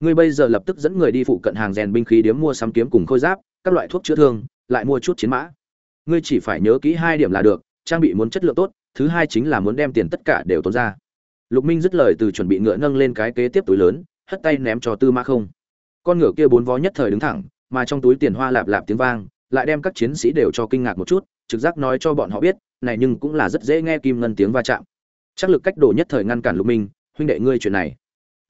ngươi bây giờ lập tức dẫn người đi phụ cận hàng rèn binh khí điếm mua sắm kiếm cùng khôi giáp, các loại thuốc chữa thương, lại mua chút chiến mã. Ngươi chỉ phải nhớ kỹ hai điểm là được, trang bị muốn chất lượng tốt, thứ hai chính là muốn đem tiền tất cả đều tốn ra. Lục minh dứt lời từ chuẩn bị ngựa nâng lên cái kế tiếp túi lớn, hất tay ném cho tư mã không. Con ngựa kia bốn vó nhất thời đứng thẳng, mà trong túi tiền hoa lạp lạp tiếng vang, lại đem các chiến sĩ đều cho kinh ngạc một chút, trực giác nói cho bọn họ biết, này nhưng cũng là rất dễ nghe kim ngân tiếng va chạm. Chắc lực cách đổ nhất thời ngăn cản lục minh, huynh đệ ngươi chuyện này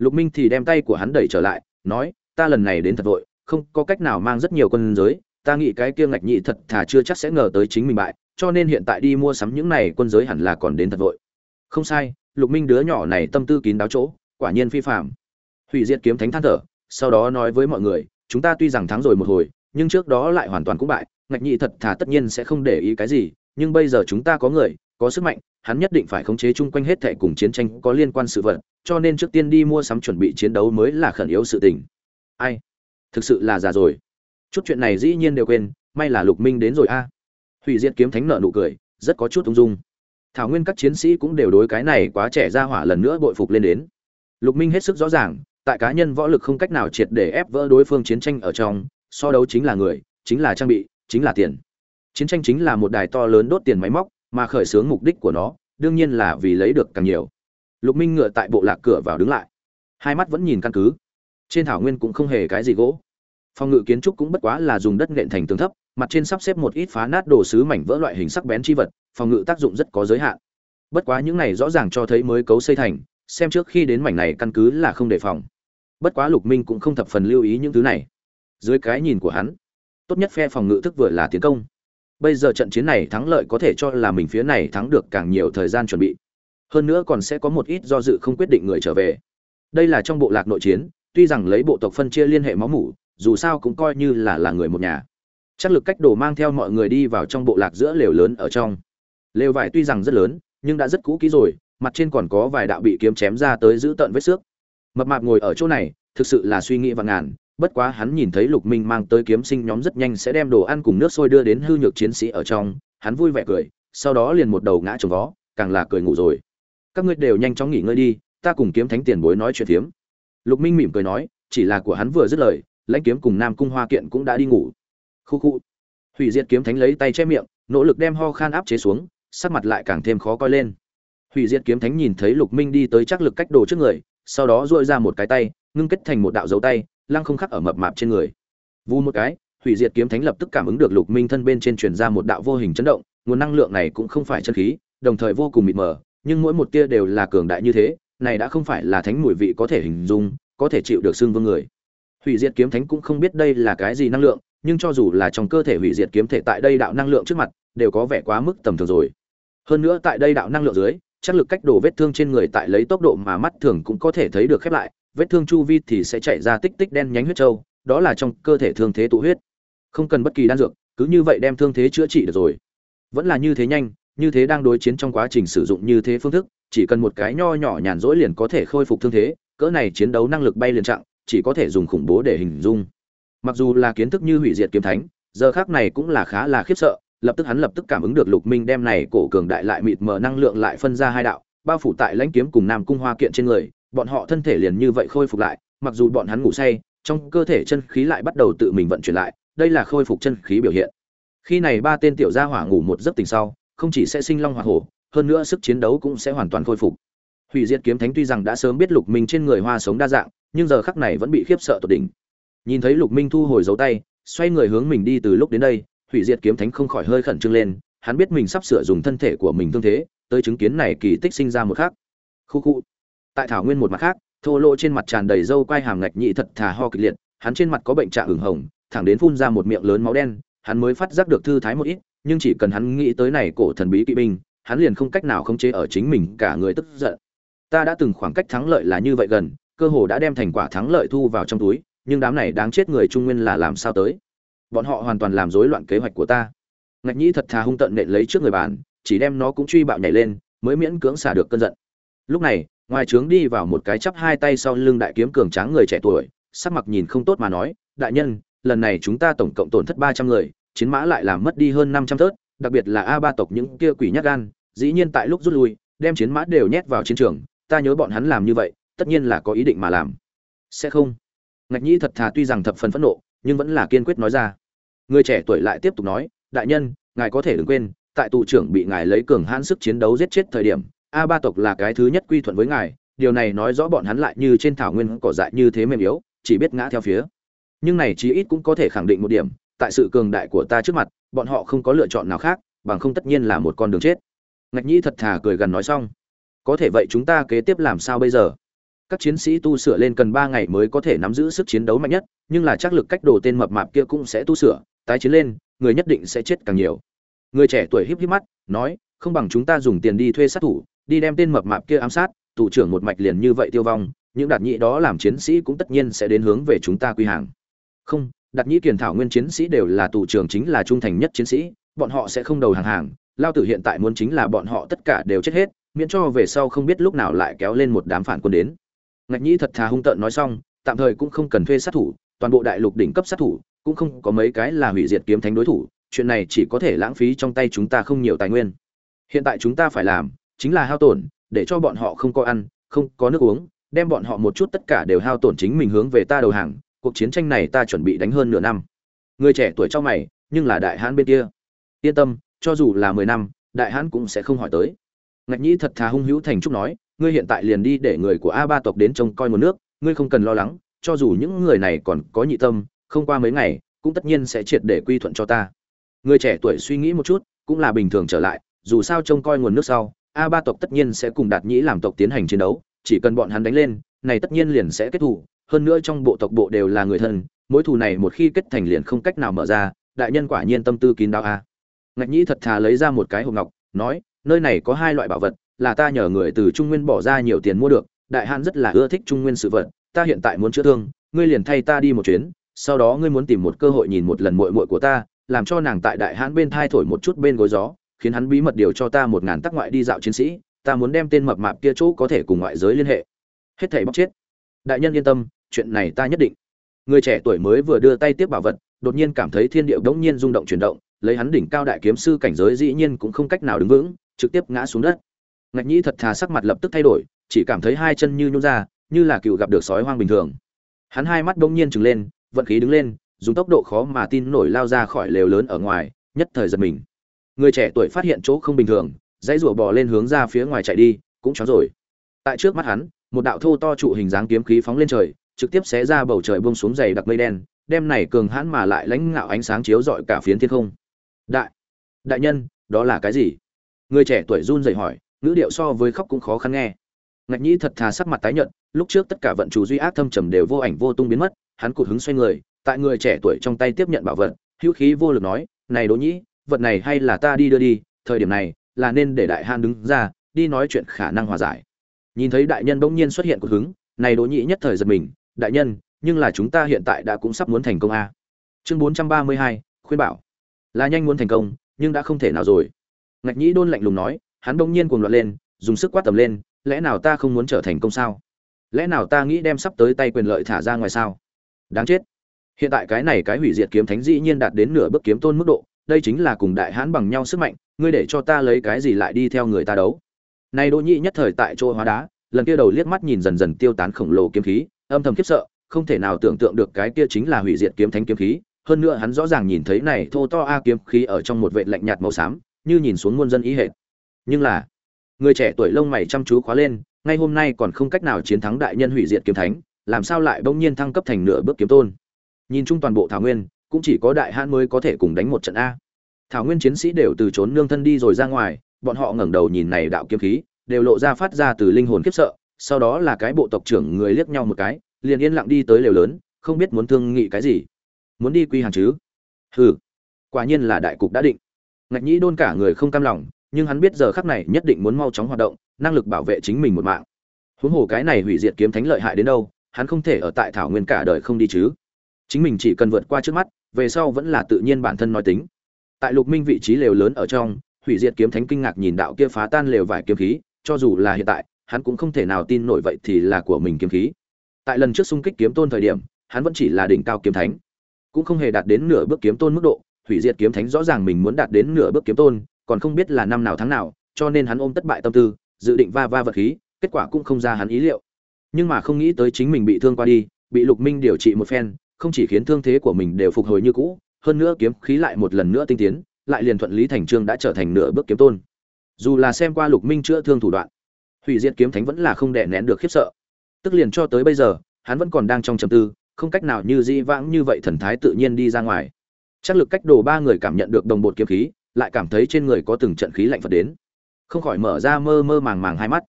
lục minh thì đem tay của hắn đẩy trở lại, nói, ta lần này đến thật vội, không có cách nào mang rất nhiều quân giới, ta nghĩ cái kia ngạch nhị thật thà chưa chắc sẽ ngờ tới chính mình bại, cho nên hiện tại đi mua sắm những này quân giới hẳn là còn đến thật vội. Không sai, lục minh đứa nhỏ này tâm tư kín đáo chỗ, quả nhiên phi phạm hủy diệt kiếm thánh than thở, sau đó nói với mọi người, chúng ta tuy rằng thắng rồi một hồi, nhưng trước đó lại hoàn toàn cũng bại, ngạch nhị thật thà tất nhiên sẽ không để ý cái gì, nhưng bây giờ chúng ta có người có sức mạnh, hắn nhất định phải khống chế chung quanh hết thảy cùng chiến tranh có liên quan sự vật, cho nên trước tiên đi mua sắm chuẩn bị chiến đấu mới là khẩn yếu sự tình. Ai? Thực sự là già rồi. Chút chuyện này dĩ nhiên đều quên, may là lục minh đến rồi a. Hủy diệt kiếm thánh nợ nụ cười, rất có chút ung dung. Thảo nguyên các chiến sĩ cũng đều đối cái này quá trẻ ra hỏa lần nữa bội phục lên đến. Lục minh hết sức rõ ràng, tại cá nhân võ lực không cách nào triệt để ép vỡ đối phương chiến tranh ở trong, so đấu chính là người, chính là trang bị, chính là tiền. Chiến tranh chính là một đài to lớn đốt tiền máy móc mà khởi xướng mục đích của nó, đương nhiên là vì lấy được càng nhiều. Lục minh ngựa tại bộ lạc cửa vào đứng lại. Hai mắt vẫn nhìn căn cứ. Trên thảo nguyên cũng không hề cái gì gỗ. Phòng ngự kiến trúc cũng bất quá là dùng đất nện thành tường thấp, mặt trên sắp xếp một ít phá nát đồ sứ mảnh vỡ loại hình sắc bén chi vật, phòng ngự tác dụng rất có giới hạn. Bất quá những này rõ ràng cho thấy mới cấu xây thành, xem trước khi đến mảnh này căn cứ là không đề phòng. Bất quá lục minh cũng không thập phần lưu ý những thứ này. Dưới cái nhìn của hắn, tốt nhất phe phòng ngự thức vừa là tiến công bây giờ trận chiến này thắng lợi có thể cho là mình phía này thắng được càng nhiều thời gian chuẩn bị. Hơn nữa còn sẽ có một ít do dự không quyết định người trở về. Đây là trong bộ lạc nội chiến, tuy rằng lấy bộ tộc phân chia liên hệ máu mủ, dù sao cũng coi như là là người một nhà. Chắc lực cách đồ mang theo mọi người đi vào trong bộ lạc giữa lều lớn ở trong. Lều vải tuy rằng rất lớn, nhưng đã rất cũ kỹ rồi, mặt trên còn có vài đạo bị kiếm chém ra tới giữ tận vết xước. Mập mạp ngồi ở chỗ này, thực sự là suy nghĩ và ngàn bất quá hắn nhìn thấy lục minh mang tới kiếm sinh nhóm rất nhanh sẽ đem đồ ăn cùng nước sôi đưa đến hư nhược chiến sĩ ở trong, hắn vui vẻ cười, sau đó liền một đầu ngã trồng vó, càng là cười ngủ rồi. Các ngươi đều nhanh chóng nghỉ ngơi đi, ta cùng kiếm thánh tiền bối nói chuyện phiếm. Lục minh mỉm cười nói, chỉ là của hắn vừa dứt lời, lãnh kiếm cùng nam cung hoa kiện cũng đã đi ngủ. Khu khu. Hủy diệt kiếm thánh lấy tay che miệng, nỗ lực đem ho khan áp chế xuống, sắc mặt lại càng thêm khó coi lên. Hủy diệt kiếm thánh nhìn thấy lục minh đi tới chắc lực cách đồ trước người, sau đó dội ra một cái tay, ngưng kết thành một đạo dấu tay lăng không khắc ở mập mạp trên người. Vu một cái, hủy diệt kiếm thánh lập tức cảm ứng được lục minh thân bên trên truyền ra một đạo vô hình chấn động, nguồn năng lượng này cũng không phải chân khí, đồng thời vô cùng mịt mờ, nhưng mỗi một tia đều là cường đại như thế, này đã không phải là thánh mùi vị có thể hình dung, có thể chịu được xương vương người. Hủy diệt kiếm thánh cũng không biết đây là cái gì năng lượng, nhưng cho dù là trong cơ thể hủy diệt kiếm thể tại đây đạo năng lượng trước mặt, đều có vẻ quá mức tầm thường rồi. Hơn nữa tại đây đạo năng lượng dưới, chắc lực cách đổ vết thương trên người tại lấy tốc độ mà mắt thường cũng có thể thấy được khép lại vết thương chu vi thì sẽ chảy ra tích tích đen nhánh huyết trâu, đó là trong cơ thể thương thế tụ huyết. Không cần bất kỳ đan dược, cứ như vậy đem thương thế chữa trị được rồi. Vẫn là như thế nhanh, như thế đang đối chiến trong quá trình sử dụng như thế phương thức, chỉ cần một cái nho nhỏ nhàn rỗi liền có thể khôi phục thương thế, cỡ này chiến đấu năng lực bay liền trạng chỉ có thể dùng khủng bố để hình dung. Mặc dù là kiến thức như hủy diệt kiếm thánh, giờ khác này cũng là khá là khiếp sợ, lập tức hắn lập tức cảm ứng được lục minh đem này cổ cường đại lại mịt mờ năng lượng lại phân ra hai đạo, bao phủ tại lãnh kiếm cùng nam cung hoa kiện trên người bọn họ thân thể liền như vậy khôi phục lại, mặc dù bọn hắn ngủ say, trong cơ thể chân khí lại bắt đầu tự mình vận chuyển lại, đây là khôi phục chân khí biểu hiện. Khi này ba tên tiểu gia hỏa ngủ một giấc tình sau, không chỉ sẽ sinh long hoa hổ, hơn nữa sức chiến đấu cũng sẽ hoàn toàn khôi phục. Hủy diệt kiếm thánh tuy rằng đã sớm biết lục minh trên người hoa sống đa dạng, nhưng giờ khắc này vẫn bị khiếp sợ tột đỉnh. Nhìn thấy lục minh thu hồi dấu tay, xoay người hướng mình đi từ lúc đến đây, hủy diệt kiếm thánh không khỏi hơi khẩn trương lên, hắn biết mình sắp sửa dùng thân thể của mình tương thế, tới chứng kiến này kỳ tích sinh ra một khác khu khu tại thảo nguyên một mặt khác, thô lỗ trên mặt tràn đầy râu quai hàm ngạch nhị thật thà ho kịch liệt, hắn trên mặt có bệnh trạng ửng hồng, thẳng đến phun ra một miệng lớn máu đen, hắn mới phát giác được thư thái một ít, nhưng chỉ cần hắn nghĩ tới này cổ thần bí kỵ binh, hắn liền không cách nào khống chế ở chính mình, cả người tức giận. Ta đã từng khoảng cách thắng lợi là như vậy gần, cơ hồ đã đem thành quả thắng lợi thu vào trong túi, nhưng đám này đáng chết người trung nguyên là làm sao tới? Bọn họ hoàn toàn làm rối loạn kế hoạch của ta. Ngạch nhĩ thật thà hung tận nện lấy trước người bàn, chỉ đem nó cũng truy bạo nhảy lên, mới miễn cưỡng xả được cơn giận. Lúc này ngoài trướng đi vào một cái chắp hai tay sau lưng đại kiếm cường tráng người trẻ tuổi, sắc mặt nhìn không tốt mà nói, đại nhân, lần này chúng ta tổng cộng tổn thất ba trăm người, chiến mã lại làm mất đi hơn năm trăm thớt, đặc biệt là a ba tộc những kia quỷ nhát gan, dĩ nhiên tại lúc rút lui, đem chiến mã đều nhét vào chiến trường, ta nhớ bọn hắn làm như vậy, tất nhiên là có ý định mà làm. Sẽ không. Ngạch nhĩ thật thà tuy rằng thập phần phẫn nộ, nhưng vẫn là kiên quyết nói ra. Người trẻ tuổi lại tiếp tục nói, đại nhân, ngài có thể đừng quên, tại tù trưởng bị ngài lấy cường hãn sức chiến đấu giết chết thời điểm a ba tộc là cái thứ nhất quy thuận với ngài, điều này nói rõ bọn hắn lại như trên thảo nguyên cỏ dại như thế mềm yếu, chỉ biết ngã theo phía. Nhưng này chí ít cũng có thể khẳng định một điểm, tại sự cường đại của ta trước mặt, bọn họ không có lựa chọn nào khác, bằng không tất nhiên là một con đường chết. Ngạch nhĩ thật thà cười gần nói xong. Có thể vậy chúng ta kế tiếp làm sao bây giờ? Các chiến sĩ tu sửa lên cần ba ngày mới có thể nắm giữ sức chiến đấu mạnh nhất, nhưng là chắc lực cách đồ tên mập mạp kia cũng sẽ tu sửa, tái chiến lên, người nhất định sẽ chết càng nhiều. Người trẻ tuổi híp híp mắt, nói, không bằng chúng ta dùng tiền đi thuê sát thủ đi đem tên mập mạp kia ám sát thủ trưởng một mạch liền như vậy tiêu vong, những đạt nhị đó làm chiến sĩ cũng tất nhiên sẽ đến hướng về chúng ta quy hàng. Không, đạt nhị kiền thảo nguyên chiến sĩ đều là tù trưởng chính là trung thành nhất chiến sĩ, bọn họ sẽ không đầu hàng hàng, lao tử hiện tại muốn chính là bọn họ tất cả đều chết hết, miễn cho về sau không biết lúc nào lại kéo lên một đám phản quân đến. Ngạch nhĩ thật thà hung tợn nói xong, tạm thời cũng không cần thuê sát thủ, toàn bộ đại lục đỉnh cấp sát thủ, cũng không có mấy cái là hủy diệt kiếm thánh đối thủ, chuyện này chỉ có thể lãng phí trong tay chúng ta không nhiều tài nguyên. Hiện tại chúng ta phải làm chính là hao tổn, để cho bọn họ không có ăn, không có nước uống, đem bọn họ một chút tất cả đều hao tổn chính mình hướng về ta đầu hàng, cuộc chiến tranh này ta chuẩn bị đánh hơn nửa năm. Người trẻ tuổi trong mày, nhưng là đại hãn bên kia. Yên tâm, cho dù là mười năm, đại hãn cũng sẽ không hỏi tới. Ngạch nhĩ thật thà hung hữu thành trúc nói, ngươi hiện tại liền đi để người của a ba tộc đến trông coi nguồn nước, ngươi không cần lo lắng, cho dù những người này còn có nhị tâm, không qua mấy ngày, cũng tất nhiên sẽ triệt để quy thuận cho ta. Người trẻ tuổi suy nghĩ một chút, cũng là bình thường trở lại, dù sao trông coi nguồn nước sau a ba tộc tất nhiên sẽ cùng đạt nhĩ làm tộc tiến hành chiến đấu, chỉ cần bọn hắn đánh lên, này tất nhiên liền sẽ kết thù. Hơn nữa trong bộ tộc bộ đều là người thân, mối thù này một khi kết thành liền không cách nào mở ra, đại nhân quả nhiên tâm tư kín đáo a. Ngạch nhĩ thật thà lấy ra một cái hộp ngọc, nói, nơi này có hai loại bảo vật, là ta nhờ người từ trung nguyên bỏ ra nhiều tiền mua được, đại hãn rất là ưa thích trung nguyên sự vật, ta hiện tại muốn chữa thương, ngươi liền thay ta đi một chuyến, sau đó ngươi muốn tìm một cơ hội nhìn một lần muội muội của ta, làm cho nàng tại đại hãn bên thai thổi một chút bên gối gió khiến hắn bí mật điều cho ta một ngàn tắc ngoại đi dạo chiến sĩ, ta muốn đem tên mập mạp kia chỗ có thể cùng ngoại giới liên hệ. Hết thảy bóc chết. Đại nhân yên tâm, chuyện này ta nhất định. Người trẻ tuổi mới vừa đưa tay tiếp bảo vật, đột nhiên cảm thấy thiên địa đống nhiên rung động chuyển động, lấy hắn đỉnh cao đại kiếm sư cảnh giới dĩ nhiên cũng không cách nào đứng vững, trực tiếp ngã xuống đất. Ngạch nhĩ thật thà sắc mặt lập tức thay đổi, chỉ cảm thấy hai chân như nhún ra, như là cựu gặp được sói hoang bình thường. Hắn hai mắt đống nhiên trừng lên, vận khí đứng lên, dùng tốc độ khó mà tin nổi lao ra khỏi lều lớn ở ngoài, nhất thời giật mình người trẻ tuổi phát hiện chỗ không bình thường, dãy rủa bò lên hướng ra phía ngoài chạy đi, cũng chó rồi. Tại trước mắt hắn, một đạo thô to trụ hình dáng kiếm khí phóng lên trời, trực tiếp xé ra bầu trời buông xuống dày đặc mây đen, đem này cường hãn mà lại lãnh ngạo ánh sáng chiếu rọi cả phiến thiên không. Đại đại nhân, đó là cái gì? Người trẻ tuổi run rẩy hỏi, ngữ điệu so với khóc cũng khó khăn nghe. Ngạch nhĩ thật thà sắc mặt tái nhợt, lúc trước tất cả vận chủ duy ác thâm trầm đều vô ảnh vô tung biến mất, hắn cụt hứng xoay người, tại người trẻ tuổi trong tay tiếp nhận bảo vật, hữu khí vô lực nói, này đỗ nhĩ vật này hay là ta đi đưa đi, thời điểm này, là nên để đại han đứng ra, đi nói chuyện khả năng hòa giải. Nhìn thấy đại nhân bỗng nhiên xuất hiện cuộc hứng, này đỗ nhĩ nhất thời giật mình, đại nhân, nhưng là chúng ta hiện tại đã cũng sắp muốn thành công a chương bốn trăm ba mươi hai, khuyên bảo. Là nhanh muốn thành công, nhưng đã không thể nào rồi. Ngạch nhĩ đôn lạnh lùng nói, hắn bỗng nhiên cuồng loạn lên, dùng sức quát tầm lên, lẽ nào ta không muốn trở thành công sao? Lẽ nào ta nghĩ đem sắp tới tay quyền lợi thả ra ngoài sao? Đáng chết. Hiện tại cái này cái hủy diệt kiếm thánh dĩ nhiên đạt đến nửa bước kiếm tôn mức độ đây chính là cùng đại hãn bằng nhau sức mạnh, ngươi để cho ta lấy cái gì lại đi theo người ta đấu? Này đỗ nhĩ nhất thời tại chỗ hóa đá, lần kia đầu liếc mắt nhìn dần dần tiêu tán khổng lồ kiếm khí, âm thầm khiếp sợ, không thể nào tưởng tượng được cái kia chính là hủy diệt kiếm thánh kiếm khí. Hơn nữa hắn rõ ràng nhìn thấy này thô to a kiếm khí ở trong một vệ lạnh nhạt màu xám, như nhìn xuống muôn dân ý hệ nhưng là, người trẻ tuổi lông mày chăm chú khóa lên, ngay hôm nay còn không cách nào chiến thắng đại nhân hủy diệt kiếm thánh, làm sao lại bỗng nhiên thăng cấp thành nửa bước kiếm tôn? Nhìn chung toàn bộ thảo nguyên cũng chỉ có đại hãn mới có thể cùng đánh một trận a. Thảo nguyên chiến sĩ đều từ trốn nương thân đi rồi ra ngoài, bọn họ ngẩng đầu nhìn này đạo kiếm khí, đều lộ ra phát ra từ linh hồn khiếp sợ, sau đó là cái bộ tộc trưởng người liếc nhau một cái, liền yên lặng đi tới lều lớn, không biết muốn thương nghị cái gì. Muốn đi quy hàng chứ? Hừ, quả nhiên là đại cục đã định. Ngạch nhĩ đôn cả người không cam lòng, nhưng hắn biết giờ khắc này nhất định muốn mau chóng hoạt động, năng lực bảo vệ chính mình một mạng. Huống hồ cái này hủy diệt kiếm thánh lợi hại đến đâu, hắn không thể ở tại thảo nguyên cả đời không đi chứ. Chính mình chỉ cần vượt qua trước mắt về sau vẫn là tự nhiên bản thân nói tính. Tại lục minh vị trí lều lớn ở trong, hủy diệt kiếm thánh kinh ngạc nhìn đạo kia phá tan lều vải kiếm khí, cho dù là hiện tại, hắn cũng không thể nào tin nổi vậy thì là của mình kiếm khí. Tại lần trước xung kích kiếm tôn thời điểm, hắn vẫn chỉ là đỉnh cao kiếm thánh, cũng không hề đạt đến nửa bước kiếm tôn mức độ. Hủy diệt kiếm thánh rõ ràng mình muốn đạt đến nửa bước kiếm tôn, còn không biết là năm nào tháng nào, cho nên hắn ôm tất bại tâm tư, dự định va va vật khí, kết quả cũng không ra hắn ý liệu. Nhưng mà không nghĩ tới chính mình bị thương qua đi, bị lục minh điều trị một phen không chỉ khiến thương thế của mình đều phục hồi như cũ, hơn nữa kiếm khí lại một lần nữa tinh tiến, lại liền thuận lý thành trương đã trở thành nửa bước kiếm tôn. Dù là xem qua lục minh chữa thương thủ đoạn, hủy diệt kiếm thánh vẫn là không đè nén được khiếp sợ. Tức liền cho tới bây giờ, hắn vẫn còn đang trong trầm tư, không cách nào như di vãng như vậy thần thái tự nhiên đi ra ngoài. Chắc lực cách đồ ba người cảm nhận được đồng bộ kiếm khí, lại cảm thấy trên người có từng trận khí lạnh phật đến. Không khỏi mở ra mơ mơ màng màng hai mắt.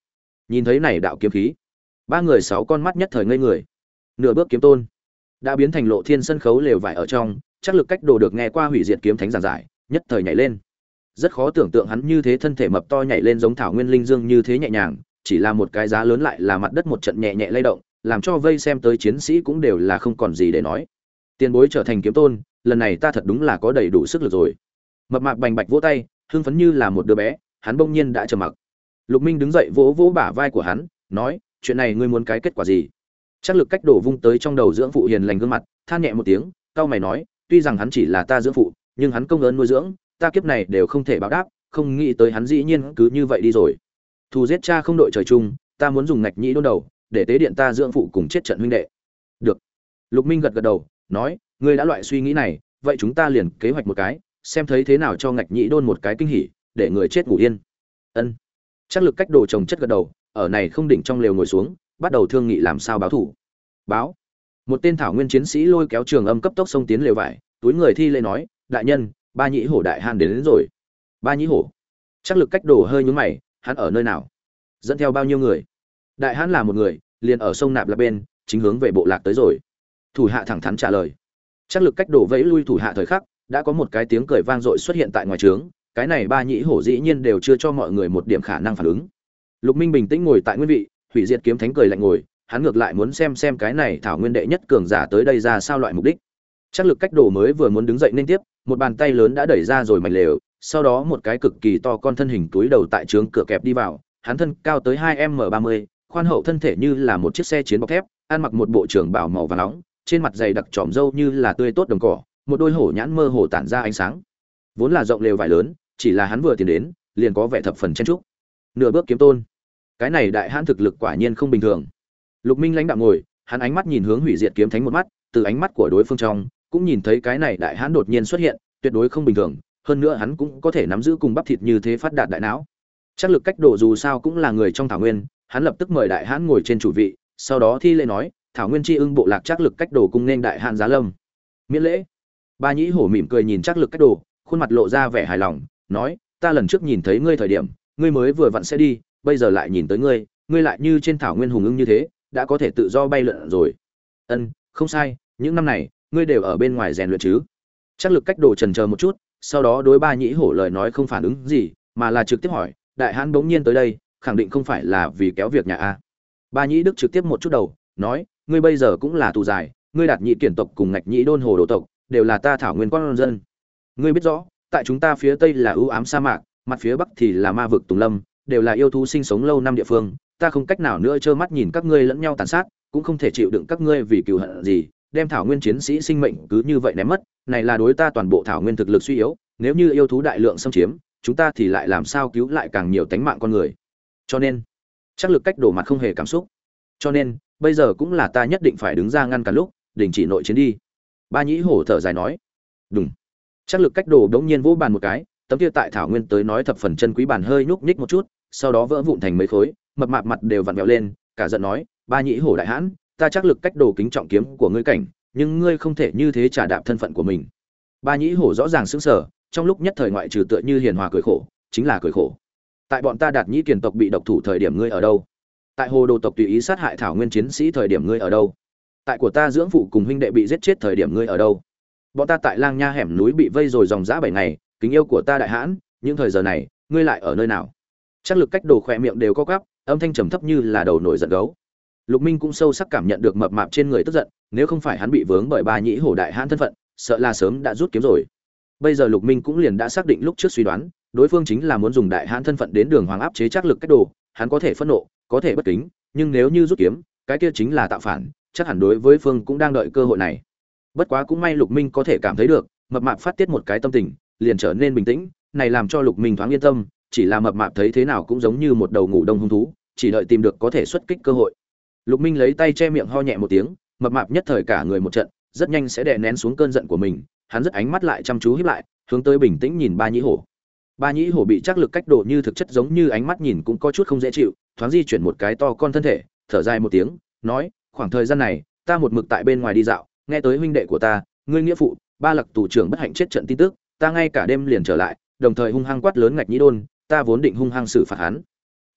Nhìn thấy này đạo kiếm khí, ba người sáu con mắt nhất thời ngây người. Nửa bước kiếm tôn đã biến thành lộ thiên sân khấu lều vải ở trong, chắc lực cách đồ được nghe qua hủy diệt kiếm thánh giảng giải, nhất thời nhảy lên. Rất khó tưởng tượng hắn như thế thân thể mập to nhảy lên giống thảo nguyên linh dương như thế nhẹ nhàng, chỉ là một cái giá lớn lại là mặt đất một trận nhẹ nhẹ lay động, làm cho vây xem tới chiến sĩ cũng đều là không còn gì để nói. Tiền bối trở thành kiếm tôn, lần này ta thật đúng là có đầy đủ sức lực rồi. Mập mạp bành bạch vỗ tay, hưng phấn như là một đứa bé, hắn bỗng nhiên đã trầm mặc. Lục minh đứng dậy vỗ vỗ bả vai của hắn, nói, chuyện này ngươi muốn cái kết quả gì? Chắc lực cách đổ vung tới trong đầu dưỡng phụ hiền lành gương mặt, than nhẹ một tiếng, cau mày nói, tuy rằng hắn chỉ là ta dưỡng phụ, nhưng hắn công ơn nuôi dưỡng, ta kiếp này đều không thể báo đáp, không nghĩ tới hắn dĩ nhiên cứ như vậy đi rồi. Thù giết cha không đội trời chung, ta muốn dùng ngạch nhĩ đôn đầu, để tế điện ta dưỡng phụ cùng chết trận huynh đệ. Được. Lục minh gật gật đầu, nói, ngươi đã loại suy nghĩ này, vậy chúng ta liền kế hoạch một cái, xem thấy thế nào cho ngạch nhĩ đôn một cái kinh hỉ, để người chết ngủ yên. Ân. Chắc lực cách đồ trồng chất gật đầu, ở này không đỉnh trong lều ngồi xuống bắt đầu thương nghị làm sao báo thủ. Báo. Một tên thảo nguyên chiến sĩ lôi kéo trường âm cấp tốc xông tiến lều vải túi người thi lễ nói đại nhân ba nhĩ hổ đại hàn đến, đến rồi. Ba nhĩ hổ? Chắc lực cách đồ hơi nhúng mày hắn ở nơi nào? Dẫn theo bao nhiêu người? Đại hãn là một người liền ở sông nạp là bên chính hướng về bộ lạc tới rồi. Thủ hạ thẳng thắn trả lời. Chắc lực cách đổ vẫy lui thủ hạ thời khắc đã có một cái tiếng cười vang dội xuất hiện tại ngoài trướng cái này ba nhĩ hổ dĩ nhiên đều chưa cho mọi người một điểm khả năng phản ứng. Lục minh bình tĩnh ngồi tại nguyên vị hủy diệt kiếm thánh cười lạnh ngồi, hắn ngược lại muốn xem xem cái này thảo nguyên đệ nhất cường giả tới đây ra sao loại mục đích. Chắc lực cách đổ mới vừa muốn đứng dậy nên tiếp, một bàn tay lớn đã đẩy ra rồi mạnh lều, sau đó một cái cực kỳ to con thân hình túi đầu tại trướng cửa kẹp đi vào, hắn thân cao tới hai m ba mươi, khoan hậu thân thể như là một chiếc xe chiến bọc thép, ăn mặc một bộ trưởng bảo màu và nóng, trên mặt dày đặc tròm râu như là tươi tốt đồng cỏ, một đôi hổ nhãn mơ hồ tản ra ánh sáng. Vốn là rộng lều vải lớn, chỉ là hắn vừa tiến đến, liền có vẻ thập phần chen trúc nửa bước kiếm tôn cái này đại hãn thực lực quả nhiên không bình thường. Lục minh lãnh đạo ngồi, hắn ánh mắt nhìn hướng hủy diệt kiếm thánh một mắt, từ ánh mắt của đối phương trong, cũng nhìn thấy cái này đại hãn đột nhiên xuất hiện, tuyệt đối không bình thường, hơn nữa hắn cũng có thể nắm giữ cùng bắp thịt như thế phát đạt đại não. Chắc lực cách độ dù sao cũng là người trong thảo nguyên, hắn lập tức mời đại hãn ngồi trên chủ vị, sau đó thi lễ nói, thảo nguyên tri ưng bộ lạc chắc lực cách đồ cung nên đại hãn giá lâm. Miễn lễ. Ba nhĩ hổ mỉm cười nhìn chắc lực cách đồ khuôn mặt lộ ra vẻ hài lòng, nói, ta lần trước nhìn thấy ngươi thời điểm, ngươi mới vừa vặn sẽ đi bây giờ lại nhìn tới ngươi ngươi lại như trên thảo nguyên hùng ưng như thế, đã có thể tự do bay lượn rồi. Ân, không sai, những năm này, ngươi đều ở bên ngoài rèn luyện chứ. Chắc lực cách đồ trần chờ một chút, sau đó đối ba nhĩ hổ lời nói không phản ứng gì, mà là trực tiếp hỏi, đại hãn bỗng nhiên tới đây, khẳng định không phải là vì kéo việc nhà a. Ba nhĩ đức trực tiếp một chút đầu, nói, ngươi bây giờ cũng là tù dài, ngươi đạt nhị kiển tộc cùng ngạch nhĩ đôn hồ đồ tộc, đều là ta thảo nguyên quan dân. Ngươi biết rõ, tại chúng ta phía tây là ưu ám sa mạc, mặt phía bắc thì là ma vực tùng lâm đều là yêu thú sinh sống lâu năm địa phương, ta không cách nào nữa trơ mắt nhìn các ngươi lẫn nhau tàn sát, cũng không thể chịu đựng các ngươi vì cừu hận gì, đem thảo nguyên chiến sĩ sinh mệnh cứ như vậy ném mất, này là đối ta toàn bộ thảo nguyên thực lực suy yếu, nếu như yêu thú đại lượng xâm chiếm, chúng ta thì lại làm sao cứu lại càng nhiều tánh mạng con người. Cho nên, chắc lực cách đổ mặt không hề cảm xúc. Cho nên, bây giờ cũng là ta nhất định phải đứng ra ngăn cản lúc, đình chỉ nội chiến đi. Ba nhĩ hổ thở dài nói. Đúng chắc lực cách đổ đống nhiên vỗ bàn một cái, tấm kia tại thảo nguyên tới nói thập phần chân quý bàn hơi nhúc nhích một chút sau đó vỡ vụn thành mấy khối, mập mạp mặt đều vặn vẹo lên, cả giận nói, ba nhĩ hổ đại hãn, ta chắc lực cách đồ kính trọng kiếm của ngươi cảnh, nhưng ngươi không thể như thế trả đạp thân phận của mình. Ba nhĩ hổ rõ ràng sững sờ, trong lúc nhất thời ngoại trừ tựa như hiền hòa cười khổ, chính là cười khổ. Tại bọn ta đạt nhĩ kiền tộc bị độc thủ thời điểm ngươi ở đâu? Tại hồ đồ tộc tùy ý sát hại thảo nguyên chiến sĩ thời điểm ngươi ở đâu? Tại của ta dưỡng phụ cùng huynh đệ bị giết chết thời điểm ngươi ở đâu? Bọn ta tại lang nha hẻm núi bị vây rồi dòng dã bảy ngày, kính yêu của ta đại hãn, những thời giờ này, ngươi lại ở nơi nào? Chắc lực cách đồ khỏe miệng đều có gắp âm thanh trầm thấp như là đầu nổi giận gấu. Lục minh cũng sâu sắc cảm nhận được mập mạp trên người tức giận, nếu không phải hắn bị vướng bởi ba nhĩ hổ đại hãn thân phận, sợ là sớm đã rút kiếm rồi. Bây giờ lục minh cũng liền đã xác định lúc trước suy đoán, đối phương chính là muốn dùng đại hãn thân phận đến đường hoàng áp chế chắc lực cách đồ, hắn có thể phẫn nộ, có thể bất kính, nhưng nếu như rút kiếm, cái kia chính là tạo phản, chắc hẳn đối với phương cũng đang đợi cơ hội này. Bất quá cũng may lục minh có thể cảm thấy được, mập mạp phát tiết một cái tâm tình, liền trở nên bình tĩnh, này làm cho lục minh thoáng yên tâm chỉ là mập mạp thấy thế nào cũng giống như một đầu ngủ đông hung thú, chỉ đợi tìm được có thể xuất kích cơ hội. Lục minh lấy tay che miệng ho nhẹ một tiếng, mập mạp nhất thời cả người một trận, rất nhanh sẽ đè nén xuống cơn giận của mình, hắn rất ánh mắt lại chăm chú híp lại, hướng tới bình tĩnh nhìn ba nhĩ hổ. Ba nhĩ hổ bị chắc lực cách độ như thực chất giống như ánh mắt nhìn cũng có chút không dễ chịu, thoáng di chuyển một cái to con thân thể, thở dài một tiếng, nói, khoảng thời gian này, ta một mực tại bên ngoài đi dạo, nghe tới huynh đệ của ta, ngươi nghĩa phụ, ba lặc tù trưởng bất hạnh chết trận tin tức, ta ngay cả đêm liền trở lại, đồng thời hung hăng quát lớn ngạch nhĩ đôn ta vốn định hung hăng xử phạt hắn.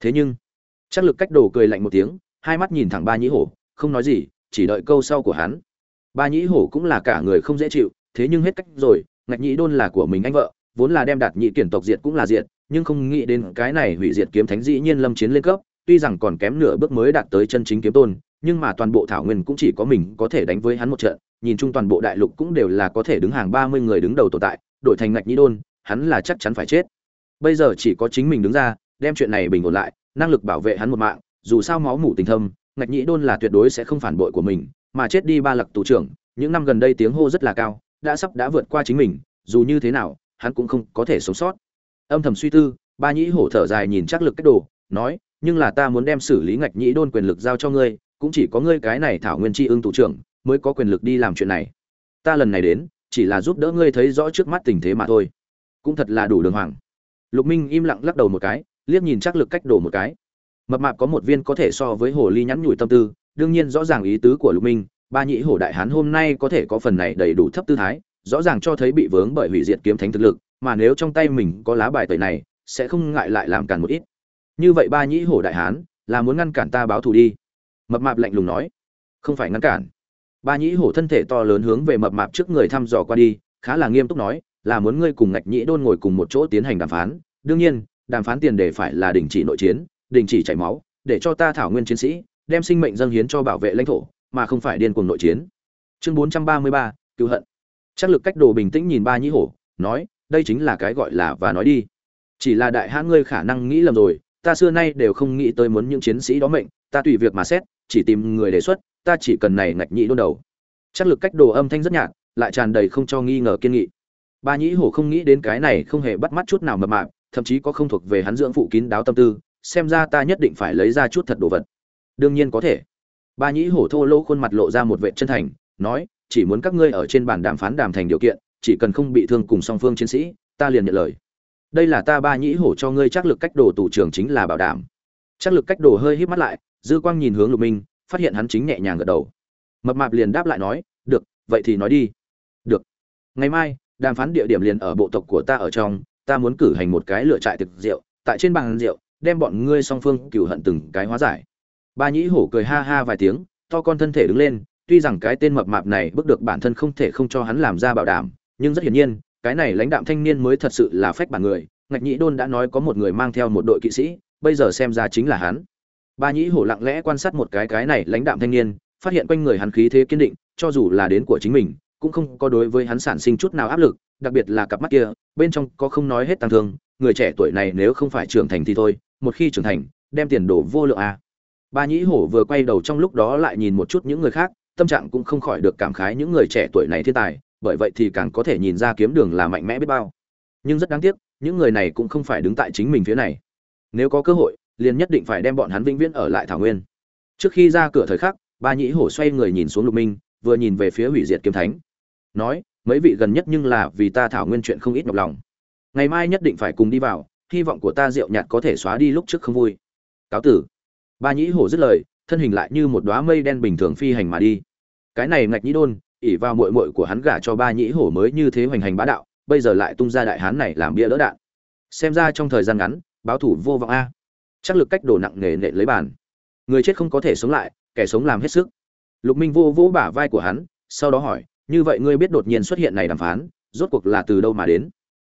Thế nhưng chắc lực cách đồ cười lạnh một tiếng, hai mắt nhìn thẳng ba nhĩ hổ, không nói gì, chỉ đợi câu sau của hắn. Ba nhĩ hổ cũng là cả người không dễ chịu, thế nhưng hết cách rồi, ngạch nhĩ đôn là của mình anh vợ, vốn là đem đạt nhị kiển tộc diệt cũng là diệt, nhưng không nghĩ đến cái này hủy diệt kiếm thánh dĩ nhiên lâm chiến lên cấp, tuy rằng còn kém nửa bước mới đạt tới chân chính kiếm tôn, nhưng mà toàn bộ thảo nguyên cũng chỉ có mình có thể đánh với hắn một trận, nhìn chung toàn bộ đại lục cũng đều là có thể đứng hàng ba mươi người đứng đầu tồn tại, đổi thành ngạch nhĩ đôn, hắn là chắc chắn phải chết bây giờ chỉ có chính mình đứng ra, đem chuyện này bình ổn lại, năng lực bảo vệ hắn một mạng, dù sao máu mủ tình thâm, ngạch nhĩ đôn là tuyệt đối sẽ không phản bội của mình, mà chết đi ba lặc tù trưởng, những năm gần đây tiếng hô rất là cao, đã sắp đã vượt qua chính mình, dù như thế nào, hắn cũng không có thể sống sót. Âm thầm suy tư, ba nhĩ hổ thở dài nhìn chắc lực cách đồ, nói, nhưng là ta muốn đem xử lý ngạch nhĩ đôn quyền lực giao cho ngươi, cũng chỉ có ngươi cái này thảo nguyên tri ưng tù trưởng mới có quyền lực đi làm chuyện này. Ta lần này đến, chỉ là giúp đỡ ngươi thấy rõ trước mắt tình thế mà thôi. Cũng thật là đủ đường hoàng lục minh im lặng lắc đầu một cái, liếc nhìn chắc lực cách đổ một cái. Mập mạp có một viên có thể so với hồ ly nhắn nhủi tâm tư, đương nhiên rõ ràng ý tứ của lục minh, ba nhĩ hổ đại hán hôm nay có thể có phần này đầy đủ thấp tư thái, rõ ràng cho thấy bị vướng bởi hủy diệt kiếm thánh thực lực, mà nếu trong tay mình có lá bài tẩy này, sẽ không ngại lại làm cản một ít. Như vậy ba nhĩ hổ đại hán, là muốn ngăn cản ta báo thù đi. Mập mạp lạnh lùng nói. Không phải ngăn cản. Ba nhĩ hổ thân thể to lớn hướng về mập mạp trước người thăm dò qua đi, khá là nghiêm túc nói là muốn ngươi cùng ngạch nhĩ đôn ngồi cùng một chỗ tiến hành đàm phán. Đương nhiên, đàm phán tiền đề phải là đình chỉ nội chiến, đình chỉ chảy máu, để cho ta thảo nguyên chiến sĩ, đem sinh mệnh dâng hiến cho bảo vệ lãnh thổ, mà không phải điên cuồng nội chiến. Chương bốn trăm ba mươi ba, cứu hận. Chắc lực cách đồ bình tĩnh nhìn ba nhĩ hổ, nói, đây chính là cái gọi là và nói đi. Chỉ là đại hãn ngươi khả năng nghĩ lầm rồi, ta xưa nay đều không nghĩ tới muốn những chiến sĩ đó mệnh, ta tùy việc mà xét, chỉ tìm người đề xuất, ta chỉ cần này ngạch nhĩ đôn đầu. Chắc lực cách đồ âm thanh rất nhạt, lại tràn đầy không cho nghi ngờ kiên nghị ba nhĩ hổ không nghĩ đến cái này không hề bắt mắt chút nào mập mạp, thậm chí có không thuộc về hắn dưỡng phụ kín đáo tâm tư, xem ra ta nhất định phải lấy ra chút thật đồ vật. Đương nhiên có thể. Ba nhĩ hổ thô lỗ khuôn mặt lộ ra một vệ chân thành, nói, chỉ muốn các ngươi ở trên bàn đàm phán đàm thành điều kiện, chỉ cần không bị thương cùng song phương chiến sĩ, ta liền nhận lời. Đây là ta ba nhĩ hổ cho ngươi chắc lực cách đồ tủ trưởng chính là bảo đảm. Chắc lực cách đồ hơi híp mắt lại, dư quang nhìn hướng lục minh, phát hiện hắn chính nhẹ nhàng gật đầu. Mập mạp liền đáp lại nói, được, vậy thì nói đi. Được. Ngày mai đàm phán địa điểm liền ở bộ tộc của ta ở trong, ta muốn cử hành một cái lựa trại thực rượu, tại trên bàn rượu, đem bọn ngươi song phương cửu hận từng cái hóa giải. Ba nhĩ hổ cười ha ha vài tiếng, to con thân thể đứng lên, tuy rằng cái tên mập mạp này bước được bản thân không thể không cho hắn làm ra bảo đảm, nhưng rất hiển nhiên, cái này lãnh đạm thanh niên mới thật sự là phách bản người. Ngạch nhĩ đôn đã nói có một người mang theo một đội kỵ sĩ, bây giờ xem ra chính là hắn. Ba nhĩ hổ lặng lẽ quan sát một cái cái này lãnh đạm thanh niên, phát hiện quanh người hắn khí thế kiên định, cho dù là đến của chính mình cũng không có đối với hắn sản sinh chút nào áp lực, đặc biệt là cặp mắt kia, bên trong có không nói hết tăng thương, người trẻ tuổi này nếu không phải trưởng thành thì thôi, một khi trưởng thành, đem tiền đổ vô lượng a ba nhĩ hổ vừa quay đầu trong lúc đó lại nhìn một chút những người khác, tâm trạng cũng không khỏi được cảm khái những người trẻ tuổi này thiên tài, bởi vậy thì càng có thể nhìn ra kiếm đường là mạnh mẽ biết bao. Nhưng rất đáng tiếc, những người này cũng không phải đứng tại chính mình phía này. Nếu có cơ hội, liền nhất định phải đem bọn hắn vĩnh viễn ở lại thảo nguyên. Trước khi ra cửa thời khắc, ba nhĩ hổ xoay người nhìn xuống lục minh, vừa nhìn về phía hủy diệt kiếm thánh nói, mấy vị gần nhất nhưng là vì ta thảo nguyên chuyện không ít nhọc lòng. Ngày mai nhất định phải cùng đi vào, hy vọng của ta rượu nhạt có thể xóa đi lúc trước không vui. Cáo tử. Ba nhĩ hổ dứt lời, thân hình lại như một đóa mây đen bình thường phi hành mà đi. Cái này ngạch nhĩ đôn ỉ vào muội muội của hắn gả cho ba nhĩ hổ mới như thế hoành hành bá đạo, bây giờ lại tung ra đại hán này làm bia đỡ đạn. Xem ra trong thời gian ngắn, báo thủ vô vọng a. Chắc lực cách đổ nặng nề nệ lấy bàn. Người chết không có thể sống lại, kẻ sống làm hết sức. Lục minh vô vỗ bả vai của hắn, sau đó hỏi như vậy ngươi biết đột nhiên xuất hiện này đàm phán, rốt cuộc là từ đâu mà đến?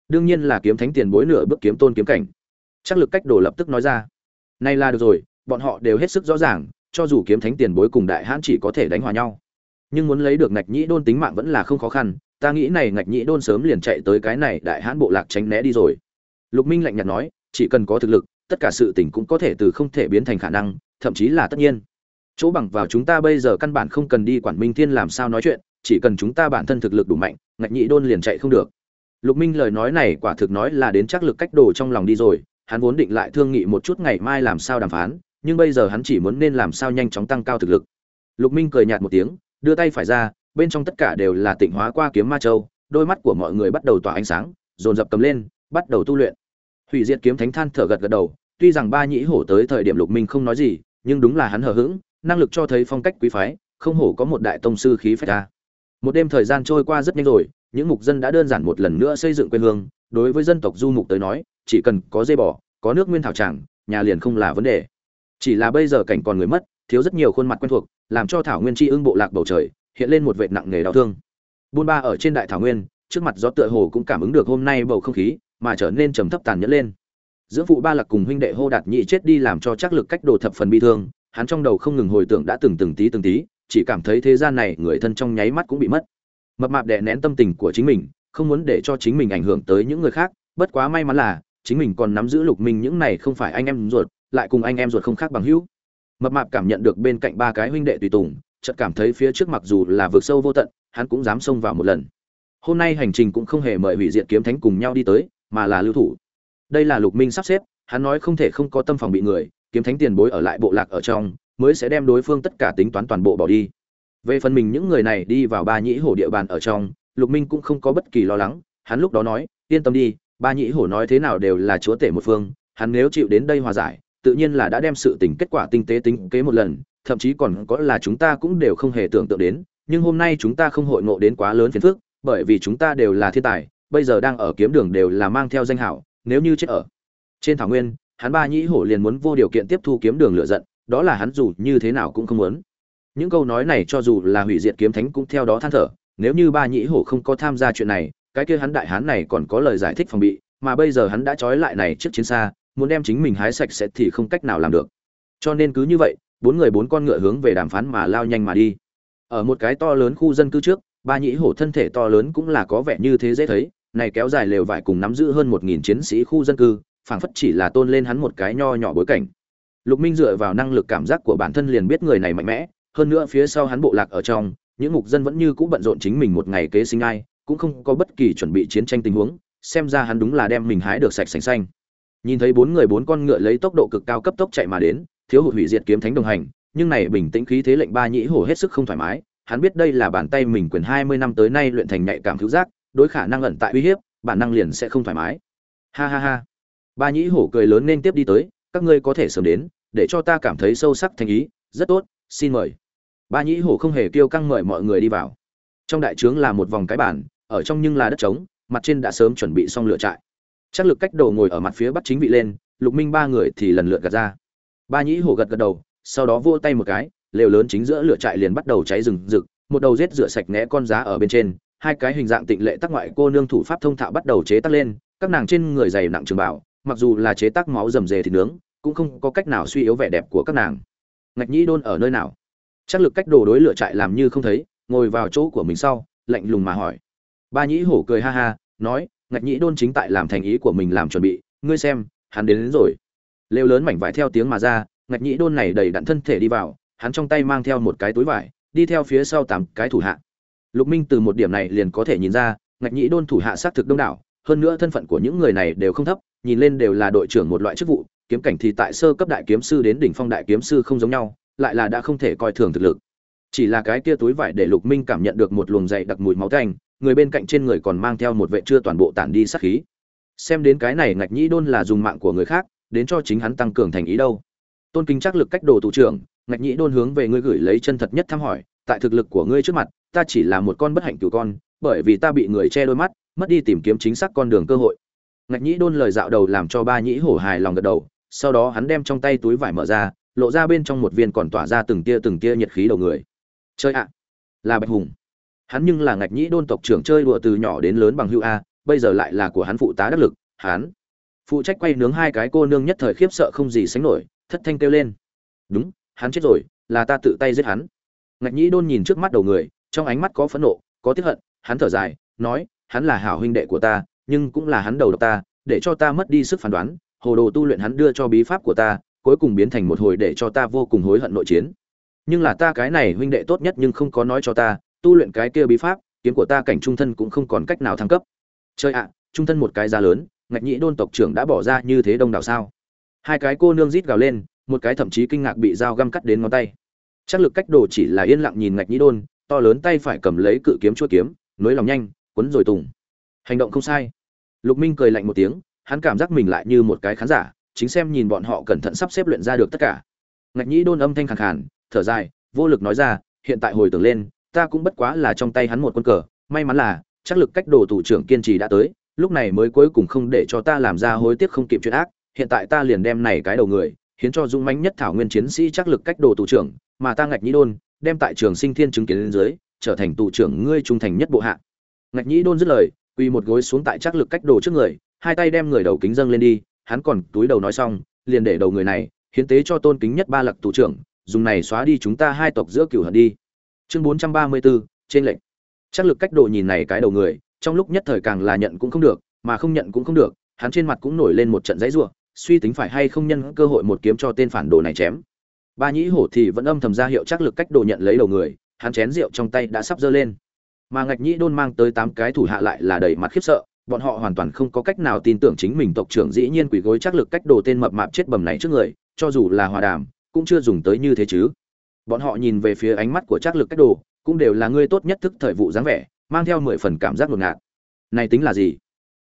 Đương nhiên là kiếm thánh tiền bối nửa bước kiếm tôn kiếm cảnh. Chắc lực cách đổ lập tức nói ra. Nay là được rồi, bọn họ đều hết sức rõ ràng, cho dù kiếm thánh tiền bối cùng đại hãn chỉ có thể đánh hòa nhau. Nhưng muốn lấy được ngạch nhĩ đôn tính mạng vẫn là không khó khăn, ta nghĩ này ngạch nhĩ đôn sớm liền chạy tới cái này đại hãn bộ lạc tránh né đi rồi. Lục minh lạnh nhạt nói, chỉ cần có thực lực, tất cả sự tình cũng có thể từ không thể biến thành khả năng, thậm chí là tất nhiên. Chỗ bằng vào chúng ta bây giờ căn bản không cần đi quản minh thiên làm sao nói chuyện chỉ cần chúng ta bản thân thực lực đủ mạnh, ngạch nhị đôn liền chạy không được. Lục minh lời nói này quả thực nói là đến chắc lực cách đồ trong lòng đi rồi, hắn vốn định lại thương nghị một chút ngày mai làm sao đàm phán, nhưng bây giờ hắn chỉ muốn nên làm sao nhanh chóng tăng cao thực lực. Lục minh cười nhạt một tiếng, đưa tay phải ra, bên trong tất cả đều là tịnh hóa qua kiếm ma châu, đôi mắt của mọi người bắt đầu tỏa ánh sáng, dồn dập cầm lên, bắt đầu tu luyện. Hủy diệt kiếm thánh than thở gật gật đầu, tuy rằng ba nhĩ hổ tới thời điểm lục minh không nói gì, nhưng đúng là hắn hờ hững, năng lực cho thấy phong cách quý phái, không hổ có một đại tông sư khí phách ta một đêm thời gian trôi qua rất nhanh rồi, những mục dân đã đơn giản một lần nữa xây dựng quê hương. Đối với dân tộc du mục tới nói, chỉ cần có dây bò, có nước nguyên thảo tràng, nhà liền không là vấn đề. Chỉ là bây giờ cảnh còn người mất, thiếu rất nhiều khuôn mặt quen thuộc, làm cho thảo nguyên tri ưng bộ lạc bầu trời, hiện lên một vệt nặng nề đau thương. Buôn ba ở trên đại thảo nguyên, trước mặt gió tựa hồ cũng cảm ứng được hôm nay bầu không khí, mà trở nên trầm thấp tàn nhẫn lên. Dưỡng phụ ba lạc cùng huynh đệ hô đạt nhị chết đi làm cho chắc lực cách đồ thập phần bi thương, hắn trong đầu không ngừng hồi tưởng đã từng từng tí từng tí chỉ cảm thấy thế gian này người thân trong nháy mắt cũng bị mất. Mập mạp đè nén tâm tình của chính mình, không muốn để cho chính mình ảnh hưởng tới những người khác, bất quá may mắn là, chính mình còn nắm giữ lục minh những này không phải anh em ruột, lại cùng anh em ruột không khác bằng hữu. Mập mạp cảm nhận được bên cạnh ba cái huynh đệ tùy tùng, chợt cảm thấy phía trước mặc dù là vực sâu vô tận, hắn cũng dám xông vào một lần. Hôm nay hành trình cũng không hề mời hủy diệt kiếm thánh cùng nhau đi tới, mà là lưu thủ. Đây là lục minh sắp xếp, hắn nói không thể không có tâm phòng bị người, kiếm thánh tiền bối ở lại bộ lạc ở trong mới sẽ đem đối phương tất cả tính toán toàn bộ bỏ đi. Về phần mình, những người này đi vào ba nhĩ hổ địa bàn ở trong, lục minh cũng không có bất kỳ lo lắng. Hắn lúc đó nói, yên tâm đi, ba nhĩ hổ nói thế nào đều là chúa tể một phương. Hắn nếu chịu đến đây hòa giải, tự nhiên là đã đem sự tình kết quả tinh tế tính kế một lần, thậm chí còn có là chúng ta cũng đều không hề tưởng tượng đến. Nhưng hôm nay chúng ta không hội ngộ đến quá lớn phiền phức, bởi vì chúng ta đều là thiên tài, bây giờ đang ở kiếm đường đều là mang theo danh hảo, nếu như chết ở trên thảo nguyên, hắn ba nhĩ hổ liền muốn vô điều kiện tiếp thu kiếm đường lựa giận đó là hắn dù như thế nào cũng không muốn. Những câu nói này cho dù là hủy diệt kiếm thánh cũng theo đó than thở, nếu như ba nhĩ hổ không có tham gia chuyện này, cái kia hắn đại hán này còn có lời giải thích phòng bị, mà bây giờ hắn đã trói lại này trước chiến xa, muốn đem chính mình hái sạch sẽ thì không cách nào làm được. Cho nên cứ như vậy, bốn người bốn con ngựa hướng về đàm phán mà lao nhanh mà đi. Ở một cái to lớn khu dân cư trước, ba nhĩ hổ thân thể to lớn cũng là có vẻ như thế dễ thấy, này kéo dài lều vải cùng nắm giữ hơn một nghìn chiến sĩ khu dân cư, phảng phất chỉ là tôn lên hắn một cái nho nhỏ bối cảnh lục minh dựa vào năng lực cảm giác của bản thân liền biết người này mạnh mẽ, hơn nữa phía sau hắn bộ lạc ở trong, những mục dân vẫn như cũ bận rộn chính mình một ngày kế sinh ai, cũng không có bất kỳ chuẩn bị chiến tranh tình huống, xem ra hắn đúng là đem mình hái được sạch sành xanh. Nhìn thấy bốn người bốn con ngựa lấy tốc độ cực cao cấp tốc chạy mà đến, thiếu hụt hủy diệt kiếm thánh đồng hành, nhưng này bình tĩnh khí thế lệnh ba nhĩ hổ hết sức không thoải mái, hắn biết đây là bàn tay mình quyền hai mươi năm tới nay luyện thành nhạy cảm cứu giác, đối khả năng ẩn tại uy hiếp, bản năng liền sẽ không thoải mái. Ha ha ha. Ba nhĩ hổ cười lớn nên tiếp đi tới, các ngươi có thể sớm đến để cho ta cảm thấy sâu sắc thành ý rất tốt xin mời. Ba nhĩ hổ không hề kêu căng mời mọi người đi vào. Trong đại trướng là một vòng cái bàn, ở trong nhưng là đất trống mặt trên đã sớm chuẩn bị xong lựa trại. Chắc lực cách đầu ngồi ở mặt phía bắc chính vị lên lục minh ba người thì lần lượt gạt ra. Ba nhĩ hổ gật gật đầu sau đó vỗ tay một cái lều lớn chính giữa lửa trại liền bắt đầu cháy rừng rực một đầu rết rửa sạch né con giá ở bên trên hai cái hình dạng tịnh lệ tác ngoại cô nương thủ pháp thông thạo bắt đầu chế tác lên các nàng trên người dày nặng trường bảo mặc dù là chế tác máu rầm rề thì nướng cũng không có cách nào suy yếu vẻ đẹp của các nàng. Ngạch nhĩ đôn ở nơi nào? Chắc lực cách đồ đối lựa trại làm như không thấy ngồi vào chỗ của mình sau lạnh lùng mà hỏi. Ba nhĩ hổ cười ha ha nói ngạch nhĩ đôn chính tại làm thành ý của mình làm chuẩn bị ngươi xem hắn đến, đến rồi. Lều lớn mảnh vải theo tiếng mà ra ngạch nhĩ đôn này đầy đặn thân thể đi vào hắn trong tay mang theo một cái túi vải đi theo phía sau tám cái thủ hạ. Lục minh từ một điểm này liền có thể nhìn ra ngạch nhĩ đôn thủ hạ xác thực đông đảo hơn nữa thân phận của những người này đều không thấp nhìn lên đều là đội trưởng một loại chức vụ kiếm cảnh thì tại sơ cấp đại kiếm sư đến đỉnh phong đại kiếm sư không giống nhau, lại là đã không thể coi thường thực lực. Chỉ là cái kia túi vải để lục minh cảm nhận được một luồng dày đặc mùi máu tanh, người bên cạnh trên người còn mang theo một vệ chưa toàn bộ tản đi sát khí. Xem đến cái này ngạch nhĩ đôn là dùng mạng của người khác, đến cho chính hắn tăng cường thành ý đâu. Tôn kính chắc lực cách đồ thủ trưởng, ngạch nhĩ đôn hướng về ngươi gửi lấy chân thật nhất thăm hỏi, tại thực lực của ngươi trước mặt, ta chỉ là một con bất hạnh tiểu con, bởi vì ta bị người che đôi mắt, mất đi tìm kiếm chính xác con đường cơ hội. Ngạch nhĩ đôn lời dạo đầu làm cho ba nhĩ hổ hài lòng gật đầu sau đó hắn đem trong tay túi vải mở ra, lộ ra bên trong một viên còn tỏa ra từng tia từng tia nhiệt khí đầu người. Chơi ạ, là bạch hùng. Hắn nhưng là ngạch nhĩ đôn tộc trưởng chơi đùa từ nhỏ đến lớn bằng hữu a, bây giờ lại là của hắn phụ tá đắc lực, hắn phụ trách quay nướng hai cái cô nương nhất thời khiếp sợ không gì sánh nổi, thất thanh kêu lên. Đúng, hắn chết rồi, là ta tự tay giết hắn. Ngạch nhĩ đôn nhìn trước mắt đầu người, trong ánh mắt có phẫn nộ, có tiếc hận, hắn thở dài, nói, hắn là hảo huynh đệ của ta, nhưng cũng là hắn đầu độc ta, để cho ta mất đi sức phán đoán hồ đồ tu luyện hắn đưa cho bí pháp của ta, cuối cùng biến thành một hồi để cho ta vô cùng hối hận nội chiến. Nhưng là ta cái này huynh đệ tốt nhất nhưng không có nói cho ta, tu luyện cái kia bí pháp, kiếm của ta cảnh trung thân cũng không còn cách nào thăng cấp. Chơi ạ, trung thân một cái giá lớn, ngạch nhĩ đôn tộc trưởng đã bỏ ra như thế đông đảo sao? Hai cái cô nương rít gào lên, một cái thậm chí kinh ngạc bị dao găm cắt đến ngón tay. Chắc lực cách đồ chỉ là yên lặng nhìn ngạch nhĩ đôn, to lớn tay phải cầm lấy cự kiếm chuôi kiếm, nối lòng nhanh, quấn rồi tùng. Hành động không sai. Lục minh cười lạnh một tiếng hắn cảm giác mình lại như một cái khán giả, chính xem nhìn bọn họ cẩn thận sắp xếp luyện ra được tất cả. Ngạch nhĩ đôn âm thanh khẳng khàn, thở dài, vô lực nói ra, hiện tại hồi tưởng lên, ta cũng bất quá là trong tay hắn một quân cờ, may mắn là, chắc lực cách đồ thủ trưởng kiên trì đã tới, lúc này mới cuối cùng không để cho ta làm ra hối tiếc không kịp chuyện ác, hiện tại ta liền đem này cái đầu người, hiến cho dũng mãnh nhất thảo nguyên chiến sĩ chắc lực cách đồ tù trưởng, mà ta ngạch nhĩ đôn, đem tại trường sinh thiên chứng kiến lên dưới, trở thành tù trưởng ngươi trung thành nhất bộ hạ. Ngạch nhĩ đôn dứt lời, quỳ một gối xuống tại chắc lực cách đồ trước người hai tay đem người đầu kính dâng lên đi hắn còn túi đầu nói xong liền để đầu người này hiến tế cho tôn kính nhất ba lặc tù trưởng dùng này xóa đi chúng ta hai tộc giữa cửu hận đi. Chương bốn trăm ba mươi 434, trên lệnh. Chắc lực cách đồ nhìn này cái đầu người trong lúc nhất thời càng là nhận cũng không được mà không nhận cũng không được hắn trên mặt cũng nổi lên một trận giấy rủa suy tính phải hay không nhân cơ hội một kiếm cho tên phản đồ này chém. Ba nhĩ hổ thì vẫn âm thầm ra hiệu chắc lực cách đồ nhận lấy đầu người hắn chén rượu trong tay đã sắp dơ lên. Mà ngạch nhĩ đôn mang tới tám cái thủ hạ lại là đầy mặt khiếp sợ bọn họ hoàn toàn không có cách nào tin tưởng chính mình tộc trưởng dĩ nhiên quỷ gối chắc lực cách đồ tên mập mạp chết bầm này trước người, cho dù là hòa đàm, cũng chưa dùng tới như thế chứ. Bọn họ nhìn về phía ánh mắt của chắc lực cách đồ, cũng đều là người tốt nhất thức thời vụ dáng vẻ, mang theo mười phần cảm giác ngột ngạt. Này tính là gì?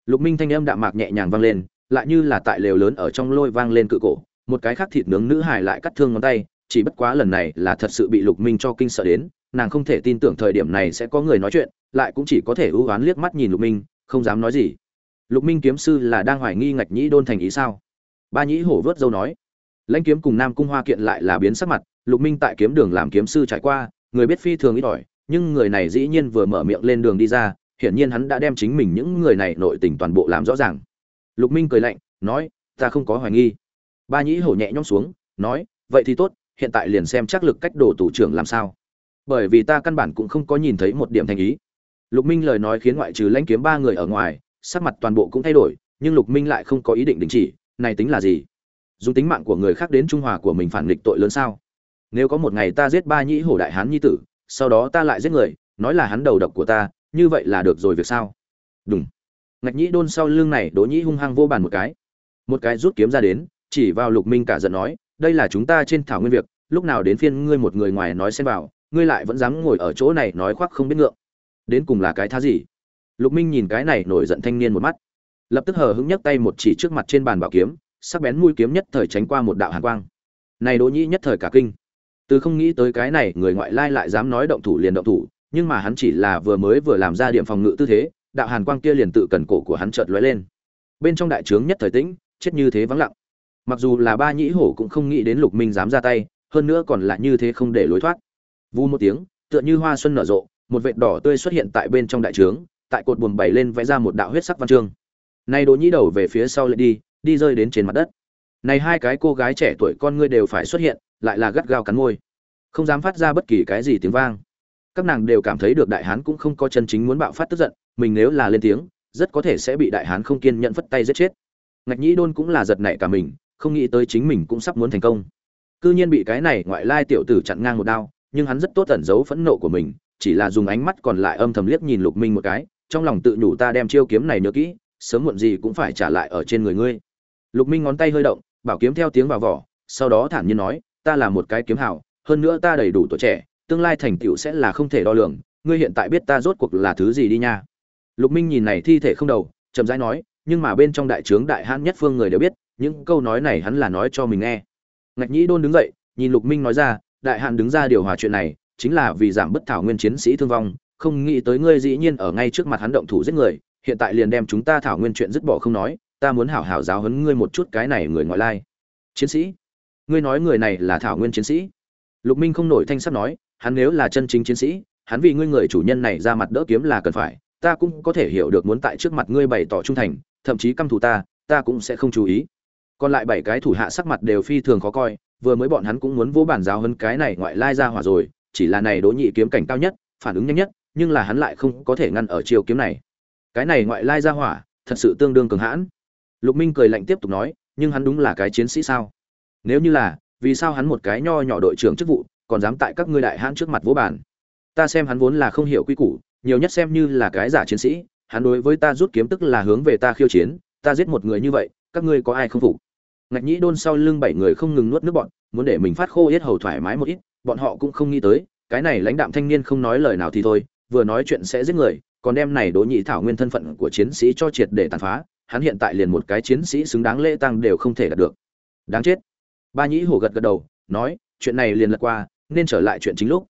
Lục minh thanh âm đạm mạc nhẹ nhàng vang lên, lại như là tại lều lớn ở trong lôi vang lên cự cổ, một cái khác thịt nướng nữ hài lại cắt thương ngón tay, chỉ bất quá lần này là thật sự bị lục minh cho kinh sợ đến, nàng không thể tin tưởng thời điểm này sẽ có người nói chuyện, lại cũng chỉ có thể ưu oán liếc mắt nhìn lục minh không dám nói gì. Lục minh kiếm sư là đang hoài nghi ngạch nhĩ đôn thành ý sao? Ba nhĩ hổ vớt dâu nói. Lãnh kiếm cùng nam cung hoa kiện lại là biến sắc mặt, lục minh tại kiếm đường làm kiếm sư trải qua, người biết phi thường ít ỏi, nhưng người này dĩ nhiên vừa mở miệng lên đường đi ra, hiển nhiên hắn đã đem chính mình những người này nội tình toàn bộ làm rõ ràng. Lục minh cười lạnh, nói, ta không có hoài nghi. Ba nhĩ hổ nhẹ nhõm xuống, nói, vậy thì tốt, hiện tại liền xem chắc lực cách đổ tủ trưởng làm sao. Bởi vì ta căn bản cũng không có nhìn thấy một điểm thành ý lục minh lời nói khiến ngoại trừ lãnh kiếm ba người ở ngoài, sắc mặt toàn bộ cũng thay đổi, nhưng lục minh lại không có ý định đình chỉ, này tính là gì? Dùng tính mạng của người khác đến trung hòa của mình phản nghịch tội lớn sao? Nếu có một ngày ta giết ba nhĩ hổ đại hán nhi tử, sau đó ta lại giết người, nói là hắn đầu độc của ta, như vậy là được rồi việc sao? Đúng ngạch nhĩ đôn sau lưng này đỗ nhĩ hung hăng vô bàn một cái. Một cái rút kiếm ra đến, chỉ vào lục minh cả giận nói, đây là chúng ta trên thảo nguyên việc, lúc nào đến phiên ngươi một người ngoài nói xem vào, ngươi lại vẫn dám ngồi ở chỗ này nói khoác không biết ngượng đến cùng là cái thá gì? Lục minh nhìn cái này nổi giận thanh niên một mắt. Lập tức hờ hững nhấc tay một chỉ trước mặt trên bàn bảo kiếm, sắc bén mũi kiếm nhất thời tránh qua một đạo hàn quang. Này đỗ nhĩ nhất thời cả kinh. Từ không nghĩ tới cái này, người ngoại lai lại dám nói động thủ liền động thủ, nhưng mà hắn chỉ là vừa mới vừa làm ra điểm phòng ngự tư thế, đạo hàn quang kia liền tự cần cổ của hắn chợt lóe lên. Bên trong đại trướng nhất thời tĩnh, chết như thế vắng lặng. Mặc dù là ba nhĩ hổ cũng không nghĩ đến lục minh dám ra tay, hơn nữa còn là như thế không để lối thoát. Vu một tiếng, tựa như hoa xuân nở rộ một vệt đỏ tươi xuất hiện tại bên trong đại trướng, tại cột buồm bày lên vẽ ra một đạo huyết sắc văn chương. Nay đỗ nhĩ đầu về phía sau lại đi đi rơi đến trên mặt đất. Này hai cái cô gái trẻ tuổi con ngươi đều phải xuất hiện, lại là gắt gao cắn môi. Không dám phát ra bất kỳ cái gì tiếng vang. Các nàng đều cảm thấy được đại hán cũng không có chân chính muốn bạo phát tức giận, mình nếu là lên tiếng, rất có thể sẽ bị đại hán không kiên nhận phất tay giết chết. Ngạch nhĩ đôn cũng là giật nảy cả mình, không nghĩ tới chính mình cũng sắp muốn thành công. Cư nhiên bị cái này ngoại lai tiểu tử chặn ngang một đao, nhưng hắn rất tốt tẩn giấu phẫn nộ của mình chỉ là dùng ánh mắt còn lại âm thầm liếc nhìn lục minh một cái, trong lòng tự nhủ ta đem chiêu kiếm này nhớ kỹ, sớm muộn gì cũng phải trả lại ở trên người ngươi. Lục minh ngón tay hơi động, bảo kiếm theo tiếng vào vỏ, sau đó thản nhiên nói, ta là một cái kiếm hảo hơn nữa ta đầy đủ tuổi trẻ, tương lai thành tựu sẽ là không thể đo lường, ngươi hiện tại biết ta rốt cuộc là thứ gì đi nha. Lục minh nhìn này thi thể không đầu, chậm rãi nói, nhưng mà bên trong đại trướng đại hãn nhất phương người đều biết, những câu nói này hắn là nói cho mình nghe. Ngạch nhĩ đôn đứng dậy, nhìn lục minh nói ra, đại hãn đứng ra điều hòa chuyện này chính là vì giảm bất thảo nguyên chiến sĩ thương vong, không nghĩ tới ngươi dĩ nhiên ở ngay trước mặt hắn động thủ giết người, hiện tại liền đem chúng ta thảo nguyên chuyện dứt bỏ không nói, ta muốn hảo hảo giáo huấn ngươi một chút cái này người ngoại lai. Chiến sĩ, ngươi nói người này là thảo nguyên chiến sĩ? Lục minh không nổi thanh sắc nói, hắn nếu là chân chính chiến sĩ, hắn vì ngươi người chủ nhân này ra mặt đỡ kiếm là cần phải, ta cũng có thể hiểu được muốn tại trước mặt ngươi bày tỏ trung thành, thậm chí căm thù ta ta cũng sẽ không chú ý. Còn lại bảy cái thủ hạ sắc mặt đều phi thường khó coi, vừa mới bọn hắn cũng muốn vô bản giáo hơn cái này ngoại lai ra hỏa rồi chỉ là này đỗ nhị kiếm cảnh cao nhất, phản ứng nhanh nhất, nhưng là hắn lại không có thể ngăn ở chiều kiếm này. Cái này ngoại lai ra hỏa, thật sự tương đương cường hãn. Lục minh cười lạnh tiếp tục nói, nhưng hắn đúng là cái chiến sĩ sao? Nếu như là, vì sao hắn một cái nho nhỏ đội trưởng chức vụ, còn dám tại các ngươi đại hãn trước mặt vỗ bàn? Ta xem hắn vốn là không hiểu quy củ, nhiều nhất xem như là cái giả chiến sĩ, hắn đối với ta rút kiếm tức là hướng về ta khiêu chiến, ta giết một người như vậy, các ngươi có ai không phục? Ngạch nhĩ đôn sau lưng bảy người không ngừng nuốt nước bọn, muốn để mình phát khô yết hầu thoải mái một ít bọn họ cũng không nghĩ tới, cái này lãnh đạm thanh niên không nói lời nào thì thôi, vừa nói chuyện sẽ giết người, còn đem này đỗ nhị thảo nguyên thân phận của chiến sĩ cho triệt để tàn phá, hắn hiện tại liền một cái chiến sĩ xứng đáng lễ tăng đều không thể đạt được. Đáng chết. Ba nhĩ hổ gật gật đầu, nói, chuyện này liền lật qua, nên trở lại chuyện chính lúc.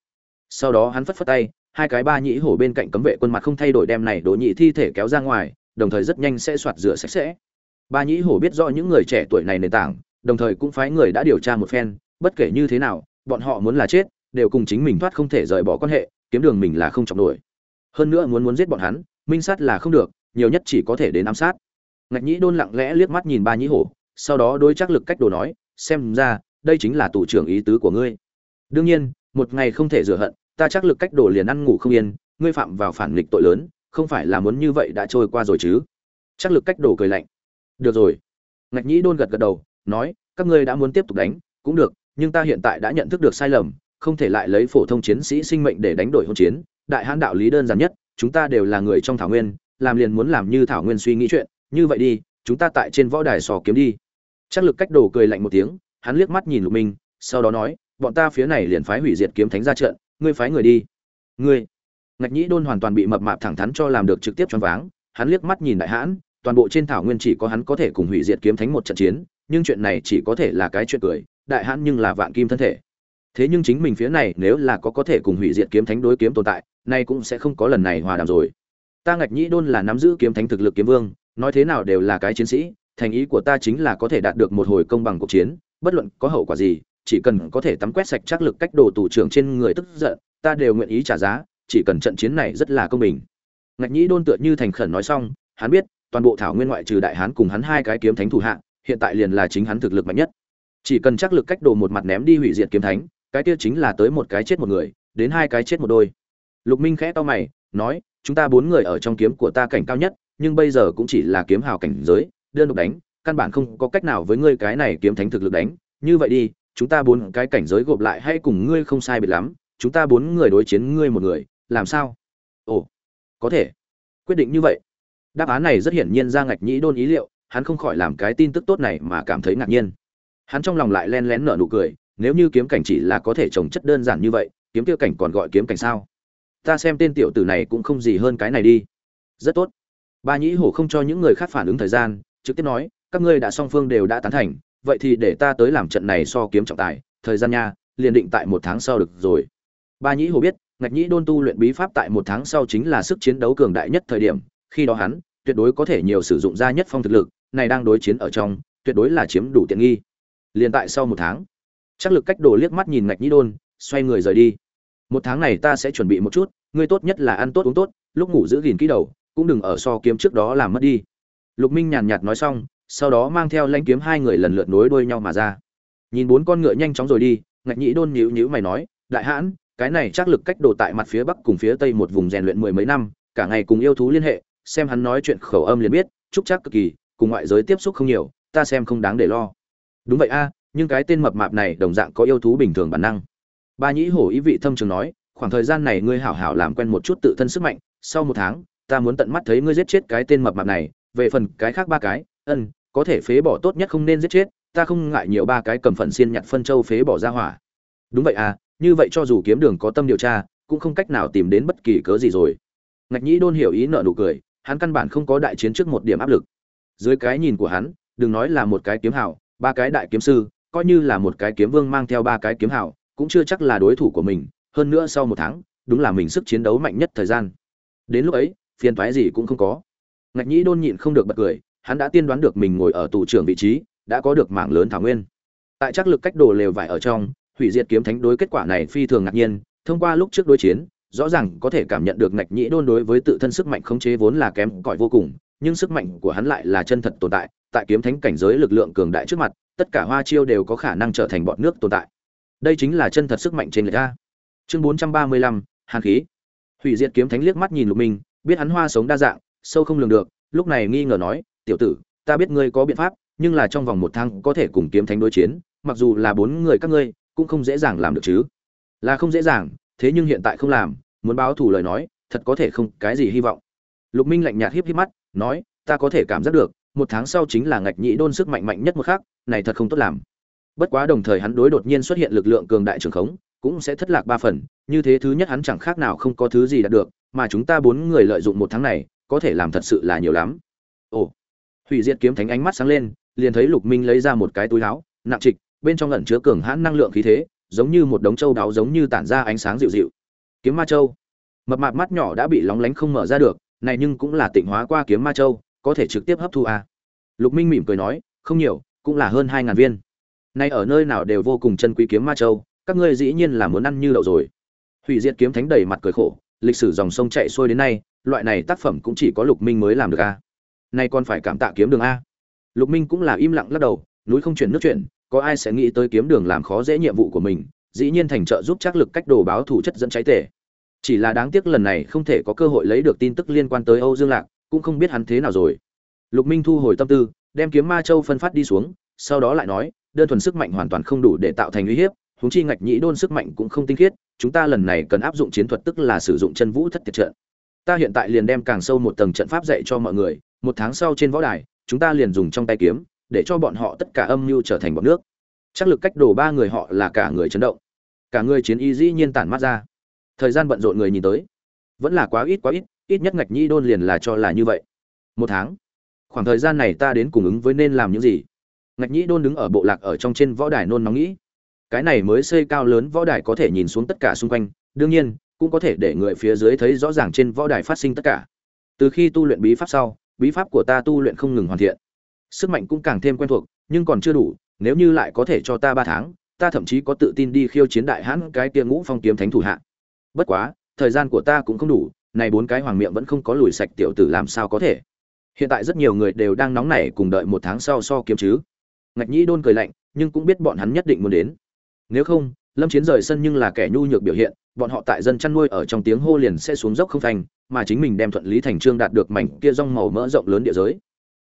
Sau đó hắn phất phất tay, hai cái ba nhĩ hổ bên cạnh cấm vệ quân mặt không thay đổi đem này đỗ nhị thi thể kéo ra ngoài, đồng thời rất nhanh sẽ soạt rửa sạch sẽ. Ba nhĩ hổ biết rõ những người trẻ tuổi này nền tảng, đồng thời cũng phái người đã điều tra một phen, bất kể như thế nào bọn họ muốn là chết, đều cùng chính mình thoát không thể rời bỏ quan hệ, kiếm đường mình là không trọng nổi. Hơn nữa muốn muốn giết bọn hắn, minh sát là không được, nhiều nhất chỉ có thể đến ám sát. Ngạch nhĩ đôn lặng lẽ liếc mắt nhìn ba nhĩ hổ, sau đó đôi chắc lực cách đồ nói, xem ra, đây chính là tù trưởng ý tứ của ngươi. Đương nhiên, một ngày không thể rửa hận, ta chắc lực cách đồ liền ăn ngủ không yên, ngươi phạm vào phản nghịch tội lớn, không phải là muốn như vậy đã trôi qua rồi chứ? Chắc lực cách đồ cười lạnh. Được rồi. Ngạch nhĩ đôn gật gật đầu, nói, các ngươi đã muốn tiếp tục đánh, cũng được nhưng ta hiện tại đã nhận thức được sai lầm, không thể lại lấy phổ thông chiến sĩ sinh mệnh để đánh đổi hôn chiến. Đại hãn đạo lý đơn giản nhất, chúng ta đều là người trong thảo nguyên, làm liền muốn làm như thảo nguyên suy nghĩ chuyện. Như vậy đi, chúng ta tại trên võ đài sò kiếm đi. Chắc lực cách đồ cười lạnh một tiếng, hắn liếc mắt nhìn lục minh, sau đó nói, bọn ta phía này liền phái hủy diệt kiếm thánh ra trận, ngươi phái người đi. Ngươi. Ngạch nhĩ đôn hoàn toàn bị mập mạp thẳng thắn cho làm được trực tiếp choáng váng, hắn liếc mắt nhìn đại hãn, toàn bộ trên thảo nguyên chỉ có hắn có thể cùng hủy diệt kiếm thánh một trận chiến, nhưng chuyện này chỉ có thể là cái chuyện cười đại hãn nhưng là vạn kim thân thể. Thế nhưng chính mình phía này nếu là có có thể cùng hủy diệt kiếm thánh đối kiếm tồn tại, nay cũng sẽ không có lần này hòa đàm rồi. Ta ngạch nhĩ đôn là nắm giữ kiếm thánh thực lực kiếm vương, nói thế nào đều là cái chiến sĩ, thành ý của ta chính là có thể đạt được một hồi công bằng cuộc chiến, bất luận có hậu quả gì, chỉ cần có thể tắm quét sạch chắc lực cách đồ tù trưởng trên người tức giận, ta đều nguyện ý trả giá, chỉ cần trận chiến này rất là công bình. Ngạch nhĩ đôn tựa như thành khẩn nói xong, hắn biết, toàn bộ thảo nguyên ngoại trừ đại hán cùng hắn hai cái kiếm thánh thủ hạ, hiện tại liền là chính hắn thực lực mạnh nhất chỉ cần chắc lực cách đồ một mặt ném đi hủy diệt kiếm thánh, cái kia chính là tới một cái chết một người, đến hai cái chết một đôi. Lục minh khẽ to mày, nói, chúng ta bốn người ở trong kiếm của ta cảnh cao nhất, nhưng bây giờ cũng chỉ là kiếm hào cảnh giới, đơn độc đánh, căn bản không có cách nào với ngươi cái này kiếm thánh thực lực đánh. Như vậy đi, chúng ta bốn cái cảnh giới gộp lại hay cùng ngươi không sai biệt lắm, chúng ta bốn người đối chiến ngươi một người, làm sao? Ồ, có thể. Quyết định như vậy. Đáp án này rất hiển nhiên ra ngạch nhĩ đôn ý liệu, hắn không khỏi làm cái tin tức tốt này mà cảm thấy ngạc nhiên hắn trong lòng lại len lén nở nụ cười, nếu như kiếm cảnh chỉ là có thể trồng chất đơn giản như vậy, kiếm tiêu cảnh còn gọi kiếm cảnh sao? Ta xem tên tiểu tử này cũng không gì hơn cái này đi. Rất tốt. Ba nhĩ hổ không cho những người khác phản ứng thời gian, trực tiếp nói, các ngươi đã song phương đều đã tán thành, vậy thì để ta tới làm trận này so kiếm trọng tài, thời gian nha, liền định tại một tháng sau được rồi. Ba nhĩ hổ biết, ngạch nhĩ đôn tu luyện bí pháp tại một tháng sau chính là sức chiến đấu cường đại nhất thời điểm, khi đó hắn, tuyệt đối có thể nhiều sử dụng ra nhất phong thực lực, này đang đối chiến ở trong, tuyệt đối là chiếm đủ tiện nghi liền tại sau một tháng. Chắc lực cách đồ liếc mắt nhìn ngạch nhĩ đôn, xoay người rời đi. Một tháng này ta sẽ chuẩn bị một chút, ngươi tốt nhất là ăn tốt uống tốt, lúc ngủ giữ gìn kỹ đầu, cũng đừng ở so kiếm trước đó làm mất đi. Lục minh nhàn nhạt nói xong, sau đó mang theo lãnh kiếm hai người lần lượt nối đuôi nhau mà ra. Nhìn bốn con ngựa nhanh chóng rồi đi, ngạch nhĩ đôn nhíu nhíu mày nói, đại hãn, cái này chắc lực cách đồ tại mặt phía bắc cùng phía tây một vùng rèn luyện mười mấy năm, cả ngày cùng yêu thú liên hệ, xem hắn nói chuyện khẩu âm liền biết, chúc chắc cực kỳ, cùng ngoại giới tiếp xúc không nhiều, ta xem không đáng để lo đúng vậy a, nhưng cái tên mập mạp này đồng dạng có yêu thú bình thường bản năng. Ba nhĩ hổ ý vị thâm trường nói, khoảng thời gian này ngươi hảo hảo làm quen một chút tự thân sức mạnh, sau một tháng, ta muốn tận mắt thấy ngươi giết chết cái tên mập mạp này, về phần cái khác ba cái, ân, có thể phế bỏ tốt nhất không nên giết chết, ta không ngại nhiều ba cái cầm phần xiên nhặt phân châu phế bỏ ra hỏa. Đúng vậy à như vậy cho dù kiếm đường có tâm điều tra, cũng không cách nào tìm đến bất kỳ cớ gì rồi. Ngạch nhĩ đôn hiểu ý nợ nụ cười, hắn căn bản không có đại chiến trước một điểm áp lực. Dưới cái nhìn của hắn, đừng nói là một cái kiếm hảo ba cái đại kiếm sư, coi như là một cái kiếm vương mang theo ba cái kiếm hảo, cũng chưa chắc là đối thủ của mình, hơn nữa sau một tháng, đúng là mình sức chiến đấu mạnh nhất thời gian. Đến lúc ấy, phiền toái gì cũng không có. Ngạch nhĩ đôn nhịn không được bật cười, hắn đã tiên đoán được mình ngồi ở tù trưởng vị trí, đã có được mảng lớn thảo nguyên. Tại chắc lực cách đồ lều vải ở trong, hủy diệt kiếm thánh đối kết quả này phi thường ngạc nhiên, thông qua lúc trước đối chiến, rõ ràng có thể cảm nhận được ngạch nhĩ đôn đối với tự thân sức mạnh khống chế vốn là kém cỏi vô cùng nhưng sức mạnh của hắn lại là chân thật tồn tại tại kiếm thánh cảnh giới lực lượng cường đại trước mặt, tất cả hoa chiêu đều có khả năng trở thành bọn nước tồn tại. Đây chính là chân thật sức mạnh trên người ta chương bốn trăm ba mươi lăm, hàn khí. Hủy diệt kiếm thánh liếc mắt nhìn lục minh, biết hắn hoa sống đa dạng, sâu không lường được, lúc này nghi ngờ nói, tiểu tử, ta biết ngươi có biện pháp, nhưng là trong vòng một tháng có thể cùng kiếm thánh đối chiến, mặc dù là bốn người các ngươi, cũng không dễ dàng làm được chứ. Là không dễ dàng, thế nhưng hiện tại không làm, muốn báo thù lời nói, thật có thể không, cái gì hy vọng? Lục minh lạnh nhạt hiếp hiếp mắt nói, ta có thể cảm giác được, một tháng sau chính là ngạch nhị đôn sức mạnh mạnh nhất một khắc, này thật không tốt làm. Bất quá đồng thời hắn đối đột nhiên xuất hiện lực lượng cường đại trường khống, cũng sẽ thất lạc ba phần, như thế thứ nhất hắn chẳng khác nào không có thứ gì đạt được, mà chúng ta bốn người lợi dụng một tháng này, có thể làm thật sự là nhiều lắm. Ồ, hủy diệt kiếm thánh ánh mắt sáng lên, liền thấy lục minh lấy ra một cái túi áo, nặng trịch, bên trong ẩn chứa cường hãn năng lượng khí thế, giống như một đống châu đáo giống như tản ra ánh sáng dịu dịu. Kiếm ma châu. Mập mạp mắt nhỏ đã bị lóng lánh không mở ra được này nhưng cũng là tịnh hóa qua kiếm ma châu, có thể trực tiếp hấp thu à. lục minh mỉm cười nói, không nhiều, cũng là hơn hai ngàn viên nay ở nơi nào đều vô cùng chân quý kiếm ma châu, các ngươi dĩ nhiên là muốn ăn như đậu rồi hủy diệt kiếm thánh đầy mặt cười khổ, lịch sử dòng sông chạy xuôi đến nay, loại này tác phẩm cũng chỉ có lục minh mới làm được a à. nay còn phải cảm tạ kiếm đường a lục minh cũng là im lặng lắc đầu, núi không chuyển nước chuyển, có ai sẽ nghĩ tới kiếm đường làm khó dễ nhiệm vụ của mình, dĩ nhiên thành trợ giúp chắc lực cách đồ báo thủ chất dẫn cháy tể chỉ là đáng tiếc lần này không thể có cơ hội lấy được tin tức liên quan tới âu dương lạc, cũng không biết hắn thế nào rồi. Lục minh thu hồi tâm tư, đem kiếm ma châu phân phát đi xuống, sau đó lại nói, đơn thuần sức mạnh hoàn toàn không đủ để tạo thành uy hiếp, huống chi ngạch nhĩ đôn sức mạnh cũng không tinh khiết, chúng ta lần này cần áp dụng chiến thuật tức là sử dụng chân vũ thất tiệt trận. Ta hiện tại liền đem càng sâu một tầng trận pháp dạy cho mọi người, một tháng sau trên võ đài, chúng ta liền dùng trong tay kiếm, để cho bọn họ tất cả âm mưu trở thành bọn nước. Chắc lực cách đổ ba người họ là cả người chấn động. Cả người chiến y dĩ nhiên tản mắt ra thời gian bận rộn người nhìn tới. Vẫn là quá ít quá ít ít nhất ngạch nhĩ đôn liền là cho là như vậy. Một tháng. Khoảng thời gian này ta đến cùng ứng với nên làm những gì? Ngạch nhĩ đôn đứng ở bộ lạc ở trong trên võ đài nôn nóng nghĩ. Cái này mới xây cao lớn võ đài có thể nhìn xuống tất cả xung quanh, đương nhiên, cũng có thể để người phía dưới thấy rõ ràng trên võ đài phát sinh tất cả. Từ khi tu luyện bí pháp sau, bí pháp của ta tu luyện không ngừng hoàn thiện. Sức mạnh cũng càng thêm quen thuộc, nhưng còn chưa đủ, nếu như lại có thể cho ta ba tháng, ta thậm chí có tự tin đi khiêu chiến đại hãn cái tia ngũ phong kiếm thánh thủ hạ bất quá, thời gian của ta cũng không đủ, này bốn cái hoàng miệng vẫn không có lùi sạch tiểu tử làm sao có thể. Hiện tại rất nhiều người đều đang nóng nảy cùng đợi một tháng sau so kiếm chứ. Ngạch nhĩ đôn cười lạnh, nhưng cũng biết bọn hắn nhất định muốn đến. Nếu không, lâm chiến rời sân nhưng là kẻ nhu nhược biểu hiện, bọn họ tại dân chăn nuôi ở trong tiếng hô liền sẽ xuống dốc không thành, mà chính mình đem thuận lý thành trương đạt được mảnh kia rong màu mỡ rộng lớn địa giới.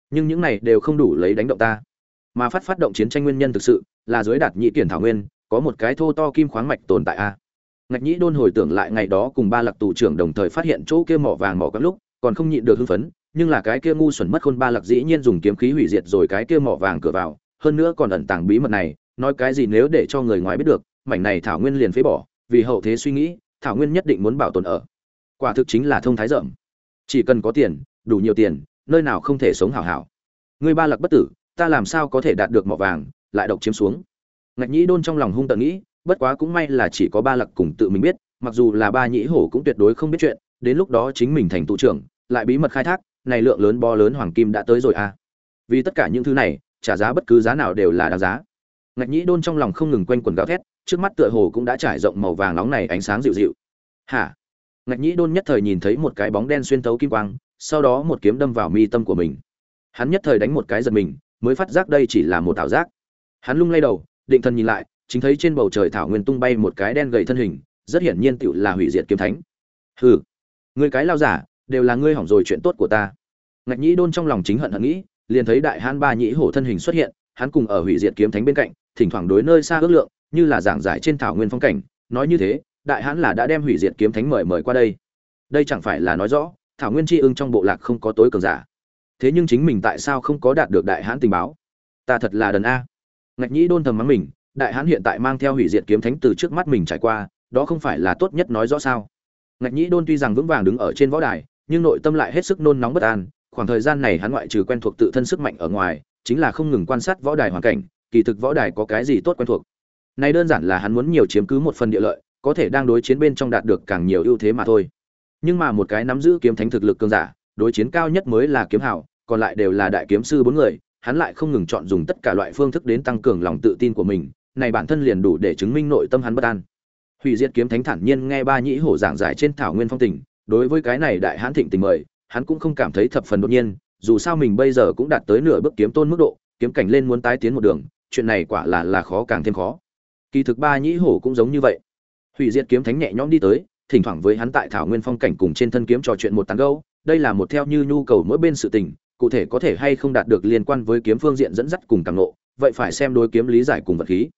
Nhưng những này đều không đủ lấy đánh động ta. Mà phát phát động chiến tranh nguyên nhân thực sự là dưới đạt nhị kiển thảo nguyên, có một cái thô to kim khoáng mạch tồn tại a ngạch nhĩ đôn hồi tưởng lại ngày đó cùng ba lạc tù trưởng đồng thời phát hiện chỗ kia mỏ vàng mỏ các lúc, còn không nhịn được hưng phấn, nhưng là cái kia ngu xuẩn mất khôn ba lạc dĩ nhiên dùng kiếm khí hủy diệt rồi cái kia mỏ vàng cửa vào, hơn nữa còn ẩn tàng bí mật này, nói cái gì nếu để cho người ngoài biết được, mảnh này thảo nguyên liền phế bỏ, vì hậu thế suy nghĩ, thảo nguyên nhất định muốn bảo tồn ở. Quả thực chính là thông thái rộng chỉ cần có tiền, đủ nhiều tiền, nơi nào không thể sống hảo hảo. Người ba lạc bất tử, ta làm sao có thể đạt được mỏ vàng, lại độc chiếm xuống. Ngạch nhĩ đôn trong lòng hung tận nghĩ bất quá cũng may là chỉ có ba lặc cùng tự mình biết, mặc dù là ba nhĩ hổ cũng tuyệt đối không biết chuyện, đến lúc đó chính mình thành tụ trưởng, lại bí mật khai thác, này lượng lớn bo lớn hoàng kim đã tới rồi à. Vì tất cả những thứ này, trả giá bất cứ giá nào đều là đáng giá. Ngạch nhĩ đôn trong lòng không ngừng quanh quần gào thét, trước mắt tựa hồ cũng đã trải rộng màu vàng nóng này ánh sáng dịu dịu. Hả? Ngạch nhĩ đôn nhất thời nhìn thấy một cái bóng đen xuyên thấu kim quang, sau đó một kiếm đâm vào mi tâm của mình. Hắn nhất thời đánh một cái giật mình, mới phát giác đây chỉ là một ảo giác. Hắn lung lay đầu, định thần nhìn lại chính thấy trên bầu trời thảo nguyên tung bay một cái đen gầy thân hình, rất hiển nhiên tựu là hủy diệt kiếm thánh. Hừ, ngươi cái lao giả, đều là ngươi hỏng rồi chuyện tốt của ta. Ngạch nhĩ đôn trong lòng chính hận hận nghĩ, liền thấy đại hán ba nhĩ hổ thân hình xuất hiện, hắn cùng ở hủy diệt kiếm thánh bên cạnh, thỉnh thoảng đối nơi xa ước lượng, như là giảng giải trên thảo nguyên phong cảnh. Nói như thế, đại hán là đã đem hủy diệt kiếm thánh mời mời qua đây. Đây chẳng phải là nói rõ, thảo nguyên chi ưng trong bộ lạc không có tối cường giả. Thế nhưng chính mình tại sao không có đạt được đại hán tình báo? Ta thật là đần a. Ngạch nhĩ đôn thầm mắng mình đại hán hiện tại mang theo hủy diệt kiếm thánh từ trước mắt mình trải qua, đó không phải là tốt nhất nói rõ sao? Ngạch nhĩ đôn tuy rằng vững vàng đứng ở trên võ đài, nhưng nội tâm lại hết sức nôn nóng bất an, khoảng thời gian này hắn ngoại trừ quen thuộc tự thân sức mạnh ở ngoài, chính là không ngừng quan sát võ đài hoàn cảnh, kỳ thực võ đài có cái gì tốt quen thuộc. Này đơn giản là hắn muốn nhiều chiếm cứ một phần địa lợi, có thể đang đối chiến bên trong đạt được càng nhiều ưu thế mà thôi. Nhưng mà một cái nắm giữ kiếm thánh thực lực cường giả, đối chiến cao nhất mới là kiếm hảo, còn lại đều là đại kiếm sư bốn người, hắn lại không ngừng chọn dùng tất cả loại phương thức đến tăng cường lòng tự tin của mình này bản thân liền đủ để chứng minh nội tâm hắn bất an. Hủy diệt kiếm thánh thản nhiên nghe ba nhĩ hổ giảng giải trên thảo nguyên phong tình, đối với cái này đại hãn thịnh tình mời, hắn cũng không cảm thấy thập phần đột nhiên, dù sao mình bây giờ cũng đạt tới nửa bước kiếm tôn mức độ, kiếm cảnh lên muốn tái tiến một đường, chuyện này quả là là khó càng thêm khó. Kỳ thực ba nhĩ hổ cũng giống như vậy. Hủy diệt kiếm thánh nhẹ nhõm đi tới, thỉnh thoảng với hắn tại thảo nguyên phong cảnh cùng trên thân kiếm trò chuyện một tán gâu đây là một theo như nhu cầu mỗi bên sự tình, cụ thể có thể hay không đạt được liên quan với kiếm phương diện dẫn dắt cùng càng nộ vậy phải xem đối kiếm lý giải cùng vật khí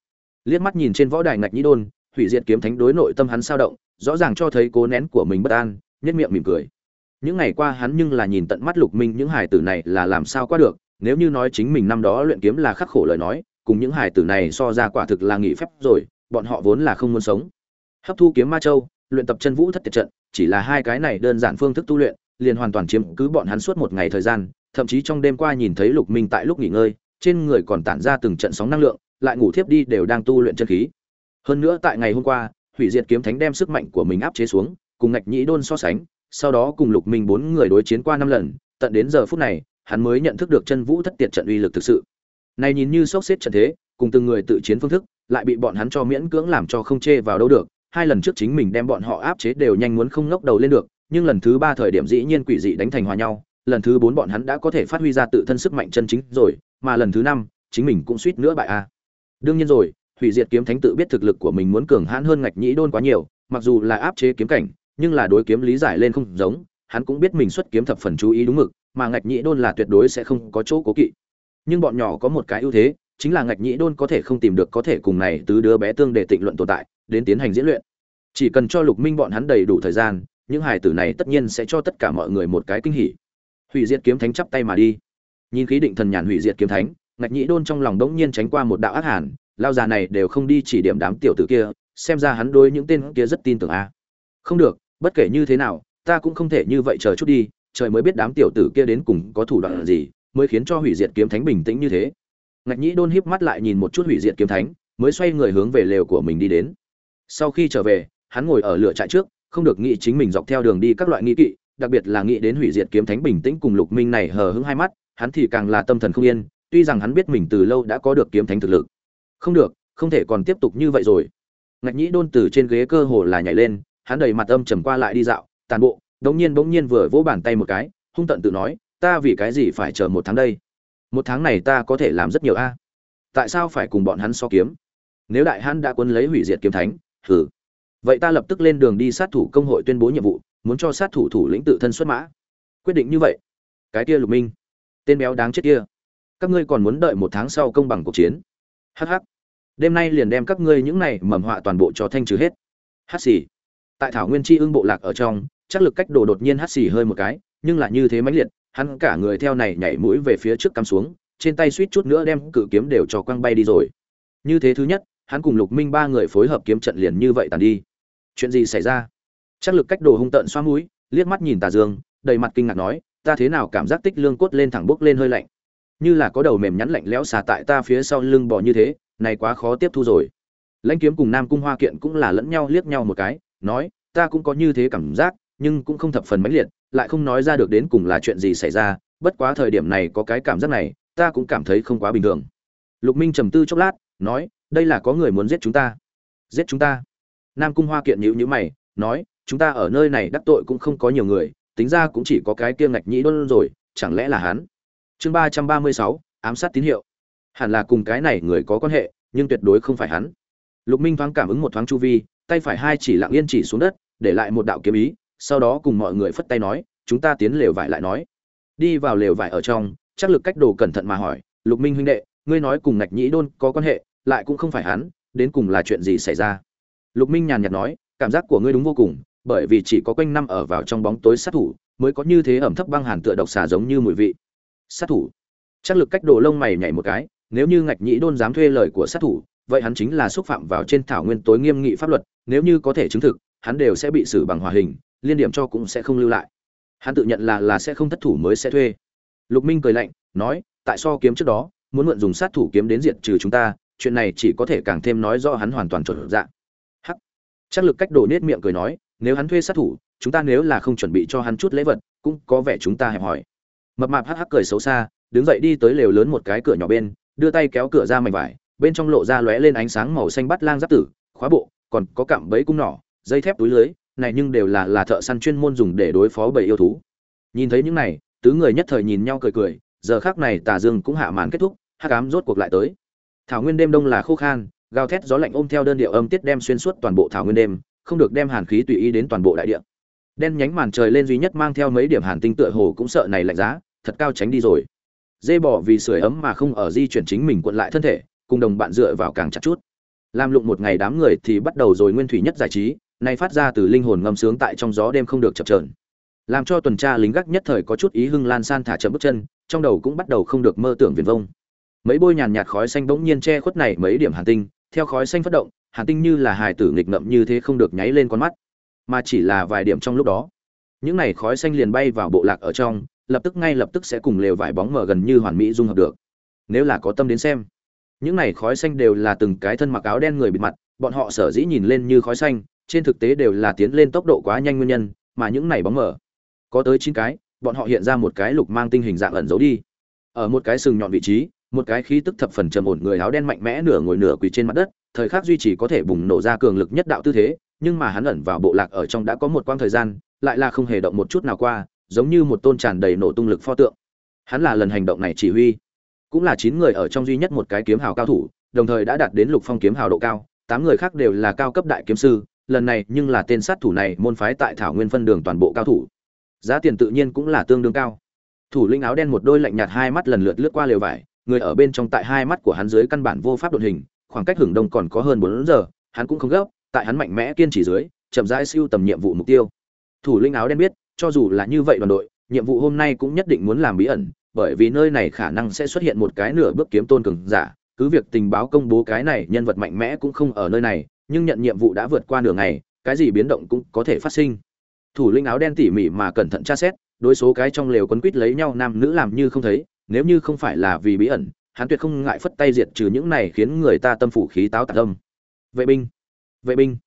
liếc mắt nhìn trên võ đài ngạch nhĩ đôn, hủy diệt kiếm thánh đối nội tâm hắn sao động, rõ ràng cho thấy cố nén của mình bất an nhất miệng mỉm cười. Những ngày qua hắn nhưng là nhìn tận mắt lục minh, những hải tử này là làm sao qua được, nếu như nói chính mình năm đó luyện kiếm là khắc khổ lời nói, cùng những hải tử này so ra quả thực là nghỉ phép rồi, bọn họ vốn là không muốn sống. Hấp thu kiếm ma châu, luyện tập chân vũ thất tiệt trận, chỉ là hai cái này đơn giản phương thức tu luyện, liền hoàn toàn chiếm cứ bọn hắn suốt một ngày thời gian, thậm chí trong đêm qua nhìn thấy lục minh tại lúc nghỉ ngơi, trên người còn tản ra từng trận sóng năng lượng lại ngủ thiếp đi đều đang tu luyện chân khí. Hơn nữa tại ngày hôm qua, hủy diệt kiếm thánh đem sức mạnh của mình áp chế xuống, cùng ngạch nhĩ đôn so sánh, sau đó cùng lục minh bốn người đối chiến qua năm lần, tận đến giờ phút này, hắn mới nhận thức được chân vũ thất tiệt trận uy lực thực sự. Này nhìn như sốc xếp trận thế, cùng từng người tự chiến phương thức, lại bị bọn hắn cho miễn cưỡng làm cho không chê vào đâu được. Hai lần trước chính mình đem bọn họ áp chế đều nhanh muốn không ngóc đầu lên được, nhưng lần thứ ba thời điểm dĩ nhiên quỷ dị đánh thành hòa nhau, lần thứ bốn bọn hắn đã có thể phát huy ra tự thân sức mạnh chân chính rồi, mà lần thứ năm, chính mình cũng suýt nữa bại a đương nhiên rồi, hủy diệt kiếm thánh tự biết thực lực của mình muốn cường hãn hơn ngạch nhĩ đôn quá nhiều, mặc dù là áp chế kiếm cảnh, nhưng là đối kiếm lý giải lên không giống, hắn cũng biết mình xuất kiếm thập phần chú ý đúng mực, mà ngạch nhĩ đôn là tuyệt đối sẽ không có chỗ cố kỵ. Nhưng bọn nhỏ có một cái ưu thế, chính là ngạch nhĩ đôn có thể không tìm được có thể cùng này tứ đứa bé tương để tịnh luận tồn tại, đến tiến hành diễn luyện. Chỉ cần cho lục minh bọn hắn đầy đủ thời gian, những hài tử này tất nhiên sẽ cho tất cả mọi người một cái kinh hỉ. Hủy diệt kiếm thánh chắp tay mà đi. Nhìn khí định thần nhàn hủy diệt kiếm thánh ngạch nhĩ đôn trong lòng đống nhiên tránh qua một đạo ác hàn, lao già này đều không đi chỉ điểm đám tiểu tử kia, xem ra hắn đối những tên kia rất tin tưởng a. Không được, bất kể như thế nào, ta cũng không thể như vậy chờ chút đi, trời mới biết đám tiểu tử kia đến cùng có thủ đoạn gì, mới khiến cho hủy diệt kiếm thánh bình tĩnh như thế. Ngạch nhĩ đôn híp mắt lại nhìn một chút hủy diệt kiếm thánh, mới xoay người hướng về lều của mình đi đến. Sau khi trở về, hắn ngồi ở lửa trại trước, không được nghĩ chính mình dọc theo đường đi các loại nghi kỵ, đặc biệt là nghĩ đến hủy diệt kiếm thánh bình tĩnh cùng lục minh này hờ hững hai mắt, hắn thì càng là tâm thần không yên tuy rằng hắn biết mình từ lâu đã có được kiếm thánh thực lực. Không được, không thể còn tiếp tục như vậy rồi. Ngạch nhĩ đôn từ trên ghế cơ hồ là nhảy lên, hắn đầy mặt âm trầm qua lại đi dạo, tàn bộ, đống nhiên bỗng nhiên vừa vỗ bàn tay một cái, hung tận tự nói, ta vì cái gì phải chờ một tháng đây? Một tháng này ta có thể làm rất nhiều a. Tại sao phải cùng bọn hắn so kiếm? Nếu đại hãn đã quân lấy hủy diệt kiếm thánh, hừ. Vậy ta lập tức lên đường đi sát thủ công hội tuyên bố nhiệm vụ, muốn cho sát thủ thủ lĩnh tự thân xuất mã. Quyết định như vậy. Cái kia lục minh. Tên béo đáng chết kia các ngươi còn muốn đợi một tháng sau công bằng cuộc chiến. Hh đêm nay liền đem các ngươi những này mầm họa toàn bộ cho thanh trừ hết. Hát xì. Tại thảo nguyên tri ưng bộ lạc ở trong, chắc lực cách đồ đột nhiên hát xì hơi một cái, nhưng là như thế mãnh liệt, hắn cả người theo này nhảy mũi về phía trước cắm xuống, trên tay suýt chút nữa đem cự kiếm đều cho quăng bay đi rồi. Như thế thứ nhất, hắn cùng lục minh ba người phối hợp kiếm trận liền như vậy tàn đi. Chuyện gì xảy ra? Chắc lực cách đồ hung tợn xoa mũi, liếc mắt nhìn tà dương, đầy mặt kinh ngạc nói, ta thế nào cảm giác tích lương cốt lên thẳng bốc lên hơi lạnh? Như là có đầu mềm nhắn lạnh lẽo xà tại ta phía sau lưng bò như thế, này quá khó tiếp thu rồi. Lãnh kiếm cùng nam cung hoa kiện cũng là lẫn nhau liếc nhau một cái, nói, ta cũng có như thế cảm giác, nhưng cũng không thập phần mãnh liệt, lại không nói ra được đến cùng là chuyện gì xảy ra, bất quá thời điểm này có cái cảm giác này, ta cũng cảm thấy không quá bình thường. Lục minh trầm tư chốc lát, nói, đây là có người muốn giết chúng ta. Giết chúng ta. Nam cung hoa kiện nhữ nhữ mày, nói, chúng ta ở nơi này đắc tội cũng không có nhiều người, tính ra cũng chỉ có cái kia ngạch nhĩ đôn rồi, chẳng lẽ là hắn? Chương ba trăm ba mươi sáu, ám sát tín hiệu. Hẳn là cùng cái này người có quan hệ, nhưng tuyệt đối không phải hắn. Lục minh thoáng cảm ứng một thoáng chu vi, tay phải hai chỉ lặng yên chỉ xuống đất, để lại một đạo kiếm ý, sau đó cùng mọi người phất tay nói, chúng ta tiến lều vải lại nói. Đi vào lều vải ở trong, chắc lực cách đồ cẩn thận mà hỏi, lục minh huynh đệ, ngươi nói cùng ngạch nhĩ đôn có quan hệ, lại cũng không phải hắn, đến cùng là chuyện gì xảy ra? Lục minh nhàn nhạt nói, cảm giác của ngươi đúng vô cùng, bởi vì chỉ có quanh năm ở vào trong bóng tối sát thủ, mới có như thế ẩm thấp băng hàn tựa độc xà giống như mùi vị sát thủ. Chắc lực cách đồ lông mày nhảy một cái, nếu như ngạch nhĩ đôn dám thuê lời của sát thủ, vậy hắn chính là xúc phạm vào trên thảo nguyên tối nghiêm nghị pháp luật, nếu như có thể chứng thực, hắn đều sẽ bị xử bằng hòa hình, liên điểm cho cũng sẽ không lưu lại. Hắn tự nhận là là sẽ không thất thủ mới sẽ thuê. Lục minh cười lạnh, nói, tại so kiếm trước đó, muốn mượn dùng sát thủ kiếm đến diện trừ chúng ta, chuyện này chỉ có thể càng thêm nói rõ hắn hoàn toàn chuẩn dạng hắc. Chắc lực cách đồ nết miệng cười nói, nếu hắn thuê sát thủ, chúng ta nếu là không chuẩn bị cho hắn chút lễ vật, cũng có vẻ chúng ta hẹp hỏi mập mạp hắc hắc cười xấu xa, đứng dậy đi tới lều lớn một cái cửa nhỏ bên, đưa tay kéo cửa ra mảnh vải, bên trong lộ ra lóe lên ánh sáng màu xanh bắt lang giáp tử, khóa bộ, còn có cạm bẫy cung nỏ, dây thép túi lưới, này nhưng đều là là thợ săn chuyên môn dùng để đối phó bầy yêu thú. Nhìn thấy những này, tứ người nhất thời nhìn nhau cười cười, giờ khác này tà dương cũng hạ màn kết thúc, hắc ám rốt cuộc lại tới. Thảo nguyên đêm đông là khô khan, gào thét gió lạnh ôm theo đơn điệu âm tiết đem xuyên suốt toàn bộ thảo nguyên đêm, không được đem hàn khí tùy ý đến toàn bộ đại địa. Đen nhánh màn trời lên duy nhất mang theo mấy điểm hàn tinh tựa hồ cũng sợ này lạnh giá thật cao tránh đi rồi. Dê bỏ vì sưởi ấm mà không ở di chuyển chính mình cuộn lại thân thể, cùng đồng bạn dựa vào càng chặt chút. Làm lụng một ngày đám người thì bắt đầu rồi nguyên thủy nhất giải trí, nay phát ra từ linh hồn ngâm sướng tại trong gió đêm không được chập chờn. Làm cho tuần tra lính gác nhất thời có chút ý hưng lan san thả chậm bước chân, trong đầu cũng bắt đầu không được mơ tưởng viền vông. Mấy bôi nhàn nhạt khói xanh bỗng nhiên che khuất này mấy điểm hàn tinh, theo khói xanh phát động, hàn tinh như là hài tử nghịch ngậm như thế không được nháy lên con mắt, mà chỉ là vài điểm trong lúc đó. Những này khói xanh liền bay vào bộ lạc ở trong lập tức ngay lập tức sẽ cùng lều vải bóng mờ gần như hoàn mỹ dung hợp được. Nếu là có tâm đến xem, những này khói xanh đều là từng cái thân mặc áo đen người bịt mặt, bọn họ sở dĩ nhìn lên như khói xanh, trên thực tế đều là tiến lên tốc độ quá nhanh nguyên nhân, mà những này bóng mờ có tới chín cái, bọn họ hiện ra một cái lục mang tinh hình dạng ẩn giấu đi. Ở một cái sừng nhọn vị trí, một cái khí tức thập phần trầm ổn người áo đen mạnh mẽ nửa ngồi nửa quỳ trên mặt đất, thời khắc duy trì có thể bùng nổ ra cường lực nhất đạo tư thế, nhưng mà hắn ẩn vào bộ lạc ở trong đã có một quãng thời gian, lại là không hề động một chút nào qua giống như một tôn tràn đầy nổ tung lực pho tượng. Hắn là lần hành động này chỉ huy. Cũng là chín người ở trong duy nhất một cái kiếm hào cao thủ, đồng thời đã đạt đến lục phong kiếm hào độ cao, tám người khác đều là cao cấp đại kiếm sư, lần này nhưng là tên sát thủ này môn phái tại thảo nguyên phân đường toàn bộ cao thủ. Giá tiền tự nhiên cũng là tương đương cao. Thủ lĩnh áo đen một đôi lạnh nhạt hai mắt lần lượt lướt qua lều vải, người ở bên trong tại hai mắt của hắn dưới căn bản vô pháp đột hình, khoảng cách hưởng đông còn có hơn bốn giờ, hắn cũng không gấp, tại hắn mạnh mẽ kiên trì dưới, chậm rãi siêu tầm nhiệm vụ mục tiêu. Thủ lĩnh áo đen biết cho dù là như vậy đoàn đội, nhiệm vụ hôm nay cũng nhất định muốn làm bí ẩn, bởi vì nơi này khả năng sẽ xuất hiện một cái nửa bước kiếm tôn cường giả. Cứ việc tình báo công bố cái này nhân vật mạnh mẽ cũng không ở nơi này, nhưng nhận nhiệm vụ đã vượt qua nửa ngày, cái gì biến động cũng có thể phát sinh. Thủ lĩnh áo đen tỉ mỉ mà cẩn thận tra xét, đối số cái trong lều quấn quýt lấy nhau nam nữ làm như không thấy, nếu như không phải là vì bí ẩn, hắn tuyệt không ngại phất tay diệt trừ những này khiến người ta tâm phủ khí táo tạc âm. Vệ binh vệ binh.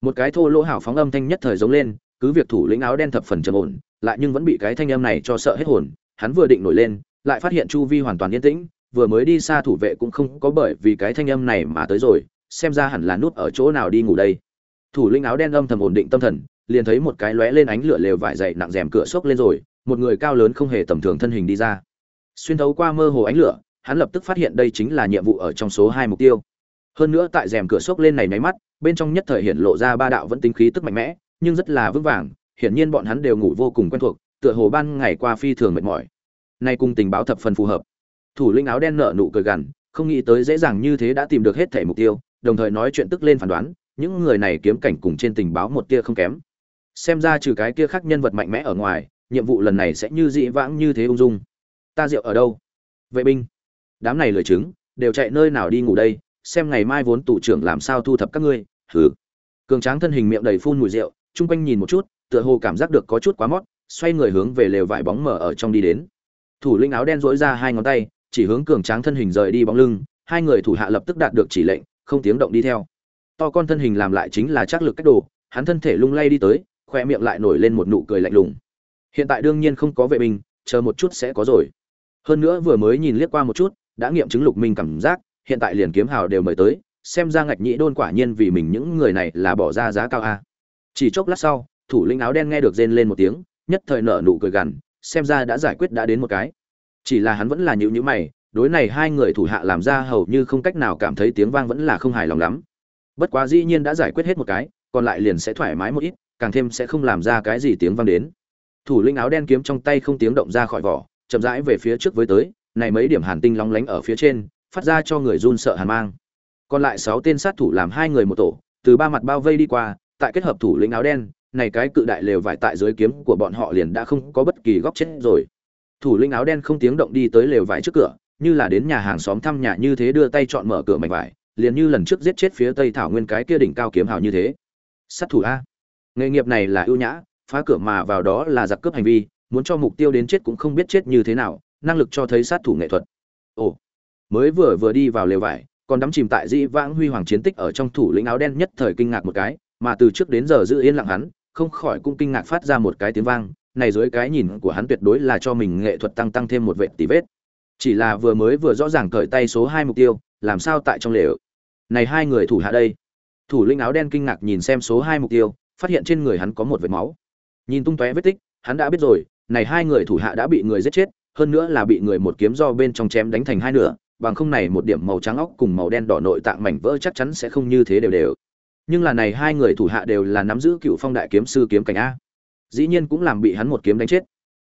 Một cái thô lỗ hảo phóng âm thanh nhất thời giống lên cứ việc thủ lĩnh áo đen thập phần trầm ổn, lại nhưng vẫn bị cái thanh âm này cho sợ hết hồn, hắn vừa định nổi lên, lại phát hiện chu vi hoàn toàn yên tĩnh, vừa mới đi xa thủ vệ cũng không có bởi vì cái thanh âm này mà tới rồi, xem ra hẳn là nút ở chỗ nào đi ngủ đây. Thủ lĩnh áo đen âm thầm ổn định tâm thần, liền thấy một cái lóe lên ánh lửa lều vải dày nặng rèm cửa xốc lên rồi, một người cao lớn không hề tầm thường thân hình đi ra. Xuyên thấu qua mơ hồ ánh lửa, hắn lập tức phát hiện đây chính là nhiệm vụ ở trong số hai mục tiêu. Hơn nữa tại rèm cửa xốc lên này nháy mắt, bên trong nhất thời hiện lộ ra ba đạo vẫn tính khí tức mạnh mẽ nhưng rất là vững vàng, hiển nhiên bọn hắn đều ngủ vô cùng quen thuộc, tựa hồ ban ngày qua phi thường mệt mỏi. Nay cùng tình báo thập phần phù hợp. Thủ lĩnh áo đen nở nụ cười gằn, không nghĩ tới dễ dàng như thế đã tìm được hết thể mục tiêu, đồng thời nói chuyện tức lên phán đoán, những người này kiếm cảnh cùng trên tình báo một tia không kém. Xem ra trừ cái kia khác nhân vật mạnh mẽ ở ngoài, nhiệm vụ lần này sẽ như dị vãng như thế ung dung. Ta rượu ở đâu? Vệ binh. Đám này lười chứng, đều chạy nơi nào đi ngủ đây, xem ngày mai vốn tủ trưởng làm sao thu thập các ngươi. Hừ. Cường tráng thân hình miệng đầy phun mùi rượu chung quanh nhìn một chút, tựa hồ cảm giác được có chút quá mót, xoay người hướng về lều vải bóng mở ở trong đi đến. Thủ lĩnh áo đen dỗi ra hai ngón tay, chỉ hướng cường tráng thân hình rời đi bóng lưng, hai người thủ hạ lập tức đạt được chỉ lệnh, không tiếng động đi theo. To con thân hình làm lại chính là Trác lực cách đồ, hắn thân thể lung lay đi tới, khoe miệng lại nổi lên một nụ cười lạnh lùng. Hiện tại đương nhiên không có vệ binh, chờ một chút sẽ có rồi. Hơn nữa vừa mới nhìn liếc qua một chút, đã nghiệm chứng lục minh cảm giác, hiện tại liền kiếm hào đều mời tới, xem ra ngạch nhĩ đôn quả nhiên vì mình những người này là bỏ ra giá cao a chỉ chốc lát sau, thủ lĩnh áo đen nghe được rên lên một tiếng, nhất thời nở nụ cười gằn, xem ra đã giải quyết đã đến một cái. Chỉ là hắn vẫn là nhịu nhữ mày, đối này hai người thủ hạ làm ra hầu như không cách nào cảm thấy tiếng vang vẫn là không hài lòng lắm. Bất quá dĩ nhiên đã giải quyết hết một cái, còn lại liền sẽ thoải mái một ít, càng thêm sẽ không làm ra cái gì tiếng vang đến. Thủ lĩnh áo đen kiếm trong tay không tiếng động ra khỏi vỏ, chậm rãi về phía trước với tới, này mấy điểm hàn tinh long lánh ở phía trên, phát ra cho người run sợ hàn mang. Còn lại sáu tên sát thủ làm hai người một tổ, từ ba mặt bao vây đi qua tại kết hợp thủ lĩnh áo đen, này cái cự đại lều vải tại dưới kiếm của bọn họ liền đã không có bất kỳ góc chết rồi. Thủ lĩnh áo đen không tiếng động đi tới lều vải trước cửa, như là đến nhà hàng xóm thăm nhà như thế đưa tay chọn mở cửa mảnh vải, liền như lần trước giết chết phía tây thảo nguyên cái kia đỉnh cao kiếm hào như thế. Sát thủ a. Nghề nghiệp này là ưu nhã, phá cửa mà vào đó là giặc cướp hành vi, muốn cho mục tiêu đến chết cũng không biết chết như thế nào, năng lực cho thấy sát thủ nghệ thuật. Ồ. Mới vừa vừa đi vào lều vải, còn đắm chìm tại dĩ vãng huy hoàng chiến tích ở trong thủ lĩnh áo đen nhất thời kinh ngạc một cái mà từ trước đến giờ giữ yên lặng hắn, không khỏi cũng kinh ngạc phát ra một cái tiếng vang, này dưới cái nhìn của hắn tuyệt đối là cho mình nghệ thuật tăng tăng thêm một vệ tỷ vết. Chỉ là vừa mới vừa rõ ràng cởi tay số hai mục tiêu, làm sao tại trong lều? Này hai người thủ hạ đây. Thủ lĩnh áo đen kinh ngạc nhìn xem số hai mục tiêu, phát hiện trên người hắn có một vệt máu. Nhìn tung tóe vết tích, hắn đã biết rồi, này hai người thủ hạ đã bị người giết chết, hơn nữa là bị người một kiếm do bên trong chém đánh thành hai nửa, bằng không này một điểm màu trắng óc cùng màu đen đỏ nội tạng mảnh vỡ chắc chắn sẽ không như thế đều đều nhưng là này hai người thủ hạ đều là nắm giữ cựu phong đại kiếm sư kiếm cảnh a. Dĩ nhiên cũng làm bị hắn một kiếm đánh chết.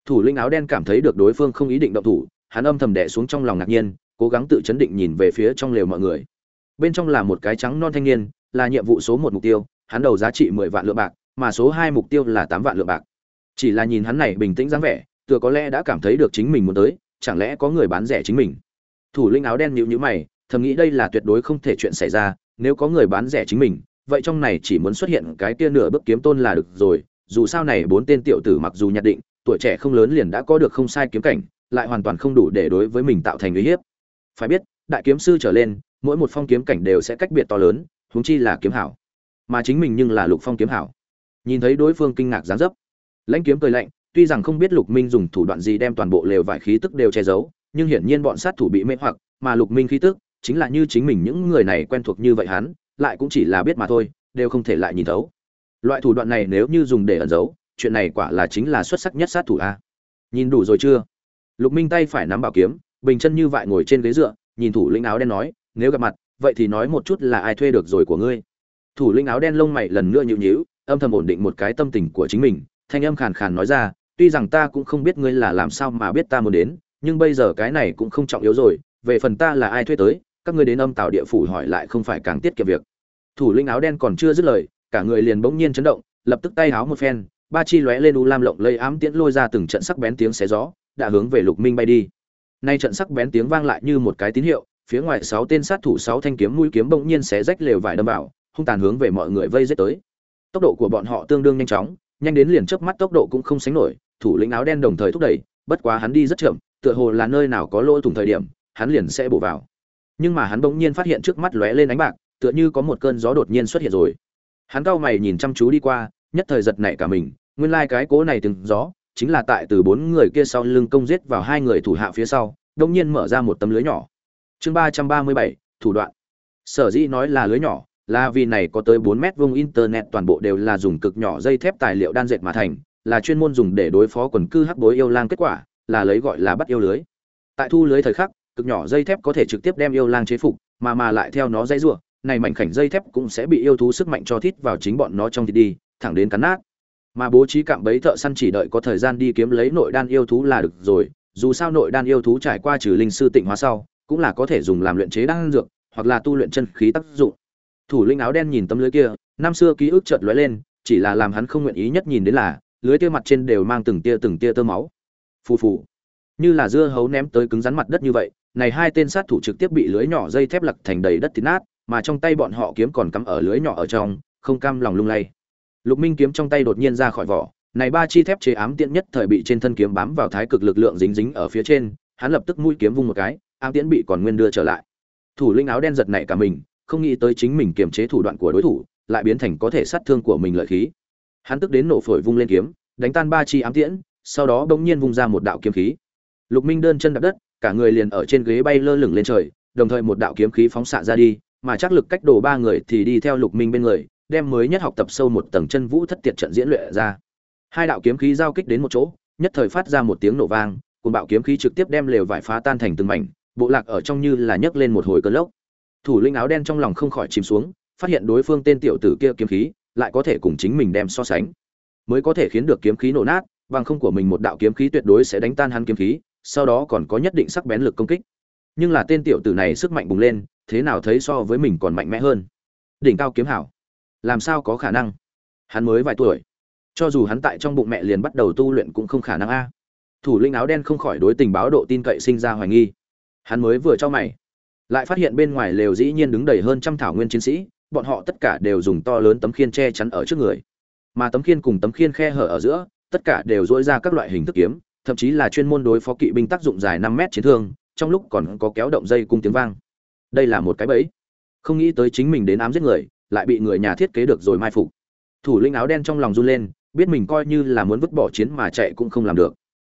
Thủ lĩnh áo đen cảm thấy được đối phương không ý định động thủ, hắn âm thầm đẻ xuống trong lòng ngạc nhiên, cố gắng tự chấn định nhìn về phía trong lều mọi người. Bên trong là một cái trắng non thanh niên, là nhiệm vụ số một mục tiêu, hắn đầu giá trị mười vạn lượng bạc, mà số hai mục tiêu là tám vạn lượng bạc. Chỉ là nhìn hắn này bình tĩnh dáng vẻ, tựa có lẽ đã cảm thấy được chính mình muốn tới, chẳng lẽ có người bán rẻ chính mình? Thủ lĩnh áo đen nhịu nhữ mày, thầm nghĩ đây là tuyệt đối không thể chuyện xảy ra, nếu có người bán rẻ chính mình vậy trong này chỉ muốn xuất hiện cái kia nửa bước kiếm tôn là được rồi, dù sao này bốn tên tiểu tử mặc dù nhận định, tuổi trẻ không lớn liền đã có được không sai kiếm cảnh, lại hoàn toàn không đủ để đối với mình tạo thành uy hiếp. Phải biết, đại kiếm sư trở lên, mỗi một phong kiếm cảnh đều sẽ cách biệt to lớn, huống chi là kiếm hảo. Mà chính mình nhưng là lục phong kiếm hảo. Nhìn thấy đối phương kinh ngạc dáng dấp, lãnh kiếm cười lạnh, tuy rằng không biết lục minh dùng thủ đoạn gì đem toàn bộ lều vải khí tức đều che giấu, nhưng hiển nhiên bọn sát thủ bị mê hoặc, mà lục minh khí tức, chính là như chính mình những người này quen thuộc như vậy hắn lại cũng chỉ là biết mà thôi, đều không thể lại nhìn thấu. Loại thủ đoạn này nếu như dùng để ẩn giấu, chuyện này quả là chính là xuất sắc nhất sát thủ a. Nhìn đủ rồi chưa? Lục minh tay phải nắm bảo kiếm, bình chân như vậy ngồi trên ghế dựa, nhìn thủ lĩnh áo đen nói, nếu gặp mặt, vậy thì nói một chút là ai thuê được rồi của ngươi? Thủ lĩnh áo đen lông mày lần nữa nhịu nhíu, âm thầm ổn định một cái tâm tình của chính mình, thanh âm khàn khàn nói ra, tuy rằng ta cũng không biết ngươi là làm sao mà biết ta muốn đến, nhưng bây giờ cái này cũng không trọng yếu rồi, về phần ta là ai thuê tới các ngươi đến âm tạo địa phủ hỏi lại không phải càng tiết kiệm việc. Thủ lĩnh áo đen còn chưa dứt lời, cả người liền bỗng nhiên chấn động, lập tức tay áo một phen, ba chi lóe lên u lam lộng lây ám tiễn lôi ra từng trận sắc bén tiếng xé gió, đã hướng về lục minh bay đi. Nay trận sắc bén tiếng vang lại như một cái tín hiệu, phía ngoài sáu tên sát thủ sáu thanh kiếm mũi kiếm bỗng nhiên xé rách lều vải đâm vào, hung tàn hướng về mọi người vây giết tới. Tốc độ của bọn họ tương đương nhanh chóng, nhanh đến liền chớp mắt tốc độ cũng không sánh nổi, thủ lĩnh áo đen đồng thời thúc đẩy, bất quá hắn đi rất chậm, tựa hồ là nơi nào có lỗ thủng thời điểm, hắn liền sẽ bổ vào nhưng mà hắn bỗng nhiên phát hiện trước mắt lóe lên ánh bạc, tựa như có một cơn gió đột nhiên xuất hiện rồi. Hắn cau mày nhìn chăm chú đi qua, nhất thời giật nảy cả mình, nguyên lai cái cố này từng gió, chính là tại từ bốn người kia sau lưng công giết vào hai người thủ hạ phía sau, đông nhiên mở ra một tấm lưới nhỏ. Chương ba trăm ba mươi bảy, thủ đoạn. Sở dĩ nói là lưới nhỏ, là vì này có tới bốn mét vuông internet toàn bộ đều là dùng cực nhỏ dây thép tài liệu đan dệt mà thành, là chuyên môn dùng để đối phó quần cư hắc bối yêu lang kết quả, là lấy gọi là bắt yêu lưới. Tại thu lưới thời khắc cực nhỏ dây thép có thể trực tiếp đem yêu lang chế phục, mà mà lại theo nó dây rủa, này mảnh khảnh dây thép cũng sẽ bị yêu thú sức mạnh cho thít vào chính bọn nó trong thịt đi, thẳng đến cắn nát. Mà bố trí cạm bẫy thợ săn chỉ đợi có thời gian đi kiếm lấy nội đan yêu thú là được rồi, dù sao nội đan yêu thú trải qua trừ linh sư tịnh hóa sau, cũng là có thể dùng làm luyện chế đan dược, hoặc là tu luyện chân khí tác dụng. Thủ linh áo đen nhìn tấm lưới kia, năm xưa ký ức chợt lóe lên, chỉ là làm hắn không nguyện ý nhất nhìn đến là, lưới tia mặt trên đều mang từng tia từng tia tơ máu. Phù phù. Như là dưa hấu ném tới cứng rắn mặt đất như vậy này hai tên sát thủ trực tiếp bị lưới nhỏ dây thép lật thành đầy đất thịt nát, mà trong tay bọn họ kiếm còn cắm ở lưới nhỏ ở trong, không cam lòng lung lay. Lục minh kiếm trong tay đột nhiên ra khỏi vỏ, này ba chi thép chế ám tiễn nhất thời bị trên thân kiếm bám vào thái cực lực lượng dính dính ở phía trên, hắn lập tức mũi kiếm vung một cái, ám tiễn bị còn nguyên đưa trở lại. Thủ lĩnh áo đen giật nảy cả mình, không nghĩ tới chính mình kiềm chế thủ đoạn của đối thủ, lại biến thành có thể sát thương của mình lợi khí. Hắn tức đến nổ phổi vung lên kiếm, đánh tan ba chi ám tiễn, sau đó bỗng nhiên vung ra một đạo kiếm khí. Lục minh đơn chân đạp đất cả người liền ở trên ghế bay lơ lửng lên trời, đồng thời một đạo kiếm khí phóng xạ ra đi, mà chắc lực cách đồ ba người thì đi theo lục minh bên người, đem mới nhất học tập sâu một tầng chân vũ thất tiệt trận diễn luyện ra. Hai đạo kiếm khí giao kích đến một chỗ, nhất thời phát ra một tiếng nổ vang cùng bạo kiếm khí trực tiếp đem lều vải phá tan thành từng mảnh, bộ lạc ở trong như là nhấc lên một hồi cơn lốc. Thủ linh áo đen trong lòng không khỏi chìm xuống, phát hiện đối phương tên tiểu tử kia kiếm khí, lại có thể cùng chính mình đem so sánh. Mới có thể khiến được kiếm khí nổ nát, bằng không của mình một đạo kiếm khí tuyệt đối sẽ đánh tan hắn kiếm khí sau đó còn có nhất định sắc bén lực công kích. Nhưng là tên tiểu tử này sức mạnh bùng lên, thế nào thấy so với mình còn mạnh mẽ hơn? Đỉnh cao kiếm hảo. Làm sao có khả năng? Hắn mới vài tuổi. Cho dù hắn tại trong bụng mẹ liền bắt đầu tu luyện cũng không khả năng a. Thủ linh áo đen không khỏi đối tình báo độ tin cậy sinh ra hoài nghi. Hắn mới vừa cho mày. Lại phát hiện bên ngoài lều dĩ nhiên đứng đầy hơn trăm thảo nguyên chiến sĩ, bọn họ tất cả đều dùng to lớn tấm khiên che chắn ở trước người. Mà tấm khiên cùng tấm khiên khe hở ở giữa, tất cả đều dỗi ra các loại hình thức kiếm thậm chí là chuyên môn đối phó kỵ binh tác dụng dài năm mét chiến thương, trong lúc còn có kéo động dây cung tiếng vang. Đây là một cái bẫy. Không nghĩ tới chính mình đến ám giết người, lại bị người nhà thiết kế được rồi mai phục. Thủ lĩnh áo đen trong lòng run lên, biết mình coi như là muốn vứt bỏ chiến mà chạy cũng không làm được.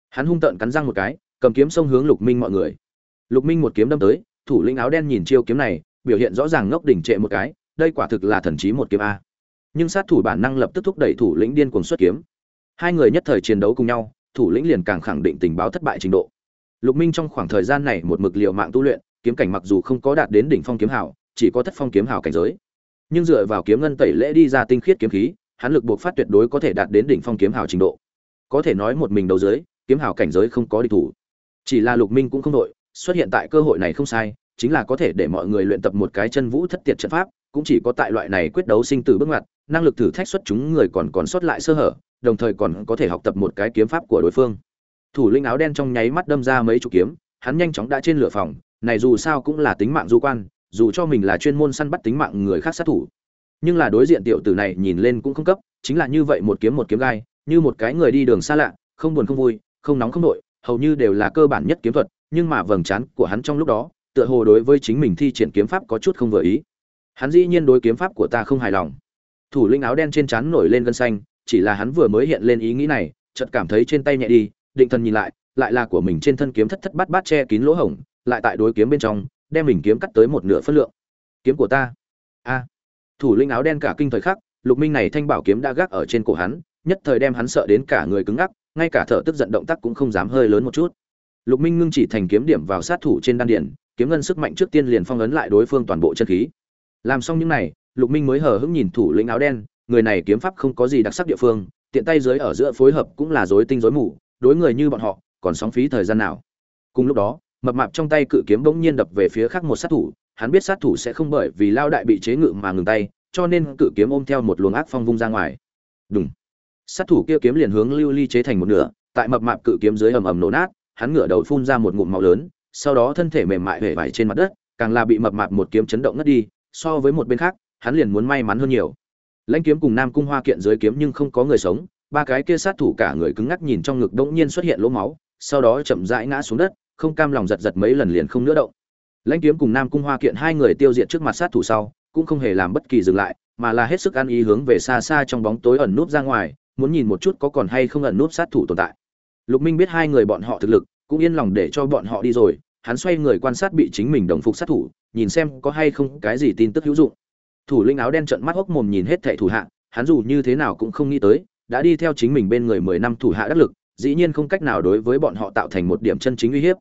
Hắn hung tợn cắn răng một cái, cầm kiếm xông hướng lục minh mọi người. Lục minh một kiếm đâm tới, thủ lĩnh áo đen nhìn chiêu kiếm này, biểu hiện rõ ràng ngốc đỉnh trệ một cái, đây quả thực là thần trí một kiếm a. Nhưng sát thủ bản năng lập tức thúc đẩy thủ lĩnh điên cuồng xuất kiếm. Hai người nhất thời chiến đấu cùng nhau thủ lĩnh liền càng khẳng định tình báo thất bại trình độ. Lục minh trong khoảng thời gian này một mực liều mạng tu luyện, kiếm cảnh mặc dù không có đạt đến đỉnh phong kiếm hảo chỉ có thất phong kiếm hảo cảnh giới. Nhưng dựa vào kiếm ngân tẩy lễ đi ra tinh khiết kiếm khí, hắn lực buộc phát tuyệt đối có thể đạt đến đỉnh phong kiếm hảo trình độ. Có thể nói một mình đầu dưới kiếm hảo cảnh giới không có địch thủ. Chỉ là lục minh cũng không đội, xuất hiện tại cơ hội này không sai, chính là có thể để mọi người luyện tập một cái chân vũ thất tiệt trận pháp, cũng chỉ có tại loại này quyết đấu sinh tử bước ngoặt, năng lực thử thách xuất chúng người còn còn sót lại sơ hở đồng thời còn có thể học tập một cái kiếm pháp của đối phương. Thủ lĩnh áo đen trong nháy mắt đâm ra mấy chục kiếm, hắn nhanh chóng đã trên lửa phòng, này dù sao cũng là tính mạng du quan, dù cho mình là chuyên môn săn bắt tính mạng người khác sát thủ. Nhưng là đối diện tiểu tử này nhìn lên cũng không cấp, chính là như vậy một kiếm một kiếm gai, như một cái người đi đường xa lạ, không buồn không vui, không nóng không nội hầu như đều là cơ bản nhất kiếm thuật, nhưng mà vầng trán của hắn trong lúc đó, tựa hồ đối với chính mình thi triển kiếm pháp có chút không vừa ý. Hắn dĩ nhiên đối kiếm pháp của ta không hài lòng. Thủ lĩnh áo đen trên trán nổi lên gân xanh chỉ là hắn vừa mới hiện lên ý nghĩ này, chợt cảm thấy trên tay nhẹ đi, định thần nhìn lại lại là của mình trên thân kiếm thất thất bát bát che kín lỗ hổng, lại tại đối kiếm bên trong, đem mình kiếm cắt tới một nửa phân lượng. Kiếm của ta. A. Thủ lĩnh áo đen cả kinh thời khắc, lục minh này thanh bảo kiếm đã gác ở trên cổ hắn, nhất thời đem hắn sợ đến cả người cứng ngắc, ngay cả thở tức giận động tác cũng không dám hơi lớn một chút. Lục minh ngưng chỉ thành kiếm điểm vào sát thủ trên đan điển kiếm ngân sức mạnh trước tiên liền phong ấn lại đối phương toàn bộ chân khí. Làm xong những này, lục minh mới hờ hững nhìn thủ lĩnh áo đen người này kiếm pháp không có gì đặc sắc địa phương, tiện tay dưới ở giữa phối hợp cũng là rối tinh rối mù, đối người như bọn họ, còn sóng phí thời gian nào. Cùng lúc đó, mập mạp trong tay cự kiếm bỗng nhiên đập về phía khác một sát thủ, hắn biết sát thủ sẽ không bởi vì lao đại bị chế ngự mà ngừng tay, cho nên cự kiếm ôm theo một luồng ác phong vung ra ngoài. Đúng sát thủ kia kiếm liền hướng lưu ly chế thành một nửa, tại mập mạp cự kiếm dưới ầm ầm nổ nát, hắn ngửa đầu phun ra một ngụm máu lớn, sau đó thân thể mềm mại hể vải trên mặt đất, càng là bị mập mạp một kiếm chấn động ngất đi, so với một bên khác, hắn liền muốn may mắn hơn nhiều lãnh kiếm cùng nam cung hoa kiện dưới kiếm nhưng không có người sống, ba cái kia sát thủ cả người cứng ngắc nhìn trong ngực đỗng nhiên xuất hiện lỗ máu, sau đó chậm rãi ngã xuống đất, không cam lòng giật giật mấy lần liền không nữa động. Lãnh kiếm cùng nam cung hoa kiện hai người tiêu diệt trước mặt sát thủ sau, cũng không hề làm bất kỳ dừng lại, mà là hết sức ăn ý hướng về xa xa trong bóng tối ẩn núp ra ngoài, muốn nhìn một chút có còn hay không ẩn núp sát thủ tồn tại. Lục minh biết hai người bọn họ thực lực, cũng yên lòng để cho bọn họ đi rồi, hắn xoay người quan sát bị chính mình đồng phục sát thủ, nhìn xem có hay không cái gì tin tức hữu dụng thủ lĩnh áo đen trợn mắt hốc mồm nhìn hết thệ thủ hạ, hắn dù như thế nào cũng không nghĩ tới, đã đi theo chính mình bên người mười năm thủ hạ đắc lực, dĩ nhiên không cách nào đối với bọn họ tạo thành một điểm chân chính uy hiếp.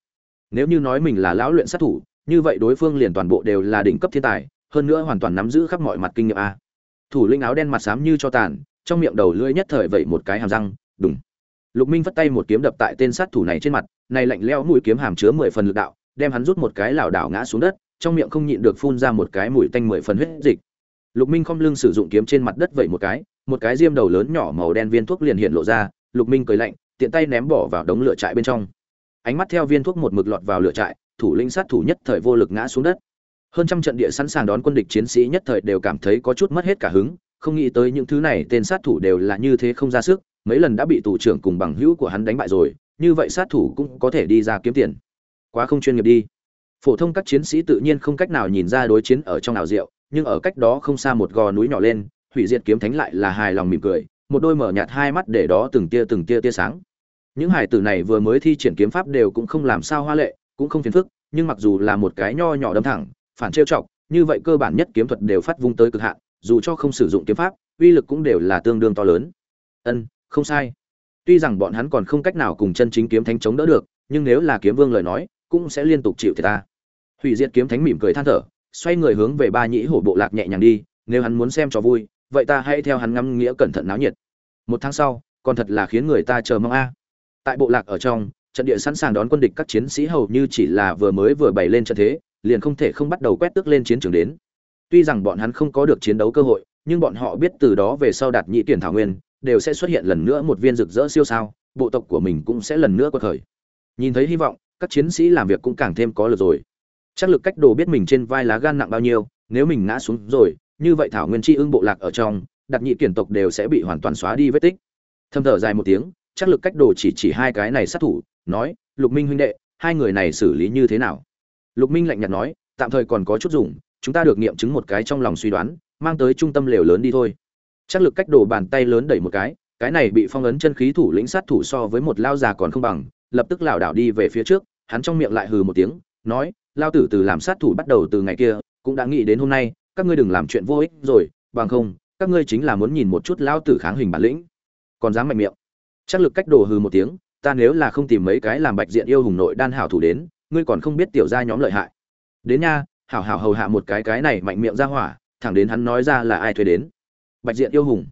Nếu như nói mình là lão luyện sát thủ, như vậy đối phương liền toàn bộ đều là đỉnh cấp thiên tài, hơn nữa hoàn toàn nắm giữ khắp mọi mặt kinh nghiệm a. Thủ lĩnh áo đen mặt xám như cho tàn, trong miệng đầu lưỡi nhất thời vậy một cái hàm răng, đùng. Lục minh vất tay một kiếm đập tại tên sát thủ này trên mặt, này lạnh lẽo mũi kiếm hàm chứa mười phần lực đạo, đem hắn rút một cái lảo đảo ngã xuống đất, trong miệng không nhịn được phun ra một cái mũi tanh mười phần huyết dịch lục minh không lưng sử dụng kiếm trên mặt đất vậy một cái một cái diêm đầu lớn nhỏ màu đen viên thuốc liền hiện lộ ra, lục minh cười lạnh, tiện tay ném bỏ vào đống lửa trại bên trong. Ánh mắt theo viên thuốc một mực lọt vào lửa trại, thủ lĩnh sát thủ nhất thời vô lực ngã xuống đất. Hơn trăm trận địa sẵn sàng đón quân địch chiến sĩ nhất thời đều cảm thấy có chút mất hết cả hứng, không nghĩ tới những thứ này tên sát thủ đều là như thế không ra sức, mấy lần đã bị tù trưởng cùng bằng hữu của hắn đánh bại rồi, như vậy sát thủ cũng có thể đi ra kiếm tiền. Quá không chuyên nghiệp đi. Phổ thông các chiến sĩ tự nhiên không cách nào nhìn ra đối chiến ở trong nào rượu nhưng ở cách đó không xa một gò núi nhỏ lên, hủy diệt kiếm thánh lại là hài lòng mỉm cười, một đôi mở nhạt hai mắt để đó từng tia từng tia tia sáng. Những hải tử này vừa mới thi triển kiếm pháp đều cũng không làm sao hoa lệ, cũng không phiền phức, nhưng mặc dù là một cái nho nhỏ đâm thẳng, phản trêu chọc, như vậy cơ bản nhất kiếm thuật đều phát vung tới cực hạn, dù cho không sử dụng kiếm pháp, uy lực cũng đều là tương đương to lớn. Ân, không sai. Tuy rằng bọn hắn còn không cách nào cùng chân chính kiếm thánh chống đỡ được, nhưng nếu là kiếm vương lời nói, cũng sẽ liên tục chịu thiệt ta. Hủy diệt kiếm thánh mỉm cười than thở xoay người hướng về ba nhĩ hổ bộ lạc nhẹ nhàng đi, nếu hắn muốn xem cho vui, vậy ta hãy theo hắn ngắm nghĩa cẩn thận náo nhiệt. Một tháng sau, còn thật là khiến người ta chờ mong a. Tại bộ lạc ở trong, trận địa sẵn sàng đón quân địch các chiến sĩ hầu như chỉ là vừa mới vừa bày lên trận thế, liền không thể không bắt đầu quét tước lên chiến trường đến. Tuy rằng bọn hắn không có được chiến đấu cơ hội, nhưng bọn họ biết từ đó về sau đạt nhị tiền thảo nguyên, đều sẽ xuất hiện lần nữa một viên rực rỡ siêu sao, bộ tộc của mình cũng sẽ lần nữa có khởi. Nhìn thấy hy vọng, các chiến sĩ làm việc cũng càng thêm có lực rồi chắc lực cách đồ biết mình trên vai lá gan nặng bao nhiêu, nếu mình ngã xuống rồi, như vậy thảo nguyên tri ưng bộ lạc ở trong, đặc nhị kiển tộc đều sẽ bị hoàn toàn xóa đi vết tích. Thâm thở dài một tiếng, chắc lực cách đồ chỉ chỉ hai cái này sát thủ, nói, lục minh huynh đệ, hai người này xử lý như thế nào? Lục minh lạnh nhạt nói, tạm thời còn có chút dùng, chúng ta được nghiệm chứng một cái trong lòng suy đoán, mang tới trung tâm lều lớn đi thôi. Chắc lực cách đồ bàn tay lớn đẩy một cái cái này bị phong ấn chân khí thủ lĩnh sát thủ so với một lao già còn không bằng, lập tức lảo đảo đi về phía trước, hắn trong miệng lại hừ một tiếng nói, lao tử từ làm sát thủ bắt đầu từ ngày kia, cũng đã nghĩ đến hôm nay, các ngươi đừng làm chuyện vô ích rồi, bằng không, các ngươi chính là muốn nhìn một chút lao tử kháng hình bản lĩnh. Còn dám mạnh miệng. Chắc lực cách đồ hừ một tiếng, ta nếu là không tìm mấy cái làm bạch diện yêu hùng nội đan hảo thủ đến, ngươi còn không biết tiểu gia nhóm lợi hại. Đến nha, hảo hảo hầu hạ một cái cái này mạnh miệng ra hỏa, thẳng đến hắn nói ra là ai thuê đến. Bạch diện yêu hùng.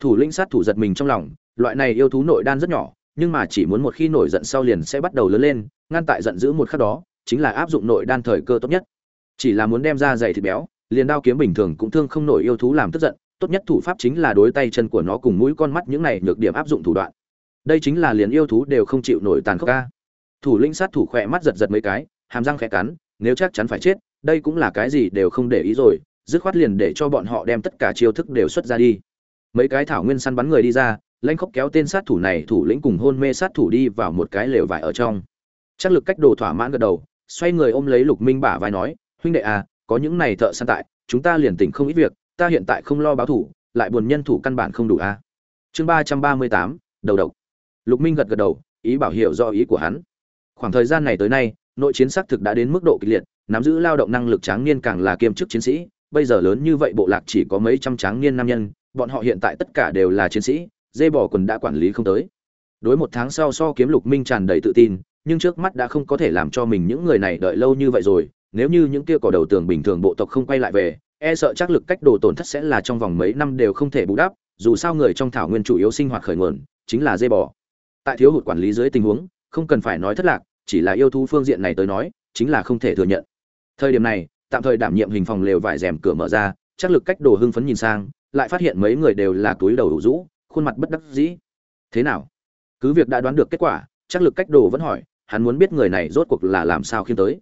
Thủ lĩnh sát thủ giật mình trong lòng, loại này yêu thú nội đan rất nhỏ, nhưng mà chỉ muốn một khi nổi giận sau liền sẽ bắt đầu lớn lên, ngăn tại giận dữ một khắc đó chính là áp dụng nội đan thời cơ tốt nhất. Chỉ là muốn đem ra dày thịt béo, liền đao kiếm bình thường cũng thương không nổi yêu thú làm tức giận, tốt nhất thủ pháp chính là đối tay chân của nó cùng mũi con mắt những này nhược điểm áp dụng thủ đoạn. Đây chính là liền yêu thú đều không chịu nổi tàn khốc ca thủ lĩnh sát thủ khỏe mắt giật giật mấy cái, hàm răng khẽ cắn, nếu chắc chắn phải chết, đây cũng là cái gì đều không để ý rồi, dứt khoát liền để cho bọn họ đem tất cả chiêu thức đều xuất ra đi. Mấy cái thảo nguyên săn bắn người đi ra, lãnh khóc kéo tên sát thủ này, thủ lĩnh cùng hôn mê sát thủ đi vào một cái lều vải ở trong. Chắc lực cách đồ thỏa mãn gật đầu xoay người ôm lấy lục minh bả vai nói, huynh đệ à có những này thợ săn tại, chúng ta liền tỉnh không ít việc, ta hiện tại không lo báo thủ, lại buồn nhân thủ căn bản không đủ a à. chương ba trăm ba mươi tám, đầu độc. Lục minh gật gật đầu, ý bảo hiểu do ý của hắn. Khoảng thời gian này tới nay, nội chiến xác thực đã đến mức độ kịch liệt, nắm giữ lao động năng lực tráng niên càng là kiêm chức chiến sĩ, bây giờ lớn như vậy bộ lạc chỉ có mấy trăm tráng niên nam nhân, bọn họ hiện tại tất cả đều là chiến sĩ, dê bỏ quần đã quản lý không tới. Đối một tháng sau so kiếm lục minh tràn đầy tự tin nhưng trước mắt đã không có thể làm cho mình những người này đợi lâu như vậy rồi, nếu như những kia cỏ đầu tường bình thường bộ tộc không quay lại về e sợ chắc lực cách đồ tổn thất sẽ là trong vòng mấy năm đều không thể bù đắp, dù sao người trong thảo nguyên chủ yếu sinh hoạt khởi nguồn, chính là dê bò. Tại thiếu hụt quản lý dưới tình huống, không cần phải nói thất lạc, chỉ là yêu thú phương diện này tới nói, chính là không thể thừa nhận. Thời điểm này, tạm thời đảm nhiệm hình phòng lều vải rèm cửa mở ra, chắc lực cách đồ hưng phấn nhìn sang, lại phát hiện mấy người đều là túi đầu đủ rũ, khuôn mặt bất đắc dĩ. Thế nào? Cứ việc đã đoán được kết quả, chắc lực cách đồ vẫn hỏi hắn muốn biết người này rốt cuộc là làm sao khiến tới.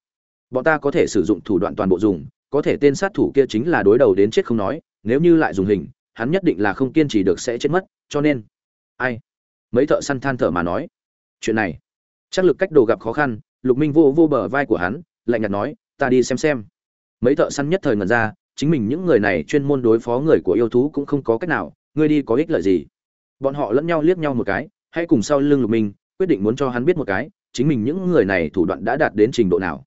Bọn ta có thể sử dụng thủ đoạn toàn bộ dùng, có thể tên sát thủ kia chính là đối đầu đến chết không nói, nếu như lại dùng hình, hắn nhất định là không kiên trì được sẽ chết mất, cho nên, ai? Mấy thợ săn than thở mà nói. Chuyện này, chắc lực cách đồ gặp khó khăn, lục minh vô vô bờ vai của hắn, lạnh nhạt nói, ta đi xem xem. Mấy thợ săn nhất thời ngần ra, chính mình những người này chuyên môn đối phó người của yêu thú cũng không có cách nào, ngươi đi có ích lợi gì? Bọn họ lẫn nhau liếc nhau một cái, hãy cùng sau lưng lục minh, quyết định muốn cho hắn biết một cái chính mình những người này thủ đoạn đã đạt đến trình độ nào.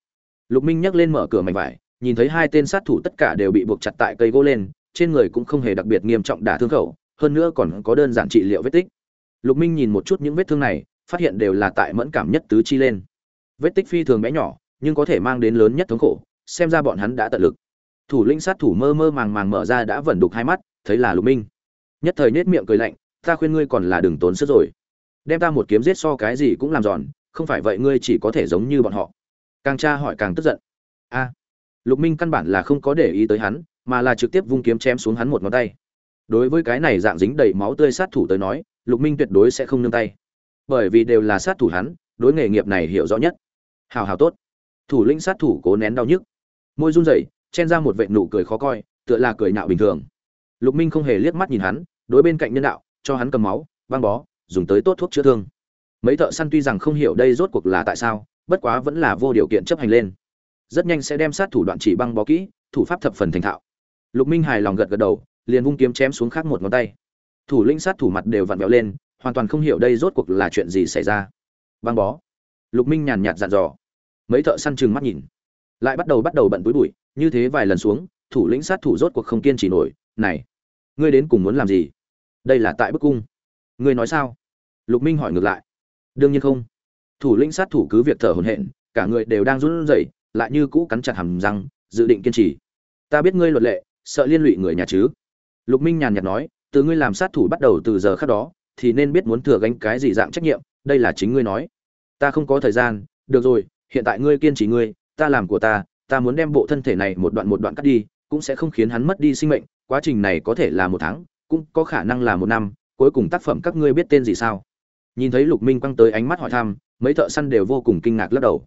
Lục minh nhấc lên mở cửa mảnh vải, nhìn thấy hai tên sát thủ tất cả đều bị buộc chặt tại cây gỗ lên, trên người cũng không hề đặc biệt nghiêm trọng đả thương khẩu, hơn nữa còn có đơn giản trị liệu vết tích. Lục minh nhìn một chút những vết thương này, phát hiện đều là tại mẫn cảm nhất tứ chi lên. Vết tích phi thường bé nhỏ, nhưng có thể mang đến lớn nhất thống khổ, xem ra bọn hắn đã tận lực. Thủ lĩnh sát thủ mơ mơ màng màng mở ra đã vẩn đục hai mắt, thấy là lục minh. Nhất thời nết miệng cười lạnh, ta khuyên ngươi còn là đừng tốn sức rồi. Đem ta một kiếm giết so cái gì cũng làm giòn không phải vậy ngươi chỉ có thể giống như bọn họ. Càng tra hỏi càng tức giận. A. Lục minh căn bản là không có để ý tới hắn, mà là trực tiếp vung kiếm chém xuống hắn một ngón tay. Đối với cái này dạng dính đầy máu tươi sát thủ tới nói, lục minh tuyệt đối sẽ không nương tay. Bởi vì đều là sát thủ hắn, đối nghề nghiệp này hiểu rõ nhất. Hào hào tốt. Thủ lĩnh sát thủ cố nén đau nhức. Môi run rẩy, chen ra một vệ nụ cười khó coi, tựa là cười nhạo bình thường. Lục minh không hề liếc mắt nhìn hắn, đối bên cạnh nhân đạo, cho hắn cầm máu, băng bó, dùng tới tốt thuốc chữa thương mấy thợ săn tuy rằng không hiểu đây rốt cuộc là tại sao, bất quá vẫn là vô điều kiện chấp hành lên. Rất nhanh sẽ đem sát thủ đoạn chỉ băng bó kỹ, thủ pháp thập phần thành thạo. Lục minh hài lòng gật gật đầu, liền vung kiếm chém xuống khác một ngón tay. Thủ lĩnh sát thủ mặt đều vặn vẹo lên, hoàn toàn không hiểu đây rốt cuộc là chuyện gì xảy ra. Băng bó. Lục minh nhàn nhạt dặn dò. Mấy thợ săn chừng mắt nhìn. Lại bắt đầu bắt đầu bận túi bụi, như thế vài lần xuống, thủ lĩnh sát thủ rốt cuộc không kiên trì nổi, này, ngươi đến cùng muốn làm gì? Đây là tại bức cung. Ngươi nói sao? Lục minh hỏi ngược lại đương nhiên không. Thủ lĩnh sát thủ cứ việc thở hổn hển, cả người đều đang run rẩy, lại như cũ cắn chặt hàm răng, dự định kiên trì. Ta biết ngươi luật lệ, sợ liên lụy người nhà chứ? Lục minh nhàn nhạt nói, từ ngươi làm sát thủ bắt đầu từ giờ khác đó, thì nên biết muốn thừa gánh cái gì dạng trách nhiệm, đây là chính ngươi nói. Ta không có thời gian, được rồi, hiện tại ngươi kiên trì ngươi, ta làm của ta ta muốn đem bộ thân thể này một đoạn một đoạn cắt đi, cũng sẽ không khiến hắn mất đi sinh mệnh, quá trình này có thể là một tháng, cũng có khả năng là một năm, cuối cùng tác phẩm các ngươi biết tên gì sao? Nhìn thấy lục minh quăng tới ánh mắt hỏi thăm, mấy thợ săn đều vô cùng kinh ngạc lắc đầu.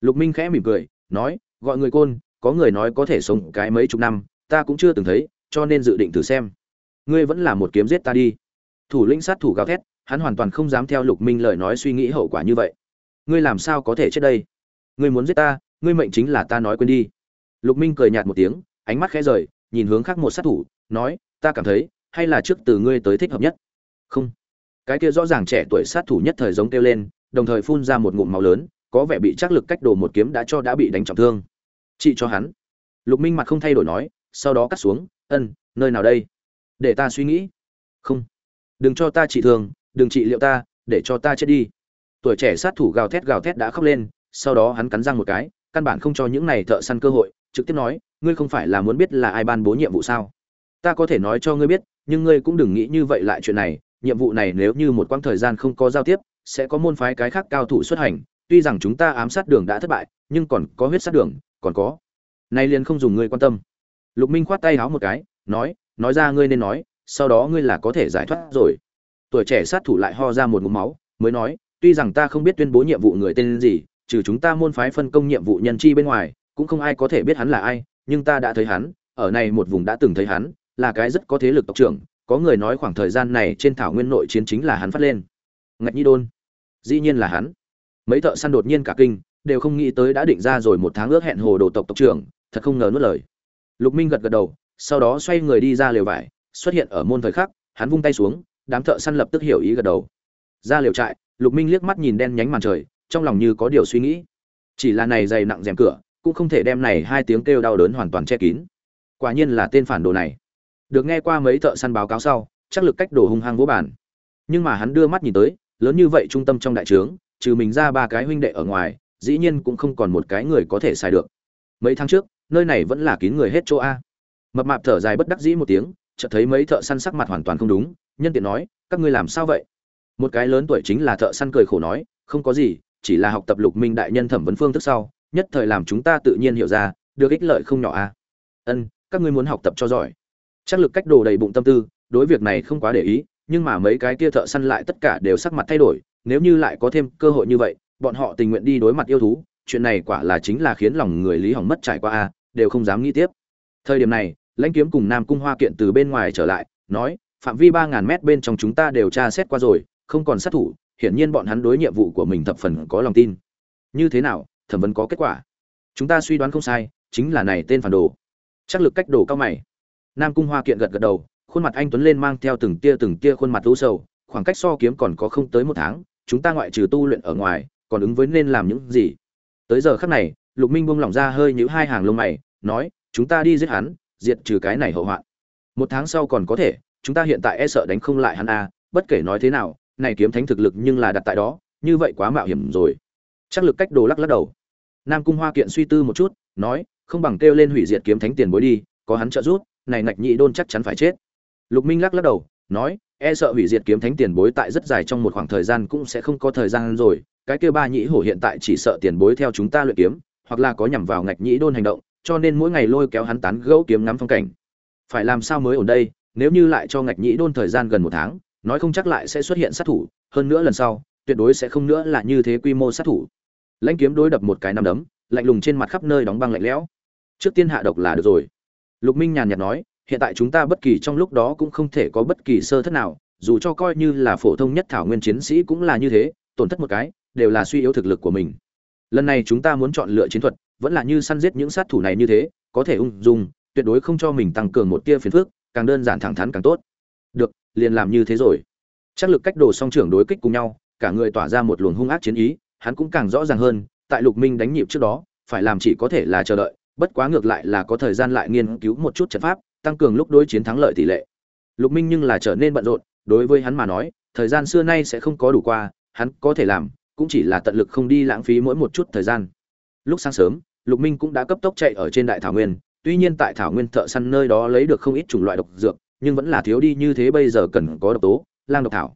Lục minh khẽ mỉm cười, nói, gọi người côn, có người nói có thể sống cái mấy chục năm, ta cũng chưa từng thấy, cho nên dự định thử xem. Ngươi vẫn là một kiếm giết ta đi. Thủ lĩnh sát thủ gào thét, hắn hoàn toàn không dám theo lục minh lời nói suy nghĩ hậu quả như vậy. Ngươi làm sao có thể chết đây? Ngươi muốn giết ta, ngươi mệnh chính là ta nói quên đi. Lục minh cười nhạt một tiếng, ánh mắt khẽ rời, nhìn hướng khác một sát thủ, nói, ta cảm thấy, hay là trước từ ngươi tới thích hợp nhất. Không cái kia rõ ràng trẻ tuổi sát thủ nhất thời giống kêu lên, đồng thời phun ra một ngụm máu lớn, có vẻ bị chắc lực cách đồ một kiếm đã cho đã bị đánh trọng thương. Chị cho hắn. Lục minh mặt không thay đổi nói, sau đó cắt xuống, ân, nơi nào đây? Để ta suy nghĩ. Không. Đừng cho ta trị thương, đừng trị liệu ta, để cho ta chết đi. Tuổi trẻ sát thủ gào thét gào thét đã khóc lên, sau đó hắn cắn răng một cái, căn bản không cho những này thợ săn cơ hội, trực tiếp nói, ngươi không phải là muốn biết là ai ban bố nhiệm vụ sao? Ta có thể nói cho ngươi biết, nhưng ngươi cũng đừng nghĩ như vậy lại chuyện này nhiệm vụ này nếu như một quãng thời gian không có giao tiếp, sẽ có môn phái cái khác cao thủ xuất hành. Tuy rằng chúng ta ám sát đường đã thất bại, nhưng còn có huyết sát đường, còn có. Nay liền không dùng ngươi quan tâm. Lục minh khoát tay háo một cái, nói nói ra ngươi nên nói, sau đó ngươi là có thể giải thoát rồi. Tuổi trẻ sát thủ lại ho ra một ngụm máu, mới nói, tuy rằng ta không biết tuyên bố nhiệm vụ người tên gì, trừ chúng ta môn phái phân công nhiệm vụ nhân chi bên ngoài, cũng không ai có thể biết hắn là ai, nhưng ta đã thấy hắn, ở này một vùng đã từng thấy hắn, là cái rất có thế lực tộc trưởng có người nói khoảng thời gian này trên thảo nguyên nội chiến chính là hắn phát lên. Ngạch nhi đôn. Dĩ nhiên là hắn. Mấy thợ săn đột nhiên cả kinh, đều không nghĩ tới đã định ra rồi một tháng ước hẹn hồ đồ tộc tộc trưởng, thật không ngờ nuốt lời. Lục minh gật gật đầu, sau đó xoay người đi ra lều vải, xuất hiện ở môn thời khắc, hắn vung tay xuống, đám thợ săn lập tức hiểu ý gật đầu. Ra lều trại, lục minh liếc mắt nhìn đen nhánh màn trời, trong lòng như có điều suy nghĩ. Chỉ là này dày nặng rèm cửa, cũng không thể đem này hai tiếng kêu đau đớn hoàn toàn che kín. Quả nhiên là tên phản đồ này được nghe qua mấy thợ săn báo cáo sau, chắc lực cách đổ hung hăng vỗ bản nhưng mà hắn đưa mắt nhìn tới, lớn như vậy trung tâm trong đại trướng, trừ mình ra ba cái huynh đệ ở ngoài, dĩ nhiên cũng không còn một cái người có thể xài được. Mấy tháng trước, nơi này vẫn là kín người hết chỗ a. Mập mạp thở dài bất đắc dĩ một tiếng, chợt thấy mấy thợ săn sắc mặt hoàn toàn không đúng, nhân tiện nói, các ngươi làm sao vậy? Một cái lớn tuổi chính là thợ săn cười khổ nói, không có gì, chỉ là học tập lục minh đại nhân thẩm vấn phương thức sau, nhất thời làm chúng ta tự nhiên hiểu ra, được ích lợi không nhỏ a. Ân, các ngươi muốn học tập cho giỏi chắc lực cách đồ đầy bụng tâm tư, đối việc này không quá để ý, nhưng mà mấy cái kia thợ săn lại tất cả đều sắc mặt thay đổi, nếu như lại có thêm cơ hội như vậy, bọn họ tình nguyện đi đối mặt yêu thú, chuyện này quả là chính là khiến lòng người lý hỏng mất trải qua a, đều không dám nghĩ tiếp. Thời điểm này, lãnh kiếm cùng nam cung hoa kiện từ bên ngoài trở lại, nói, phạm vi ba ngàn mét bên trong chúng ta đều tra xét qua rồi, không còn sát thủ, hiển nhiên bọn hắn đối nhiệm vụ của mình thập phần có lòng tin. Như thế nào, thẩm vấn có kết quả? Chúng ta suy đoán không sai, chính là này tên phản đồ. Chắc lực cách đồ cao mày nam cung hoa kiện gật gật đầu, khuôn mặt anh tuấn lên mang theo từng tia từng tia khuôn mặt u sầu, khoảng cách so kiếm còn có không tới một tháng, chúng ta ngoại trừ tu luyện ở ngoài, còn ứng với nên làm những gì? Tới giờ khắc này, lục minh buông lỏng ra hơi những hai hàng lông mày, nói, chúng ta đi giết hắn, diệt trừ cái này hậu hoạn. Một tháng sau còn có thể, chúng ta hiện tại e sợ đánh không lại hắn a, bất kể nói thế nào, này kiếm thánh thực lực nhưng là đặt tại đó, như vậy quá mạo hiểm rồi. Chắc lực cách đồ lắc lắc đầu. Nam cung hoa kiện suy tư một chút, nói, không bằng kêu lên hủy diệt kiếm thánh tiền bối đi, có hắn trợ giúp này ngạch nhị đôn chắc chắn phải chết. Lục minh lắc lắc đầu, nói e sợ hủy diệt kiếm thánh tiền bối tại rất dài trong một khoảng thời gian cũng sẽ không có thời gian rồi, cái kia ba nhĩ hổ hiện tại chỉ sợ tiền bối theo chúng ta luyện kiếm, hoặc là có nhằm vào ngạch nhĩ đôn hành động, cho nên mỗi ngày lôi kéo hắn tán gẫu kiếm ngắm phong cảnh. Phải làm sao mới ổn đây? Nếu như lại cho ngạch nhĩ đôn thời gian gần một tháng, nói không chắc lại sẽ xuất hiện sát thủ, hơn nữa lần sau, tuyệt đối sẽ không nữa là như thế quy mô sát thủ. Lãnh kiếm đối đập một cái nằm đấm, lạnh lùng trên mặt khắp nơi đóng băng lạnh lẽo. Trước tiên hạ độc là được rồi lục minh nhàn nhạt nói, hiện tại chúng ta bất kỳ trong lúc đó cũng không thể có bất kỳ sơ thất nào, dù cho coi như là phổ thông nhất thảo nguyên chiến sĩ cũng là như thế, tổn thất một cái, đều là suy yếu thực lực của mình. Lần này chúng ta muốn chọn lựa chiến thuật, vẫn là như săn giết những sát thủ này như thế, có thể ung dung, tuyệt đối không cho mình tăng cường một tia phiền phức, càng đơn giản thẳng thắn càng tốt. Được, liền làm như thế rồi. Chắc lực cách đồ song trưởng đối kích cùng nhau, cả người tỏa ra một luồng hung ác chiến ý, hắn cũng càng rõ ràng hơn, tại lục minh đánh nhịp trước đó, phải làm chỉ có thể là chờ đợi bất quá ngược lại là có thời gian lại nghiên cứu một chút trận pháp, tăng cường lúc đối chiến thắng lợi tỷ lệ. Lục minh nhưng là trở nên bận rộn, đối với hắn mà nói, thời gian xưa nay sẽ không có đủ qua, hắn có thể làm, cũng chỉ là tận lực không đi lãng phí mỗi một chút thời gian. Lúc sáng sớm, lục minh cũng đã cấp tốc chạy ở trên đại thảo nguyên, tuy nhiên tại thảo nguyên thợ săn nơi đó lấy được không ít chủng loại độc dược, nhưng vẫn là thiếu đi như thế bây giờ cần có độc tố, lang độc thảo.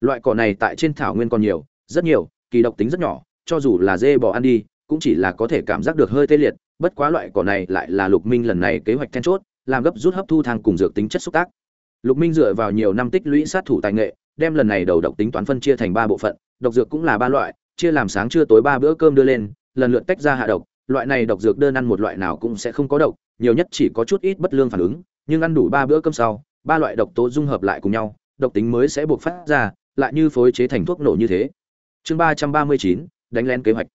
Loại cỏ này tại trên thảo nguyên còn nhiều, rất nhiều, kỳ độc tính rất nhỏ, cho dù là dê bò ăn đi, cũng chỉ là có thể cảm giác được hơi tê liệt bất quá loại cỏ này lại là lục minh lần này kế hoạch then chốt, làm gấp rút hấp thu thang cùng dược tính chất xúc tác. Lục minh dựa vào nhiều năm tích lũy sát thủ tài nghệ, đem lần này đầu độc tính toán phân chia thành ba bộ phận, độc dược cũng là ba loại, chia làm sáng trưa tối ba bữa cơm đưa lên, lần lượt tách ra hạ độc, loại này độc dược đơn ăn một loại nào cũng sẽ không có độc, nhiều nhất chỉ có chút ít bất lương phản ứng, nhưng ăn đủ ba bữa cơm sau, ba loại độc tố dung hợp lại cùng nhau, độc tính mới sẽ buộc phát ra, lại như phối chế thành thuốc nổ như thế. Chương ba trăm ba mươi chín, đánh lén kế hoạch.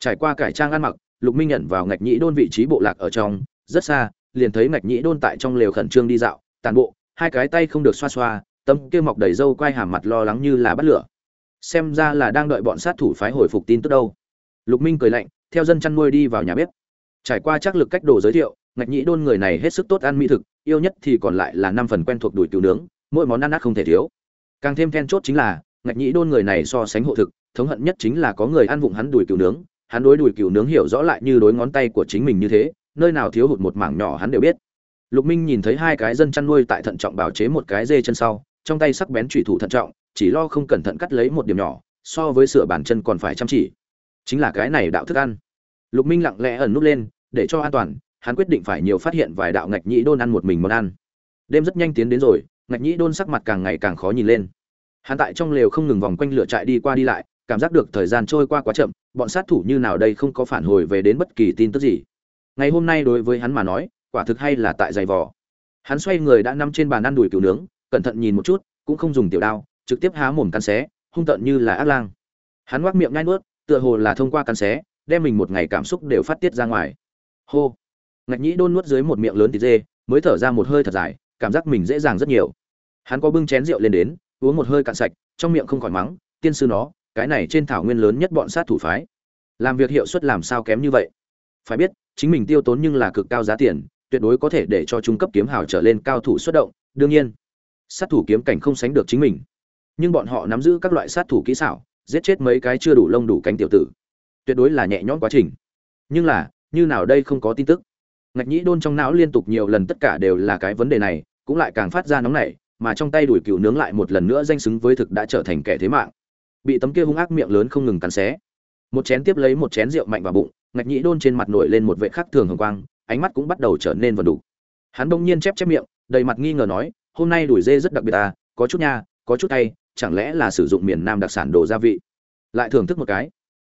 Trải qua cải trang ăn mặc lục minh nhận vào ngạch nhĩ đôn vị trí bộ lạc ở trong, rất xa, liền thấy ngạch nhĩ đôn tại trong lều khẩn trương đi dạo, tàn bộ, hai cái tay không được xoa xoa, tâm kia mọc đầy râu quai hàm mặt lo lắng như là bắt lửa. Xem ra là đang đợi bọn sát thủ phái hồi phục tin tức đâu. Lục minh cười lạnh, theo dân chăn nuôi đi vào nhà bếp. Trải qua chắc lực cách đồ giới thiệu, ngạch nhĩ đôn người này hết sức tốt ăn mỹ thực, yêu nhất thì còn lại là năm phần quen thuộc đùi cừu nướng, mỗi món ăn nát không thể thiếu. Càng thêm then chốt chính là, ngạch nhĩ đôn người này so sánh hộ thực, thống hận nhất chính là có người ăn vụng hắn đùi cừu nướng hắn đối đùi cừu nướng hiểu rõ lại như đối ngón tay của chính mình như thế, nơi nào thiếu hụt một mảng nhỏ hắn đều biết. Lục minh nhìn thấy hai cái dân chăn nuôi tại thận trọng bảo chế một cái dê chân sau, trong tay sắc bén chủy thủ thận trọng, chỉ lo không cẩn thận cắt lấy một điểm nhỏ, so với sửa bàn chân còn phải chăm chỉ. Chính là cái này đạo thức ăn. Lục minh lặng lẽ ẩn nút lên, để cho an toàn, hắn quyết định phải nhiều phát hiện vài đạo ngạch nhĩ đôn ăn một mình món ăn. Đêm rất nhanh tiến đến rồi, ngạch nhĩ đôn sắc mặt càng ngày càng khó nhìn lên. Hắn tại trong lều không ngừng vòng quanh lửa trại đi qua đi lại cảm giác được thời gian trôi qua quá chậm, bọn sát thủ như nào đây không có phản hồi về đến bất kỳ tin tức gì. Ngày hôm nay đối với hắn mà nói, quả thực hay là tại giày vò. Hắn xoay người đã nằm trên bàn ăn đùi cừu nướng, cẩn thận nhìn một chút, cũng không dùng tiểu đao, trực tiếp há mồm cắn xé, hung tợn như là ác lang. Hắn ngoác miệng nhai nuốt, tựa hồ là thông qua cắn xé, đem mình một ngày cảm xúc đều phát tiết ra ngoài. Hô. Ngạch nhĩ đôn nuốt dưới một miệng lớn thịt dê, mới thở ra một hơi thật dài, cảm giác mình dễ dàng rất nhiều. Hắn có bưng chén rượu lên đến, uống một hơi cạn sạch, trong miệng không khỏi mắng, tiên sư nó cái này trên thảo nguyên lớn nhất bọn sát thủ phái. Làm việc hiệu suất làm sao kém như vậy? Phải biết, chính mình tiêu tốn nhưng là cực cao giá tiền, tuyệt đối có thể để cho trung cấp kiếm hào trở lên cao thủ xuất động, đương nhiên, sát thủ kiếm cảnh không sánh được chính mình. Nhưng bọn họ nắm giữ các loại sát thủ kỹ xảo, giết chết mấy cái chưa đủ lông đủ cánh tiểu tử, tuyệt đối là nhẹ nhõm quá trình. Nhưng là, như nào đây không có tin tức. Ngạch nhĩ đôn trong não liên tục nhiều lần tất cả đều là cái vấn đề này, cũng lại càng phát ra nóng nảy, mà trong tay đuổi cừu nướng lại một lần nữa danh xứng với thực đã trở thành kẻ thế mạng bị tấm kia hung ác miệng lớn không ngừng cắn xé. Một chén tiếp lấy một chén rượu mạnh vào bụng, ngạch nhĩ đôn trên mặt nổi lên một vệ khắc thường hồng quang, ánh mắt cũng bắt đầu trở nên vần đủ hắn bỗng nhiên chép chép miệng, đầy mặt nghi ngờ nói, hôm nay đuổi dê rất đặc biệt à có chút nha, có chút tay chẳng lẽ là sử dụng miền nam đặc sản đồ gia vị? Lại thưởng thức một cái.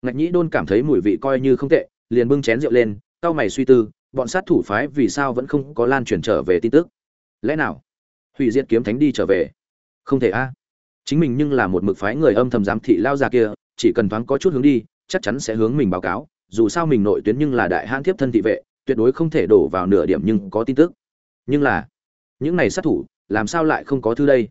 Ngạch nhĩ đôn cảm thấy mùi vị coi như không tệ, liền bưng chén rượu lên, cau mày suy tư, bọn sát thủ phái vì sao vẫn không có lan truyền trở về tin tức? Lẽ nào? Hủy diệt kiếm thánh đi trở về. Không thể a chính mình nhưng là một mực phái người âm thầm giám thị lao ra kia, chỉ cần thoáng có chút hướng đi, chắc chắn sẽ hướng mình báo cáo, dù sao mình nội tuyến nhưng là đại hãn thiếp thân thị vệ, tuyệt đối không thể đổ vào nửa điểm nhưng có tin tức. Nhưng là, những này sát thủ, làm sao lại không có thư đây?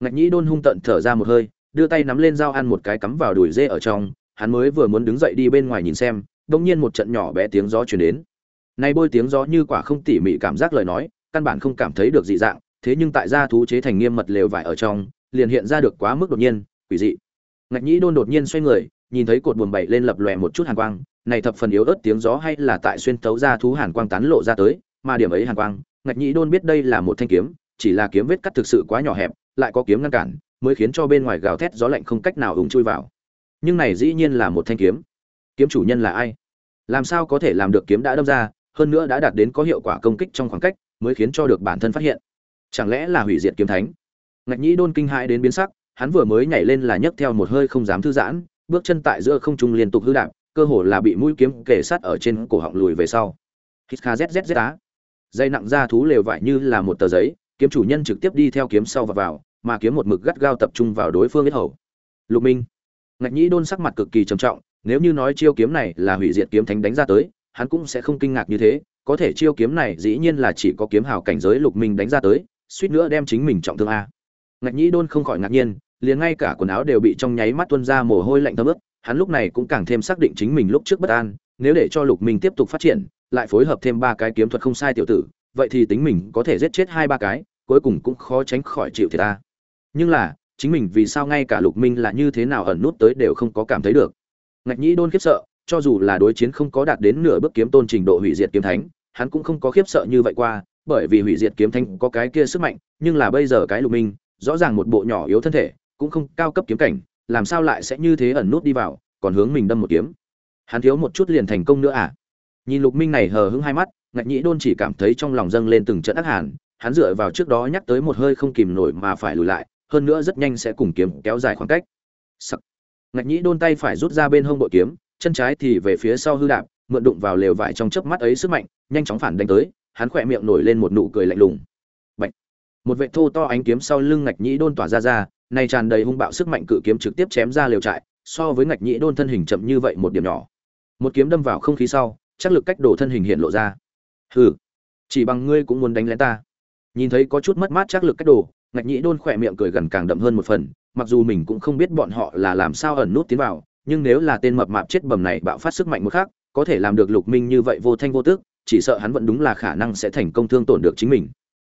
Ngạch nhĩ đôn hung tận thở ra một hơi, đưa tay nắm lên dao ăn một cái cắm vào đùi dê ở trong, hắn mới vừa muốn đứng dậy đi bên ngoài nhìn xem đông nhiên một trận nhỏ bé tiếng gió chuyển đến. Nay bôi tiếng gió như quả không tỉ mỉ cảm giác lời nói, căn bản không cảm thấy được dị dạng, thế nhưng tại gia thú chế thành nghiêm mật lều vải ở trong liền hiện ra được quá mức đột nhiên, quỷ dị. Ngạch nhĩ đôn đột nhiên xoay người, nhìn thấy cột buồm bảy lên lập lòe một chút hàn quang, này thập phần yếu ớt tiếng gió hay là tại xuyên tấu ra thú hàn quang tán lộ ra tới, mà điểm ấy hàn quang, ngạch nhĩ đôn biết đây là một thanh kiếm, chỉ là kiếm vết cắt thực sự quá nhỏ hẹp, lại có kiếm ngăn cản, mới khiến cho bên ngoài gào thét gió lạnh không cách nào ủng chui vào. Nhưng này dĩ nhiên là một thanh kiếm. Kiếm chủ nhân là ai? Làm sao có thể làm được kiếm đã đâm ra, hơn nữa đã đạt đến có hiệu quả công kích trong khoảng cách, mới khiến cho được bản thân phát hiện. Chẳng lẽ là hủy diệt kiếm thánh? Ngạch nhĩ đôn kinh hãi đến biến sắc, hắn vừa mới nhảy lên là nhấc theo một hơi không dám thư giãn, bước chân tại giữa không trung liên tục hư đạp, cơ hồ là bị mũi kiếm kể sát ở trên cổ họng lùi về sau. Hít kha zzz á. Dây nặng ra thú lều vải như là một tờ giấy, kiếm chủ nhân trực tiếp đi theo kiếm sau và vào, mà kiếm một mực gắt gao tập trung vào đối phương biết hầu. Lục minh. Ngạch nhĩ đôn sắc mặt cực kỳ trầm trọng, nếu như nói chiêu kiếm này là hủy diệt kiếm thánh đánh ra tới, hắn cũng sẽ không kinh ngạc như thế, có thể chiêu kiếm này dĩ nhiên là chỉ có kiếm hào cảnh giới lục minh đánh ra tới, suýt nữa đem chính mình trọng thương a ngạch nhĩ đôn không khỏi ngạc nhiên, liền ngay cả quần áo đều bị trong nháy mắt tuôn ra mồ hôi lạnh thấm ướt, hắn lúc này cũng càng thêm xác định chính mình lúc trước bất an, nếu để cho lục minh tiếp tục phát triển, lại phối hợp thêm ba cái kiếm thuật không sai tiểu tử, vậy thì tính mình có thể giết chết hai ba cái, cuối cùng cũng khó tránh khỏi chịu thiệt ta. Nhưng là, chính mình vì sao ngay cả lục minh là như thế nào ẩn nút tới đều không có cảm thấy được. Ngạch nhĩ đôn khiếp sợ, cho dù là đối chiến không có đạt đến nửa bước kiếm tôn trình độ hủy diệt kiếm thánh, hắn cũng không có khiếp sợ như vậy qua, bởi vì hủy diệt kiếm thánh có cái kia sức mạnh, nhưng là bây giờ cái lục minh rõ ràng một bộ nhỏ yếu thân thể, cũng không cao cấp kiếm cảnh, làm sao lại sẽ như thế ẩn nút đi vào, còn hướng mình đâm một kiếm. Hắn thiếu một chút liền thành công nữa à? Nhìn lục minh này hờ hững hai mắt, ngạch nhĩ đôn chỉ cảm thấy trong lòng dâng lên từng trận ác hàn, hắn dựa vào trước đó nhắc tới một hơi không kìm nổi mà phải lùi lại, hơn nữa rất nhanh sẽ cùng kiếm kéo dài khoảng cách. Sắc. ngạch nhĩ đôn tay phải rút ra bên hông bội kiếm, chân trái thì về phía sau hư đạp, mượn đụng vào lều vải trong chớp mắt ấy sức mạnh, nhanh chóng phản đánh tới, hắn khỏe miệng nổi lên một nụ cười lạnh lùng một vệ thô to ánh kiếm sau lưng ngạch nhĩ đôn tỏa ra ra này tràn đầy hung bạo sức mạnh cự kiếm trực tiếp chém ra lều trại, so với ngạch nhĩ đôn thân hình chậm như vậy một điểm nhỏ. Một kiếm đâm vào không khí sau, chắc lực cách đổ thân hình hiện lộ ra. Hừ, chỉ bằng ngươi cũng muốn đánh lén ta. Nhìn thấy có chút mất mát chắc lực cách đổ ngạch nhĩ đôn khỏe miệng cười gần càng đậm hơn một phần, mặc dù mình cũng không biết bọn họ là làm sao ẩn nút tiến vào, nhưng nếu là tên mập mạp chết bầm này bạo phát sức mạnh một khác có thể làm được lục minh như vậy vô thanh vô tức, chỉ sợ hắn vẫn đúng là khả năng sẽ thành công thương tổn được chính mình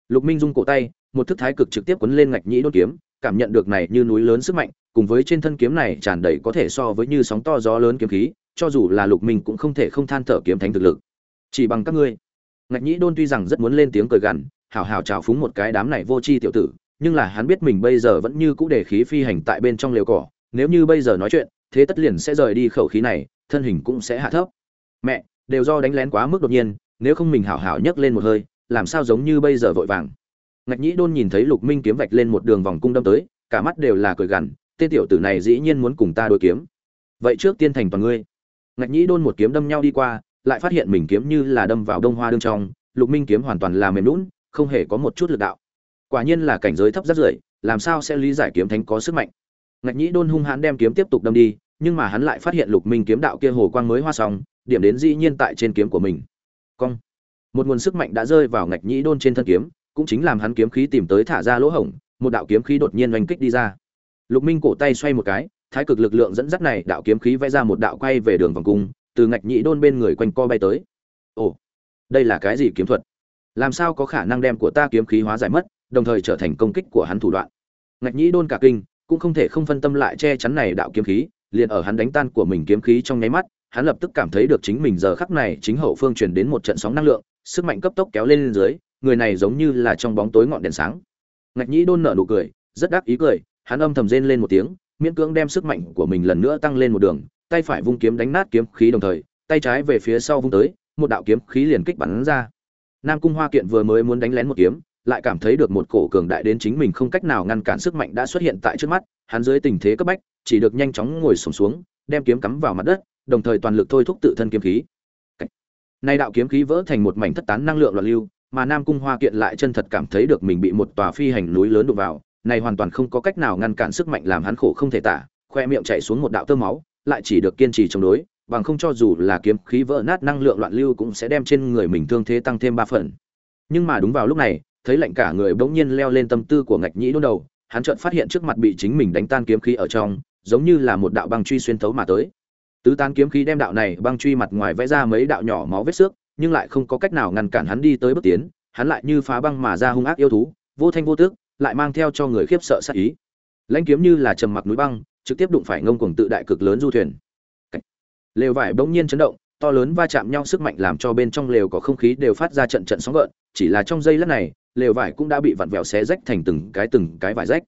lục minh rung cổ tay, một thức thái cực trực tiếp quấn lên ngạch nhĩ đôn kiếm, cảm nhận được này như núi lớn sức mạnh, cùng với trên thân kiếm này tràn đầy có thể so với như sóng to gió lớn kiếm khí, cho dù là lục minh cũng không thể không than thở kiếm thánh thực lực. Chỉ bằng các ngươi. Ngạch nhĩ đôn tuy rằng rất muốn lên tiếng cười gằn, hảo hảo chào phúng một cái đám này vô tri tiểu tử, nhưng là hắn biết mình bây giờ vẫn như cũ để khí phi hành tại bên trong lều cỏ, nếu như bây giờ nói chuyện, thế tất liền sẽ rời đi khẩu khí này, thân hình cũng sẽ hạ thấp. Mẹ, đều do đánh lén quá mức đột nhiên, nếu không mình hảo hảo nhấc lên một hơi làm sao giống như bây giờ vội vàng. Ngạch nhĩ đôn nhìn thấy lục minh kiếm vạch lên một đường vòng cung đâm tới, cả mắt đều là cười gằn, tên tiểu tử này dĩ nhiên muốn cùng ta đối kiếm. Vậy trước tiên thành toàn ngươi. Ngạch nhĩ đôn một kiếm đâm nhau đi qua, lại phát hiện mình kiếm như là đâm vào đông hoa đương trong, lục minh kiếm hoàn toàn là mềm lún không hề có một chút lực đạo. Quả nhiên là cảnh giới thấp rất rưởi làm sao sẽ lý giải kiếm thánh có sức mạnh. Ngạch nhĩ đôn hung hãn đem kiếm tiếp tục đâm đi, nhưng mà hắn lại phát hiện lục minh kiếm đạo kia hồ quang mới hoa xong, điểm đến dĩ nhiên tại trên kiếm của mình. Cong một nguồn sức mạnh đã rơi vào ngạch nhĩ đôn trên thân kiếm, cũng chính làm hắn kiếm khí tìm tới thả ra lỗ hổng, một đạo kiếm khí đột nhiên oanh kích đi ra. Lục minh cổ tay xoay một cái, thái cực lực lượng dẫn dắt này đạo kiếm khí vẽ ra một đạo quay về đường vòng cung, từ ngạch nhĩ đôn bên người quanh co bay tới. Ồ, đây là cái gì kiếm thuật? Làm sao có khả năng đem của ta kiếm khí hóa giải mất, đồng thời trở thành công kích của hắn thủ đoạn? Ngạch nhĩ đôn cả kinh, cũng không thể không phân tâm lại che chắn này đạo kiếm khí, liền ở hắn đánh tan của mình kiếm khí trong nháy mắt hắn lập tức cảm thấy được chính mình giờ khắc này chính hậu phương truyền đến một trận sóng năng lượng sức mạnh cấp tốc kéo lên, lên dưới người này giống như là trong bóng tối ngọn đèn sáng. Ngạch nhĩ đôn nở nụ cười rất đắc ý cười hắn âm thầm rên lên một tiếng miễn cưỡng đem sức mạnh của mình lần nữa tăng lên một đường tay phải vung kiếm đánh nát kiếm khí đồng thời tay trái về phía sau vung tới một đạo kiếm khí liền kích bắn ra. Nam cung hoa kiện vừa mới muốn đánh lén một kiếm lại cảm thấy được một cổ cường đại đến chính mình không cách nào ngăn cản sức mạnh đã xuất hiện tại trước mắt hắn dưới tình thế cấp bách chỉ được nhanh chóng ngồi sổm xuống đem kiếm cắm vào mặt đất đồng thời toàn lực thôi thúc tự thân kiếm khí. Nay đạo kiếm khí vỡ thành một mảnh thất tán năng lượng loạn lưu, mà nam cung hoa kiện lại chân thật cảm thấy được mình bị một tòa phi hành núi lớn đụng vào, này hoàn toàn không có cách nào ngăn cản sức mạnh làm hắn khổ không thể tả, khoe miệng chảy xuống một đạo tơ máu, lại chỉ được kiên trì chống đối, bằng không cho dù là kiếm khí vỡ nát năng lượng loạn lưu cũng sẽ đem trên người mình thương thế tăng thêm ba phần. Nhưng mà đúng vào lúc này, thấy lạnh cả người bỗng nhiên leo lên tâm tư của ngạch nhĩ đôn đầu, hắn chợt phát hiện trước mặt bị chính mình đánh tan kiếm khí ở trong, giống như là một đạo băng truy xuyên thấu mà tới tứ tán kiếm khí đem đạo này băng truy mặt ngoài vẽ ra mấy đạo nhỏ máu vết xước, nhưng lại không có cách nào ngăn cản hắn đi tới bước tiến, hắn lại như phá băng mà ra hung ác yêu thú, vô thanh vô tước, lại mang theo cho người khiếp sợ sát ý. Lãnh kiếm như là trầm mặc núi băng, trực tiếp đụng phải ngông cuồng tự đại cực lớn du thuyền. Lều vải bỗng nhiên chấn động, to lớn va chạm nhau sức mạnh làm cho bên trong lều có không khí đều phát ra trận trận sóng gợn, chỉ là trong giây lát này, lều vải cũng đã bị vặn vẹo xé rách thành từng cái từng cái vải rách.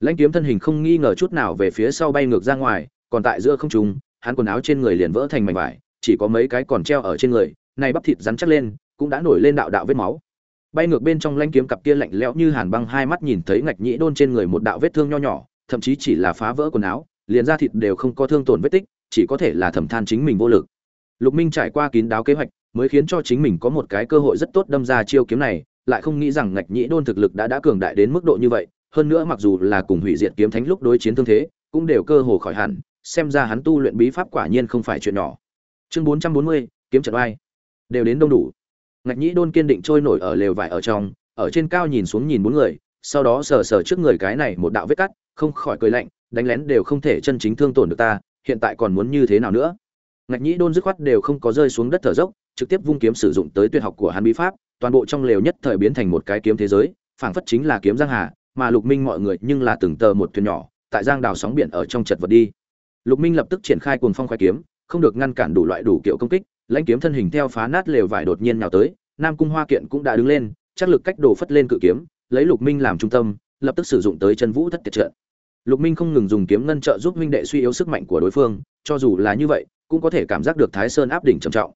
Lãnh kiếm thân hình không nghi ngờ chút nào về phía sau bay ngược ra ngoài, còn tại giữa không trung hắn quần áo trên người liền vỡ thành mảnh vải, chỉ có mấy cái còn treo ở trên người, này bắp thịt rắn chắc lên, cũng đã nổi lên đạo đạo vết máu. Bay ngược bên trong lanh kiếm cặp kia lạnh lẽo như hàn băng hai mắt nhìn thấy ngạch nhĩ đôn trên người một đạo vết thương nho nhỏ, thậm chí chỉ là phá vỡ quần áo, liền da thịt đều không có thương tổn vết tích, chỉ có thể là thầm than chính mình vô lực. Lục minh trải qua kín đáo kế hoạch, mới khiến cho chính mình có một cái cơ hội rất tốt đâm ra chiêu kiếm này, lại không nghĩ rằng ngạch nhĩ đôn thực lực đã đã cường đại đến mức độ như vậy, hơn nữa mặc dù là cùng hủy diệt kiếm thánh lúc đối chiến thương thế, cũng đều cơ hồ khỏi hẳn xem ra hắn tu luyện bí pháp quả nhiên không phải chuyện nhỏ. Chương bốn trăm bốn mươi, kiếm trận oai. Đều đến đông đủ. Ngạch nhĩ đôn kiên định trôi nổi ở lều vải ở trong, ở trên cao nhìn xuống nhìn bốn người, sau đó sờ sờ trước người cái này một đạo vết cắt, không khỏi cười lạnh, đánh lén đều không thể chân chính thương tổn được ta, hiện tại còn muốn như thế nào nữa? Ngạch nhĩ đôn dứt khoát đều không có rơi xuống đất thở dốc, trực tiếp vung kiếm sử dụng tới tuyệt học của hắn bí pháp, toàn bộ trong lều nhất thời biến thành một cái kiếm thế giới, phảng phất chính là kiếm giang hà, mà lục minh mọi người nhưng là từng tờ một thuyền nhỏ, tại giang đào sóng biển ở trong chật vật đi lục minh lập tức triển khai cuồng phong khoái kiếm, không được ngăn cản đủ loại đủ kiểu công kích, lãnh kiếm thân hình theo phá nát lều vải đột nhiên nhào tới, nam cung hoa kiện cũng đã đứng lên, chắc lực cách đồ phất lên cự kiếm, lấy lục minh làm trung tâm, lập tức sử dụng tới chân vũ thất tiệt trận. Lục minh không ngừng dùng kiếm ngân trợ giúp minh đệ suy yếu sức mạnh của đối phương, cho dù là như vậy, cũng có thể cảm giác được thái sơn áp đỉnh trầm trọng.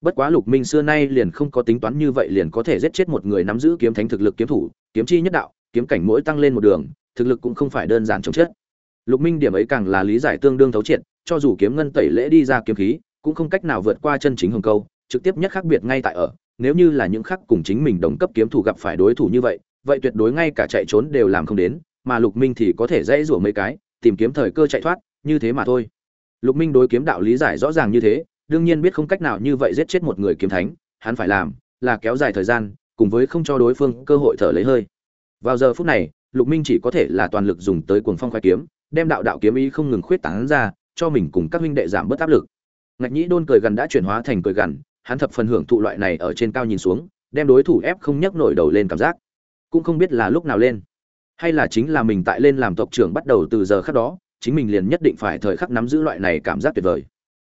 Bất quá lục minh xưa nay liền không có tính toán như vậy liền có thể giết chết một người nắm giữ kiếm thánh thực lực kiếm thủ, kiếm chi nhất đạo, kiếm cảnh mỗi tăng lên một đường, thực lực cũng không phải đơn giản chống chết lục minh điểm ấy càng là lý giải tương đương thấu triệt, cho dù kiếm ngân tẩy lễ đi ra kiếm khí, cũng không cách nào vượt qua chân chính hồng câu, trực tiếp nhất khác biệt ngay tại ở. Nếu như là những khác cùng chính mình đồng cấp kiếm thủ gặp phải đối thủ như vậy vậy tuyệt đối ngay cả chạy trốn đều làm không đến, mà lục minh thì có thể dễ rủa mấy cái, tìm kiếm thời cơ chạy thoát, như thế mà thôi. Lục minh đối kiếm đạo lý giải rõ ràng như thế, đương nhiên biết không cách nào như vậy giết chết một người kiếm thánh, hắn phải làm là kéo dài thời gian, cùng với không cho đối phương cơ hội thở lấy hơi. Vào giờ phút này, lục minh chỉ có thể là toàn lực dùng tới cuồng phong khoái kiếm đem đạo đạo kiếm ý không ngừng khuyết tán ra, cho mình cùng các huynh đệ giảm bớt áp lực. Ngạch nhĩ đôn cười gần đã chuyển hóa thành cười gần, hắn thập phần hưởng thụ loại này ở trên cao nhìn xuống, đem đối thủ ép không nhấc nổi đầu lên cảm giác. Cũng không biết là lúc nào lên, hay là chính là mình tại lên làm tộc trưởng bắt đầu từ giờ khắc đó, chính mình liền nhất định phải thời khắc nắm giữ loại này cảm giác tuyệt vời.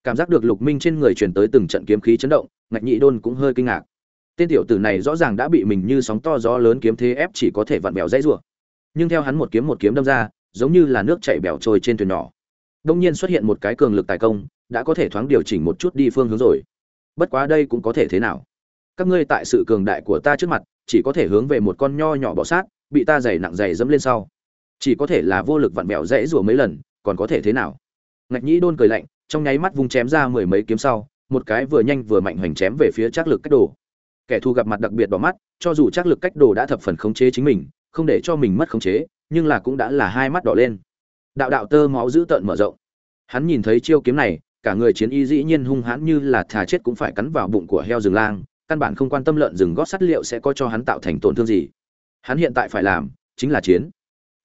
Cảm giác được lục minh trên người truyền tới từng trận kiếm khí chấn động, ngạch Nhĩ đôn cũng hơi kinh ngạc. Tên tiểu tử này rõ ràng đã bị mình như sóng to gió lớn kiếm thế ép chỉ có thể vặn bèo dãy rủa. Nhưng theo hắn một kiếm một kiếm đâm ra giống như là nước chảy bèo trôi trên thuyền nhỏ. Đông nhiên xuất hiện một cái cường lực tài công đã có thể thoáng điều chỉnh một chút đi phương hướng rồi. Bất quá đây cũng có thể thế nào? Các ngươi tại sự cường đại của ta trước mặt chỉ có thể hướng về một con nho nhỏ bỏ sát bị ta dày nặng dày dẫm lên sau. Chỉ có thể là vô lực vặn vẹo dễ rủa mấy lần còn có thể thế nào? Ngạch nhĩ đôn cười lạnh trong nháy mắt vung chém ra mười mấy kiếm sau một cái vừa nhanh vừa mạnh hoành chém về phía Trác Lực cách đồ. Kẻ thù gặp mặt đặc biệt đỏ mắt, cho dù Trác Lực cách đồ đã thập phần khống chế chính mình, không để cho mình mất khống chế, nhưng là cũng đã là hai mắt đỏ lên. Đạo đạo tơ máu dữ tợn mở rộng. Hắn nhìn thấy chiêu kiếm này, cả người chiến y dĩ nhiên hung hãn như là thà chết cũng phải cắn vào bụng của heo rừng lang, căn bản không quan tâm lợn rừng gót sắt liệu sẽ có cho hắn tạo thành tổn thương gì. Hắn hiện tại phải làm chính là chiến.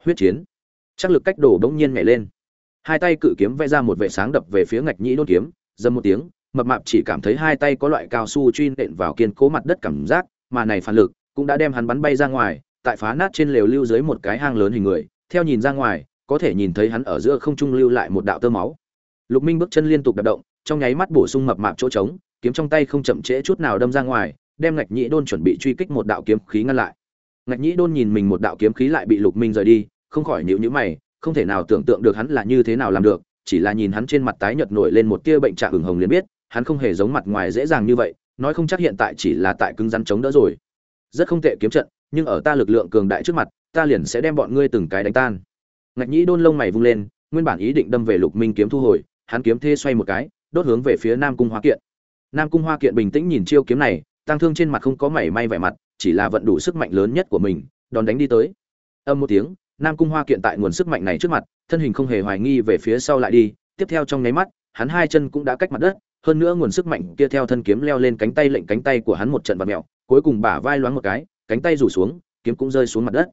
Huyết chiến. chắc Lực cách đồ bỗng nhiên nhảy lên hai tay cự kiếm vẽ ra một vệ sáng đập về phía ngạch nhĩ đôn kiếm dâm một tiếng mập mạp chỉ cảm thấy hai tay có loại cao su truy nện vào kiên cố mặt đất cảm giác mà này phản lực cũng đã đem hắn bắn bay ra ngoài tại phá nát trên lều lưu dưới một cái hang lớn hình người, theo nhìn ra ngoài, có thể nhìn thấy hắn ở giữa không trung lưu lại một đạo tơ máu. Lục minh bước chân liên tục đập động, trong nháy mắt bổ sung mập mạp chỗ trống, kiếm trong tay không chậm trễ chút nào đâm ra ngoài, đem ngạch nhĩ đôn chuẩn bị truy kích một đạo kiếm khí ngăn lại. Ngạch nhĩ đôn nhìn mình một đạo kiếm khí lại bị lục minh rời đi, không khỏi nhíu nhíu mày, không thể nào tưởng tượng được hắn là như thế nào làm được, chỉ là nhìn hắn trên mặt tái nhợt nổi lên một tia bệnh trạng ửng hồng liền biết, hắn không hề giống mặt ngoài dễ dàng như vậy, nói không chắc hiện tại chỉ là tại cứng rắn chống đỡ rồi. Rất không tệ kiếm trận nhưng ở ta lực lượng cường đại trước mặt, ta liền sẽ đem bọn ngươi từng cái đánh tan. Ngạch nhĩ đôn lông mày vung lên, nguyên bản ý định đâm về lục minh kiếm thu hồi, hắn kiếm thê xoay một cái, đốt hướng về phía nam cung hoa kiện. Nam cung hoa kiện bình tĩnh nhìn chiêu kiếm này tăng thương trên mặt không có mảy may vẻ mặt, chỉ là vận đủ sức mạnh lớn nhất của mình, đòn đánh đi tới. Âm một tiếng, nam cung hoa kiện tại nguồn sức mạnh này trước mặt, thân hình không hề hoài nghi về phía sau lại đi, tiếp theo trong nháy mắt, hắn hai chân cũng đã cách mặt đất, hơn nữa nguồn sức mạnh kia theo thân kiếm leo lên cánh tay lệnh cánh tay của hắn một trận vật mèo cuối cùng bả vai loáng một cái cánh tay rủ xuống, kiếm cũng rơi xuống mặt đất.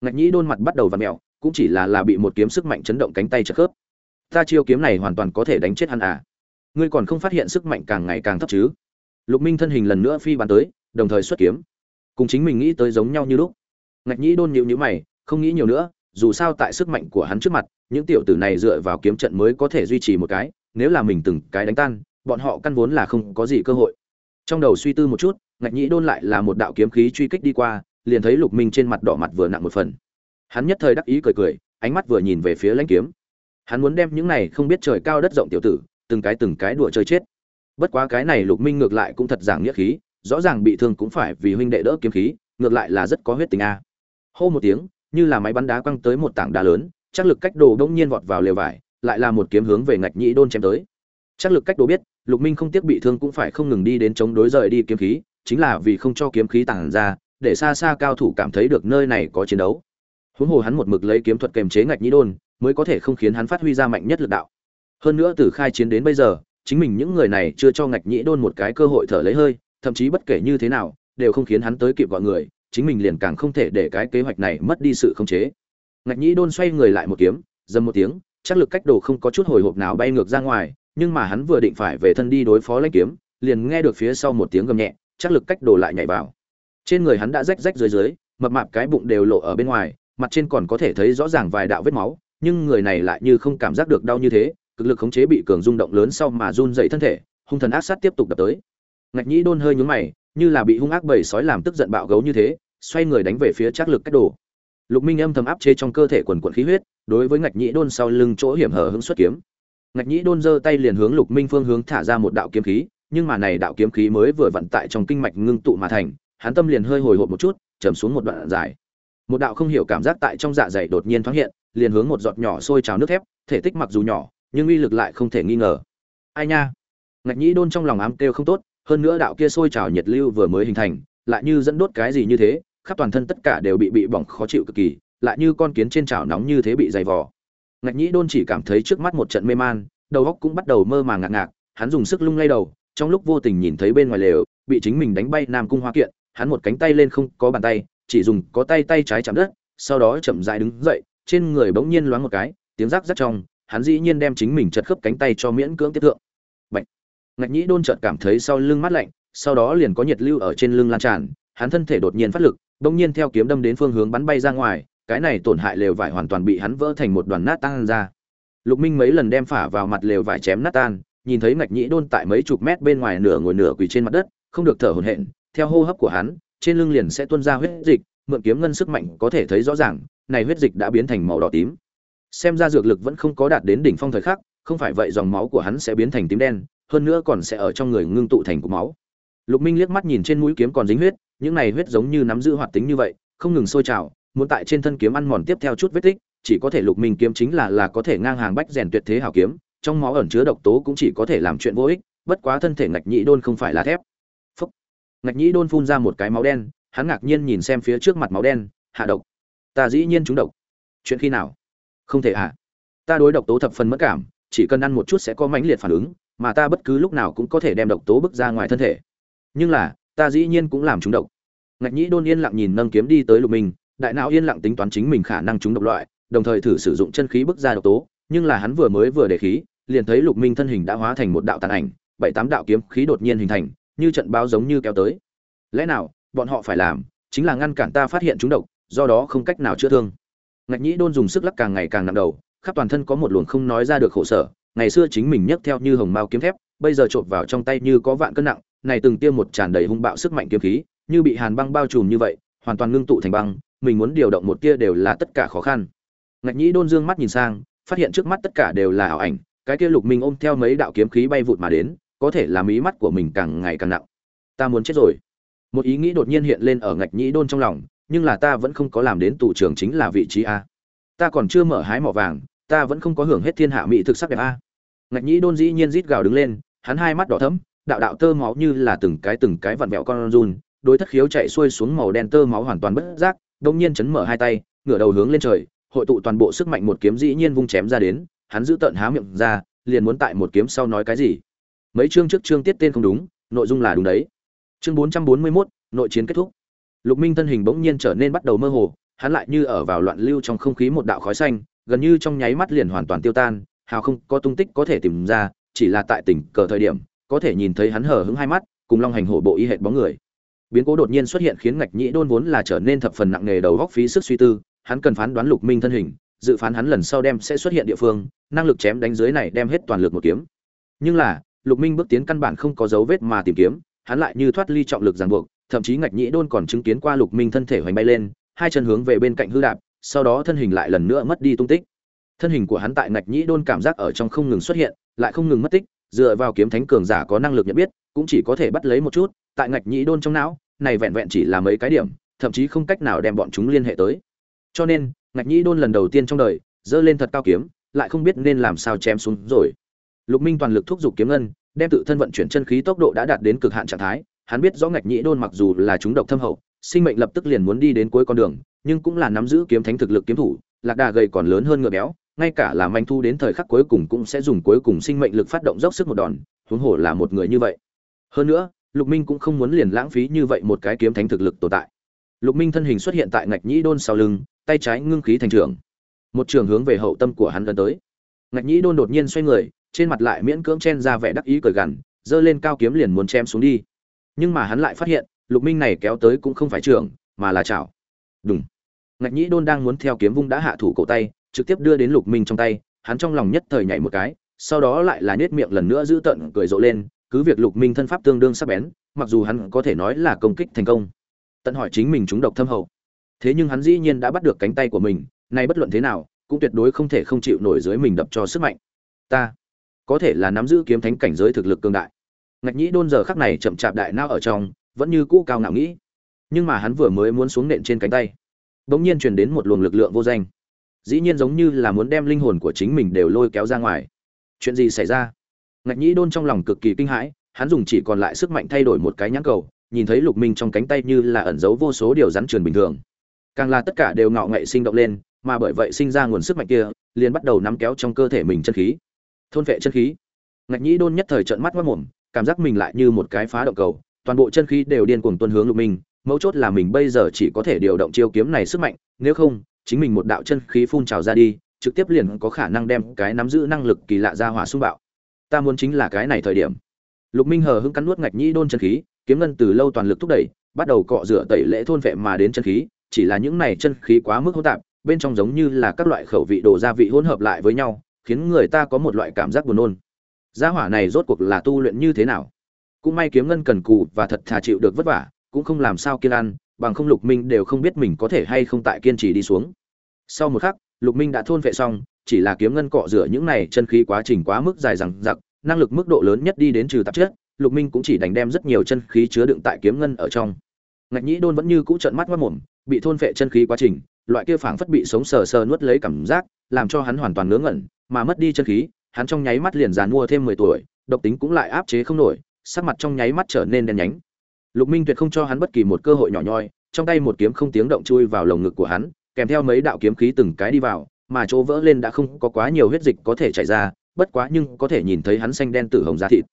Ngạch nhĩ đôn mặt bắt đầu vặn mèo, cũng chỉ là là bị một kiếm sức mạnh chấn động cánh tay chật khớp. Ta chiêu kiếm này hoàn toàn có thể đánh chết hắn à? Ngươi còn không phát hiện sức mạnh càng ngày càng thấp chứ? Lục minh thân hình lần nữa phi bàn tới, đồng thời xuất kiếm. Cùng chính mình nghĩ tới giống nhau như lúc. Ngạch nhĩ đôn nhịu nhữ mày, không nghĩ nhiều nữa, dù sao tại sức mạnh của hắn trước mặt, những tiểu tử này dựa vào kiếm trận mới có thể duy trì một cái, nếu là mình từng cái đánh tan, bọn họ căn vốn là không có gì cơ hội. Trong đầu suy tư một chút ngạch nhĩ đôn lại là một đạo kiếm khí truy kích đi qua liền thấy lục minh trên mặt đỏ mặt vừa nặng một phần. Hắn nhất thời đắc ý cười cười ánh mắt vừa nhìn về phía lãnh kiếm. Hắn muốn đem những này không biết trời cao đất rộng tiểu tử từng cái từng cái đùa chơi chết. Bất quá cái này lục minh ngược lại cũng thật giảng nghĩa khí rõ ràng bị thương cũng phải vì huynh đệ đỡ kiếm khí ngược lại là rất có huyết tình a. Hô một tiếng như là máy bắn đá quăng tới một tảng đá lớn, chắc lực cách đồ đông nhiên vọt vào lều vải, lại là một kiếm hướng về ngạch nhĩ đôn chém tới. Chắc lực cách đồ biết, Lục Minh không tiếc bị thương cũng phải không ngừng đi đến chống đối rời đi kiếm khí, chính là vì không cho kiếm khí tàng ra, để xa xa cao thủ cảm thấy được nơi này có chiến đấu. Huống hồ hắn một mực lấy kiếm thuật kềm chế ngạch nhĩ đôn, mới có thể không khiến hắn phát huy ra mạnh nhất lực đạo. Hơn nữa từ khai chiến đến bây giờ, chính mình những người này chưa cho ngạch nhĩ đôn một cái cơ hội thở lấy hơi, thậm chí bất kể như thế nào, đều không khiến hắn tới kịp gọi người, chính mình liền càng không thể để cái kế hoạch này mất đi sự khống chế. Ngạch Nhĩ Đôn xoay người lại một kiếm, dầm một tiếng, chắc lực cách đồ không có chút hồi hộp nào bay ngược ra ngoài, nhưng mà hắn vừa định phải về thân đi đối phó lãnh kiếm, liền nghe được phía sau một tiếng gầm nhẹ, chắc lực cách đồ lại nhảy vào. Trên người hắn đã rách rách dưới dưới, mập mạp cái bụng đều lộ ở bên ngoài, mặt trên còn có thể thấy rõ ràng vài đạo vết máu, nhưng người này lại như không cảm giác được đau như thế, cực lực khống chế bị cường rung động lớn sau mà run dậy thân thể, hung thần ác sát tiếp tục đập tới. Ngạch Nhĩ Đôn hơi nhún mày, như là bị hung ác bầy sói làm tức giận bạo gấu như thế xoay người đánh về phía trác lực cách đồ lục minh âm thầm áp chế trong cơ thể quần quận khí huyết đối với ngạch nhĩ đôn sau lưng chỗ hiểm hở hứng xuất kiếm ngạch nhĩ đôn giơ tay liền hướng lục minh phương hướng thả ra một đạo kiếm khí nhưng mà này đạo kiếm khí mới vừa vận tại trong kinh mạch ngưng tụ mà thành, hắn tâm liền hơi hồi hộp một chút trầm xuống một đoạn dài. Một đạo không hiểu cảm giác tại trong dạ dày đột nhiên thoáng hiện, liền hướng một giọt nhỏ sôi trào nước thép, thể tích mặc dù nhỏ, nhưng uy lực lại không thể nghi ngờ. Ai nha? Ngạch nhĩ đôn trong lòng ám kêu không tốt, hơn nữa đạo kia sôi trào nhiệt lưu vừa mới hình thành, lại như dẫn đốt cái gì như thế, khắp toàn thân tất cả đều bị bị bỏng khó chịu cực kỳ, lại như con kiến trên chảo nóng như thế bị dày vò. Ngạch nhĩ đôn chỉ cảm thấy trước mắt một trận mê man, đầu óc cũng bắt đầu mơ màng ngạc ngạc, hắn dùng sức lung lay đầu trong lúc vô tình nhìn thấy bên ngoài lều, bị chính mình đánh bay nam cung hoa kiện, hắn một cánh tay lên không có bàn tay, chỉ dùng có tay tay trái chạm đất, sau đó chậm rãi đứng dậy, trên người bỗng nhiên loáng một cái, tiếng rắc rắc trong, hắn dĩ nhiên đem chính mình chật khớp cánh tay cho miễn cưỡng tiếp thượng Bạch. ngạch nhĩ đôn chợt cảm thấy sau lưng mát lạnh, sau đó liền có nhiệt lưu ở trên lưng lan tràn, hắn thân thể đột nhiên phát lực, bỗng nhiên theo kiếm đâm đến phương hướng bắn bay ra ngoài, cái này tổn hại lều vải hoàn toàn bị hắn vỡ thành một đoàn nát tan ra lục minh mấy lần đem phả vào mặt lều vải chém nát tan nhìn thấy ngạch nhĩ đôn tại mấy chục mét bên ngoài nửa ngồi nửa quỳ trên mặt đất, không được thở hổn hển, theo hô hấp của hắn, trên lưng liền sẽ tuôn ra huyết dịch, mượn kiếm ngân sức mạnh có thể thấy rõ ràng, này huyết dịch đã biến thành màu đỏ tím. Xem ra dược lực vẫn không có đạt đến đỉnh phong thời khắc, không phải vậy dòng máu của hắn sẽ biến thành tím đen, hơn nữa còn sẽ ở trong người ngưng tụ thành cục máu. Lục minh liếc mắt nhìn trên mũi kiếm còn dính huyết, những này huyết giống như nắm giữ hoạt tính như vậy, không ngừng sôi trào, muốn tại trên thân kiếm ăn mòn tiếp theo chút vết tích, chỉ có thể lục minh kiếm chính là là có thể ngang hàng bách rèn tuyệt thế hảo kiếm trong máu ẩn chứa độc tố cũng chỉ có thể làm chuyện vô ích, bất quá thân thể ngạch nhĩ đôn không phải là thép. Phúc. Ngạch nhĩ đôn phun ra một cái máu đen, hắn ngạc nhiên nhìn xem phía trước mặt máu đen, hạ độc. Ta dĩ nhiên trúng độc. Chuyện khi nào? Không thể ạ. À. ta đối độc tố thập phần mất cảm, chỉ cần ăn một chút sẽ có mãnh liệt phản ứng, mà ta bất cứ lúc nào cũng có thể đem độc tố bước ra ngoài thân thể. Nhưng là, ta dĩ nhiên cũng làm trúng độc. Ngạch nhĩ đôn yên lặng nhìn nâng kiếm đi tới lục minh, đại não yên lặng tính toán chính mình khả năng trúng độc loại, đồng thời thử sử dụng chân khí bước ra độc tố, nhưng là hắn vừa mới vừa để khí liền thấy lục minh thân hình đã hóa thành một đạo tàn ảnh, bảy tám đạo kiếm khí đột nhiên hình thành, như trận báo giống như kéo tới. Lẽ nào, bọn họ phải làm chính là ngăn cản ta phát hiện chúng độc, do đó không cách nào chữa thương? Ngạch nhĩ đôn dùng sức lắc càng ngày càng nặng đầu, khắp toàn thân có một luồng không nói ra được khổ sở. Ngày xưa chính mình nhấc theo như hồng mao kiếm thép, bây giờ trộn vào trong tay như có vạn cân nặng, này từng tiêm một tràn đầy hung bạo sức mạnh kiếm khí, như bị hàn băng bao trùm như vậy, hoàn toàn ngưng tụ thành băng, mình muốn điều động một tia đều là tất cả khó khăn. Ngạch nhĩ đôn dương mắt nhìn sang, phát hiện trước mắt tất cả đều là ảo ảnh cái kia lục minh ôm theo mấy đạo kiếm khí bay vụt mà đến, có thể làm ý mắt của mình càng ngày càng nặng. Ta muốn chết rồi. Một ý nghĩ đột nhiên hiện lên ở ngạch nhĩ đôn trong lòng, nhưng là ta vẫn không có làm đến tù trưởng chính là vị trí a. Ta còn chưa mở hái mỏ vàng, ta vẫn không có hưởng hết thiên hạ mỹ thực sắc đẹp a. Ngạch nhĩ đôn dĩ nhiên rít gào đứng lên, hắn hai mắt đỏ thẫm, đạo đạo tơ máu như là từng cái từng cái vặn vẹo con run đôi thất khiếu chạy xuôi xuống màu đen tơ máu hoàn toàn bất giác đông nhiên chấn mở hai tay, ngửa đầu hướng lên trời, hội tụ toàn bộ sức mạnh một kiếm dĩ nhiên vung chém ra đến hắn giữ tận há miệng ra liền muốn tại một kiếm sau nói cái gì. Mấy chương trước chương tiết tên không đúng nội dung là đúng đấy. Chương bốn trăm bốn mươi 441, nội chiến kết thúc. Lục minh thân hình bỗng nhiên trở nên bắt đầu mơ hồ hắn lại như ở vào loạn lưu trong không khí một đạo khói xanh gần như trong nháy mắt liền hoàn toàn tiêu tan hào không có tung tích có thể tìm ra chỉ là tại tỉnh cờ thời điểm có thể nhìn thấy hắn hở hững hai mắt cùng long hành hổ bộ y hệt bóng người. Biến cố đột nhiên xuất hiện khiến ngạch nhĩ đôn vốn là trở nên thập phần nặng nề đầu góc phí sức suy tư hắn cần phán đoán lục minh thân hình dự phán hắn lần sau đem sẽ xuất hiện địa phương, năng lực chém đánh dưới này đem hết toàn lực một kiếm. Nhưng là, lục minh bước tiến căn bản không có dấu vết mà tìm kiếm, hắn lại như thoát ly trọng lực ràng buộc, thậm chí ngạch nhĩ đôn còn chứng kiến qua lục minh thân thể hoành bay lên, hai chân hướng về bên cạnh hư đạp, sau đó thân hình lại lần nữa mất đi tung tích. Thân hình của hắn tại ngạch nhĩ đôn cảm giác ở trong không ngừng xuất hiện, lại không ngừng mất tích, dựa vào kiếm thánh cường giả có năng lực nhận biết, cũng chỉ có thể bắt lấy một chút, tại ngạch nhĩ đôn trong não, này vẹn vẹn chỉ là mấy cái điểm, thậm chí không cách nào đem bọn chúng liên hệ tới. Cho nên ngạch nhĩ đôn lần đầu tiên trong đời, giơ lên thật cao kiếm, lại không biết nên làm sao chém xuống rồi. Lục minh toàn lực thúc giục kiếm ngân, đem tự thân vận chuyển chân khí tốc độ đã đạt đến cực hạn trạng thái. Hắn biết rõ ngạch nhĩ đôn mặc dù là chúng độc thâm hậu, sinh mệnh lập tức liền muốn đi đến cuối con đường, nhưng cũng là nắm giữ kiếm thánh thực lực kiếm thủ, lạc đà gầy còn lớn hơn ngựa béo, ngay cả là manh thu đến thời khắc cuối cùng cũng sẽ dùng cuối cùng sinh mệnh lực phát động dốc sức một đòn, huống hồ là một người như vậy. Hơn nữa, lục minh cũng không muốn liền lãng phí như vậy một cái kiếm thánh thực lực tồn tại lục minh thân hình xuất hiện tại ngạch nhĩ đôn sau lưng, tay trái ngưng khí thành trưởng. Một trường hướng về hậu tâm của hắn gần tới. Ngạch nhĩ đôn đột nhiên xoay người, trên mặt lại miễn cưỡng chen ra vẻ đắc ý cởi gằn, giơ lên cao kiếm liền muốn chém xuống đi. Nhưng mà hắn lại phát hiện, lục minh này kéo tới cũng không phải trường mà là chảo. Đúng ngạch nhĩ đôn đang muốn theo kiếm vung đã hạ thủ cổ tay, trực tiếp đưa đến lục minh trong tay, hắn trong lòng nhất thời nhảy một cái, sau đó lại là nết miệng lần nữa giữ tận, cười rộ lên, cứ việc lục minh thân pháp tương đương sắc bén, mặc dù hắn có thể nói là công kích thành công tận hỏi chính mình chúng độc thâm hậu. Thế nhưng hắn dĩ nhiên đã bắt được cánh tay của mình, nay bất luận thế nào, cũng tuyệt đối không thể không chịu nổi dưới mình đập cho sức mạnh. Ta có thể là nắm giữ kiếm thánh cảnh giới thực lực cương đại. Ngạch nhĩ đôn giờ khắc này chậm chạp đại nao ở trong, vẫn như cũ cao ngạo nghĩ. Nhưng mà hắn vừa mới muốn xuống nện trên cánh tay, bỗng nhiên truyền đến một luồng lực lượng vô danh. Dĩ nhiên giống như là muốn đem linh hồn của chính mình đều lôi kéo ra ngoài. Chuyện gì xảy ra? Ngạch nhĩ đôn trong lòng cực kỳ kinh hãi, hắn dùng chỉ còn lại sức mạnh thay đổi một cái nhãn cầu nhìn thấy lục minh trong cánh tay như là ẩn giấu vô số điều rắn truyền bình thường. Càng là tất cả đều ngạo nghệ sinh động lên, mà bởi vậy sinh ra nguồn sức mạnh kia, liền bắt đầu nắm kéo trong cơ thể mình chân khí. Thôn vệ chân khí. Ngạch nhĩ đôn nhất thời trợn mắt mất mồm, cảm giác mình lại như một cái phá động cầu, toàn bộ chân khí đều điên cuồng tuân hướng lục minh, mấu chốt là mình bây giờ chỉ có thể điều động chiêu kiếm này sức mạnh, nếu không, chính mình một đạo chân khí phun trào ra đi, trực tiếp liền có khả năng đem cái nắm giữ năng lực kỳ lạ ra hỏa xung bạo. Ta muốn chính là cái này thời điểm. Lục minh hờ hững cắn nuốt ngạch nhĩ đôn chân khí kiếm ngân từ lâu toàn lực thúc đẩy, bắt đầu cọ rửa tẩy lễ thôn vệ mà đến chân khí, chỉ là những này chân khí quá mức hỗn tạp, bên trong giống như là các loại khẩu vị đồ gia vị hỗn hợp lại với nhau, khiến người ta có một loại cảm giác buồn nôn. Gia hỏa này rốt cuộc là tu luyện như thế nào? Cũng may kiếm ngân cần cù và thật thà chịu được vất vả, cũng không làm sao kiên ăn, bằng không lục minh đều không biết mình có thể hay không tại kiên trì đi xuống. Sau một khắc, lục minh đã thôn vệ xong, chỉ là kiếm ngân cọ rửa những này chân khí quá trình quá mức dài dằng dặc, năng lực mức độ lớn nhất đi đến trừ tạp chất lục minh cũng chỉ đành đem rất nhiều chân khí chứa đựng tại kiếm ngân ở trong. Ngạch nhĩ đôn vẫn như cũ trợn mắt mất mồm, bị thôn phệ chân khí quá trình, loại kia phảng phất bị sống sờ sờ nuốt lấy cảm giác, làm cho hắn hoàn toàn ngớ ngẩn, mà mất đi chân khí, hắn trong nháy mắt liền dàn mua thêm mười tuổi, độc tính cũng lại áp chế không nổi, sắc mặt trong nháy mắt trở nên đen nhánh. Lục minh tuyệt không cho hắn bất kỳ một cơ hội nhỏ nhoi, trong tay một kiếm không tiếng động chui vào lồng ngực của hắn, kèm theo mấy đạo kiếm khí từng cái đi vào, mà chỗ vỡ lên đã không có quá nhiều huyết dịch có thể chảy ra, bất quá nhưng có thể nhìn thấy hắn xanh đen tử hồng da thịt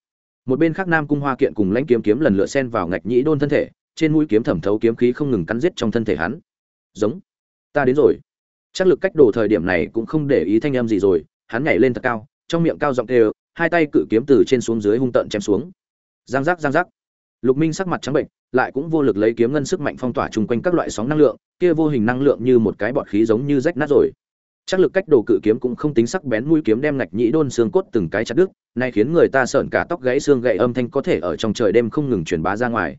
một bên khác nam cung hoa kiện cùng lãnh kiếm kiếm lần lượt xen vào ngạch nhĩ đôn thân thể, trên mũi kiếm thẩm thấu kiếm khí không ngừng cắn giết trong thân thể hắn. Giống, ta đến rồi. Chắc lực cách đồ thời điểm này cũng không để ý thanh em gì rồi, hắn nhảy lên thật cao, trong miệng cao giọng đều hai tay cự kiếm từ trên xuống dưới hung tợn chém xuống. Giang giác giang giác. Lục minh sắc mặt trắng bệnh, lại cũng vô lực lấy kiếm ngân sức mạnh phong tỏa chung quanh các loại sóng năng lượng, kia vô hình năng lượng như một cái bọt khí giống như rách nát rồi chắc lực cách đồ cự kiếm cũng không tính sắc bén, mũi kiếm đem ngạch nhĩ đôn xương cốt từng cái chặt đứt, nay khiến người ta sợn cả tóc gãy xương gãy âm thanh có thể ở trong trời đêm không ngừng truyền bá ra ngoài.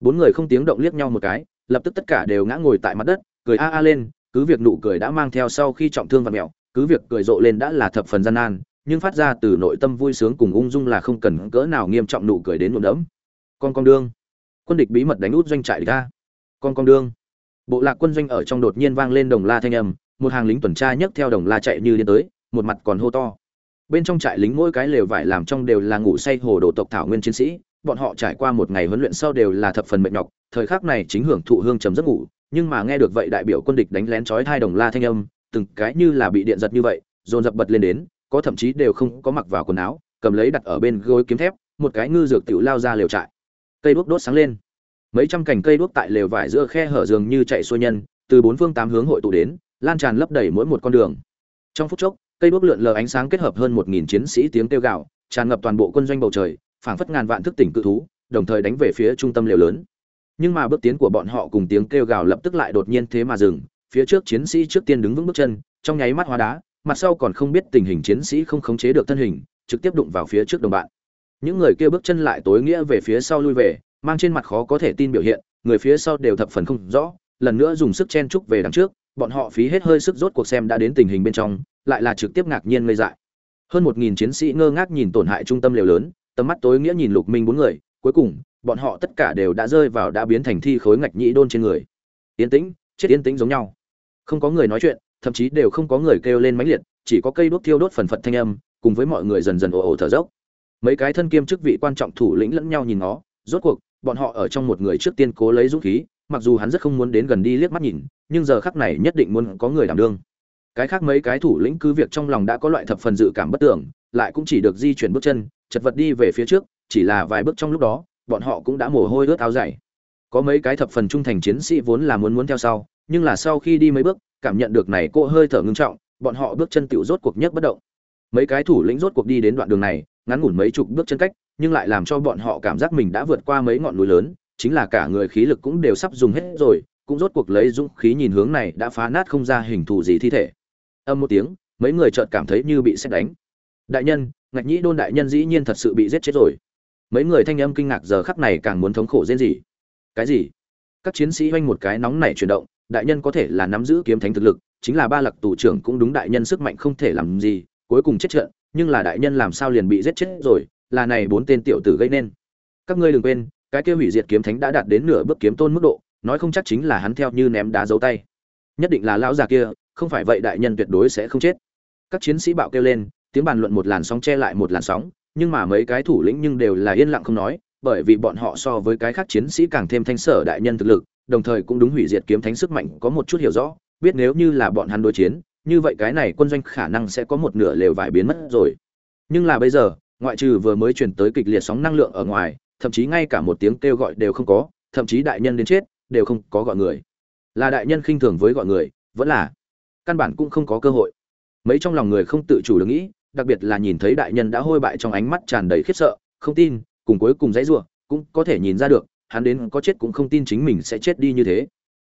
Bốn người không tiếng động liếc nhau một cái, lập tức tất cả đều ngã ngồi tại mặt đất, cười a a lên, cứ việc nụ cười đã mang theo sau khi trọng thương và mẹo, cứ việc cười rộ lên đã là thập phần gian nan, nhưng phát ra từ nội tâm vui sướng cùng ung dung là không cần cỡ nào nghiêm trọng nụ cười đến nhuộm đẫm. Con con đương. Quân địch bí mật đánh út doanh trại ra. Con con đương. Bộ lạc quân doanh ở trong đột nhiên vang lên đồng la thanh âm một hàng lính tuần tra nhấc theo đồng la chạy như điên tới, một mặt còn hô to. Bên trong trại lính mỗi cái lều vải làm trong đều là ngủ say hồ đồ tộc thảo nguyên chiến sĩ, bọn họ trải qua một ngày huấn luyện sau đều là thập phần mệt nhọc, thời khắc này chính hưởng thụ hương trầm giấc ngủ, nhưng mà nghe được vậy đại biểu quân địch đánh lén chói hai đồng la thanh âm, từng cái như là bị điện giật như vậy, dồn dập bật lên đến, có thậm chí đều không có mặc vào quần áo, cầm lấy đặt ở bên gối kiếm thép, một cái ngư dược tiểu lao ra lều trại. Cây đuốc đốt sáng lên. Mấy trăm cành cây đuốc tại lều vải giữa khe hở dường như chạy xuôi nhân, từ bốn phương tám hướng hội tụ đến lan tràn lấp đầy mỗi một con đường. Trong phút chốc, cây đuốc lượn lờ ánh sáng kết hợp hơn một nghìn chiến sĩ tiếng kêu gạo tràn ngập toàn bộ quân doanh bầu trời, phảng phất ngàn vạn thức tỉnh cự thú, đồng thời đánh về phía trung tâm liều lớn. Nhưng mà bước tiến của bọn họ cùng tiếng kêu gào lập tức lại đột nhiên thế mà dừng, phía trước chiến sĩ trước tiên đứng vững bước chân, trong nháy mắt hóa đá, mặt sau còn không biết tình hình chiến sĩ không khống chế được thân hình, trực tiếp đụng vào phía trước đồng bạn. Những người kia bước chân lại tối nghĩa về phía sau lui về, mang trên mặt khó có thể tin biểu hiện, người phía sau đều thập phần không rõ, lần nữa dùng sức chen trúc về đằng trước bọn họ phí hết hơi sức rốt cuộc xem đã đến tình hình bên trong, lại là trực tiếp ngạc nhiên ngây dại. Hơn một nghìn chiến sĩ ngơ ngác nhìn tổn hại trung tâm liều lớn, tầm mắt tối nghĩa nhìn lục minh bốn người, cuối cùng, bọn họ tất cả đều đã rơi vào đã biến thành thi khối ngạch nhĩ đôn trên người. Yên tĩnh, chết yên tĩnh giống nhau. Không có người nói chuyện, thậm chí đều không có người kêu lên mãnh liệt, chỉ có cây đuốc thiêu đốt phần phật thanh âm, cùng với mọi người dần dần ồ ồ thở dốc. Mấy cái thân kiêm chức vị quan trọng thủ lĩnh lẫn nhau nhìn nó rốt cuộc, bọn họ ở trong một người trước tiên cố lấy dũng khí mặc dù hắn rất không muốn đến gần đi liếc mắt nhìn, nhưng giờ khắc này nhất định muốn có người đảm đương. Cái khác mấy cái thủ lĩnh cứ việc trong lòng đã có loại thập phần dự cảm bất tưởng, lại cũng chỉ được di chuyển bước chân, chật vật đi về phía trước, chỉ là vài bước trong lúc đó, bọn họ cũng đã mồ hôi ướt áo dày. Có mấy cái thập phần trung thành chiến sĩ vốn là muốn muốn theo sau, nhưng là sau khi đi mấy bước, cảm nhận được này cô hơi thở ngưng trọng, bọn họ bước chân tiểu rốt cuộc nhất bất động. Mấy cái thủ lĩnh rốt cuộc đi đến đoạn đường này, ngắn ngủn mấy chục bước chân cách, nhưng lại làm cho bọn họ cảm giác mình đã vượt qua mấy ngọn núi lớn chính là cả người khí lực cũng đều sắp dùng hết rồi, cũng rốt cuộc lấy dũng khí nhìn hướng này đã phá nát không ra hình thù gì thi thể. Âm một tiếng, mấy người chợt cảm thấy như bị xét đánh. Đại nhân, ngạch nhĩ đôn đại nhân dĩ nhiên thật sự bị giết chết rồi. Mấy người thanh âm kinh ngạc giờ khắc này càng muốn thống khổ rên gì cái gì? Các chiến sĩ hoanh một cái nóng nảy chuyển động, đại nhân có thể là nắm giữ kiếm thánh thực lực, chính là ba lặc tù trưởng cũng đúng đại nhân sức mạnh không thể làm gì, cuối cùng chết trận, nhưng là đại nhân làm sao liền bị giết chết rồi, là này bốn tên tiểu tử gây nên. Các ngươi đừng quên cái kia hủy diệt kiếm thánh đã đạt đến nửa bước kiếm tôn mức độ, nói không chắc chính là hắn theo như ném đá dấu tay. Nhất định là lão già kia, không phải vậy đại nhân tuyệt đối sẽ không chết. Các chiến sĩ bạo kêu lên, tiếng bàn luận một làn sóng che lại một làn sóng, nhưng mà mấy cái thủ lĩnh nhưng đều là yên lặng không nói, bởi vì bọn họ so với cái khác chiến sĩ càng thêm thanh sở đại nhân thực lực, đồng thời cũng đúng hủy diệt kiếm thánh sức mạnh có một chút hiểu rõ, biết nếu như là bọn hắn đối chiến, như vậy cái này quân doanh khả năng sẽ có một nửa lều vải biến mất rồi. Nhưng là bây giờ, ngoại trừ vừa mới chuyển tới kịch liệt sóng năng lượng ở ngoài thậm chí ngay cả một tiếng kêu gọi đều không có, thậm chí đại nhân đến chết, đều không có gọi người. Là đại nhân khinh thường với gọi người, vẫn là căn bản cũng không có cơ hội. Mấy trong lòng người không tự chủ được nghĩ, đặc biệt là nhìn thấy đại nhân đã hôi bại trong ánh mắt tràn đầy khiếp sợ, không tin, cùng cuối cùng dãy rủa, cũng có thể nhìn ra được, hắn đến có chết cũng không tin chính mình sẽ chết đi như thế.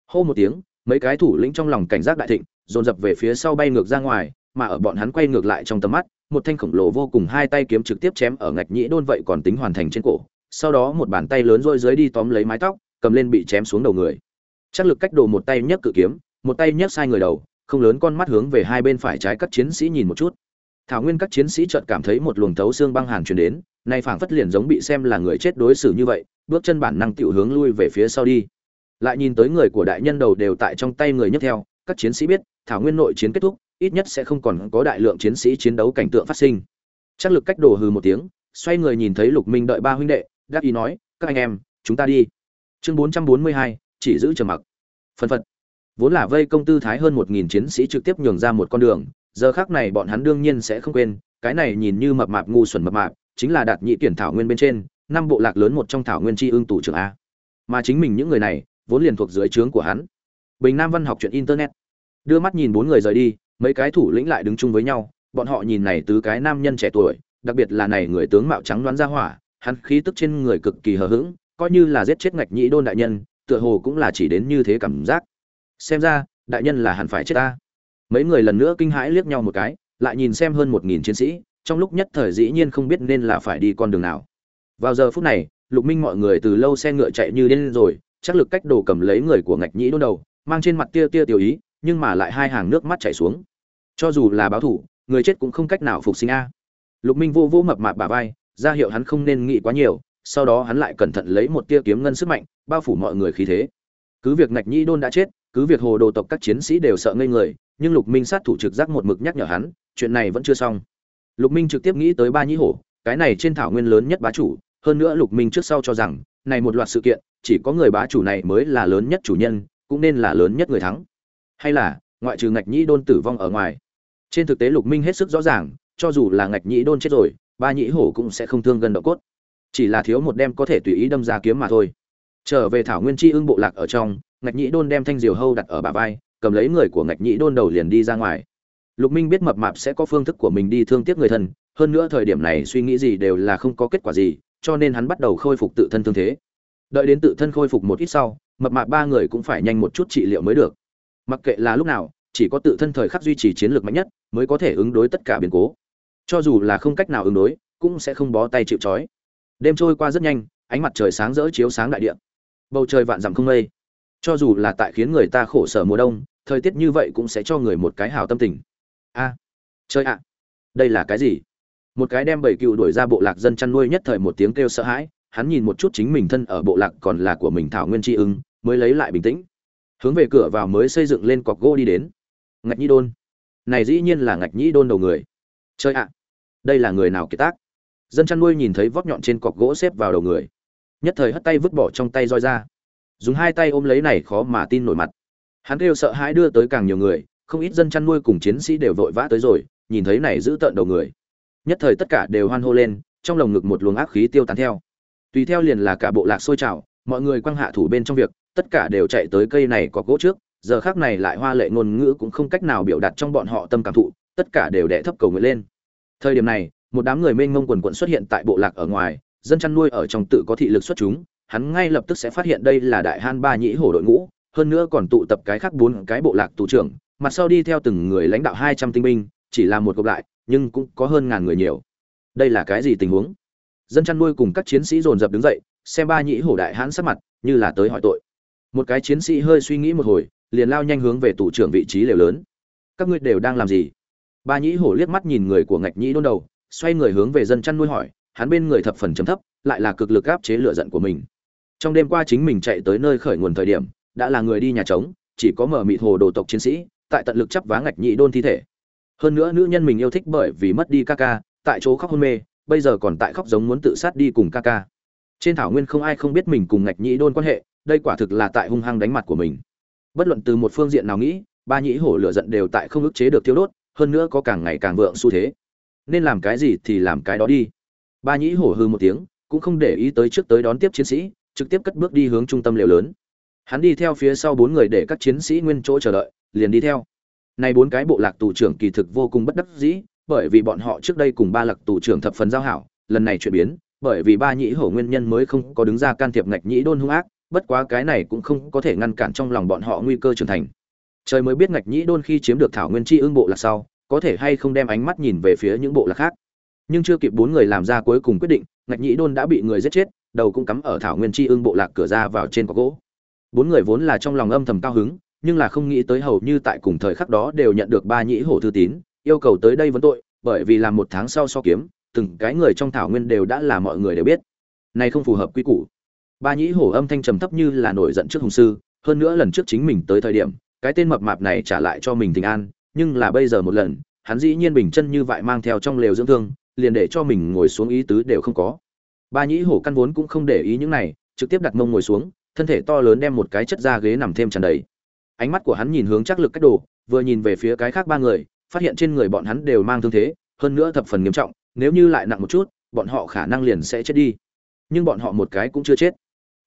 Hô một tiếng, mấy cái thủ lĩnh trong lòng cảnh giác đại thịnh, dồn dập về phía sau bay ngược ra ngoài, mà ở bọn hắn quay ngược lại trong tầm mắt, một thanh khổng lồ vô cùng hai tay kiếm trực tiếp chém ở ngạch nhĩ đôn vậy còn tính hoàn thành trên cổ sau đó một bàn tay lớn rôi dưới đi tóm lấy mái tóc, cầm lên bị chém xuống đầu người. Chắc lực cách đồ một tay nhấc cự kiếm, một tay nhấc sai người đầu, không lớn con mắt hướng về hai bên phải trái các chiến sĩ nhìn một chút. Thảo nguyên các chiến sĩ chợt cảm thấy một luồng thấu xương băng hàn truyền đến, nay phảng phất liền giống bị xem là người chết đối xử như vậy, bước chân bản năng tiểu hướng lui về phía sau đi. Lại nhìn tới người của đại nhân đầu đều tại trong tay người nhấc theo, các chiến sĩ biết, thảo nguyên nội chiến kết thúc, ít nhất sẽ không còn có đại lượng chiến sĩ chiến đấu cảnh tượng phát sinh. Chắc lực cách đồ hừ một tiếng, xoay người nhìn thấy lục minh đợi ba huynh đệ đắc ý nói, các anh em, chúng ta đi. Chương bốn trăm bốn mươi hai, chỉ giữ trầm mặc. Phân phật. Vốn là vây công tư thái hơn một nghìn chiến sĩ trực tiếp nhường ra một con đường, giờ khác này bọn hắn đương nhiên sẽ không quên, cái này nhìn như mập mạp ngu xuẩn mập mạp, chính là đạt nhị tuyển thảo nguyên bên trên, năm bộ lạc lớn một trong thảo nguyên tri ương tủ trưởng a. Mà chính mình những người này, vốn liền thuộc dưới trướng của hắn. Bình nam văn học chuyện internet. Đưa mắt nhìn bốn người rời đi, mấy cái thủ lĩnh lại đứng chung với nhau, bọn họ nhìn này tứ cái nam nhân trẻ tuổi, đặc biệt là này người tướng mạo trắng đoán ra hỏa hắn khí tức trên người cực kỳ hờ hững, coi như là giết chết ngạch nhĩ đôn đại nhân, tựa hồ cũng là chỉ đến như thế cảm giác. Xem ra, đại nhân là hẳn phải chết ta. Mấy người lần nữa kinh hãi liếc nhau một cái, lại nhìn xem hơn một nghìn chiến sĩ, trong lúc nhất thời dĩ nhiên không biết nên là phải đi con đường nào. Vào giờ phút này, lục minh mọi người từ lâu xe ngựa chạy như điên rồi, chắc lực cách đồ cầm lấy người của ngạch nhĩ đôn đầu, mang trên mặt tia tia tiểu ý, nhưng mà lại hai hàng nước mắt chảy xuống. Cho dù là báo thủ, người chết cũng không cách nào phục sinh a. Lục minh vô vô mập mạp bà vai ra hiệu hắn không nên nghĩ quá nhiều, sau đó hắn lại cẩn thận lấy một tia kiếm ngân sức mạnh, bao phủ mọi người khí thế. Cứ việc ngạch nhĩ đôn đã chết, cứ việc hồ đồ tộc các chiến sĩ đều sợ ngây người, nhưng lục minh sát thủ trực giác một mực nhắc nhở hắn, chuyện này vẫn chưa xong. Lục minh trực tiếp nghĩ tới ba nhĩ hổ, cái này trên thảo nguyên lớn nhất bá chủ, hơn nữa lục minh trước sau cho rằng, này một loạt sự kiện, chỉ có người bá chủ này mới là lớn nhất chủ nhân, cũng nên là lớn nhất người thắng. Hay là, ngoại trừ ngạch nhĩ đôn tử vong ở ngoài. Trên thực tế lục minh hết sức rõ ràng, cho dù là ngạch nhĩ đôn chết rồi ba nhĩ hổ cũng sẽ không thương gần độ cốt. Chỉ là thiếu một đem có thể tùy ý đâm ra kiếm mà thôi. Trở về thảo nguyên chi ưng bộ lạc ở trong, ngạch nhĩ đôn đem thanh diều hâu đặt ở bả vai, cầm lấy người của ngạch nhĩ đôn đầu liền đi ra ngoài. Lục minh biết mập mạp sẽ có phương thức của mình đi thương tiếc người thân, hơn nữa thời điểm này suy nghĩ gì đều là không có kết quả gì, cho nên hắn bắt đầu khôi phục tự thân thương thế. Đợi đến tự thân khôi phục một ít sau, mập mạp ba người cũng phải nhanh một chút trị liệu mới được. Mặc kệ là lúc nào, chỉ có tự thân thời khắc duy trì chiến lược mạnh nhất, mới có thể ứng đối tất cả biến cố cho dù là không cách nào ứng đối, cũng sẽ không bó tay chịu trói. Đêm trôi qua rất nhanh, ánh mặt trời sáng rỡ chiếu sáng đại địa. Bầu trời vạn dặm không mây. Cho dù là tại khiến người ta khổ sở mùa đông, thời tiết như vậy cũng sẽ cho người một cái hào tâm tình. A. Chơi ạ. Đây là cái gì? Một cái đem bầy cựu đuổi ra bộ lạc dân chăn nuôi nhất thời một tiếng kêu sợ hãi, hắn nhìn một chút chính mình thân ở bộ lạc còn là của mình thảo nguyên tri ứng mới lấy lại bình tĩnh. Hướng về cửa vào mới xây dựng lên cọc gỗ đi đến. Ngạch nhĩ đôn. Này dĩ nhiên là ngạch nhĩ đôn đầu người chơi ạ, đây là người nào kiệt tác? Dân chăn nuôi nhìn thấy vót nhọn trên cọc gỗ xếp vào đầu người. Nhất thời hất tay vứt bỏ trong tay roi ra. Dùng hai tay ôm lấy này khó mà tin nổi mặt. Hắn kêu sợ hãi đưa tới càng nhiều người, không ít dân chăn nuôi cùng chiến sĩ đều vội vã tới rồi, nhìn thấy này giữ tợn đầu người. Nhất thời tất cả đều hoan hô lên, trong lồng ngực một luồng ác khí tiêu tán theo. Tùy theo liền là cả bộ lạc sôi trào, mọi người quăng hạ thủ bên trong việc, tất cả đều chạy tới cây này có gỗ trước giờ khác này lại hoa lệ ngôn ngữ cũng không cách nào biểu đạt trong bọn họ tâm cảm thụ, tất cả đều đẻ thấp cầu nguyện lên. Thời điểm này, một đám người mênh mông quần quận xuất hiện tại bộ lạc ở ngoài, dân chăn nuôi ở trong tự có thị lực xuất chúng, hắn ngay lập tức sẽ phát hiện đây là đại han ba nhĩ hổ đội ngũ, hơn nữa còn tụ tập cái khác bốn cái bộ lạc tù trưởng, mặt sau đi theo từng người lãnh đạo hai trăm tinh binh, chỉ là một gộp lại, nhưng cũng có hơn ngàn người nhiều. Đây là cái gì tình huống? Dân chăn nuôi cùng các chiến sĩ dồn dập đứng dậy, xem ba nhĩ hổ đại hãn sắc mặt, như là tới hỏi tội. Một cái chiến sĩ hơi suy nghĩ một hồi liền lao nhanh hướng về tủ trưởng vị trí lều lớn. Các ngươi đều đang làm gì? Ba nhĩ hổ liếc mắt nhìn người của ngạch nhĩ đôn đầu, xoay người hướng về dân chăn nuôi hỏi, hắn bên người thập phần chấm thấp, lại là cực lực áp chế lửa giận của mình. Trong đêm qua chính mình chạy tới nơi khởi nguồn thời điểm, đã là người đi nhà trống, chỉ có mở mịt hồ đồ tộc chiến sĩ, tại tận lực chấp vá ngạch nhị đôn thi thể. Hơn nữa nữ nhân mình yêu thích bởi vì mất đi ca ca, tại chỗ khóc hôn mê, bây giờ còn tại khóc giống muốn tự sát đi cùng ca ca. Trên thảo nguyên không ai không biết mình cùng ngạch nhị đôn quan hệ, đây quả thực là tại hung hăng đánh mặt của mình bất luận từ một phương diện nào nghĩ, ba nhĩ hổ lửa giận đều tại không ức chế được thiếu đốt, hơn nữa có càng ngày càng vượng xu thế. Nên làm cái gì thì làm cái đó đi. Ba nhĩ hổ hư một tiếng, cũng không để ý tới trước tới đón tiếp chiến sĩ, trực tiếp cất bước đi hướng trung tâm liều lớn. Hắn đi theo phía sau bốn người để các chiến sĩ nguyên chỗ chờ đợi, liền đi theo. Nay bốn cái bộ lạc tù trưởng kỳ thực vô cùng bất đắc dĩ, bởi vì bọn họ trước đây cùng ba lạc tù trưởng thập phần giao hảo, lần này chuyển biến, bởi vì ba nhĩ hổ nguyên nhân mới không có đứng ra can thiệp ngạch nhĩ đôn hung ác bất quá cái này cũng không có thể ngăn cản trong lòng bọn họ nguy cơ trưởng thành. Trời mới biết ngạch nhĩ đôn khi chiếm được thảo nguyên chi ương bộ lạc sau, có thể hay không đem ánh mắt nhìn về phía những bộ lạc khác. Nhưng chưa kịp bốn người làm ra cuối cùng quyết định, ngạch nhĩ đôn đã bị người giết chết, đầu cũng cắm ở thảo nguyên chi ương bộ lạc cửa ra vào trên có gỗ. Bốn người vốn là trong lòng âm thầm cao hứng, nhưng là không nghĩ tới hầu như tại cùng thời khắc đó đều nhận được ba nhĩ hổ thư tín, yêu cầu tới đây vấn tội, bởi vì làm một tháng sau so kiếm, từng cái người trong thảo nguyên đều đã là mọi người đều biết. Này không phù hợp quy củ ba nhĩ hổ âm thanh trầm thấp như là nổi giận trước hùng sư, hơn nữa lần trước chính mình tới thời điểm, cái tên mập mạp này trả lại cho mình tình an, nhưng là bây giờ một lần, hắn dĩ nhiên bình chân như vậy mang theo trong lều dưỡng thương, liền để cho mình ngồi xuống ý tứ đều không có. Ba nhĩ hổ căn vốn cũng không để ý những này, trực tiếp đặt mông ngồi xuống, thân thể to lớn đem một cái chất da ghế nằm thêm tràn đầy. Ánh mắt của hắn nhìn hướng chắc lực cách đồ, vừa nhìn về phía cái khác ba người, phát hiện trên người bọn hắn đều mang thương thế, hơn nữa thập phần nghiêm trọng, nếu như lại nặng một chút, bọn họ khả năng liền sẽ chết đi. Nhưng bọn họ một cái cũng chưa chết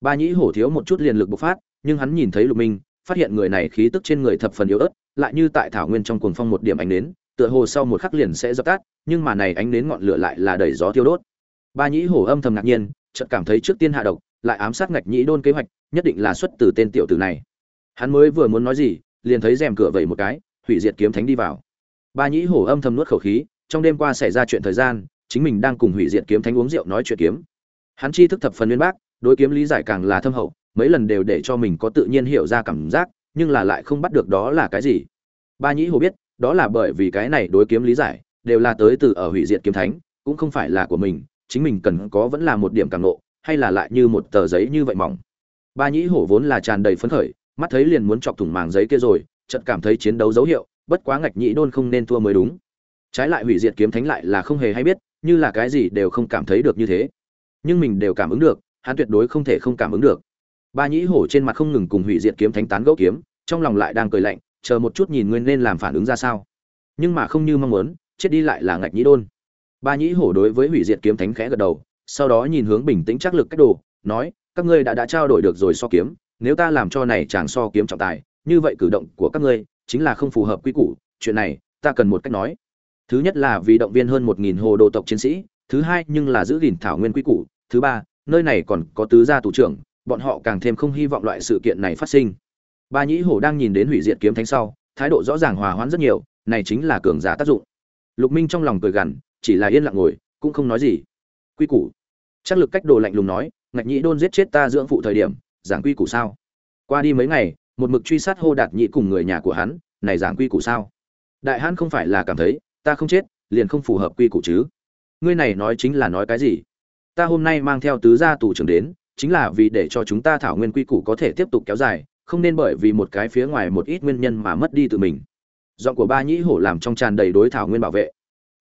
ba nhĩ hổ thiếu một chút liền lực bộc phát, nhưng hắn nhìn thấy lục minh, phát hiện người này khí tức trên người thập phần yếu ớt, lại như tại thảo nguyên trong cuồng phong một điểm ánh nến, tựa hồ sau một khắc liền sẽ dập tắt, nhưng mà này ánh nến ngọn lửa lại là đẩy gió thiêu đốt. Ba nhĩ hổ âm thầm ngạc nhiên, chợt cảm thấy trước tiên hạ độc, lại ám sát ngạch nhĩ đôn kế hoạch, nhất định là xuất từ tên tiểu tử này. Hắn mới vừa muốn nói gì, liền thấy rèm cửa vẩy một cái, hủy diệt kiếm thánh đi vào. Ba nhĩ hổ âm thầm nuốt khẩu khí, trong đêm qua xảy ra chuyện thời gian, chính mình đang cùng hủy diệt kiếm thánh uống rượu nói chuyện kiếm. Hắn chi thức thập phần nguyên bác đối kiếm lý giải càng là thâm hậu, mấy lần đều để cho mình có tự nhiên hiểu ra cảm giác, nhưng là lại không bắt được đó là cái gì. Ba nhĩ hồ biết, đó là bởi vì cái này đối kiếm lý giải, đều là tới từ ở hủy diệt kiếm thánh, cũng không phải là của mình, chính mình cần có vẫn là một điểm cảm nộ, hay là lại như một tờ giấy như vậy mỏng. Ba nhĩ hổ vốn là tràn đầy phấn khởi, mắt thấy liền muốn chọc thủng màng giấy kia rồi, chợt cảm thấy chiến đấu dấu hiệu, bất quá ngạch nhĩ đôn không nên thua mới đúng. Trái lại hủy diệt kiếm thánh lại là không hề hay biết, như là cái gì đều không cảm thấy được như thế. Nhưng mình đều cảm ứng được hắn tuyệt đối không thể không cảm ứng được. Ba nhĩ hổ trên mặt không ngừng cùng hủy diệt kiếm thánh tán gẫu kiếm, trong lòng lại đang cười lạnh, chờ một chút nhìn nguyên nên làm phản ứng ra sao. Nhưng mà không như mong muốn, chết đi lại là ngạch nhĩ đôn. Ba nhĩ hổ đối với hủy diệt kiếm thánh khẽ gật đầu, sau đó nhìn hướng bình tĩnh chắc lực cách đồ, nói, các ngươi đã đã trao đổi được rồi so kiếm, nếu ta làm cho này chàng so kiếm trọng tài, như vậy cử động của các ngươi chính là không phù hợp quy củ, chuyện này ta cần một cách nói. Thứ nhất là vì động viên hơn một nghìn hồ đồ tộc chiến sĩ, thứ hai nhưng là giữ gìn thảo nguyên quy củ, thứ ba nơi này còn có tứ gia thủ trưởng, bọn họ càng thêm không hy vọng loại sự kiện này phát sinh. Ba nhĩ hổ đang nhìn đến hủy diệt kiếm thánh sau, thái độ rõ ràng hòa hoãn rất nhiều, này chính là cường giả tác dụng. Lục minh trong lòng cười gằn, chỉ là yên lặng ngồi, cũng không nói gì. Quy củ. Chắc lực cách đồ lạnh lùng nói, ngạch nhĩ đôn giết chết ta dưỡng phụ thời điểm, giảng quy củ sao? Qua đi mấy ngày, một mực truy sát hô đạt nhĩ cùng người nhà của hắn, này giảng quy củ sao? Đại hãn không phải là cảm thấy, ta không chết, liền không phù hợp quy củ chứ. Ngươi này nói chính là nói cái gì? Ta hôm nay mang theo tứ gia tù trưởng đến, chính là vì để cho chúng ta thảo nguyên quy củ có thể tiếp tục kéo dài, không nên bởi vì một cái phía ngoài một ít nguyên nhân mà mất đi tự mình. Giọng của ba nhĩ hổ làm trong tràn đầy đối thảo nguyên bảo vệ.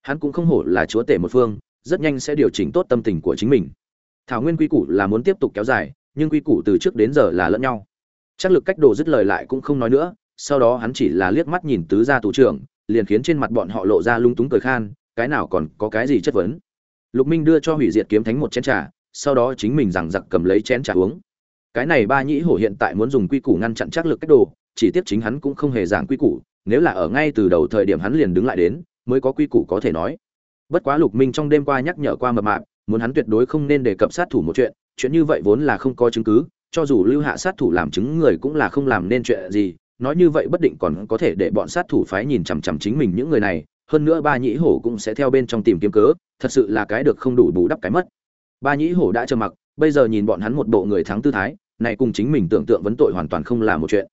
Hắn cũng không hổ là chúa tể một phương, rất nhanh sẽ điều chỉnh tốt tâm tình của chính mình. Thảo nguyên quy củ là muốn tiếp tục kéo dài, nhưng quy củ từ trước đến giờ là lẫn nhau. Chắc lực cách đồ dứt lời lại cũng không nói nữa, sau đó hắn chỉ là liếc mắt nhìn tứ gia tù trưởng, liền khiến trên mặt bọn họ lộ ra lung túng cười khan, cái nào còn có cái gì chất vấn? Lục minh đưa cho hủy diệt kiếm thánh một chén trà, sau đó chính mình rằng giặc cầm lấy chén trà uống. Cái này ba nhĩ hổ hiện tại muốn dùng quy củ ngăn chặn chắc lực cách đồ, chỉ tiếc chính hắn cũng không hề giảng quy củ, nếu là ở ngay từ đầu thời điểm hắn liền đứng lại đến, mới có quy củ có thể nói. Bất quá lục minh trong đêm qua nhắc nhở qua mập mạp, muốn hắn tuyệt đối không nên đề cập sát thủ một chuyện chuyện như vậy vốn là không có chứng cứ, cho dù lưu hạ sát thủ làm chứng người cũng là không làm nên chuyện gì, nói như vậy bất định còn có thể để bọn sát thủ phái nhìn chằm chằm chính mình những người này hơn nữa ba nhĩ hổ cũng sẽ theo bên trong tìm kiếm cớ, thật sự là cái được không đủ bù đắp cái mất. Ba nhĩ hổ đã trơ mặc, bây giờ nhìn bọn hắn một bộ người thắng tư thái, này cùng chính mình tưởng tượng vấn tội hoàn toàn không là một chuyện.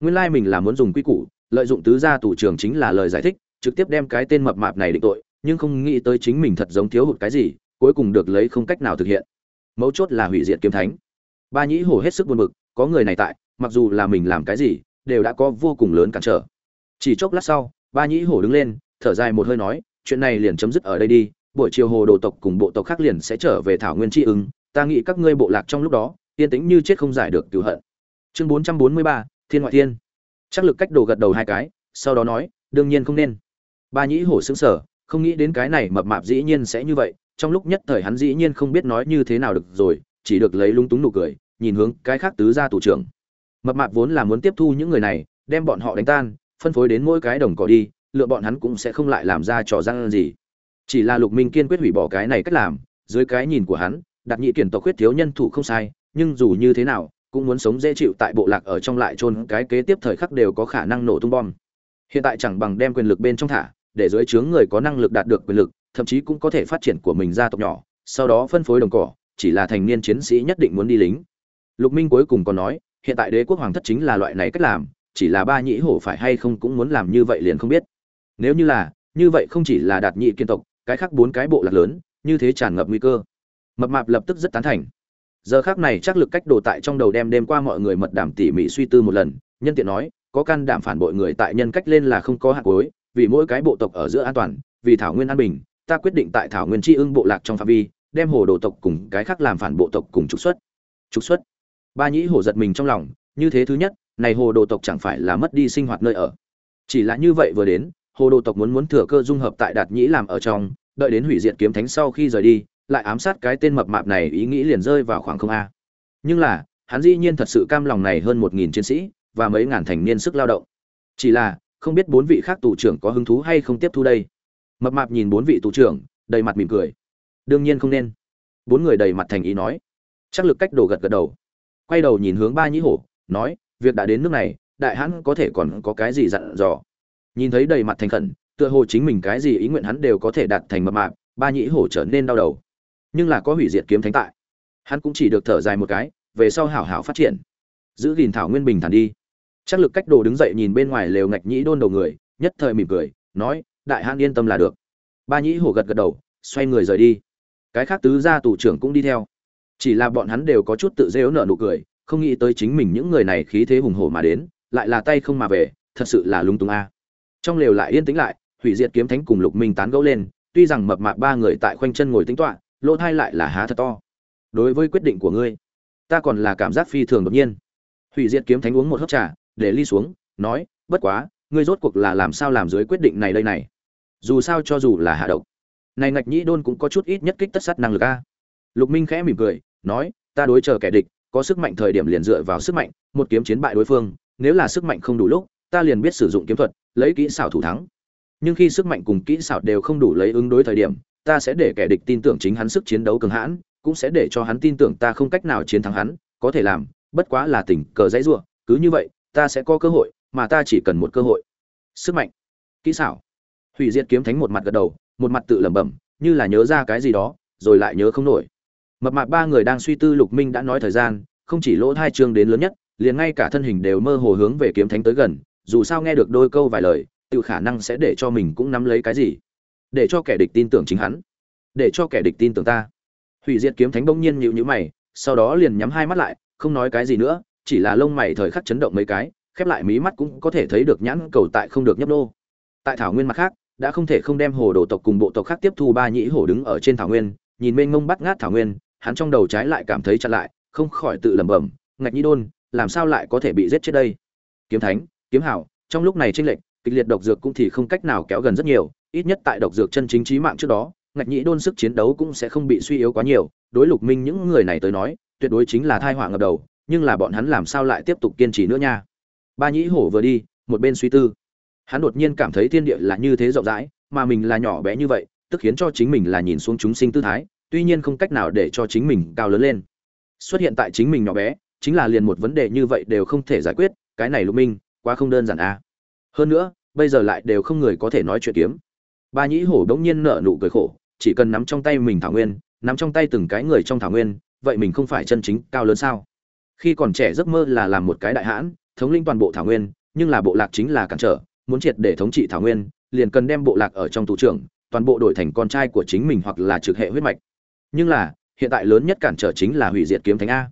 Nguyên lai mình là muốn dùng quy củ, lợi dụng tứ gia tù trường chính là lời giải thích, trực tiếp đem cái tên mập mạp này định tội, nhưng không nghĩ tới chính mình thật giống thiếu hụt cái gì, cuối cùng được lấy không cách nào thực hiện. Mấu chốt là hủy diệt kiếm thánh. Ba nhĩ hổ hết sức buồn bực, có người này tại, mặc dù là mình làm cái gì, đều đã có vô cùng lớn cản trở. Chỉ chốc lát sau, ba nhĩ hổ đứng lên thở dài một hơi nói, chuyện này liền chấm dứt ở đây đi, buổi chiều hồ đồ tộc cùng bộ tộc khác liền sẽ trở về thảo nguyên tri ứng ta nghĩ các ngươi bộ lạc trong lúc đó, yên tĩnh như chết không giải được cửu hận. Chương bốn trăm bốn mươi ba, thiên ngoại thiên. Chắc lực cách đồ gật đầu hai cái, sau đó nói, đương nhiên không nên. Ba nhĩ hổ xứng sở không nghĩ đến cái này mập mạp dĩ nhiên sẽ như vậy, trong lúc nhất thời hắn dĩ nhiên không biết nói như thế nào được rồi, chỉ được lấy lung túng nụ cười, nhìn hướng cái khác tứ gia tù trưởng. Mập mạp vốn là muốn tiếp thu những người này, đem bọn họ đánh tan, phân phối đến mỗi cái đồng cỏ đi lựa bọn hắn cũng sẽ không lại làm ra trò răng gì. Chỉ là lục minh kiên quyết hủy bỏ cái này cách làm, dưới cái nhìn của hắn, đặt nhị kiển tộc khuyết thiếu nhân thủ không sai, nhưng dù như thế nào, cũng muốn sống dễ chịu tại bộ lạc ở trong lại chôn cái kế tiếp thời khắc đều có khả năng nổ tung bom. Hiện tại chẳng bằng đem quyền lực bên trong thả, để dưới trướng người có năng lực đạt được quyền lực, thậm chí cũng có thể phát triển của mình gia tộc nhỏ, sau đó phân phối đồng cỏ, chỉ là thành niên chiến sĩ nhất định muốn đi lính. Lục minh cuối cùng còn nói, hiện tại đế quốc hoàng thất chính là loại này cách làm, chỉ là ba nhĩ hổ phải hay không cũng muốn làm như vậy liền không biết nếu như là, như vậy không chỉ là đạt nhị kiên tộc, cái khác bốn cái bộ lạc lớn, như thế tràn ngập nguy cơ. Mập mạp lập tức rất tán thành. Giờ khác này chắc lực cách đồ tại trong đầu đem đêm qua mọi người mật đảm tỉ mỉ suy tư một lần, nhân tiện nói, có can đảm phản bội người tại nhân cách lên là không có hạt cối vì mỗi cái bộ tộc ở giữa an toàn, vì thảo nguyên an bình, ta quyết định tại thảo nguyên tri ưng bộ lạc trong phạm vi, đem hồ đồ tộc cùng cái khác làm phản bộ tộc cùng trục xuất. Trục xuất. Ba nhĩ hổ giật mình trong lòng, như thế thứ nhất, này hồ đồ tộc chẳng phải là mất đi sinh hoạt nơi ở. Chỉ là như vậy vừa đến hồ đồ tộc muốn muốn thừa cơ dung hợp tại đạt nhĩ làm ở trong, đợi đến hủy diệt kiếm thánh sau khi rời đi, lại ám sát cái tên mập mạp này, ý nghĩ liền rơi vào khoảng không a. Nhưng là, hắn dĩ nhiên thật sự cam lòng này hơn một nghìn chiến sĩ và mấy ngàn thành niên sức lao động. Chỉ là, không biết bốn vị khác tù trưởng có hứng thú hay không tiếp thu đây. Mập mạp nhìn bốn vị tù trưởng, đầy mặt mỉm cười. Đương nhiên không nên. Bốn người đầy mặt thành ý nói. Chắc lực cách đồ gật gật đầu. Quay đầu nhìn hướng ba nhĩ hổ, nói, việc đã đến nước này, đại hãn có thể còn có cái gì dặn dò? Nhìn thấy đầy mặt thành khẩn, tựa hồ chính mình cái gì ý nguyện hắn đều có thể đạt thành mập mạp, ba nhĩ hổ trở nên đau đầu. Nhưng là có hủy diệt kiếm thánh tại. Hắn cũng chỉ được thở dài một cái, về sau hảo hảo phát triển. Giữ gìn thảo nguyên bình thản đi. Chắc lực cách đồ đứng dậy nhìn bên ngoài lều ngạch nhĩ đôn đầu người, nhất thời mỉm cười, nói, đại hãn yên tâm là được. Ba nhĩ hổ gật gật đầu, xoay người rời đi. Cái khác tứ gia tù trưởng cũng đi theo. Chỉ là bọn hắn đều có chút tự dễ nợ nụ cười, không nghĩ tới chính mình những người này khí thế hùng hổ mà đến, lại là tay không mà về, thật sự là lung tung a trong lều lại yên tĩnh lại, hủy diệt kiếm thánh cùng lục minh tán gẫu lên, tuy rằng mập mạp ba người tại khoanh chân ngồi tính toạ lỗ thai lại là há thật to. Đối với quyết định của ngươi, ta còn là cảm giác phi thường đột nhiên. Hủy diệt kiếm thánh uống một hớp trà, để ly xuống, nói, bất quá, ngươi rốt cuộc là làm sao làm dưới quyết định này đây này? Dù sao cho dù là hạ độc, này ngạch nhĩ đôn cũng có chút ít nhất kích tất sát năng lực a. Lục minh khẽ mỉm cười, nói, ta đối chờ kẻ địch, có sức mạnh thời điểm liền dựa vào sức mạnh, một kiếm chiến bại đối phương, nếu là sức mạnh không đủ lúc, ta liền biết sử dụng kiếm thuật lấy kỹ xảo thủ thắng. Nhưng khi sức mạnh cùng kỹ xảo đều không đủ lấy ứng đối thời điểm, ta sẽ để kẻ địch tin tưởng chính hắn sức chiến đấu cường hãn, cũng sẽ để cho hắn tin tưởng ta không cách nào chiến thắng hắn, có thể làm, bất quá là tình cờ dãy ruộng cứ như vậy, ta sẽ có cơ hội, mà ta chỉ cần một cơ hội. Sức mạnh, kỹ xảo. Hủy diệt kiếm thánh một mặt gật đầu, một mặt tự lẩm bẩm, như là nhớ ra cái gì đó, rồi lại nhớ không nổi. Mập mạp ba người đang suy tư lục minh đã nói thời gian, không chỉ lỗ hai chương đến lớn nhất, liền ngay cả thân hình đều mơ hồ hướng về kiếm thánh tới gần dù sao nghe được đôi câu vài lời tự khả năng sẽ để cho mình cũng nắm lấy cái gì. Để cho kẻ địch tin tưởng chính hắn. Để cho kẻ địch tin tưởng ta. Hủy diệt kiếm thánh bỗng nhiên nhịu nhữ mày, sau đó liền nhắm hai mắt lại, không nói cái gì nữa, chỉ là lông mày thời khắc chấn động mấy cái, khép lại mí mắt cũng có thể thấy được nhãn cầu tại không được nhấp nô. Tại thảo nguyên mặt khác, đã không thể không đem hồ đồ tộc cùng bộ tộc khác tiếp thu ba nhĩ hổ đứng ở trên thảo nguyên, nhìn mênh mông bắt ngát thảo nguyên, hắn trong đầu trái lại cảm thấy chặn lại, không khỏi tự lẩm bẩm, ngạch nhĩ đôn, làm sao lại có thể bị giết chết đây? Kiếm thánh kiếm hảo, trong lúc này tranh lệch, kịch liệt độc dược cũng thì không cách nào kéo gần rất nhiều, ít nhất tại độc dược chân chính trí mạng trước đó, ngạch nhĩ đôn sức chiến đấu cũng sẽ không bị suy yếu quá nhiều, đối lục minh những người này tới nói, tuyệt đối chính là thai họa ngập đầu, nhưng là bọn hắn làm sao lại tiếp tục kiên trì nữa nha? Ba nhĩ hổ vừa đi, một bên suy tư. Hắn đột nhiên cảm thấy thiên địa là như thế rộng rãi, mà mình là nhỏ bé như vậy, tức khiến cho chính mình là nhìn xuống chúng sinh tư thái, tuy nhiên không cách nào để cho chính mình cao lớn lên. Xuất hiện tại chính mình nhỏ bé, chính là liền một vấn đề như vậy đều không thể giải quyết, cái này lục minh quá không đơn giản à. Hơn nữa, bây giờ lại đều không người có thể nói chuyện kiếm. Ba nhĩ hổ đống nhiên nở nụ cười khổ, chỉ cần nắm trong tay mình thảo nguyên, nắm trong tay từng cái người trong thảo nguyên, vậy mình không phải chân chính cao lớn sao? Khi còn trẻ giấc mơ là làm một cái đại hãn, thống lĩnh toàn bộ thảo nguyên, nhưng là bộ lạc chính là cản trở, muốn triệt để thống trị thảo nguyên, liền cần đem bộ lạc ở trong tù trưởng, toàn bộ đổi thành con trai của chính mình hoặc là trực hệ huyết mạch. Nhưng là, hiện tại lớn nhất cản trở chính là hủy diệt kiếm thánh a.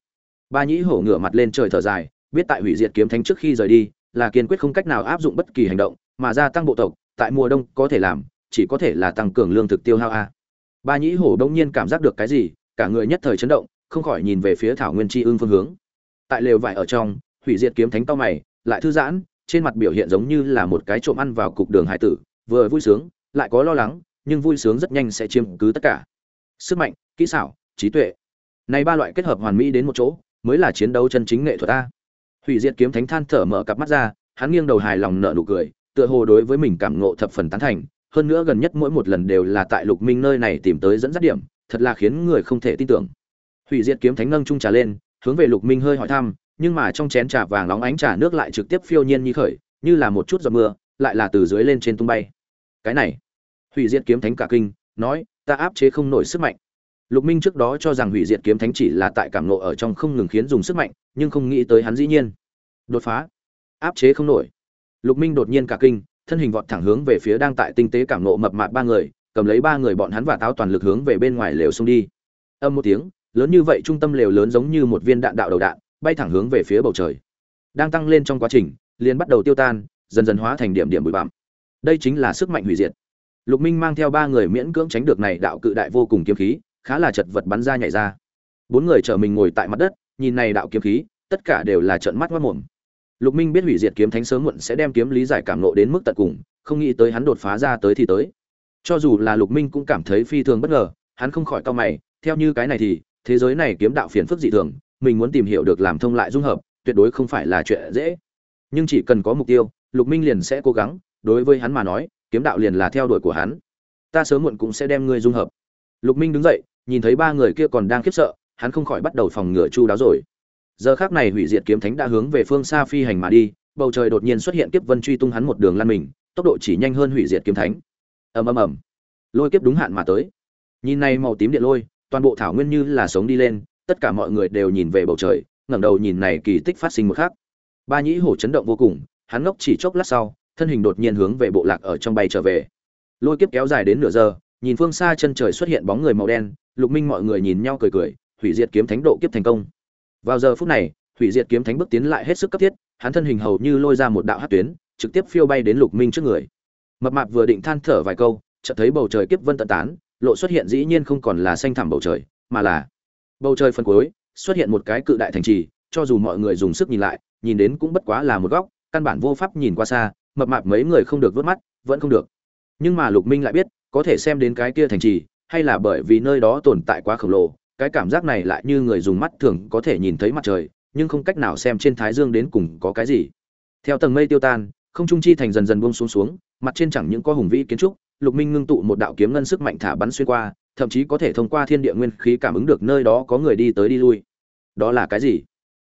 Ba nhĩ hổ ngửa mặt lên trời thở dài, biết tại hủy diệt kiếm thánh trước khi rời đi là kiên quyết không cách nào áp dụng bất kỳ hành động, mà gia tăng bộ tộc, tại mùa đông có thể làm, chỉ có thể là tăng cường lương thực tiêu hao a. Ba nhĩ hổ đông nhiên cảm giác được cái gì, cả người nhất thời chấn động, không khỏi nhìn về phía thảo nguyên tri ương phương hướng. Tại lều vải ở trong, hủy diệt kiếm thánh to mày, lại thư giãn, trên mặt biểu hiện giống như là một cái trộm ăn vào cục đường hải tử, vừa vui sướng, lại có lo lắng, nhưng vui sướng rất nhanh sẽ chiếm cứ tất cả. Sức mạnh, kỹ xảo, trí tuệ. Này ba loại kết hợp hoàn mỹ đến một chỗ, mới là chiến đấu chân chính nghệ thuật ta hủy diệt kiếm thánh than thở mở cặp mắt ra, hắn nghiêng đầu hài lòng nở nụ cười, tựa hồ đối với mình cảm ngộ thập phần tán thành. Hơn nữa gần nhất mỗi một lần đều là tại lục minh nơi này tìm tới dẫn dắt điểm, thật là khiến người không thể tin tưởng. Hủy diệt kiếm thánh nâng trung trà lên, hướng về lục minh hơi hỏi thăm, nhưng mà trong chén trà vàng nóng ánh trà nước lại trực tiếp phiêu nhiên như khởi, như là một chút giọt mưa, lại là từ dưới lên trên tung bay. Cái này, hủy diệt kiếm thánh cả kinh, nói, ta áp chế không nổi sức mạnh lục minh trước đó cho rằng hủy diệt kiếm thánh chỉ là tại cảm nộ ở trong không ngừng khiến dùng sức mạnh, nhưng không nghĩ tới hắn dĩ nhiên. Đột phá. Áp chế không nổi. Lục minh đột nhiên cả kinh, thân hình vọt thẳng hướng về phía đang tại tinh tế cảm nộ mập mạp ba người, cầm lấy ba người bọn hắn và táo toàn lực hướng về bên ngoài lều xông đi. Âm một tiếng, lớn như vậy trung tâm lều lớn giống như một viên đạn đạo đầu đạn, bay thẳng hướng về phía bầu trời. Đang tăng lên trong quá trình, liền bắt đầu tiêu tan, dần dần hóa thành điểm điểm bụi bặm. Đây chính là sức mạnh hủy diệt. Lục minh mang theo ba người miễn cưỡng tránh được này đạo cự đại vô cùng kiếm khí khá là chật vật bắn ra nhảy ra. Bốn người chở mình ngồi tại mặt đất, nhìn này đạo kiếm khí, tất cả đều là trợn mắt mất mồm. Lục minh biết hủy diệt kiếm thánh sớm muộn sẽ đem kiếm lý giải cảm nộ đến mức tận cùng, không nghĩ tới hắn đột phá ra tới thì tới. Cho dù là lục minh cũng cảm thấy phi thường bất ngờ, hắn không khỏi cau mày, theo như cái này thì, thế giới này kiếm đạo phiền phức dị thường, mình muốn tìm hiểu được làm thông lại dung hợp, tuyệt đối không phải là chuyện dễ. Nhưng chỉ cần có mục tiêu, lục minh liền sẽ cố gắng, đối với hắn mà nói, kiếm đạo liền là theo đuổi của hắn. Ta sớm muộn cũng sẽ đem ngươi dung hợp. Lục minh đứng dậy nhìn thấy ba người kia còn đang khiếp sợ, hắn không khỏi bắt đầu phòng ngừa chu đáo rồi. Giờ khác này hủy diệt kiếm thánh đã hướng về phương xa phi hành mà đi, bầu trời đột nhiên xuất hiện kiếp vân truy tung hắn một đường lăn mình, tốc độ chỉ nhanh hơn hủy diệt kiếm thánh. Ầm ầm ầm. Lôi kiếp đúng hạn mà tới. Nhìn này màu tím điện lôi, toàn bộ thảo nguyên như là sống đi lên, tất cả mọi người đều nhìn về bầu trời, ngẩng đầu nhìn này kỳ tích phát sinh một khác ba nhĩ hổ chấn động vô cùng, hắn ngốc chỉ chốc lát sau, thân hình đột nhiên hướng về bộ lạc ở trong bay trở về. Lôi kiếp kéo dài đến nửa giờ nhìn phương xa chân trời xuất hiện bóng người màu đen, lục minh mọi người nhìn nhau cười cười, hủy diệt kiếm thánh độ kiếp thành công. Vào giờ phút này, hủy diệt kiếm thánh bước tiến lại hết sức cấp thiết, hắn thân hình hầu như lôi ra một đạo hát tuyến, trực tiếp phiêu bay đến lục minh trước người. Mập mạp vừa định than thở vài câu, chợt thấy bầu trời kiếp vân tận tán, lộ xuất hiện dĩ nhiên không còn là xanh thẳm bầu trời, mà là bầu trời phân cuối, xuất hiện một cái cự đại thành trì, cho dù mọi người dùng sức nhìn lại, nhìn đến cũng bất quá là một góc, căn bản vô pháp nhìn qua xa, mập mạp mấy người không được vớt mắt, vẫn không được. Nhưng mà lục minh lại biết có thể xem đến cái kia thành trì, hay là bởi vì nơi đó tồn tại quá khổng lồ, cái cảm giác này lại như người dùng mắt thường có thể nhìn thấy mặt trời, nhưng không cách nào xem trên thái dương đến cùng có cái gì. Theo tầng mây tiêu tan, không trung chi thành dần dần buông xuống xuống, mặt trên chẳng những có hùng vĩ kiến trúc, lục minh ngưng tụ một đạo kiếm ngân sức mạnh thả bắn xuyên qua, thậm chí có thể thông qua thiên địa nguyên khí cảm ứng được nơi đó có người đi tới đi lui. Đó là cái gì?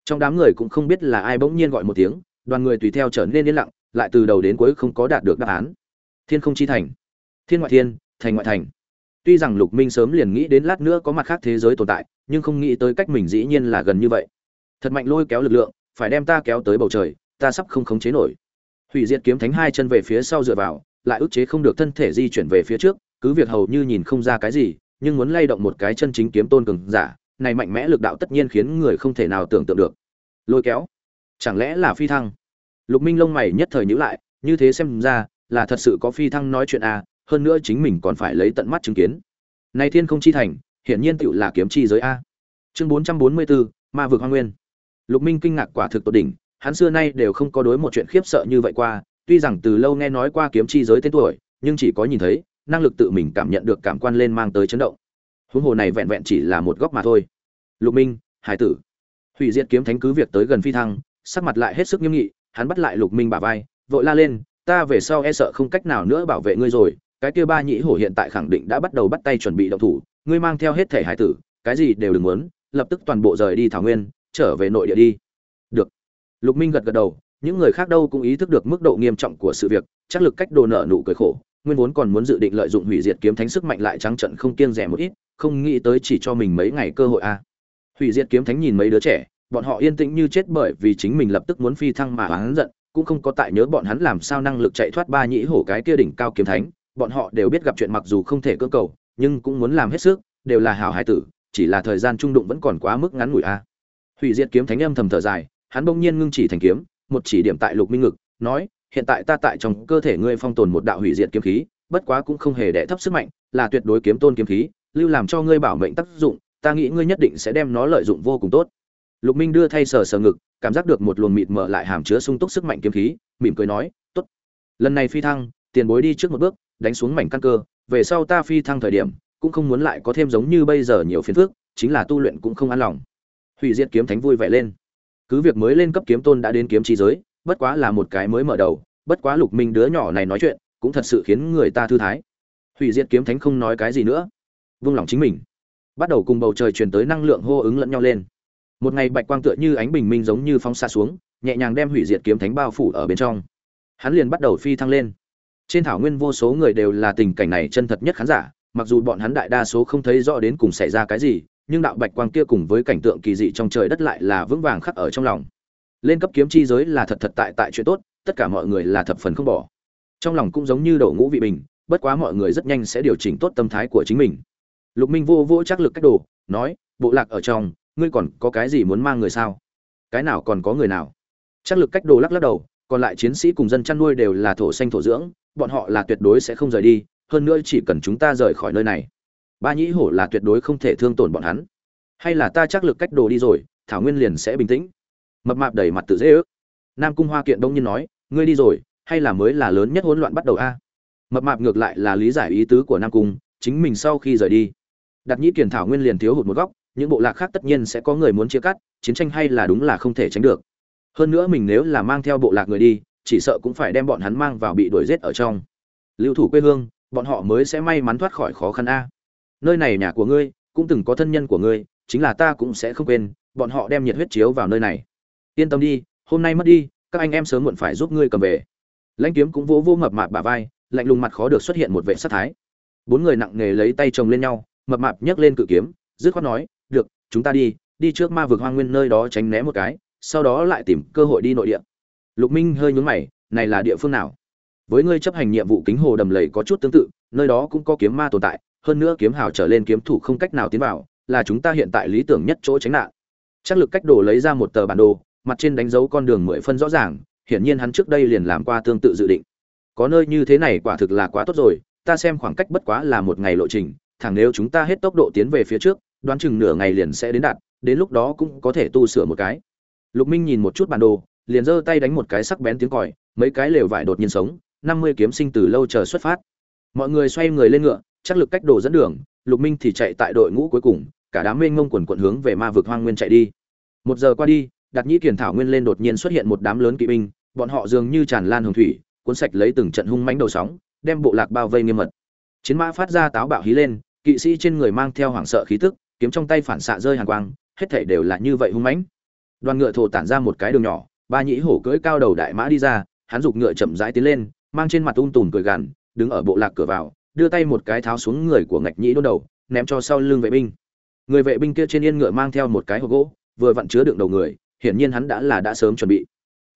Trong đám người cũng không biết là ai bỗng nhiên gọi một tiếng, đoàn người tùy theo trở nên yên lặng, lại từ đầu đến cuối không có đạt được đáp án. Thiên không chi thành thiên ngoại thiên, thành ngoại thành. Tuy rằng lục minh sớm liền nghĩ đến lát nữa có mặt khác thế giới tồn tại, nhưng không nghĩ tới cách mình dĩ nhiên là gần như vậy. Thật mạnh lôi kéo lực lượng, phải đem ta kéo tới bầu trời, ta sắp không khống chế nổi. Hủy diệt kiếm thánh hai chân về phía sau dựa vào, lại ức chế không được thân thể di chuyển về phía trước, cứ việc hầu như nhìn không ra cái gì, nhưng muốn lay động một cái chân chính kiếm tôn cường giả, này mạnh mẽ lực đạo tất nhiên khiến người không thể nào tưởng tượng được. Lôi kéo? Chẳng lẽ là phi thăng? Lục minh lông mày nhất thời nhữ lại, như thế xem ra, là thật sự có phi thăng nói chuyện à hơn nữa chính mình còn phải lấy tận mắt chứng kiến. Này thiên không chi thành, hiển nhiên tựu là kiếm chi giới a. Chương bốn trăm bốn mươi bốn ma vực hoa nguyên. Lục minh kinh ngạc quả thực tột đỉnh, hắn xưa nay đều không có đối một chuyện khiếp sợ như vậy qua, tuy rằng từ lâu nghe nói qua kiếm chi giới tên tuổi, nhưng chỉ có nhìn thấy, năng lực tự mình cảm nhận được cảm quan lên mang tới chấn động. Huống hồ này vẹn vẹn chỉ là một góc mà thôi. Lục minh, hải tử. Hủy diệt kiếm thánh cứ việc tới gần phi thăng, sắc mặt lại hết sức nghiêm nghị, hắn bắt lại lục minh bả vai, vội la lên, ta về sau e sợ không cách nào nữa bảo vệ ngươi rồi cái kia ba nhĩ hổ hiện tại khẳng định đã bắt đầu bắt tay chuẩn bị động thủ, ngươi mang theo hết thể hải tử, cái gì đều đừng muốn, lập tức toàn bộ rời đi thảo nguyên, trở về nội địa đi. Được. Lục minh gật gật đầu, những người khác đâu cũng ý thức được mức độ nghiêm trọng của sự việc, chắc lực cách đồ nợ nụ cười khổ, nguyên vốn còn muốn dự định lợi dụng hủy diệt kiếm thánh sức mạnh lại trắng trận không kiêng rẻ một ít, không nghĩ tới chỉ cho mình mấy ngày cơ hội a. À. hủy diệt kiếm thánh nhìn mấy đứa trẻ, bọn họ yên tĩnh như chết bởi vì chính mình lập tức muốn phi thăng mà hắn giận, cũng không có tại nhớ bọn hắn làm sao năng lực chạy thoát ba nhĩ hổ cái kia đỉnh cao kiếm thánh bọn họ đều biết gặp chuyện mặc dù không thể cưỡng cầu, nhưng cũng muốn làm hết sức, đều là hảo hải tử, chỉ là thời gian trung đụng vẫn còn quá mức ngắn ngủi a. Hủy diệt kiếm thánh âm thầm thở dài, hắn bỗng nhiên ngưng chỉ thành kiếm, một chỉ điểm tại lục minh ngực, nói, hiện tại ta tại trong cơ thể ngươi phong tồn một đạo hủy diệt kiếm khí, bất quá cũng không hề đẻ thấp sức mạnh, là tuyệt đối kiếm tôn kiếm khí, lưu làm cho ngươi bảo mệnh tác dụng, ta nghĩ ngươi nhất định sẽ đem nó lợi dụng vô cùng tốt. Lục minh đưa thay sờ sờ ngực, cảm giác được một luồng mịt mờ lại hàm chứa sung túc sức mạnh kiếm khí, mỉm cười nói, tốt. Lần này phi thăng, tiền bối đi trước một bước đánh xuống mảnh căn cơ, về sau ta phi thăng thời điểm, cũng không muốn lại có thêm giống như bây giờ nhiều phiền phức, chính là tu luyện cũng không an lòng. Hủy diệt kiếm thánh vui vẻ lên. Cứ việc mới lên cấp kiếm tôn đã đến kiếm trí giới, bất quá là một cái mới mở đầu, bất quá lục minh đứa nhỏ này nói chuyện, cũng thật sự khiến người ta thư thái. Hủy diệt kiếm thánh không nói cái gì nữa. Vung lòng chính mình. Bắt đầu cùng bầu trời truyền tới năng lượng hô ứng lẫn nhau lên. Một ngày bạch quang tựa như ánh bình minh giống như phóng xa xuống, nhẹ nhàng đem hủy diệt kiếm thánh bao phủ ở bên trong. Hắn liền bắt đầu phi thăng lên trên thảo nguyên vô số người đều là tình cảnh này chân thật nhất khán giả, mặc dù bọn hắn đại đa số không thấy rõ đến cùng xảy ra cái gì, nhưng đạo bạch quang kia cùng với cảnh tượng kỳ dị trong trời đất lại là vững vàng khắc ở trong lòng. Lên cấp kiếm chi giới là thật thật tại tại chuyện tốt, tất cả mọi người là thập phần không bỏ. Trong lòng cũng giống như đậu ngũ vị bình, bất quá mọi người rất nhanh sẽ điều chỉnh tốt tâm thái của chính mình. Lục minh vô vô chắc lực cách đồ, nói, bộ lạc ở trong, ngươi còn có cái gì muốn mang người sao? Cái nào còn có người nào? Chắc lực cách đồ lắc lắc đầu, còn lại chiến sĩ cùng dân chăn nuôi đều là thổ xanh thổ dưỡng bọn họ là tuyệt đối sẽ không rời đi, hơn nữa chỉ cần chúng ta rời khỏi nơi này. Ba nhĩ hổ là tuyệt đối không thể thương tổn bọn hắn. Hay là ta chắc lực cách đồ đi rồi, thảo nguyên liền sẽ bình tĩnh. Mập mạp đẩy mặt tự dễ ước. Nam cung hoa kiện đông nhiên nói, ngươi đi rồi, hay là mới là lớn nhất hỗn loạn bắt đầu a? Mập mạp ngược lại là lý giải ý tứ của nam cung, chính mình sau khi rời đi. Đặt nhĩ kiền thảo nguyên liền thiếu hụt một góc, những bộ lạc khác tất nhiên sẽ có người muốn chia cắt, chiến tranh hay là đúng là không thể tránh được. Hơn nữa mình nếu là mang theo bộ lạc người đi chỉ sợ cũng phải đem bọn hắn mang vào bị đuổi giết ở trong. Lưu thủ quê hương, bọn họ mới sẽ may mắn thoát khỏi khó khăn a. Nơi này nhà của ngươi, cũng từng có thân nhân của ngươi, chính là ta cũng sẽ không quên, bọn họ đem nhiệt huyết chiếu vào nơi này. Yên tâm đi, hôm nay mất đi, các anh em sớm muộn phải giúp ngươi cầm về. Lãnh kiếm cũng vỗ vỗ mập mạp bả vai, lạnh lùng mặt khó được xuất hiện một vệ sát thái. Bốn người nặng nề lấy tay chồng lên nhau, mập mạp nhấc lên cự kiếm, dứt khoát nói, được, chúng ta đi đi trước ma vực hoang nguyên nơi đó tránh né một cái, sau đó lại tìm cơ hội đi nội địa lục minh hơi nhướng mày, này là địa phương nào? Với ngươi chấp hành nhiệm vụ kính hồ đầm lầy có chút tương tự, nơi đó cũng có kiếm ma tồn tại, hơn nữa kiếm hào trở lên kiếm thủ không cách nào tiến vào, là chúng ta hiện tại lý tưởng nhất chỗ tránh nạn. Chắc lực cách đồ lấy ra một tờ bản đồ, mặt trên đánh dấu con đường mười phân rõ ràng, hiển nhiên hắn trước đây liền làm qua tương tự dự định. Có nơi như thế này quả thực là quá tốt rồi, ta xem khoảng cách bất quá là một ngày lộ trình, thẳng nếu chúng ta hết tốc độ tiến về phía trước, đoán chừng nửa ngày liền sẽ đến đạt, đến lúc đó cũng có thể tu sửa một cái. Lục minh nhìn một chút bản đồ liền giơ tay đánh một cái sắc bén tiếng còi, mấy cái lều vải đột nhiên sống, năm mươi kiếm sinh từ lâu chờ xuất phát. Mọi người xoay người lên ngựa, chắc lực cách đồ dẫn đường, lục minh thì chạy tại đội ngũ cuối cùng, cả đám mênh ngông quần quận hướng về ma vực hoang nguyên chạy đi. Một giờ qua đi đặt nhĩ kiền thảo nguyên lên đột nhiên xuất hiện một đám lớn kỵ binh, bọn họ dường như tràn lan hồng thủy, cuốn sạch lấy từng trận hung mãnh đầu sóng, đem bộ lạc bao vây nghiêm mật. Chiến mã phát ra táo bạo hí lên, kỵ sĩ trên người mang theo hoảng sợ khí tức, kiếm trong tay phản xạ rơi hàn quang, hết thảy đều là như vậy hung mãnh. Đoàn ngựa thổ tản ra một cái đường nhỏ ba nhĩ hổ cưỡi cao đầu đại mã đi ra, hắn giục ngựa chậm rãi tiến lên, mang trên mặt ung tùm cười gằn, đứng ở bộ lạc cửa vào, đưa tay một cái tháo xuống người của ngạch nhĩ đôn đầu, ném cho sau lưng vệ binh. Người vệ binh kia trên yên ngựa mang theo một cái hộp gỗ, vừa vặn chứa đựng đầu người, hiển nhiên hắn đã là đã sớm chuẩn bị.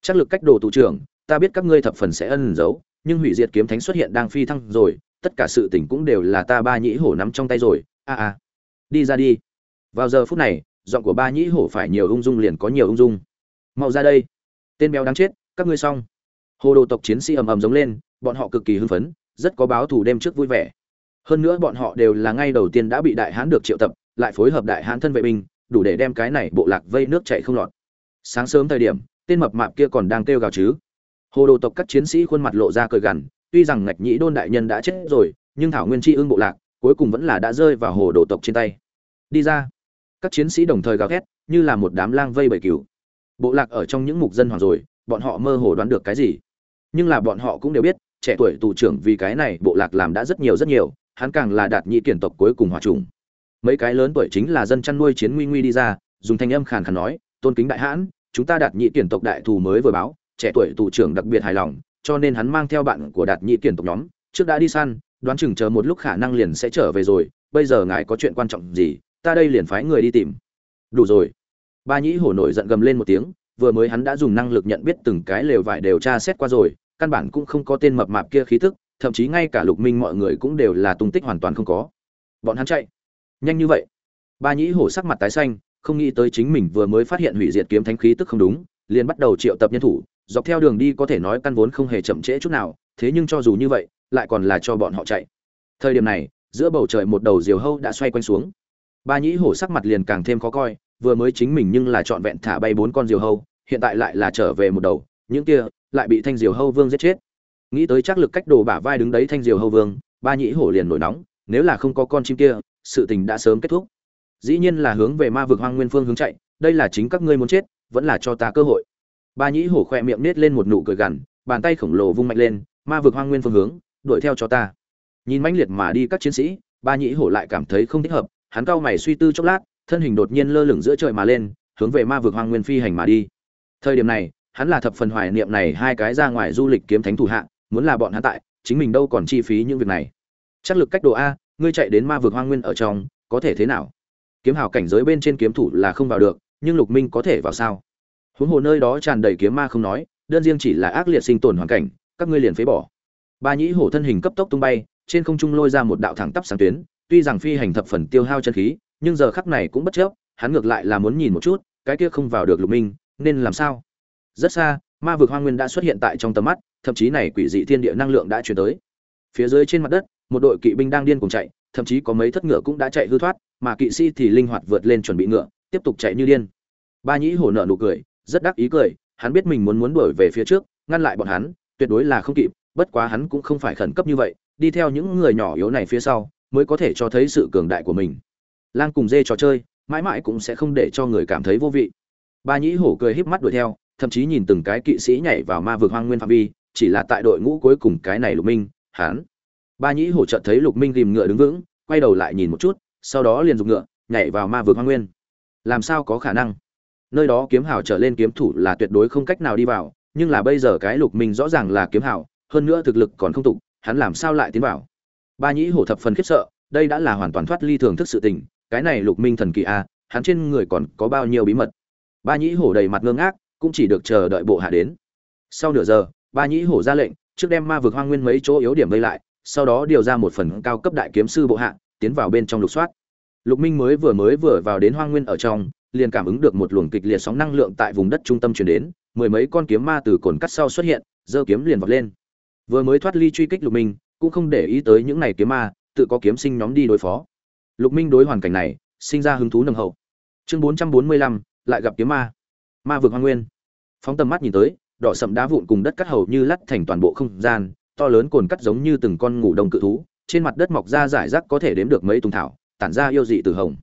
Chắc lực cách đồ tù trưởng, ta biết các ngươi thập phần sẽ ân giấu, nhưng hủy diệt kiếm thánh xuất hiện đang phi thăng rồi, tất cả sự tình cũng đều là ta ba nhĩ hổ nắm trong tay rồi, a a. Đi ra đi. Vào giờ phút này, giọng của ba nhĩ hổ phải nhiều ung dung liền có nhiều ung dung. Mau ra đây tên béo đáng chết, các ngươi xong. Hồ đồ tộc chiến sĩ ầm ầm giống lên, bọn họ cực kỳ hưng phấn, rất có báo thù đêm trước vui vẻ. Hơn nữa bọn họ đều là ngay đầu tiên đã bị đại hán được triệu tập, lại phối hợp đại hán thân vệ binh, đủ để đem cái này bộ lạc vây nước chạy không lọt. Sáng sớm thời điểm, tên mập mạp kia còn đang kêu gào chứ. Hồ đồ tộc các chiến sĩ khuôn mặt lộ ra cười gằn, tuy rằng ngạch nhĩ đôn đại nhân đã chết rồi, nhưng thảo nguyên tri ương bộ lạc, cuối cùng vẫn là đã rơi vào hồ đồ tộc trên tay. Đi ra. Các chiến sĩ đồng thời gào thét, như là một đám lang vây bầy cừu bộ lạc ở trong những mục dân hoàng rồi, bọn họ mơ hồ đoán được cái gì? Nhưng là bọn họ cũng đều biết, trẻ tuổi tù trưởng vì cái này bộ lạc làm đã rất nhiều rất nhiều, hắn càng là đạt nhị kiển tộc cuối cùng hòa trùng. Mấy cái lớn tuổi chính là dân chăn nuôi chiến nguy nguy đi ra, dùng thanh âm khàn khàn nói, tôn kính đại hãn, chúng ta đạt nhị kiển tộc đại thù mới vừa báo, trẻ tuổi tù trưởng đặc biệt hài lòng, cho nên hắn mang theo bạn của đạt nhị kiển tộc nhóm, trước đã đi săn, đoán chừng chờ một lúc khả năng liền sẽ trở về rồi, bây giờ ngài có chuyện quan trọng gì, ta đây liền phái người đi tìm. Đủ rồi ba nhĩ hổ nổi giận gầm lên một tiếng, vừa mới hắn đã dùng năng lực nhận biết từng cái lều vải đều tra xét qua rồi, căn bản cũng không có tên mập mạp kia khí tức thậm chí ngay cả lục minh mọi người cũng đều là tung tích hoàn toàn không có. Bọn hắn chạy. Nhanh như vậy. Ba nhĩ hổ sắc mặt tái xanh, không nghĩ tới chính mình vừa mới phát hiện hủy diệt kiếm thánh khí tức không đúng, liền bắt đầu triệu tập nhân thủ, dọc theo đường đi có thể nói căn vốn không hề chậm trễ chút nào, thế nhưng cho dù như vậy, lại còn là cho bọn họ chạy. Thời điểm này, giữa bầu trời một đầu diều hâu đã xoay quanh xuống. Ba nhĩ hổ sắc mặt liền càng thêm khó coi vừa mới chính mình nhưng là trọn vẹn thả bay bốn con diều hâu, hiện tại lại là trở về một đầu, những kia lại bị thanh diều hâu vương giết chết. Nghĩ tới chắc lực cách đồ bả vai đứng đấy thanh diều hâu vương, ba nhĩ hổ liền nổi nóng, nếu là không có con chim kia, sự tình đã sớm kết thúc. Dĩ nhiên là hướng về ma vực hoang nguyên phương hướng chạy, đây là chính các ngươi muốn chết, vẫn là cho ta cơ hội. Ba nhĩ hổ khoe miệng nết lên một nụ cười gằn, bàn tay khổng lồ vung mạnh lên, ma vực hoang nguyên phương hướng, đuổi theo cho ta. Nhìn mãnh liệt mà đi các chiến sĩ, ba nhĩ hổ lại cảm thấy không thích hợp, hắn cau mày suy tư chốc lát thân hình đột nhiên lơ lửng giữa trời mà lên, hướng về ma vực hoang nguyên phi hành mà đi. Thời điểm này, hắn là thập phần hoài niệm này hai cái ra ngoài du lịch kiếm thánh thủ hạ, muốn là bọn hắn tại, chính mình đâu còn chi phí những việc này. Chắc lực cách độ a, ngươi chạy đến ma vực hoang nguyên ở trong, có thể thế nào? Kiếm hào cảnh giới bên trên kiếm thủ là không vào được, nhưng lục minh có thể vào sao? Huống hồ nơi đó tràn đầy kiếm ma không nói, đơn riêng chỉ là ác liệt sinh tồn hoàn cảnh, các ngươi liền phế bỏ. Ba nhĩ hổ thân hình cấp tốc tung bay, trên không trung lôi ra một đạo thẳng tắp sáng tuyến, tuy rằng phi hành thập phần tiêu hao chân khí nhưng giờ khắc này cũng bất chấp, hắn ngược lại là muốn nhìn một chút, cái kia không vào được lục minh, nên làm sao? Rất xa, ma vực hoang nguyên đã xuất hiện tại trong tầm mắt, thậm chí này quỷ dị thiên địa năng lượng đã chuyển tới. Phía dưới trên mặt đất, một đội kỵ binh đang điên cùng chạy, thậm chí có mấy thất ngựa cũng đã chạy hư thoát, mà kỵ sĩ thì linh hoạt vượt lên chuẩn bị ngựa, tiếp tục chạy như điên. Ba nhĩ hổ nợ nụ cười, rất đắc ý cười, hắn biết mình muốn muốn đuổi về phía trước, ngăn lại bọn hắn, tuyệt đối là không kịp, bất quá hắn cũng không phải khẩn cấp như vậy, đi theo những người nhỏ yếu này phía sau, mới có thể cho thấy sự cường đại của mình lang cùng dê trò chơi, mãi mãi cũng sẽ không để cho người cảm thấy vô vị. Ba nhĩ hổ cười híp mắt đuổi theo, thậm chí nhìn từng cái kỵ sĩ nhảy vào ma vực hoang nguyên phạm vi, chỉ là tại đội ngũ cuối cùng cái này lục minh, hắn. Ba nhĩ hổ chợt thấy lục minh tìm ngựa đứng vững, quay đầu lại nhìn một chút, sau đó liền dùng ngựa, nhảy vào ma vực hoang nguyên. Làm sao có khả năng? Nơi đó kiếm hào trở lên kiếm thủ là tuyệt đối không cách nào đi vào, nhưng là bây giờ cái lục minh rõ ràng là kiếm hào, hơn nữa thực lực còn không tục, hắn làm sao lại tiến vào? Ba nhĩ hổ thập phần khiếp sợ, đây đã là hoàn toàn thoát ly thường thức sự tình cái này lục minh thần kỳ a hắn trên người còn có bao nhiêu bí mật? Ba nhĩ hổ đầy mặt ngơ ngác, cũng chỉ được chờ đợi bộ hạ đến. Sau nửa giờ, ba nhĩ hổ ra lệnh, trước đem ma vực hoang nguyên mấy chỗ yếu điểm vây lại, sau đó điều ra một phần cao cấp đại kiếm sư bộ hạ, tiến vào bên trong lục soát. Lục minh mới vừa mới vừa vào đến hoang nguyên ở trong, liền cảm ứng được một luồng kịch liệt sóng năng lượng tại vùng đất trung tâm truyền đến, mười mấy con kiếm ma từ cồn cắt sau xuất hiện, giơ kiếm liền vọt lên. Vừa mới thoát ly truy kích lục minh, cũng không để ý tới những này kiếm ma, tự có kiếm sinh nhóm đi đối phó lục minh đối hoàn cảnh này sinh ra hứng thú nồng hậu. Chương bốn trăm bốn mươi lăm lại gặp kiếm ma. Ma vực hoang nguyên. Phóng tầm mắt nhìn tới đỏ sẫm đá vụn cùng đất cắt hầu như lắt thành toàn bộ không gian to lớn cồn cắt giống như từng con ngủ đông cự thú trên mặt đất mọc ra rải rác có thể đếm được mấy tùng thảo tản ra yêu dị từ hồng.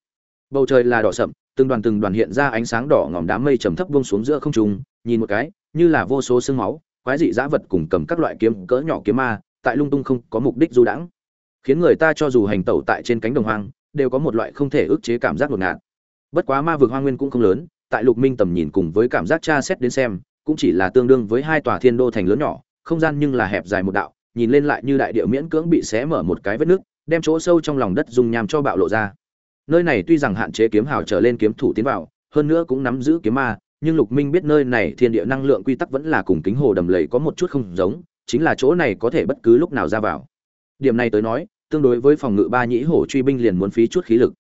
Bầu trời là đỏ sẫm, từng đoàn từng đoàn hiện ra ánh sáng đỏ ngòm đám mây trầm thấp buông xuống giữa không trung nhìn một cái như là vô số xương máu quái dị dã vật cùng cầm các loại kiếm cỡ nhỏ kiếm ma tại lung tung không có mục đích du đãng. Khiến người ta cho dù hành tẩu tại trên cánh đồng hoang đều có một loại không thể ức chế cảm giác ngột ngạt. Bất quá ma vực hoang nguyên cũng không lớn, tại lục minh tầm nhìn cùng với cảm giác tra xét đến xem, cũng chỉ là tương đương với hai tòa thiên đô thành lớn nhỏ, không gian nhưng là hẹp dài một đạo, nhìn lên lại như đại địa miễn cưỡng bị xé mở một cái vết nứt, đem chỗ sâu trong lòng đất dùng nham cho bạo lộ ra. Nơi này tuy rằng hạn chế kiếm hào trở lên kiếm thủ tiến vào, hơn nữa cũng nắm giữ kiếm ma, nhưng lục minh biết nơi này thiên địa năng lượng quy tắc vẫn là cùng kính hồ đầm lầy có một chút không giống, chính là chỗ này có thể bất cứ lúc nào ra vào. Điểm này tới nói tương đối với phòng ngự ba nhĩ hổ truy binh liền muốn phí chút khí lực.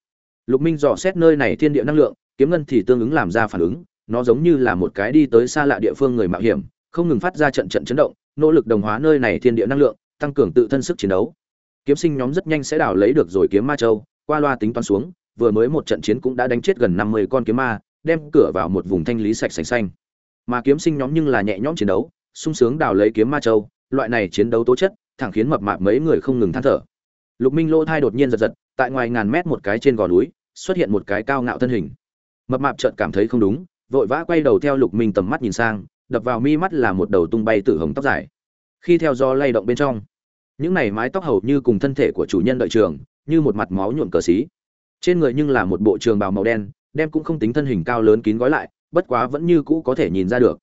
Lục minh dò xét nơi này thiên địa năng lượng, kiếm ngân thì tương ứng làm ra phản ứng, nó giống như là một cái đi tới xa lạ địa phương người mạo hiểm, không ngừng phát ra trận trận chấn động, nỗ lực đồng hóa nơi này thiên địa năng lượng, tăng cường tự thân sức chiến đấu. Kiếm sinh nhóm rất nhanh sẽ đào lấy được rồi kiếm ma châu, qua loa tính toán xuống, vừa mới một trận chiến cũng đã đánh chết gần năm mươi con kiếm ma, đem cửa vào một vùng thanh lý sạch sành xanh. Mà kiếm sinh nhóm nhưng là nhẹ nhõm chiến đấu, sung sướng đào lấy kiếm ma châu, loại này chiến đấu tố chất, thẳng khiến mập mạp mấy người không ngừng than thở lục minh lỗ thai đột nhiên giật giật, tại ngoài ngàn mét một cái trên gò núi, xuất hiện một cái cao ngạo thân hình. Mập mạp trợn cảm thấy không đúng, vội vã quay đầu theo lục minh tầm mắt nhìn sang, đập vào mi mắt là một đầu tung bay tử hồng tóc dài. Khi theo gió lay động bên trong, những này mái tóc hầu như cùng thân thể của chủ nhân đợi trường, như một mặt máu nhuộm cờ xí. Trên người nhưng là một bộ trường bào màu đen, đem cũng không tính thân hình cao lớn kín gói lại, bất quá vẫn như cũ có thể nhìn ra được.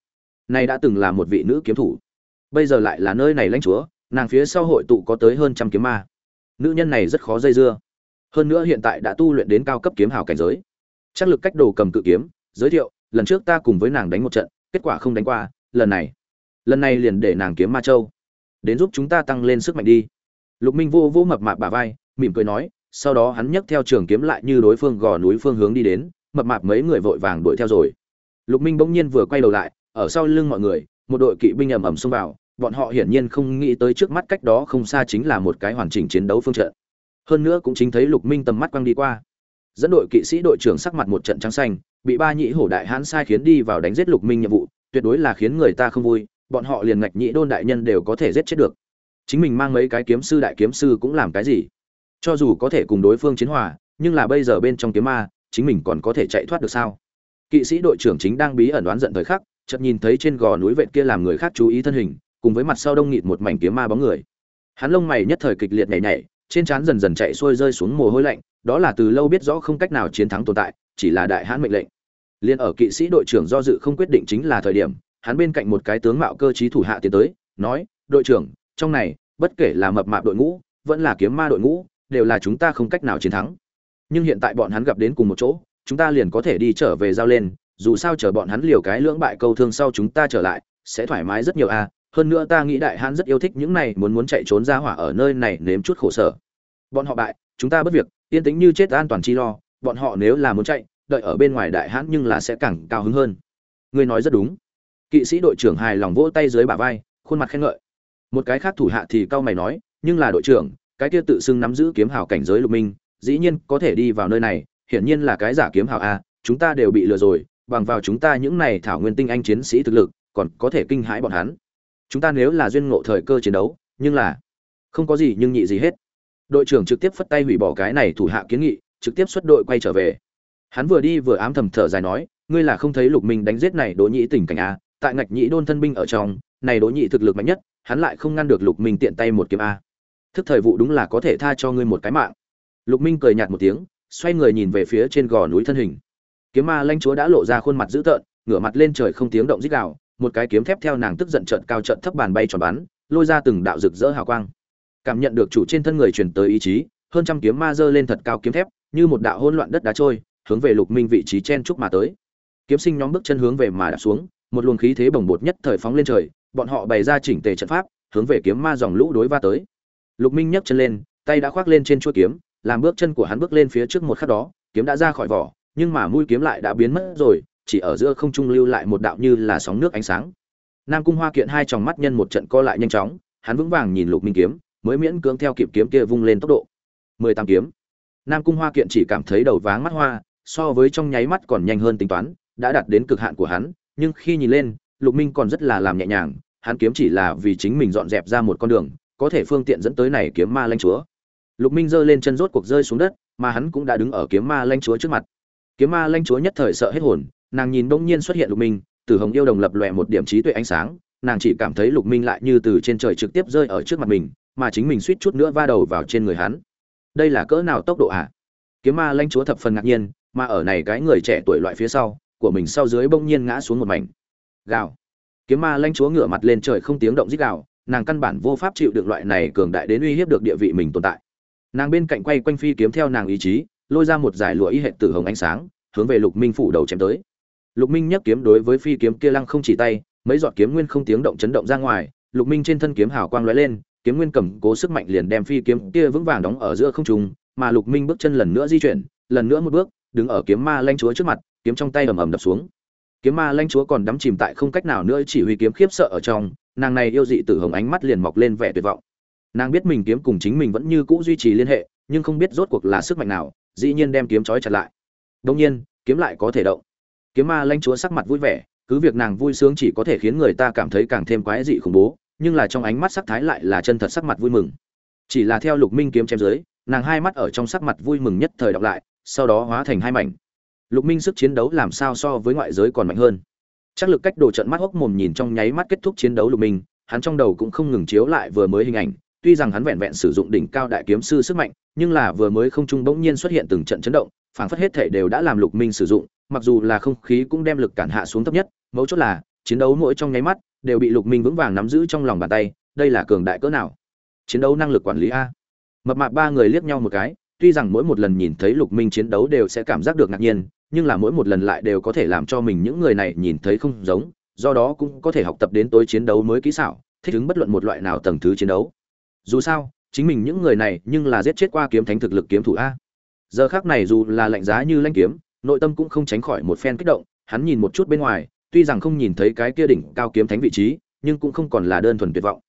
Này đã từng là một vị nữ kiếm thủ. Bây giờ lại là nơi này lãnh chúa, nàng phía sau hội tụ có tới hơn trăm kiếm ma nữ nhân này rất khó dây dưa. Hơn nữa hiện tại đã tu luyện đến cao cấp kiếm hào cảnh giới. Chắc lực cách đồ cầm cự kiếm, giới thiệu, lần trước ta cùng với nàng đánh một trận, kết quả không đánh qua, lần này. Lần này liền để nàng kiếm ma châu. Đến giúp chúng ta tăng lên sức mạnh đi. Lục minh vô vô mập mạp bà vai, mỉm cười nói, sau đó hắn nhấc theo trường kiếm lại như đối phương gò núi phương hướng đi đến, mập mạp mấy người vội vàng đuổi theo rồi. Lục minh bỗng nhiên vừa quay đầu lại, ở sau lưng mọi người, một đội kỵ binh ầm ầm xông vào bọn họ hiển nhiên không nghĩ tới trước mắt cách đó không xa chính là một cái hoàn chỉnh chiến đấu phương trận. Hơn nữa cũng chính thấy lục minh tầm mắt quăng đi qua. Dẫn đội kỵ sĩ đội trưởng sắc mặt một trận trắng xanh, bị ba nhĩ hổ đại hãn sai khiến đi vào đánh giết lục minh nhiệm vụ, tuyệt đối là khiến người ta không vui, bọn họ liền ngạch nhĩ đôn đại nhân đều có thể giết chết được. Chính mình mang mấy cái kiếm sư đại kiếm sư cũng làm cái gì? Cho dù có thể cùng đối phương chiến hòa, nhưng là bây giờ bên trong kiếm ma, chính mình còn có thể chạy thoát được sao? Kỵ sĩ đội trưởng chính đang bí ẩn đoán giận thời khắc, chợt nhìn thấy trên gò núi vệt kia làm người khác chú ý thân hình cùng với mặt sau đông nghịt một mảnh kiếm ma bóng người. Hắn lông mày nhất thời kịch liệt nhảy nhảy, trên trán dần dần chạy xuôi rơi xuống mồ hôi lạnh, đó là từ lâu biết rõ không cách nào chiến thắng tồn tại, chỉ là đại hãn mệnh lệnh. Liên ở kỵ sĩ đội trưởng do dự không quyết định chính là thời điểm, hắn bên cạnh một cái tướng mạo cơ trí thủ hạ tiến tới, nói, đội trưởng, trong này, bất kể là mập mạp đội ngũ, vẫn là kiếm ma đội ngũ, đều là chúng ta không cách nào chiến thắng. Nhưng hiện tại bọn hắn gặp đến cùng một chỗ, chúng ta liền có thể đi trở về giao lên, dù sao chờ bọn hắn liều cái lưỡng bại câu thương sau chúng ta trở lại, sẽ thoải mái rất nhiều a hơn nữa ta nghĩ đại hãn rất yêu thích những này, muốn muốn chạy trốn ra hỏa ở nơi này nếm chút khổ sở. Bọn họ bại, chúng ta bất việc, yên tĩnh như chết an toàn chi lo, bọn họ nếu là muốn chạy, đợi ở bên ngoài đại hãn nhưng là sẽ càng cao hứng hơn. Ngươi nói rất đúng. Kỵ sĩ đội trưởng hài lòng vỗ tay dưới bả vai, khuôn mặt khen ngợi. Một cái khác thủ hạ thì cau mày nói, nhưng là đội trưởng, cái kia tự xưng nắm giữ kiếm hào cảnh giới lục minh, dĩ nhiên có thể đi vào nơi này, hiển nhiên là cái giả kiếm hào a, chúng ta đều bị lừa rồi, bằng vào chúng ta những này thảo nguyên tinh anh chiến sĩ thực lực, còn có thể kinh hãi bọn hắn chúng ta nếu là duyên ngộ thời cơ chiến đấu, nhưng là không có gì nhưng nhị gì hết. Đội trưởng trực tiếp phất tay hủy bỏ cái này thủ hạ kiến nghị, trực tiếp xuất đội quay trở về. Hắn vừa đi vừa ám thầm thở dài nói, ngươi là không thấy lục minh đánh giết này đỗ nhĩ tình cảnh a tại ngạch nhĩ đôn thân binh ở trong, này đỗ nhĩ thực lực mạnh nhất, hắn lại không ngăn được lục minh tiện tay một kiếm a. Thức thời vụ đúng là có thể tha cho ngươi một cái mạng. Lục minh cười nhạt một tiếng, xoay người nhìn về phía trên gò núi thân hình. Kiếm ma lanh chúa đã lộ ra khuôn mặt dữ tợn, ngửa mặt lên trời không tiếng động rít gào một cái kiếm thép theo nàng tức giận trận cao trận thấp bàn bay tròn bắn, lôi ra từng đạo rực rỡ hào quang. Cảm nhận được chủ trên thân người truyền tới ý chí, hơn trăm kiếm ma giơ lên thật cao kiếm thép, như một đạo hỗn loạn đất đá trôi, hướng về lục minh vị trí chen trúc mà tới. Kiếm sinh nhóm bước chân hướng về mà đạp xuống, một luồng khí thế bồng bột nhất thời phóng lên trời, bọn họ bày ra chỉnh tề trận pháp, hướng về kiếm ma dòng lũ đối va tới. Lục minh nhấc chân lên, tay đã khoác lên trên chuôi kiếm, làm bước chân của hắn bước lên phía trước một khắc đó, kiếm đã ra khỏi vỏ, nhưng mà mũi kiếm lại đã biến mất rồi chỉ ở giữa không trung lưu lại một đạo như là sóng nước ánh sáng. Nam cung hoa kiện hai tròng mắt nhân một trận co lại nhanh chóng, hắn vững vàng nhìn lục minh kiếm, mới miễn cưỡng theo kịp kiếm kia vung lên tốc độ. Mười tám kiếm. Nam cung hoa kiện chỉ cảm thấy đầu váng mắt hoa, so với trong nháy mắt còn nhanh hơn tính toán, đã đạt đến cực hạn của hắn, nhưng khi nhìn lên, lục minh còn rất là làm nhẹ nhàng, hắn kiếm chỉ là vì chính mình dọn dẹp ra một con đường, có thể phương tiện dẫn tới này kiếm ma lanh chúa. Lục minh giơ lên chân rốt cuộc rơi xuống đất, mà hắn cũng đã đứng ở kiếm ma lanh chúa trước mặt. Kiếm ma lanh chúa nhất thời sợ hết hồn nàng nhìn bỗng nhiên xuất hiện lục minh từ hồng yêu đồng lập lòe một điểm trí tuệ ánh sáng, nàng chỉ cảm thấy lục minh lại như từ trên trời trực tiếp rơi ở trước mặt mình, mà chính mình suýt chút nữa va đầu vào trên người hắn. Đây là cỡ nào tốc độ ạ à? kiếm ma lanh chúa thập phần ngạc nhiên, mà ở này cái người trẻ tuổi loại phía sau, của mình sau dưới bỗng nhiên ngã xuống một mảnh. Gào. Kiếm ma lanh chúa ngửa mặt lên trời không tiếng động rít gào, nàng căn bản vô pháp chịu được loại này cường đại đến uy hiếp được địa vị mình tồn tại. Nàng bên cạnh quay quanh phi kiếm theo nàng ý chí, lôi ra một giải lụa y hệ tử hồng ánh sáng, hướng về lục minh phủ đầu chém tới lục minh nhấc kiếm đối với phi kiếm kia lăng không chỉ tay, mấy giọt kiếm nguyên không tiếng động chấn động ra ngoài, lục minh trên thân kiếm hào quang lóe lên, kiếm nguyên cầm cố sức mạnh liền đem phi kiếm kia vững vàng đóng ở giữa không trung, mà lục minh bước chân lần nữa di chuyển, lần nữa một bước, đứng ở kiếm ma lanh chúa trước mặt, kiếm trong tay ầm ầm đập xuống. Kiếm ma lanh chúa còn đắm chìm tại không cách nào nữa, chỉ huy kiếm khiếp sợ ở trong, nàng này yêu dị tử hồng ánh mắt liền mọc lên vẻ tuyệt vọng. Nàng biết mình kiếm cùng chính mình vẫn như cũ duy trì liên hệ, nhưng không biết rốt cuộc là sức mạnh nào, dĩ nhiên đem kiếm chói chặt lại. Đương nhiên, kiếm lại có thể động kiếm ma lãnh chúa sắc mặt vui vẻ, cứ việc nàng vui sướng chỉ có thể khiến người ta cảm thấy càng thêm quái dị khủng bố, nhưng là trong ánh mắt sắc thái lại là chân thật sắc mặt vui mừng. Chỉ là theo lục minh kiếm chém dưới, nàng hai mắt ở trong sắc mặt vui mừng nhất thời đọc lại, sau đó hóa thành hai mảnh. Lục minh sức chiến đấu làm sao so với ngoại giới còn mạnh hơn? Chắc lực cách đồ trận mắt hốc mồm nhìn trong nháy mắt kết thúc chiến đấu lục minh, hắn trong đầu cũng không ngừng chiếu lại vừa mới hình ảnh, tuy rằng hắn vẹn vẹn sử dụng đỉnh cao đại kiếm sư sức mạnh, nhưng là vừa mới không trung bỗng nhiên xuất hiện từng trận chấn động, phảng phất hết thể đều đã làm lục minh sử dụng mặc dù là không khí cũng đem lực cản hạ xuống thấp nhất, mấu chốt là, chiến đấu mỗi trong nháy mắt, đều bị lục minh vững vàng nắm giữ trong lòng bàn tay, đây là cường đại cỡ nào? Chiến đấu năng lực quản lý a. Mập mạp ba người liếc nhau một cái, tuy rằng mỗi một lần nhìn thấy lục minh chiến đấu đều sẽ cảm giác được ngạc nhiên, nhưng là mỗi một lần lại đều có thể làm cho mình những người này nhìn thấy không giống, do đó cũng có thể học tập đến tối chiến đấu mới kỹ xảo, thích ứng bất luận một loại nào tầng thứ chiến đấu. Dù sao, chính mình những người này nhưng là giết chết qua kiếm thánh thực lực kiếm thủ a. Giờ khác này dù là lạnh giá như lãnh kiếm nội tâm cũng không tránh khỏi một phen kích động, hắn nhìn một chút bên ngoài, tuy rằng không nhìn thấy cái kia đỉnh cao kiếm thánh vị trí, nhưng cũng không còn là đơn thuần tuyệt vọng.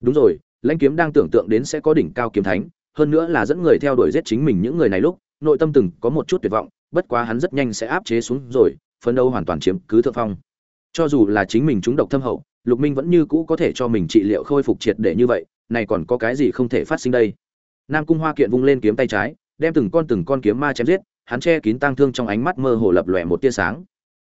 Đúng rồi, lãnh kiếm đang tưởng tượng đến sẽ có đỉnh cao kiếm thánh, hơn nữa là dẫn người theo đuổi giết chính mình những người này lúc, nội tâm từng có một chút tuyệt vọng, bất quá hắn rất nhanh sẽ áp chế xuống rồi, phấn đấu hoàn toàn chiếm cứ thượng phong. Cho dù là chính mình trúng độc thâm hậu, lục minh vẫn như cũ có thể cho mình trị liệu khôi phục triệt để như vậy, này còn có cái gì không thể phát sinh đây? Nam cung hoa kiện vung lên kiếm tay trái, đem từng con từng con kiếm ma chém giết hắn che kín tang thương trong ánh mắt mơ hồ lập lòe một tia sáng.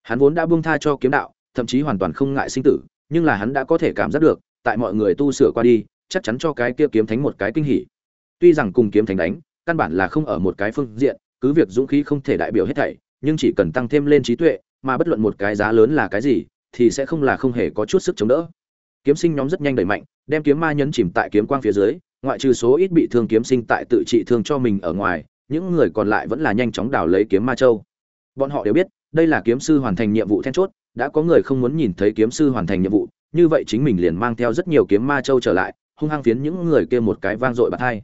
Hắn vốn đã buông tha cho kiếm đạo, thậm chí hoàn toàn không ngại sinh tử, nhưng là hắn đã có thể cảm giác được, tại mọi người tu sửa qua đi, chắc chắn cho cái kia kiếm thánh một cái kinh hỉ. Tuy rằng cùng kiếm thánh đánh, căn bản là không ở một cái phương diện, cứ việc dũng khí không thể đại biểu hết thảy, nhưng chỉ cần tăng thêm lên trí tuệ, mà bất luận một cái giá lớn là cái gì, thì sẽ không là không hề có chút sức chống đỡ. Kiếm sinh nhóm rất nhanh đẩy mạnh, đem kiếm ma nhấn chìm tại kiếm quang phía dưới, ngoại trừ số ít bị thương kiếm sinh tại tự trị thương cho mình ở ngoài những người còn lại vẫn là nhanh chóng đào lấy kiếm ma châu. Bọn họ đều biết, đây là kiếm sư hoàn thành nhiệm vụ then chốt, đã có người không muốn nhìn thấy kiếm sư hoàn thành nhiệm vụ, như vậy chính mình liền mang theo rất nhiều kiếm ma châu trở lại, hung hăng phiến những người kia một cái vang dội bạt hai.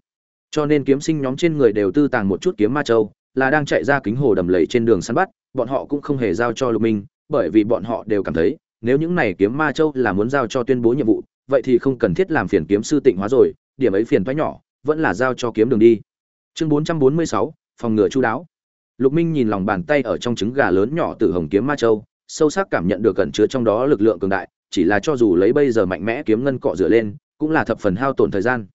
Cho nên kiếm sinh nhóm trên người đều tư tàng một chút kiếm ma châu, là đang chạy ra kính hồ đầm lầy trên đường săn bắt, bọn họ cũng không hề giao cho lục minh, bởi vì bọn họ đều cảm thấy, nếu những này kiếm ma châu là muốn giao cho tuyên bố nhiệm vụ, vậy thì không cần thiết làm phiền kiếm sư tịnh hóa rồi, điểm ấy phiền toái nhỏ, vẫn là giao cho kiếm đường đi chương bốn trăm bốn mươi sáu, phòng ngừa chu đáo. Lục minh nhìn lòng bàn tay ở trong trứng gà lớn nhỏ từ hồng kiếm ma châu, sâu sắc cảm nhận được cẩn chứa trong đó lực lượng cường đại, chỉ là cho dù lấy bây giờ mạnh mẽ kiếm ngân cọ rửa lên, cũng là thập phần hao tổn thời gian.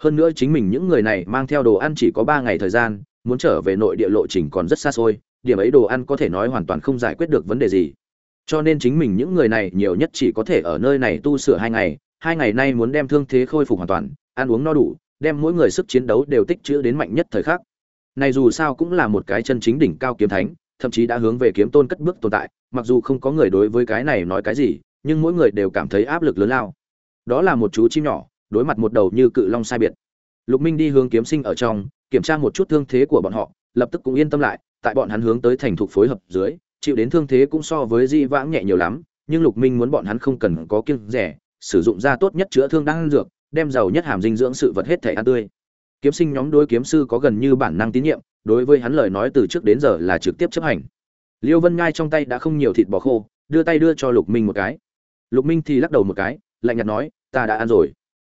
Hơn nữa chính mình những người này mang theo đồ ăn chỉ có ba ngày thời gian, muốn trở về nội địa lộ trình còn rất xa xôi, điểm ấy đồ ăn có thể nói hoàn toàn không giải quyết được vấn đề gì. Cho nên chính mình những người này nhiều nhất chỉ có thể ở nơi này tu sửa hai ngày hai ngày nay muốn đem thương thế khôi phục hoàn toàn, ăn uống no đủ đem mỗi người sức chiến đấu đều tích trữ đến mạnh nhất thời khắc. Này dù sao cũng là một cái chân chính đỉnh cao kiếm thánh, thậm chí đã hướng về kiếm tôn cất bước tồn tại, mặc dù không có người đối với cái này nói cái gì, nhưng mỗi người đều cảm thấy áp lực lớn lao. Đó là một chú chim nhỏ, đối mặt một đầu như cự long sai biệt. Lục minh đi hướng kiếm sinh ở trong, kiểm tra một chút thương thế của bọn họ, lập tức cũng yên tâm lại, tại bọn hắn hướng tới thành thục phối hợp dưới, chịu đến thương thế cũng so với di vãng nhẹ nhiều lắm, nhưng lục minh muốn bọn hắn không cần có kiêng rẻ, sử dụng ra tốt nhất chữa thương đang dược đem giàu nhất hàm dinh dưỡng sự vật hết thể ăn tươi. Kiếm sinh nhóm đối kiếm sư có gần như bản năng tín nhiệm, đối với hắn lời nói từ trước đến giờ là trực tiếp chấp hành. Liêu vân ngai trong tay đã không nhiều thịt bò khô, đưa tay đưa cho lục minh một cái. Lục minh thì lắc đầu một cái, lạnh nhạt nói, ta đã ăn rồi.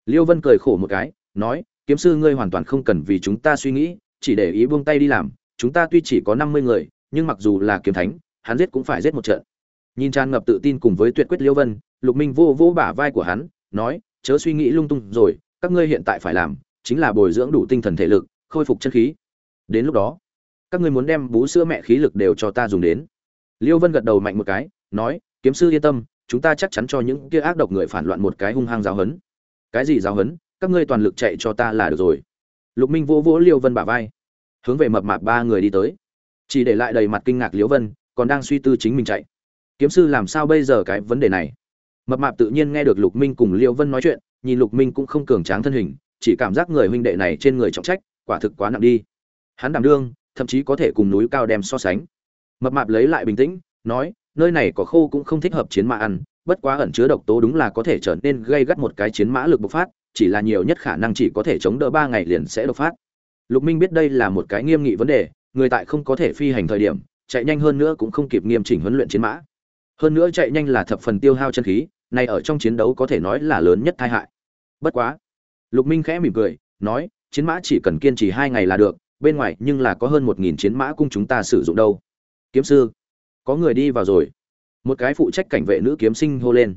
Liêu vân cười khổ một cái, nói, kiếm sư ngươi hoàn toàn không cần vì chúng ta suy nghĩ, chỉ để ý buông tay đi làm. Chúng ta tuy chỉ có năm mươi người, nhưng mặc dù là kiếm thánh, hắn giết cũng phải giết một trận. Nhìn tràn ngập tự tin cùng với tuyệt quyết liêu vân, lục minh vô vô bả vai của hắn, nói chớ suy nghĩ lung tung rồi, các ngươi hiện tại phải làm chính là bồi dưỡng đủ tinh thần thể lực, khôi phục chân khí. Đến lúc đó, các ngươi muốn đem bú sữa mẹ khí lực đều cho ta dùng đến. Liêu vân gật đầu mạnh một cái, nói, kiếm sư yên tâm, chúng ta chắc chắn cho những kia ác độc người phản loạn một cái hung hăng giáo hấn cái gì giáo hấn các ngươi toàn lực chạy cho ta là được rồi. Lục minh vỗ vỗ liêu vân bả vai, hướng về mập mạp ba người đi tới. Chỉ để lại đầy mặt kinh ngạc liễu vân, còn đang suy tư chính mình chạy. Kiếm sư, làm sao bây giờ cái vấn đề này? Mập mạp tự nhiên nghe được lục minh cùng Liêu vân nói chuyện, nhìn lục minh cũng không cường tráng thân hình, chỉ cảm giác người huynh đệ này trên người trọng trách, quả thực quá nặng đi. Hắn đảm đương, thậm chí có thể cùng núi cao đem so sánh. Mập mạp lấy lại bình tĩnh, nói, nơi này có khô cũng không thích hợp chiến mã ăn, bất quá ẩn chứa độc tố đúng là có thể trở nên gây gắt một cái chiến mã lực bộc phát, chỉ là nhiều nhất khả năng chỉ có thể chống đỡ ba ngày liền sẽ đột phát. Lục minh biết đây là một cái nghiêm nghị vấn đề, người tại không có thể phi hành thời điểm, chạy nhanh hơn nữa cũng không kịp nghiêm chỉnh huấn luyện chiến mã. Hơn nữa chạy nhanh là thập phần tiêu hao chân khí này ở trong chiến đấu có thể nói là lớn nhất tai hại. Bất quá, lục minh khẽ mỉm cười, nói, chiến mã chỉ cần kiên trì hai ngày là được, bên ngoài nhưng là có hơn một nghìn chiến mã cung chúng ta sử dụng đâu. Kiếm sư, có người đi vào rồi. Một cái phụ trách cảnh vệ nữ kiếm sinh hô lên.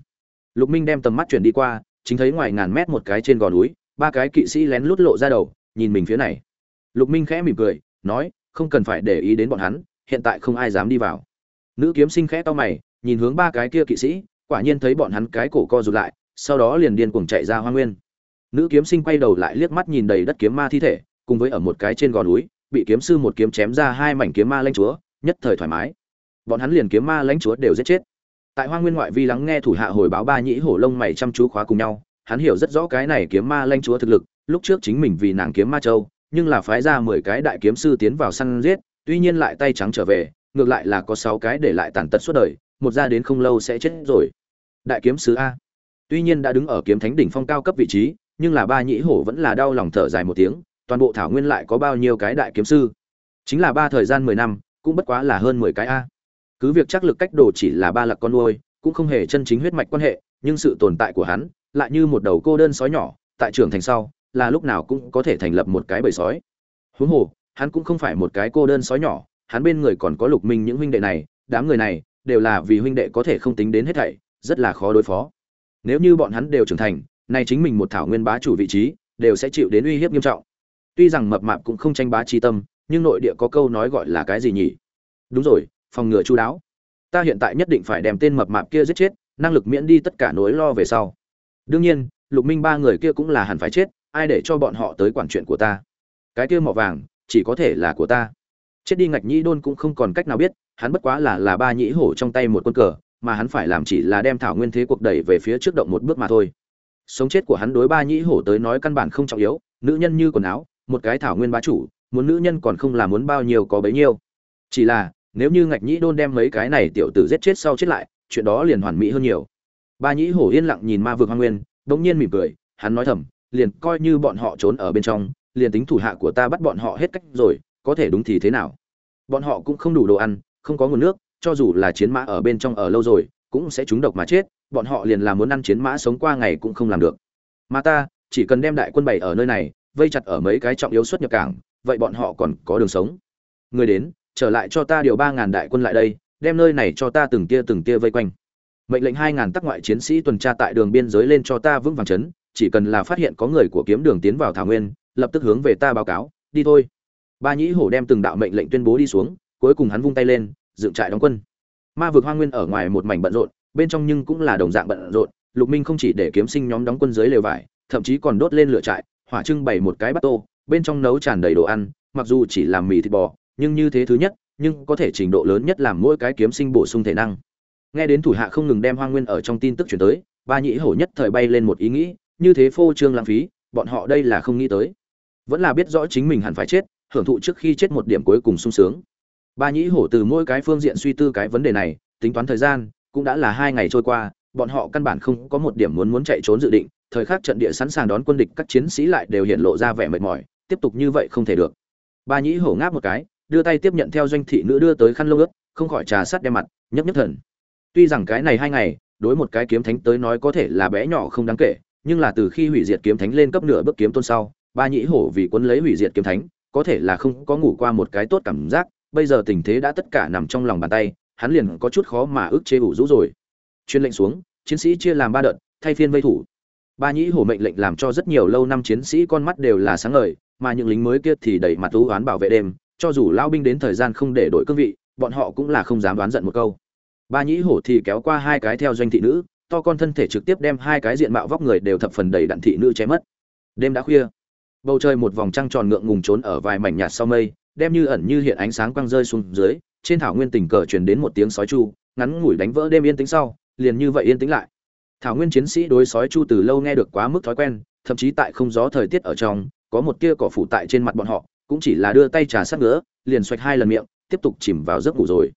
Lục minh đem tầm mắt chuyển đi qua, chính thấy ngoài ngàn mét một cái trên gò núi, ba cái kỵ sĩ lén lút lộ ra đầu, nhìn mình phía này. Lục minh khẽ mỉm cười, nói, không cần phải để ý đến bọn hắn, hiện tại không ai dám đi vào. Nữ kiếm sinh khẽ to mày, nhìn hướng ba cái kia kỵ sĩ quả nhiên thấy bọn hắn cái cổ co rụt lại, sau đó liền điên cuồng chạy ra hoa nguyên. Nữ kiếm sinh quay đầu lại liếc mắt nhìn đầy đất kiếm ma thi thể, cùng với ở một cái trên gò núi, bị kiếm sư một kiếm chém ra hai mảnh kiếm ma lãnh chúa, nhất thời thoải mái. Bọn hắn liền kiếm ma lãnh chúa đều giết chết. Tại hoa nguyên ngoại vi lắng nghe thủ hạ hồi báo ba nhĩ hổ lông mày chăm chú khóa cùng nhau, hắn hiểu rất rõ cái này kiếm ma lãnh chúa thực lực, lúc trước chính mình vì nàng kiếm ma châu, nhưng là phái ra mười cái đại kiếm sư tiến vào săn giết, tuy nhiên lại tay trắng trở về, ngược lại là có sáu cái để lại tàn tật suốt đời, một ra đến không lâu sẽ chết rồi đại kiếm sứ a. Tuy nhiên đã đứng ở kiếm thánh đỉnh phong cao cấp vị trí, nhưng là ba nhĩ hổ vẫn là đau lòng thở dài một tiếng, toàn bộ thảo nguyên lại có bao nhiêu cái đại kiếm sư? Chính là ba thời gian mười năm, cũng bất quá là hơn mười cái a. Cứ việc chắc lực cách đồ chỉ là ba lạc con nuôi, cũng không hề chân chính huyết mạch quan hệ, nhưng sự tồn tại của hắn lại như một đầu cô đơn sói nhỏ, tại trưởng thành sau, là lúc nào cũng có thể thành lập một cái bầy sói. Huống hồ, hắn cũng không phải một cái cô đơn sói nhỏ, hắn bên người còn có lục minh những huynh đệ này, đám người này đều là vì huynh đệ có thể không tính đến hết thảy rất là khó đối phó. Nếu như bọn hắn đều trưởng thành, nay chính mình một thảo nguyên bá chủ vị trí, đều sẽ chịu đến uy hiếp nghiêm trọng. Tuy rằng mập mạp cũng không tranh bá chi tâm, nhưng nội địa có câu nói gọi là cái gì nhỉ? Đúng rồi, phòng ngừa chú đáo. Ta hiện tại nhất định phải đem tên mập mạp kia giết chết, năng lực miễn đi tất cả nỗi lo về sau. Đương nhiên, lục minh ba người kia cũng là hẳn phải chết, ai để cho bọn họ tới quản chuyện của ta? Cái kia mỏ vàng, chỉ có thể là của ta. Chết đi ngạch nhĩ đôn cũng không còn cách nào biết, hắn bất quá là là ba nhĩ hổ trong tay một quân cờ mà hắn phải làm chỉ là đem thảo nguyên thế cuộc đẩy về phía trước động một bước mà thôi. Sống chết của hắn đối ba nhĩ hổ tới nói căn bản không trọng yếu, nữ nhân như quần áo, một cái thảo nguyên bá chủ, muốn nữ nhân còn không là muốn bao nhiêu có bấy nhiêu. Chỉ là, nếu như ngạch nhĩ đôn đem mấy cái này tiểu tử giết chết sau chết lại, chuyện đó liền hoàn mỹ hơn nhiều. Ba nhĩ hổ yên lặng nhìn ma vực hoa nguyên, bỗng nhiên mỉm cười, hắn nói thầm, liền coi như bọn họ trốn ở bên trong, liền tính thủ hạ của ta bắt bọn họ hết cách rồi, có thể đúng thì thế nào? Bọn họ cũng không đủ đồ ăn, không có nguồn nước cho dù là chiến mã ở bên trong ở lâu rồi, cũng sẽ trúng độc mà chết, bọn họ liền là muốn ăn chiến mã sống qua ngày cũng không làm được. Mà ta, chỉ cần đem đại quân bày ở nơi này, vây chặt ở mấy cái trọng yếu xuất nhập cảng, vậy bọn họ còn có đường sống. Người đến, trở lại cho ta điều ba ngàn đại quân lại đây, đem nơi này cho ta từng tia từng tia vây quanh. Mệnh lệnh hai ngàn tác ngoại chiến sĩ tuần tra tại đường biên giới lên cho ta vững vàng chấn, chỉ cần là phát hiện có người của kiếm đường tiến vào thảo nguyên, lập tức hướng về ta báo cáo, đi thôi. Ba nhĩ hổ đem từng đạo mệnh lệnh tuyên bố đi xuống, cuối cùng hắn vung tay lên dựng trại đóng quân. Ma vực hoang nguyên ở ngoài một mảnh bận rộn, bên trong nhưng cũng là đồng dạng bận rộn, lục minh không chỉ để kiếm sinh nhóm đóng quân dưới lều vải, thậm chí còn đốt lên lửa trại, hỏa trưng bày một cái bát tô, bên trong nấu tràn đầy đồ ăn, mặc dù chỉ làm mì thịt bò, nhưng như thế thứ nhất, nhưng có thể trình độ lớn nhất làm mỗi cái kiếm sinh bổ sung thể năng. Nghe đến thủ hạ không ngừng đem hoang nguyên ở trong tin tức chuyển tới, ba nhĩ hổ nhất thời bay lên một ý nghĩ, như thế phô trương lãng phí, bọn họ đây là không nghĩ tới. Vẫn là biết rõ chính mình hẳn phải chết, hưởng thụ trước khi chết một điểm cuối cùng sung sướng ba nhĩ hổ từ mỗi cái phương diện suy tư cái vấn đề này, tính toán thời gian, cũng đã là hai ngày trôi qua, bọn họ căn bản không có một điểm muốn muốn chạy trốn dự định, thời khắc trận địa sẵn sàng đón quân địch các chiến sĩ lại đều hiện lộ ra vẻ mệt mỏi, tiếp tục như vậy không thể được. Ba nhĩ hổ ngáp một cái, đưa tay tiếp nhận theo doanh thị nữ đưa tới khăn lông ướt, không khỏi trà sắt đem mặt, nhấp nhấp thần. Tuy rằng cái này hai ngày, đối một cái kiếm thánh tới nói có thể là bé nhỏ không đáng kể, nhưng là từ khi hủy diệt kiếm thánh lên cấp nửa bước kiếm tôn sau, ba nhĩ hổ vì quân lấy hủy diệt kiếm thánh, có thể là không có ngủ qua một cái tốt cảm giác bây giờ tình thế đã tất cả nằm trong lòng bàn tay, hắn liền có chút khó mà ức chế ủ rũ rồi. Chuyên lệnh xuống, chiến sĩ chia làm ba đợt, thay phiên vây thủ. Ba nhĩ hổ mệnh lệnh làm cho rất nhiều lâu năm chiến sĩ con mắt đều là sáng ngời, mà những lính mới kia thì đẩy mặt thú oán bảo vệ đêm, cho dù lao binh đến thời gian không để đổi cương vị, bọn họ cũng là không dám đoán giận một câu. Ba nhĩ hổ thì kéo qua hai cái theo doanh thị nữ, to con thân thể trực tiếp đem hai cái diện mạo vóc người đều thập phần đầy đặn thị nữ chém mất. Đêm đã khuya. Bầu trời một vòng trăng tròn ngượng ngùng trốn ở vài mảnh nhạt sau mây đem như ẩn như hiện ánh sáng quang rơi xuống dưới, trên thảo nguyên tình cờ truyền đến một tiếng sói chu, ngắn ngủi đánh vỡ đêm yên tĩnh sau, liền như vậy yên tĩnh lại. Thảo nguyên chiến sĩ đối sói chu từ lâu nghe được quá mức thói quen, thậm chí tại không gió thời tiết ở trong, có một tia cỏ phủ tại trên mặt bọn họ, cũng chỉ là đưa tay trà sát nữa liền xoạch hai lần miệng, tiếp tục chìm vào giấc ngủ rồi.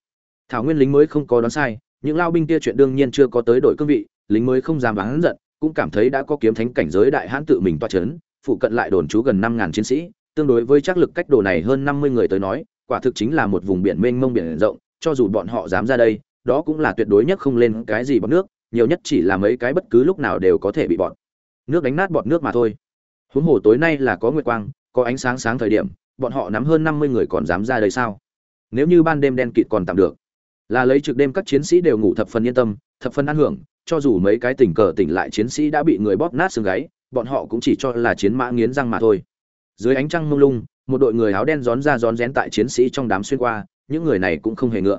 Thảo nguyên lính mới không có đoán sai, những lao binh kia chuyện đương nhiên chưa có tới đội cương vị, lính mới không dám vắng giận, cũng cảm thấy đã có kiếm thánh cảnh giới đại hãn tự mình toa chấn, phụ cận lại đồn trú gần năm ngàn chiến sĩ tương đối với chắc lực cách đồ này hơn năm mươi người tới nói, quả thực chính là một vùng biển mênh mông biển rộng, cho dù bọn họ dám ra đây, đó cũng là tuyệt đối nhất không lên cái gì bọt nước, nhiều nhất chỉ là mấy cái bất cứ lúc nào đều có thể bị bọt nước đánh nát bọt nước mà thôi. Huống hồ tối nay là có nguyệt quang, có ánh sáng sáng thời điểm, bọn họ nắm hơn năm mươi người còn dám ra đây sao? Nếu như ban đêm đen kịt còn tạm được, là lấy trực đêm các chiến sĩ đều ngủ thập phần yên tâm, thập phần an hưởng, cho dù mấy cái tình cờ tỉnh lại chiến sĩ đã bị người bóp nát xương gáy, bọn họ cũng chỉ cho là chiến mã nghiến răng mà thôi dưới ánh trăng mông lung một đội người áo đen rón ra rón rén tại chiến sĩ trong đám xuyên qua những người này cũng không hề ngựa.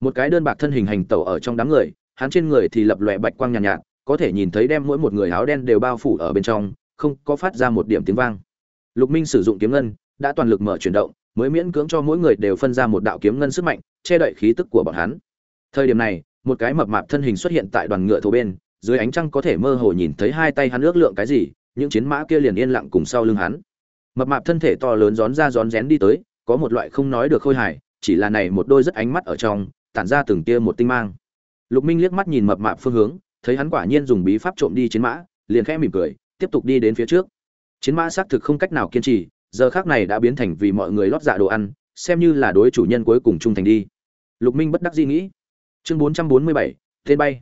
Một cái đơn bạc thân hình hành tẩu ở trong đám người hắn trên người thì lập lòe bạch quang nhàn nhạt, nhạt có thể nhìn thấy đem mỗi một người áo đen đều bao phủ ở bên trong không có phát ra một điểm tiếng vang. Lục minh sử dụng kiếm ngân đã toàn lực mở chuyển động mới miễn cưỡng cho mỗi người đều phân ra một đạo kiếm ngân sức mạnh che đậy khí tức của bọn hắn. Thời điểm này một cái mập mạp thân hình xuất hiện tại đoàn ngựa thổ bên dưới ánh trăng có thể mơ hồ nhìn thấy hai tay hắn ước lượng cái gì những chiến mã kia liền yên lặng cùng sau lưng hắn mập mạp thân thể to lớn rón ra rón rén đi tới, có một loại không nói được khôi hài, chỉ là này một đôi rất ánh mắt ở trong, tản ra từng tia một tinh mang. Lục minh liếc mắt nhìn mập mạp phương hướng, thấy hắn quả nhiên dùng bí pháp trộm đi chiến mã, liền khẽ mỉm cười, tiếp tục đi đến phía trước. Chiến mã xác thực không cách nào kiên trì, giờ khác này đã biến thành vì mọi người lót dạ đồ ăn, xem như là đối chủ nhân cuối cùng trung thành đi. Lục minh bất đắc dĩ nghĩ. Chương bốn trăm bốn mươi bảy, tên bay.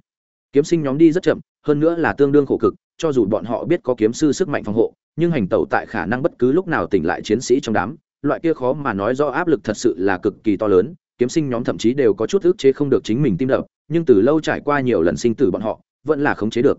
Kiếm sinh nhóm đi rất chậm, hơn nữa là tương đương khổ cực, cho dù bọn họ biết có kiếm sư sức mạnh phòng hộ nhưng hành tẩu tại khả năng bất cứ lúc nào tỉnh lại chiến sĩ trong đám, loại kia khó mà nói do áp lực thật sự là cực kỳ to lớn, kiếm sinh nhóm thậm chí đều có chút ức chế không được chính mình tim đập, nhưng từ lâu trải qua nhiều lần sinh tử bọn họ, vẫn là khống chế được.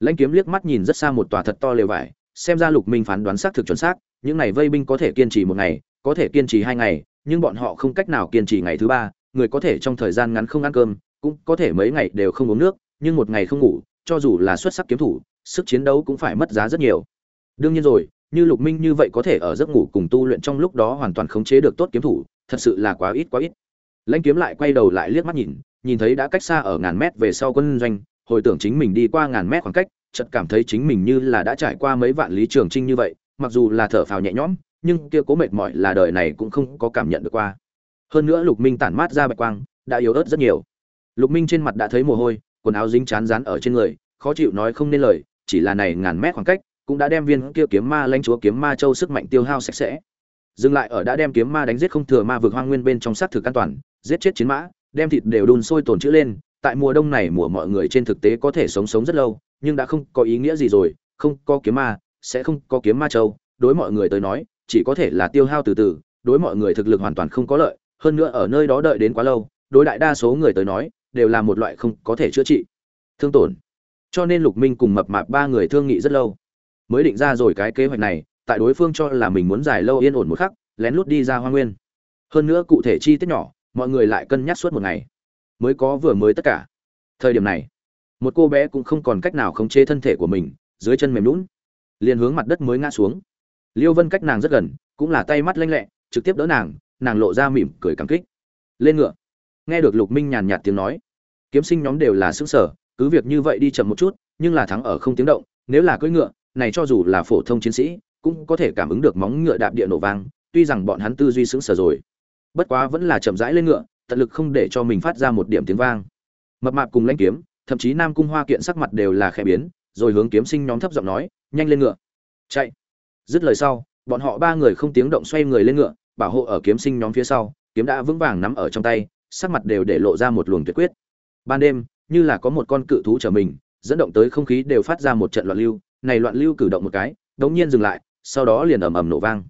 Lãnh kiếm liếc mắt nhìn rất xa một tòa thật to lều vải, xem ra lục minh phán đoán xác thực chuẩn xác, những này vây binh có thể kiên trì một ngày, có thể kiên trì hai ngày, nhưng bọn họ không cách nào kiên trì ngày thứ ba, người có thể trong thời gian ngắn không ăn cơm, cũng có thể mấy ngày đều không uống nước, nhưng một ngày không ngủ, cho dù là xuất sắc kiếm thủ, sức chiến đấu cũng phải mất giá rất nhiều đương nhiên rồi, như lục minh như vậy có thể ở giấc ngủ cùng tu luyện trong lúc đó hoàn toàn khống chế được tốt kiếm thủ, thật sự là quá ít quá ít. Lãnh kiếm lại quay đầu lại liếc mắt nhìn nhìn thấy đã cách xa ở ngàn mét về sau quân doanh, hồi tưởng chính mình đi qua ngàn mét khoảng cách, chợt cảm thấy chính mình như là đã trải qua mấy vạn lý trường trinh như vậy, mặc dù là thở phào nhẹ nhõm, nhưng kia cố mệt mỏi là đời này cũng không có cảm nhận được qua. Hơn nữa lục minh tản mát ra bạch quang, đã yếu ớt rất nhiều. Lục minh trên mặt đã thấy mồ hôi, quần áo dính chán rán ở trên người, khó chịu nói không nên lời, chỉ là này ngàn mét khoảng cách cũng đã đem viên kia kiếm ma lãnh chúa kiếm ma châu sức mạnh tiêu hao sạch sẽ. Dừng lại ở đã đem kiếm ma đánh giết không thừa ma vực hoang nguyên bên trong sát thực an toàn, giết chết chiến mã, đem thịt đều đun sôi tổn chữ lên, tại mùa đông này mùa mọi người trên thực tế có thể sống sống rất lâu, nhưng đã không có ý nghĩa gì rồi, không có kiếm ma, sẽ không có kiếm ma châu. Đối mọi người tới nói, chỉ có thể là tiêu hao từ từ, đối mọi người thực lực hoàn toàn không có lợi, hơn nữa ở nơi đó đợi đến quá lâu, đối đại đa số người tới nói, đều là một loại không có thể chữa trị. Thương tổn. Cho nên lục minh cùng mập mạp ba người thương nghị rất lâu mới định ra rồi cái kế hoạch này, tại đối phương cho là mình muốn dài lâu yên ổn một khắc, lén lút đi ra hoa nguyên. Hơn nữa cụ thể chi tiết nhỏ, mọi người lại cân nhắc suốt một ngày. Mới có vừa mới tất cả. Thời điểm này, một cô bé cũng không còn cách nào khống chế thân thể của mình, dưới chân mềm lún liền hướng mặt đất mới ngã xuống. Liêu vân cách nàng rất gần, cũng là tay mắt lanh lẹ, trực tiếp đỡ nàng nàng lộ ra mỉm cười cảm kích. Lên ngựa. Nghe được lục minh nhàn nhạt tiếng nói, kiếm sinh nhóm đều là xứng sở cứ việc như vậy đi chậm một chút, nhưng là thắng ở không tiếng động, nếu là cưỡi ngựa này cho dù là phổ thông chiến sĩ, cũng có thể cảm ứng được móng ngựa đạp địa nổ vang, tuy rằng bọn hắn tư duy sững sờ rồi. Bất quá vẫn là chậm rãi lên ngựa, tận lực không để cho mình phát ra một điểm tiếng vang. Mập mạp cùng lãnh kiếm, thậm chí nam cung hoa kiện sắc mặt đều là khẽ biến, rồi hướng kiếm sinh nhóm thấp giọng nói, nhanh lên ngựa. Chạy. Dứt lời sau, bọn họ ba người không tiếng động xoay người lên ngựa, bảo hộ ở kiếm sinh nhóm phía sau, kiếm đã vững vàng nắm ở trong tay, sắc mặt đều để lộ ra một luồng tuyệt quyết. Ban đêm, như là có một con cự thú trở mình, dẫn động tới không khí đều phát ra một trận loạn lưu này loạn lưu cử động một cái, đống nhiên dừng lại, sau đó liền ầm ầm nổ vang.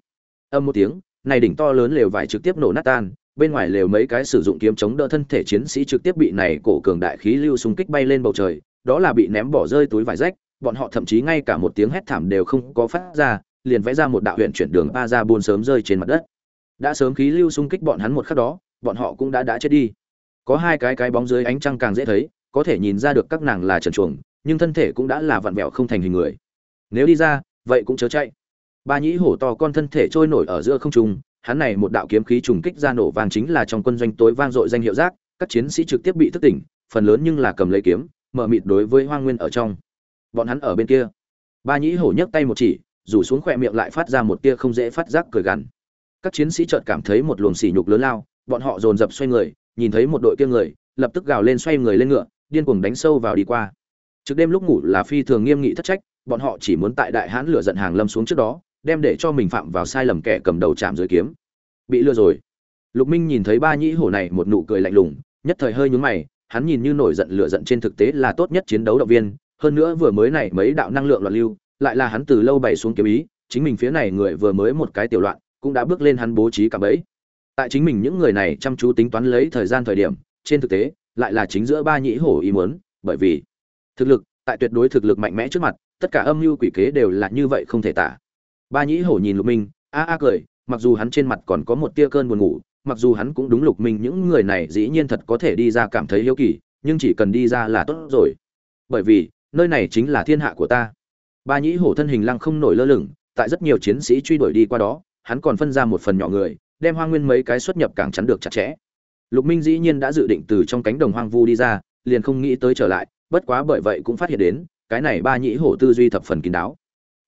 Âm một tiếng, này đỉnh to lớn lều vải trực tiếp nổ nát tan, bên ngoài lều mấy cái sử dụng kiếm chống đỡ thân thể chiến sĩ trực tiếp bị này cổ cường đại khí lưu xung kích bay lên bầu trời, đó là bị ném bỏ rơi túi vải rách, bọn họ thậm chí ngay cả một tiếng hét thảm đều không có phát ra, liền vẽ ra một đạo huyện chuyển đường ba ra buôn sớm rơi trên mặt đất. Đã sớm khí lưu xung kích bọn hắn một khắc đó, bọn họ cũng đã đã chết đi. Có hai cái cái bóng dưới ánh trăng càng dễ thấy, có thể nhìn ra được các nàng là trần chuồng, nhưng thân thể cũng đã là vặn vẹo không thành hình người nếu đi ra, vậy cũng chớ chạy. Ba nhĩ hổ to con thân thể trôi nổi ở giữa không trung, hắn này một đạo kiếm khí trùng kích ra nổ vàng chính là trong quân doanh tối vang dội danh hiệu giác, các chiến sĩ trực tiếp bị thức tỉnh, phần lớn nhưng là cầm lấy kiếm, mở mịt đối với hoang nguyên ở trong. Bọn hắn ở bên kia. Ba nhĩ hổ nhấc tay một chỉ, rủ xuống khỏe miệng lại phát ra một tia không dễ phát giác cười gằn. Các chiến sĩ chợt cảm thấy một luồng sỉ nhục lớn lao, bọn họ dồn dập xoay người, nhìn thấy một đội kia người, lập tức gào lên xoay người lên ngựa, điên cuồng đánh sâu vào đi qua. Trước đêm lúc ngủ là phi thường nghiêm nghị thất trách bọn họ chỉ muốn tại đại hãn lửa giận hàng lâm xuống trước đó, đem để cho mình phạm vào sai lầm kẻ cầm đầu chạm dưới kiếm. Bị lừa rồi. Lục minh nhìn thấy ba nhĩ hổ này một nụ cười lạnh lùng, nhất thời hơi nhướng mày, hắn nhìn như nổi giận lửa giận trên thực tế là tốt nhất chiến đấu động viên, hơn nữa vừa mới này mấy đạo năng lượng loạn lưu, lại là hắn từ lâu bày xuống kiếm ý, chính mình phía này người vừa mới một cái tiểu loạn, cũng đã bước lên hắn bố trí cả bẫy. Tại chính mình những người này chăm chú tính toán lấy thời gian thời điểm, trên thực tế, lại là chính giữa ba nhĩ hổ ý muốn, bởi vì thực lực, tại tuyệt đối thực lực mạnh mẽ trước mặt tất cả âm mưu quỷ kế đều là như vậy không thể tả. Ba nhĩ hổ nhìn lục minh, a a cười, mặc dù hắn trên mặt còn có một tia cơn buồn ngủ, mặc dù hắn cũng đúng lục minh, những người này dĩ nhiên thật có thể đi ra cảm thấy hiếu kỳ, nhưng chỉ cần đi ra là tốt rồi. Bởi vì, nơi này chính là thiên hạ của ta. Ba nhĩ hổ thân hình lăng không nổi lơ lửng, tại rất nhiều chiến sĩ truy đuổi đi qua đó, hắn còn phân ra một phần nhỏ người, đem hoang nguyên mấy cái xuất nhập càng chắn được chặt chẽ. Lục minh dĩ nhiên đã dự định từ trong cánh đồng hoang vu đi ra, liền không nghĩ tới trở lại, bất quá bởi vậy cũng phát hiện đến cái này ba nhĩ hổ tư duy thập phần kín đáo.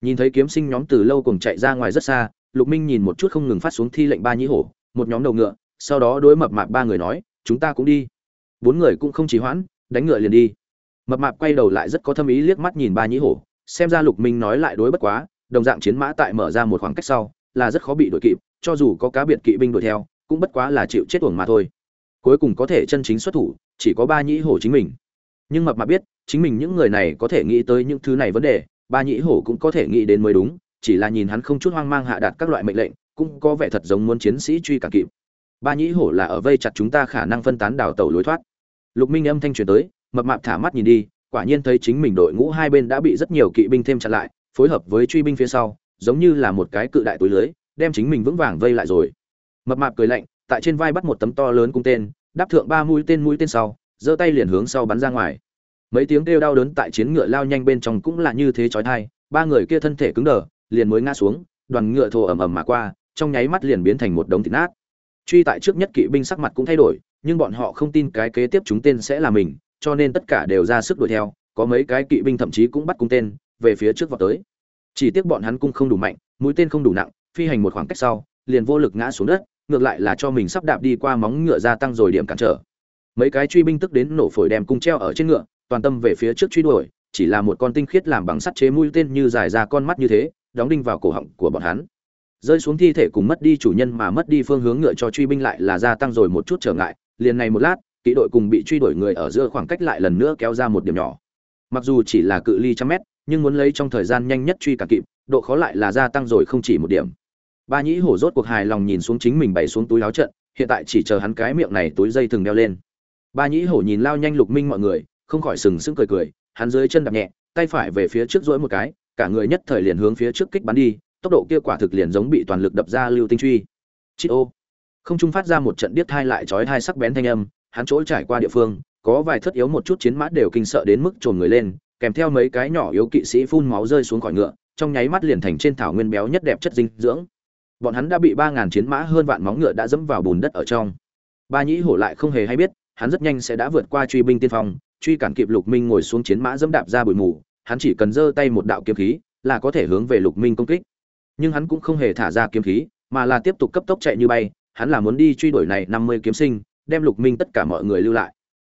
Nhìn thấy kiếm sinh nhóm từ lâu cùng chạy ra ngoài rất xa, lục minh nhìn một chút không ngừng phát xuống thi lệnh ba nhĩ hổ, một nhóm đầu ngựa, sau đó đối mập mạp ba người nói, chúng ta cũng đi. Bốn người cũng không trì hoãn, đánh ngựa liền đi. Mập mạp quay đầu lại rất có thâm ý liếc mắt nhìn ba nhĩ hổ, xem ra lục minh nói lại đối bất quá, đồng dạng chiến mã tại mở ra một khoảng cách sau, là rất khó bị đuổi kịp, cho dù có cá biệt kỵ binh đuổi theo, cũng bất quá là chịu chết uổng mà thôi. Cuối cùng có thể chân chính xuất thủ, chỉ có ba nhĩ hổ chính mình. Nhưng mập mạp biết chính mình những người này có thể nghĩ tới những thứ này vấn đề, ba nhĩ hổ cũng có thể nghĩ đến mới đúng, chỉ là nhìn hắn không chút hoang mang hạ đạt các loại mệnh lệnh, cũng có vẻ thật giống muốn chiến sĩ truy cản kịp. Ba nhĩ hổ là ở vây chặt chúng ta khả năng phân tán đào tẩu lối thoát. Lục minh âm thanh truyền tới, mập mạp thả mắt nhìn đi, quả nhiên thấy chính mình đội ngũ hai bên đã bị rất nhiều kỵ binh thêm chặn lại, phối hợp với truy binh phía sau, giống như là một cái cự đại túi lưới, đem chính mình vững vàng vây lại rồi. Mập mạp cười lạnh, tại trên vai bắt một tấm to lớn cung tên, đáp thượng ba mũi tên mũi tên sau, giơ tay liền hướng sau bắn ra ngoài mấy tiếng kêu đau đớn tại chiến ngựa lao nhanh bên trong cũng là như thế chói tai, ba người kia thân thể cứng đờ, liền mới ngã xuống, đoàn ngựa thồ ầm ầm mà qua, trong nháy mắt liền biến thành một đống thịt nát. Truy tại trước nhất kỵ binh sắc mặt cũng thay đổi, nhưng bọn họ không tin cái kế tiếp chúng tên sẽ là mình, cho nên tất cả đều ra sức đuổi theo, có mấy cái kỵ binh thậm chí cũng bắt cung tên, về phía trước vọt tới. Chỉ tiếc bọn hắn cung không đủ mạnh, mũi tên không đủ nặng, phi hành một khoảng cách sau, liền vô lực ngã xuống đất, ngược lại là cho mình sắp đạp đi qua móng ngựa gia tăng rồi điểm cản trở mấy cái truy binh tức đến nổ phổi đem cung treo ở trên ngựa, toàn tâm về phía trước truy đuổi, chỉ là một con tinh khiết làm bằng sắt chế mũi tên như dài ra con mắt như thế, đóng đinh vào cổ họng của bọn hắn. Rơi xuống thi thể cùng mất đi chủ nhân mà mất đi phương hướng ngựa cho truy binh lại là gia tăng rồi một chút trở ngại, liền này một lát kỵ đội cùng bị truy đuổi người ở giữa khoảng cách lại lần nữa kéo ra một điểm nhỏ. Mặc dù chỉ là cự ly trăm mét, nhưng muốn lấy trong thời gian nhanh nhất truy cả kịp, độ khó lại là gia tăng rồi không chỉ một điểm. Ba nhĩ hổ rốt cuộc hài lòng nhìn xuống chính mình bày xuống túi áo trận, hiện tại chỉ chờ hắn cái miệng này túi dây thừng đeo lên ba nhĩ hổ nhìn lao nhanh lục minh mọi người, không khỏi sừng sững cười cười, hắn dưới chân đạp nhẹ, tay phải về phía trước dỗi một cái, cả người nhất thời liền hướng phía trước kích bắn đi, tốc độ kia quả thực liền giống bị toàn lực đập ra lưu tinh truy. Chít ô. Không trung phát ra một trận điếc thai lại chói hai sắc bén thanh âm, hắn chỗ trải qua địa phương, có vài thất yếu một chút chiến mã đều kinh sợ đến mức trồn người lên, kèm theo mấy cái nhỏ yếu kỵ sĩ phun máu rơi xuống khỏi ngựa, trong nháy mắt liền thành trên thảo nguyên béo nhất đẹp chất dinh dưỡng. Bọn hắn đã bị ba ngàn chiến mã hơn vạn móng ngựa đã dẫm vào bùn đất ở trong. Ba nhĩ hổ lại không hề hay biết hắn rất nhanh sẽ đã vượt qua truy binh tiên phong, truy cản kịp lục minh ngồi xuống chiến mã dẫm đạp ra bụi mù, hắn chỉ cần giơ tay một đạo kiếm khí là có thể hướng về lục minh công kích. Nhưng hắn cũng không hề thả ra kiếm khí, mà là tiếp tục cấp tốc chạy như bay, hắn là muốn đi truy đuổi này năm mươi kiếm sinh, đem lục minh tất cả mọi người lưu lại.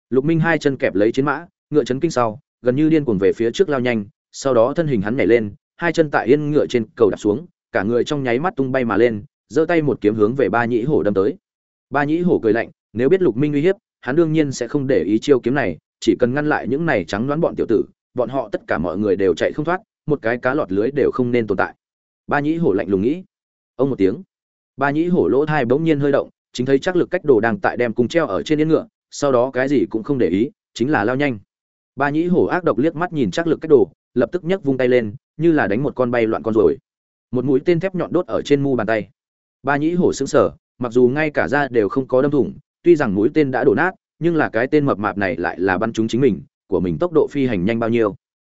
Lục minh hai chân kẹp lấy chiến mã, ngựa chấn kinh sau, gần như điên cuồng về phía trước lao nhanh, sau đó thân hình hắn nhảy lên, hai chân tại yên ngựa trên cầu đạp xuống, cả người trong nháy mắt tung bay mà lên, giơ tay một kiếm hướng về ba nhĩ hổ đâm tới. Ba nhĩ hổ cười lạnh, nếu biết lục minh uy hiếp hắn đương nhiên sẽ không để ý chiêu kiếm này, chỉ cần ngăn lại những này trắng đoán bọn tiểu tử, bọn họ tất cả mọi người đều chạy không thoát, một cái cá lọt lưới đều không nên tồn tại. Ba nhĩ hổ lạnh lùng nghĩ. Ông một tiếng. Ba nhĩ hổ lỗ thai bỗng nhiên hơi động, chính thấy chắc lực cách đồ đang tại đem cùng treo ở trên yên ngựa, sau đó cái gì cũng không để ý, chính là lao nhanh. Ba nhĩ hổ ác độc liếc mắt nhìn chắc lực cách đồ, lập tức nhấc vung tay lên, như là đánh một con bay loạn con rồi một mũi tên thép nhọn đốt ở trên mu bàn tay. Ba nhĩ hổ sững sờ, mặc dù ngay cả da đều không có đâm thủng tuy rằng mũi tên đã đổ nát, nhưng là cái tên mập mạp này lại là bắn chúng chính mình, của mình tốc độ phi hành nhanh bao nhiêu.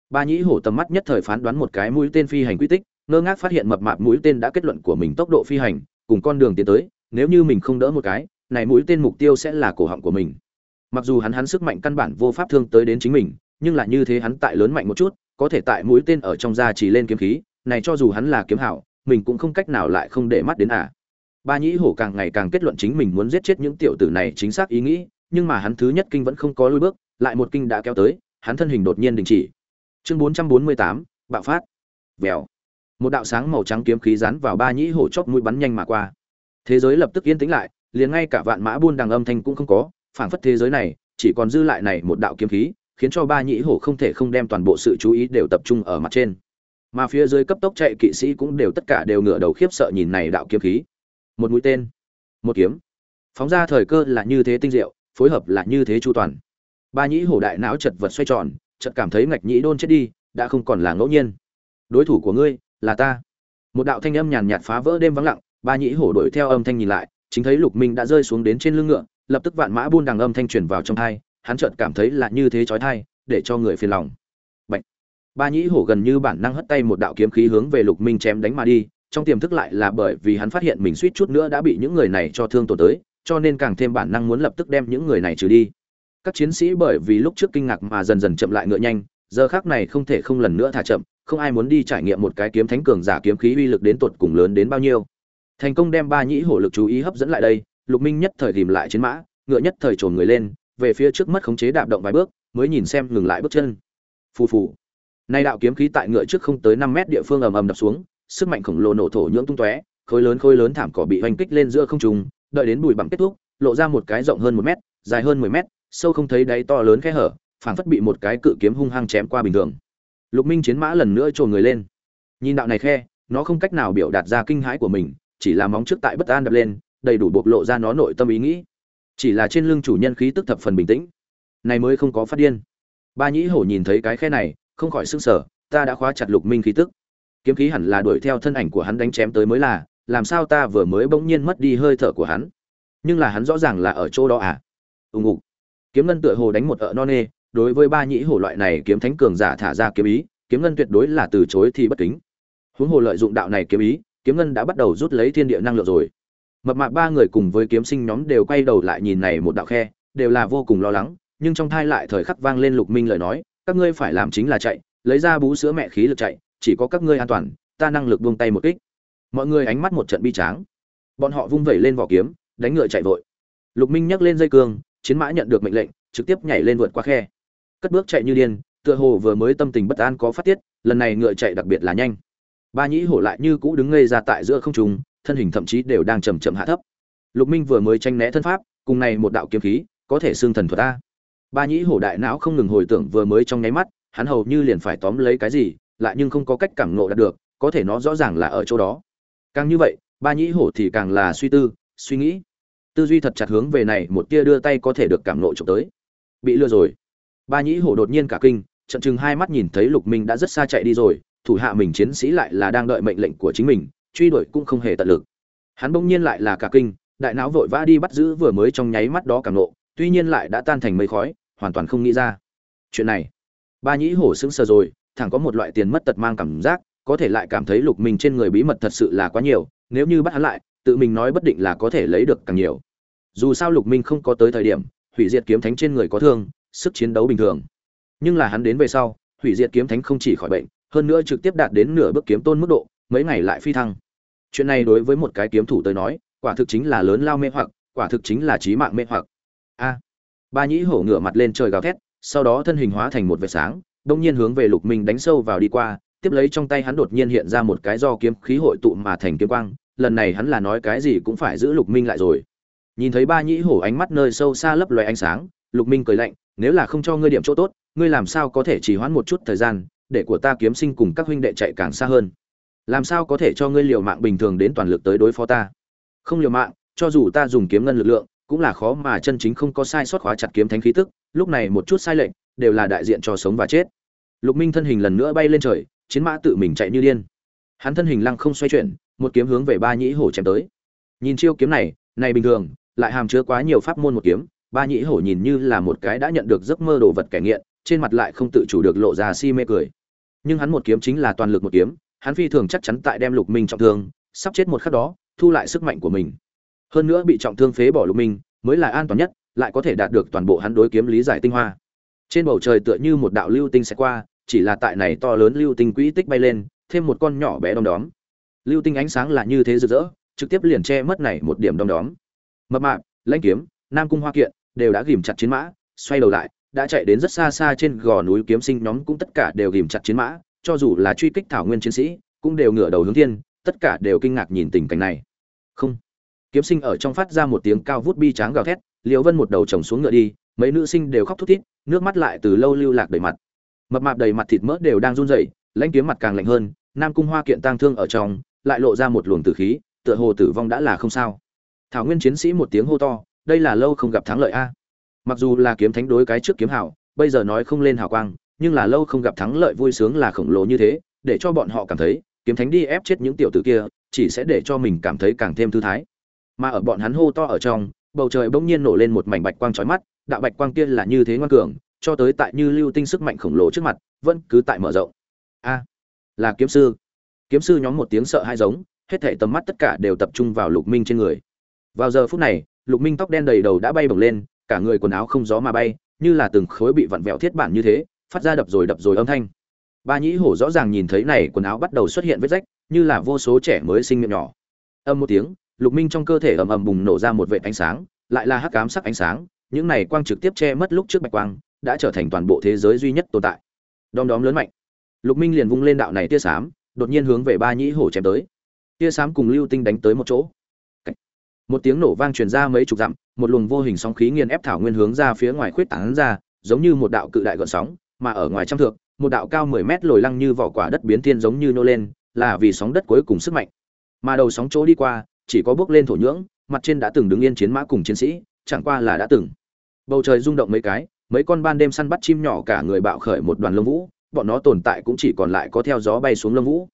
Ba nhĩ hổ tầm mắt nhất thời phán đoán một cái mũi tên phi hành quy tích, ngơ ngác phát hiện mập mạp mũi tên đã kết luận của mình tốc độ phi hành, cùng con đường tiến tới, nếu như mình không đỡ một cái, này mũi tên mục tiêu sẽ là cổ họng của mình. Mặc dù hắn hắn sức mạnh căn bản vô pháp thương tới đến chính mình, nhưng là như thế hắn tại lớn mạnh một chút, có thể tại mũi tên ở trong da chỉ lên kiếm khí, này cho dù hắn là kiếm hảo, mình cũng không cách nào lại không để mắt đến à ba nhĩ hổ càng ngày càng kết luận chính mình muốn giết chết những tiểu tử này chính xác ý nghĩ, nhưng mà hắn thứ nhất kinh vẫn không có lui bước, lại một kinh đã kéo tới, hắn thân hình đột nhiên đình chỉ. Chương bốn trăm bốn mươi tám, bạo phát. Vèo. Một đạo sáng màu trắng kiếm khí rán vào ba nhĩ hổ chóp mũi bắn nhanh mà qua. Thế giới lập tức yên tĩnh lại, liền ngay cả vạn mã buôn đằng âm thanh cũng không có, phảng phất thế giới này chỉ còn dư lại này một đạo kiếm khí, khiến cho ba nhĩ hổ không thể không đem toàn bộ sự chú ý đều tập trung ở mặt trên. Mà phía dưới cấp tốc chạy kỵ sĩ cũng đều tất cả đều ngửa đầu khiếp sợ nhìn này đạo kiếm khí một mũi tên, một kiếm. Phóng ra thời cơ là như thế tinh diệu, phối hợp là như thế chu toàn. Ba nhĩ hổ đại não chật vật xoay tròn, chợt cảm thấy ngạch nhĩ đôn chết đi, đã không còn là ngẫu nhiên. Đối thủ của ngươi là ta. Một đạo thanh âm nhàn nhạt phá vỡ đêm vắng lặng, ba nhĩ hổ đuổi theo âm thanh nhìn lại, chính thấy lục minh đã rơi xuống đến trên lưng ngựa, lập tức vạn mã buôn đằng âm thanh truyền vào trong thai, hắn chợt cảm thấy là như thế chói thai để cho người phiền lòng. Bạch. ba nhĩ hổ gần như bản năng hất tay một đạo kiếm khí hướng về lục minh chém đánh mà đi trong tiềm thức lại là bởi vì hắn phát hiện mình suýt chút nữa đã bị những người này cho thương tổn tới, cho nên càng thêm bản năng muốn lập tức đem những người này trừ đi. Các chiến sĩ bởi vì lúc trước kinh ngạc mà dần dần chậm lại ngựa nhanh, giờ khác này không thể không lần nữa thả chậm, không ai muốn đi trải nghiệm một cái kiếm thánh cường giả kiếm khí uy lực đến tột cùng lớn đến bao nhiêu. Thành công đem ba nhĩ hổ lực chú ý hấp dẫn lại đây, lục minh nhất thời tìm lại chiến mã, ngựa nhất thời trồn người lên, về phía trước mất khống chế đạp động vài bước, mới nhìn xem ngừng lại bước chân. Phù phù. Nay đạo kiếm khí tại ngựa trước không tới năm mét địa phương ầm ầm đập xuống sức mạnh khổng lồ nổ thổ nhưỡng tung tóe, khối lớn khối lớn thảm cỏ bị hoành kích lên giữa không trung, đợi đến bụi bặm kết thúc, lộ ra một cái rộng hơn một mét, dài hơn mười mét, sâu không thấy đáy to lớn khe hở, phảng phất bị một cái cự kiếm hung hăng chém qua bình thường. Lục minh chiến mã lần nữa trồn người lên. Nhìn đạo này khe, nó không cách nào biểu đạt ra kinh hãi của mình, chỉ là móng trước tại bất an đập lên, đầy đủ bộc lộ ra nó nội tâm ý nghĩ. Chỉ là trên lưng chủ nhân khí tức thập phần bình tĩnh. Này mới không có phát điên. Ba nhĩ hổ nhìn thấy cái khe này, không khỏi sững sở ta đã khóa chặt lục minh khí tức kiếm khí hẳn là đuổi theo thân ảnh của hắn đánh chém tới mới là, làm sao ta vừa mới bỗng nhiên mất đi hơi thở của hắn? Nhưng là hắn rõ ràng là ở chỗ đó à? Ùng ục kiếm ngân tựa hồ đánh một ợ non nê, đối với ba nhĩ hổ loại này kiếm thánh cường giả thả ra kiếm ý, kiếm ngân tuyệt đối là từ chối thì bất kính. Huống hồ lợi dụng đạo này kiếm ý, kiếm ngân đã bắt đầu rút lấy thiên địa năng lượng rồi. Mập mạc ba người cùng với kiếm sinh nhóm đều quay đầu lại nhìn này một đạo khe, đều là vô cùng lo lắng, nhưng trong thai lại thời khắc vang lên lục minh lời nói, các ngươi phải làm chính là chạy, lấy ra bú sữa mẹ khí lực chạy chỉ có các ngươi an toàn, ta năng lực buông tay một kích. Mọi người ánh mắt một trận bi tráng. Bọn họ vung vẩy lên vỏ kiếm, đánh ngựa chạy vội. Lục minh nhấc lên dây cương, chiến mã nhận được mệnh lệnh, trực tiếp nhảy lên vượt qua khe. Cất bước chạy như điên, tựa hồ vừa mới tâm tình bất an có phát tiết, lần này ngựa chạy đặc biệt là nhanh. Ba nhĩ hổ lại như cũ đứng ngây ra tại giữa không trung, thân hình thậm chí đều đang chầm chậm hạ thấp. Lục minh vừa mới tranh né thân pháp, cùng này một đạo kiếm khí, có thể xương thần thuật ta ba nhĩ hổ đại não không ngừng hồi tưởng vừa mới trong nháy mắt, hắn hầu như liền phải tóm lấy cái gì lại nhưng không có cách cảm ngộ đạt được, có thể nó rõ ràng là ở chỗ đó. Càng như vậy, ba nhĩ hổ thì càng là suy tư, suy nghĩ. Tư duy thật chặt hướng về này, một tia đưa tay có thể được cảm nộ trộm tới. Bị lừa rồi. Ba nhĩ hổ đột nhiên cả kinh, trận chừng hai mắt nhìn thấy lục minh đã rất xa chạy đi rồi, thủ hạ mình chiến sĩ lại là đang đợi mệnh lệnh của chính mình, truy đuổi cũng không hề tận lực. Hắn bỗng nhiên lại là cả kinh, đại não vội vã đi bắt giữ vừa mới trong nháy mắt đó cảm nộ tuy nhiên lại đã tan thành mây khói, hoàn toàn không nghĩ ra. Chuyện này. Ba nhĩ hổ sững sờ rồi thẳng có một loại tiền mất tật mang cảm giác, có thể lại cảm thấy lục minh trên người bí mật thật sự là quá nhiều, nếu như bắt hắn lại, tự mình nói bất định là có thể lấy được càng nhiều. Dù sao lục minh không có tới thời điểm, hủy diệt kiếm thánh trên người có thương, sức chiến đấu bình thường. Nhưng là hắn đến về sau, hủy diệt kiếm thánh không chỉ khỏi bệnh, hơn nữa trực tiếp đạt đến nửa bước kiếm tôn mức độ, mấy ngày lại phi thăng. Chuyện này đối với một cái kiếm thủ tới nói, quả thực chính là lớn lao mê hoặc, quả thực chính là trí mạng mê hoặc. A. Ba nhĩ hổ ngửa mặt lên trời gào thét, sau đó thân hình hóa thành một vệt sáng đông nhiên hướng về lục minh đánh sâu vào đi qua, tiếp lấy trong tay hắn đột nhiên hiện ra một cái do kiếm khí hội tụ mà thành kiếm quang, lần này hắn là nói cái gì cũng phải giữ lục minh lại rồi. Nhìn thấy ba nhĩ hổ ánh mắt nơi sâu xa lấp loài ánh sáng, lục minh cười lạnh, nếu là không cho ngươi điểm chỗ tốt, ngươi làm sao có thể chỉ hoãn một chút thời gian, để của ta kiếm sinh cùng các huynh đệ chạy càng xa hơn? Làm sao có thể cho ngươi liều mạng bình thường đến toàn lực tới đối phó ta? Không liều mạng, cho dù ta dùng kiếm ngân lực lượng, cũng là khó mà chân chính không có sai sót khóa chặt kiếm thánh khí tức, lúc này một chút sai lệnh đều là đại diện cho sống và chết lục minh thân hình lần nữa bay lên trời, chiến mã tự mình chạy như điên. Hắn thân hình lăng không xoay chuyển, một kiếm hướng về ba nhĩ hổ chém tới. Nhìn chiêu kiếm này này bình thường, lại hàm chứa quá nhiều pháp môn một kiếm, ba nhĩ hổ nhìn như là một cái đã nhận được giấc mơ đồ vật kẻ nghiện, trên mặt lại không tự chủ được lộ ra si mê cười. Nhưng hắn một kiếm chính là toàn lực một kiếm, hắn phi thường chắc chắn tại đem lục minh trọng thương, sắp chết một khắc đó, thu lại sức mạnh của mình. Hơn nữa bị trọng thương phế bỏ lục minh, mới là an toàn nhất, lại có thể đạt được toàn bộ hắn đối kiếm lý giải tinh hoa trên bầu trời tựa như một đạo lưu tinh sẽ qua, chỉ là tại này to lớn lưu tinh quỹ tích bay lên, thêm một con nhỏ bé đom đóm. Lưu tinh ánh sáng là như thế rực rỡ, trực tiếp liền che mất này một điểm đom đóm. Mập mạp, lãnh kiếm, nam cung hoa kiện, đều đã ghìm chặt chiến mã, xoay đầu lại, đã chạy đến rất xa xa trên gò núi kiếm sinh nhóm cũng tất cả đều ghìm chặt chiến mã, cho dù là truy kích thảo nguyên chiến sĩ, cũng đều ngửa đầu hướng thiên, tất cả đều kinh ngạc nhìn tình cảnh này. Không. Kiếm sinh ở trong phát ra một tiếng cao vút bi tráng gào thét, liễu vân một đầu chồng xuống ngựa đi mấy nữ sinh đều khóc thút thít, nước mắt lại từ lâu lưu lạc đầy mặt. Mập mạp đầy mặt thịt mỡ đều đang run rẩy, lãnh kiếm mặt càng lạnh hơn, nam cung hoa kiện tang thương ở trong, lại lộ ra một luồng tử khí, tựa hồ tử vong đã là không sao. Thảo nguyên chiến sĩ một tiếng hô to, đây là lâu không gặp thắng lợi a. Mặc dù là kiếm thánh đối cái trước kiếm hảo, bây giờ nói không lên hào quang, nhưng là lâu không gặp thắng lợi vui sướng là khổng lồ như thế, để cho bọn họ cảm thấy, kiếm thánh đi ép chết những tiểu tử kia, chỉ sẽ để cho mình cảm thấy càng thêm thư thái. Mà ở bọn hắn hô to ở trong, bầu trời bỗng nhiên nổ lên một mảnh bạch quang chói mắt đạo bạch quang kia là như thế ngoan cường, cho tới tại như lưu tinh sức mạnh khổng lồ trước mặt, vẫn cứ tại mở rộng. A, là kiếm sư. Kiếm sư nhóm một tiếng sợ hai giống, hết thảy tầm mắt tất cả đều tập trung vào lục minh trên người. Vào giờ phút này, lục minh tóc đen đầy đầu đã bay bổng lên, cả người quần áo không gió mà bay, như là từng khối bị vặn vẹo thiết bản như thế, phát ra đập rồi đập rồi âm thanh. Ba nhĩ hổ rõ ràng nhìn thấy này, quần áo bắt đầu xuất hiện vết rách, như là vô số trẻ mới sinh miệng nhỏ. Âm một tiếng, lục minh trong cơ thể ầm ầm bùng nổ ra một vệt ánh sáng, lại là hắc ám sắc ánh sáng những này quang trực tiếp che mất lúc trước bạch quang đã trở thành toàn bộ thế giới duy nhất tồn tại. Đom đóm lớn mạnh. Lục minh liền vung lên đạo này tia sám, đột nhiên hướng về ba nhĩ hổ chém tới. Tia sám cùng lưu tinh đánh tới một chỗ. Một tiếng nổ vang truyền ra mấy chục dặm một luồng vô hình sóng khí nghiền ép thảo nguyên hướng ra phía ngoài khuyết tán ra giống như một đạo cự đại gợn sóng mà ở ngoài trăm thượng một đạo cao 10 mét lồi lăng như vỏ quả đất biến thiên giống như nô lên là vì sóng đất cuối cùng sức mạnh. Mà đầu sóng chỗ đi qua chỉ có bước lên thổ nhưỡng mặt trên đã từng đứng yên chiến mã cùng chiến sĩ chẳng qua là đã từng. Bầu trời rung động mấy cái, mấy con ban đêm săn bắt chim nhỏ cả người bạo khởi một đoàn lông vũ, bọn nó tồn tại cũng chỉ còn lại có theo gió bay xuống lông vũ.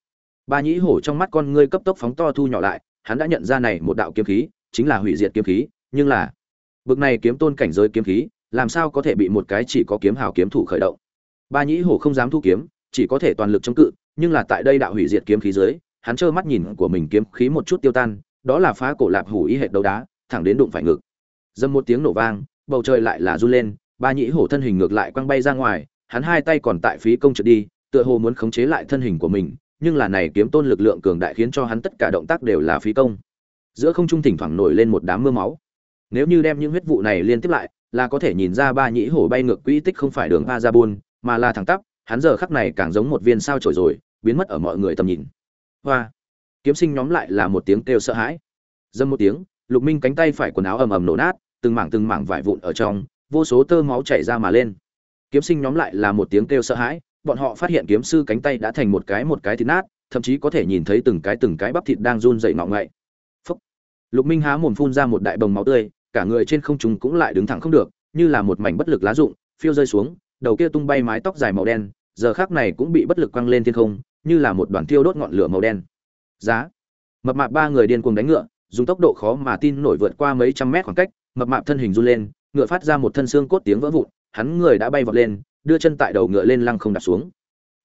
Ba nhĩ hổ trong mắt con ngươi cấp tốc phóng to thu nhỏ lại, hắn đã nhận ra này một đạo kiếm khí, chính là hủy diệt kiếm khí, nhưng là, bực này kiếm tôn cảnh giới kiếm khí, làm sao có thể bị một cái chỉ có kiếm hào kiếm thủ khởi động? Ba nhĩ hổ không dám thu kiếm, chỉ có thể toàn lực chống cự, nhưng là tại đây đạo hủy diệt kiếm khí dưới, hắn trơ mắt nhìn của mình kiếm khí một chút tiêu tan, đó là phá cổ lạp hủ ý hệ đấu đá, thẳng đến đụng phải ngực dầm một tiếng nổ vang, bầu trời lại là run lên, ba nhĩ hổ thân hình ngược lại quăng bay ra ngoài, hắn hai tay còn tại phí công trượt đi, tựa hồ muốn khống chế lại thân hình của mình, nhưng là này kiếm tôn lực lượng cường đại khiến cho hắn tất cả động tác đều là phí công. Giữa không trung thỉnh thoảng nổi lên một đám mưa máu. Nếu như đem những huyết vụ này liên tiếp lại, là có thể nhìn ra ba nhĩ hổ bay ngược quỹ tích không phải đường ba ra buôn mà là thẳng tắp, hắn giờ khắc này càng giống một viên sao trổi rồi, biến mất ở mọi người tầm nhìn. Hoa! Kiếm sinh nhóm lại là một tiếng kêu sợ hãi. Dâm một tiếng, lục minh cánh tay phải quần áo ầm ầm nổ nát từng mảng từng mảng vải vụn ở trong, vô số tơ máu chảy ra mà lên. Kiếm sinh nhóm lại là một tiếng kêu sợ hãi, bọn họ phát hiện kiếm sư cánh tay đã thành một cái một cái thịt nát, thậm chí có thể nhìn thấy từng cái từng cái bắp thịt đang run rẩy ngọ ngậy. Phúc. lục minh há mồm phun ra một đại bồng máu tươi, cả người trên không trung cũng lại đứng thẳng không được, như là một mảnh bất lực lá rụng, phiêu rơi xuống, đầu kia tung bay mái tóc dài màu đen, giờ khắc này cũng bị bất lực quăng lên thiên không, như là một đoàn thiêu đốt ngọn lửa màu đen. Giá. Mập mạp ba người điên cuồng đánh ngựa, dùng tốc độ khó mà tin nổi vượt qua mấy trăm mét khoảng cách mập mạp thân hình run lên, ngựa phát ra một thân xương cốt tiếng vỡ vụn, hắn người đã bay vọt lên, đưa chân tại đầu ngựa lên lăng không đặt xuống.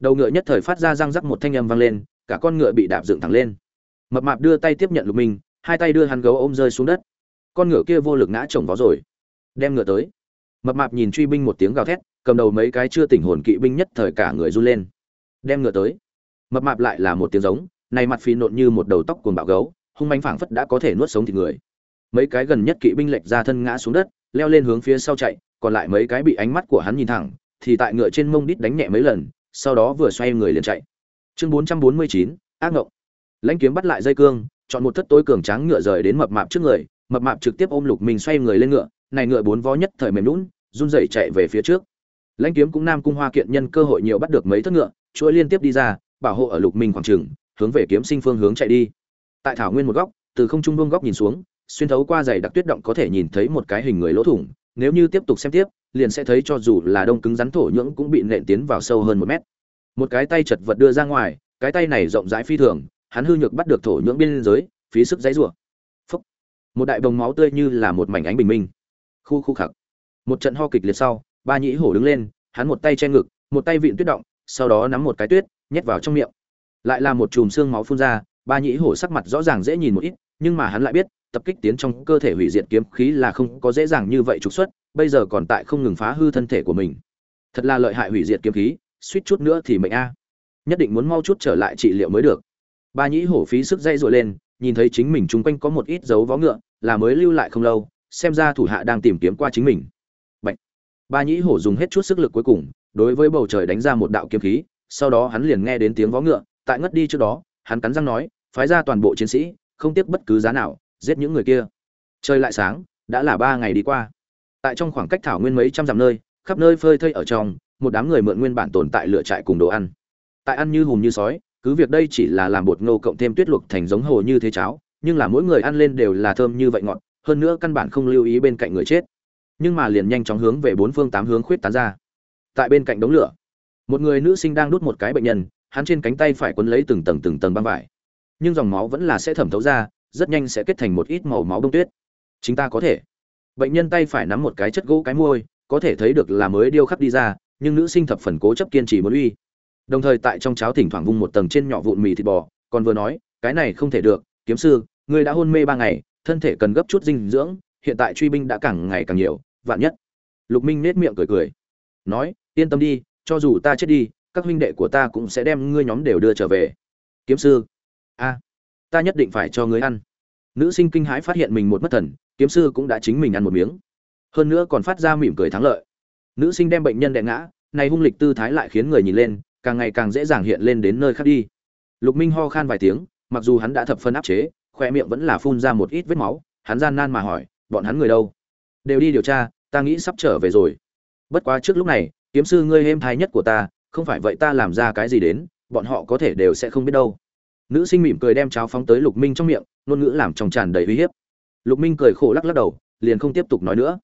Đầu ngựa nhất thời phát ra răng rắc một thanh âm vang lên, cả con ngựa bị đạp dựng thẳng lên. Mập mạp đưa tay tiếp nhận lục minh, hai tay đưa hắn gấu ôm rơi xuống đất. Con ngựa kia vô lực ngã chồng vó rồi. Đem ngựa tới. Mập mạp nhìn truy binh một tiếng gào thét, cầm đầu mấy cái chưa tỉnh hồn kỵ binh nhất thời cả người run lên. Đem ngựa tới. Mập mạp lại là một tiếng giống, này mặt phì nộn như một đầu tóc cuồng bạo gấu, hung manh phảng phất đã có thể nuốt sống thịt người mấy cái gần nhất kỵ binh lệch ra thân ngã xuống đất, leo lên hướng phía sau chạy, còn lại mấy cái bị ánh mắt của hắn nhìn thẳng, thì tại ngựa trên mông đít đánh nhẹ mấy lần, sau đó vừa xoay người liền chạy. Chương bốn trăm bốn mươi chín, ác ngộng. Lãnh kiếm bắt lại dây cương, chọn một thất tối cường tráng ngựa rời đến mập mạp trước người, mập mạp trực tiếp ôm lục minh xoay người lên ngựa, này ngựa bốn vó nhất thời mềm lún run rẩy chạy về phía trước. Lãnh kiếm cũng nam cung hoa kiện nhân cơ hội nhiều bắt được mấy thất ngựa, chuỗi liên tiếp đi ra, bảo hộ ở lục minh khoảng trường hướng về kiếm sinh phương hướng chạy đi. Tại thảo nguyên một góc, từ không trung vương góc nhìn xuống xuyên thấu qua dày đặc tuyết động có thể nhìn thấy một cái hình người lỗ thủng, nếu như tiếp tục xem tiếp, liền sẽ thấy cho dù là đông cứng rắn thổ nhưỡng cũng bị nện tiến vào sâu hơn một mét. Một cái tay chật vật đưa ra ngoài, cái tay này rộng rãi phi thường, hắn hư nhược bắt được thổ nhưỡng biên giới phí sức dãy rủa. Phúc! Một đại bồng máu tươi như là một mảnh ánh bình minh. Khu khu khặc. Một trận ho kịch liệt sau, ba nhĩ hổ đứng lên, hắn một tay che ngực, một tay vịn tuyết động, sau đó nắm một cái tuyết, nhét vào trong miệng. Lại là một chùm xương máu phun ra, ba nhĩ hổ sắc mặt rõ ràng dễ nhìn một ít, nhưng mà hắn lại biết tập kích tiến trong cơ thể hủy diệt kiếm khí là không có dễ dàng như vậy trục xuất, bây giờ còn tại không ngừng phá hư thân thể của mình. Thật là lợi hại hủy diệt kiếm khí, suýt chút nữa thì mệnh a. Nhất định muốn mau chút trở lại trị liệu mới được. Ba nhĩ hổ phí sức dây dội lên, nhìn thấy chính mình chung quanh có một ít dấu vó ngựa, là mới lưu lại không lâu, xem ra thủ hạ đang tìm kiếm qua chính mình. Bạch. ba nhĩ hổ dùng hết chút sức lực cuối cùng, đối với bầu trời đánh ra một đạo kiếm khí, sau đó hắn liền nghe đến tiếng vó ngựa, tại ngất đi trước đó, hắn cắn răng nói, phái ra toàn bộ chiến sĩ, không tiếc bất cứ giá nào giết những người kia. Trời lại sáng, đã là ba ngày đi qua. Tại trong khoảng cách thảo nguyên mấy trăm dặm nơi, khắp nơi phơi thây ở trong, một đám người mượn nguyên bản tồn tại lựa trại cùng đồ ăn. Tại ăn như hùm như sói, cứ việc đây chỉ là làm bột ngô cộng thêm tuyết luộc thành giống hồ như thế cháo, nhưng là mỗi người ăn lên đều là thơm như vậy ngọt, hơn nữa căn bản không lưu ý bên cạnh người chết. Nhưng mà liền nhanh chóng hướng về bốn phương tám hướng khuyết tán ra. Tại bên cạnh đống lửa, một người nữ sinh đang đút một cái bệnh nhân, hắn trên cánh tay phải quấn lấy từng tầng từng tầng băng vải. Nhưng dòng máu vẫn là sẽ thẩm thấu ra rất nhanh sẽ kết thành một ít màu máu đông tuyết. Chính ta có thể. Bệnh nhân tay phải nắm một cái chất gỗ cái môi, có thể thấy được là mới điêu khắc đi ra, nhưng nữ sinh thập phần cố chấp kiên trì muốn uy. Đồng thời tại trong cháo thỉnh thoảng vung một tầng trên nhỏ vụn mì thịt bò, còn vừa nói, cái này không thể được, kiếm sư, ngươi đã hôn mê ba ngày, thân thể cần gấp chút dinh dưỡng, hiện tại truy binh đã càng ngày càng nhiều, vạn nhất. Lục minh nết miệng cười cười. Nói, yên tâm đi, cho dù ta chết đi, các huynh đệ của ta cũng sẽ đem ngươi nhóm đều đưa trở về. Kiếm sư. A ta nhất định phải cho ngươi ăn. Nữ sinh kinh hãi phát hiện mình một mất thần, kiếm sư cũng đã chính mình ăn một miếng. Hơn nữa còn phát ra mỉm cười thắng lợi. Nữ sinh đem bệnh nhân đè ngã, này hung lịch tư thái lại khiến người nhìn lên, càng ngày càng dễ dàng hiện lên đến nơi khác đi. Lục minh ho khan vài tiếng, mặc dù hắn đã thập phân áp chế, khoe miệng vẫn là phun ra một ít vết máu, hắn gian nan mà hỏi, bọn hắn người đâu? Đều đi điều tra, ta nghĩ sắp trở về rồi. Bất quá trước lúc này, kiếm sư ngươi êm thái nhất của ta, không phải vậy ta làm ra cái gì đến, bọn họ có thể đều sẽ không biết đâu nữ sinh mỉm cười đem cháo phóng tới lục minh trong miệng, ngôn ngữ làm trong tràn đầy uy hiếp. Lục minh cười khổ lắc lắc đầu, liền không tiếp tục nói nữa.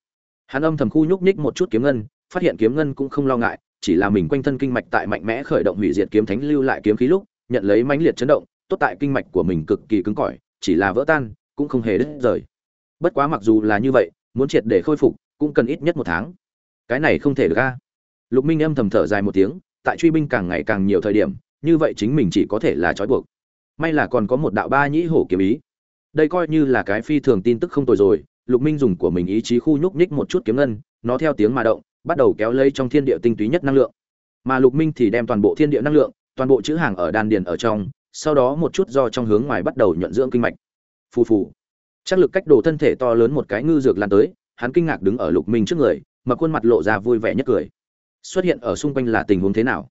Hắn âm thầm khu nhúc nhích một chút kiếm ngân, phát hiện kiếm ngân cũng không lo ngại, chỉ là mình quanh thân kinh mạch tại mạnh mẽ khởi động hủy diệt kiếm thánh lưu lại kiếm khí lúc, nhận lấy mãnh liệt chấn động, tốt tại kinh mạch của mình cực kỳ cứng cỏi, chỉ là vỡ tan, cũng không hề đứt rời. Bất quá mặc dù là như vậy, muốn triệt để khôi phục, cũng cần ít nhất một tháng. Cái này không thể được ra lục minh âm thầm thở dài một tiếng, tại truy binh càng ngày càng nhiều thời điểm, như vậy chính mình chỉ có thể là trói buộc may là còn có một đạo ba nhĩ hổ kiếm ý. Đây coi như là cái phi thường tin tức không tồi rồi, lục minh dùng của mình ý chí khu nhúc nhích một chút kiếm ngân, nó theo tiếng mà động, bắt đầu kéo lấy trong thiên địa tinh túy nhất năng lượng. Mà lục minh thì đem toàn bộ thiên địa năng lượng, toàn bộ chữ hàng ở đan điền ở trong, sau đó một chút do trong hướng ngoài bắt đầu nhuận dưỡng kinh mạch. Phù phù. Chắc lực cách đồ thân thể to lớn một cái ngư dược lan tới, hắn kinh ngạc đứng ở lục minh trước người, mà khuôn mặt lộ ra vui vẻ nhất cười. Xuất hiện ở xung quanh là tình huống thế nào?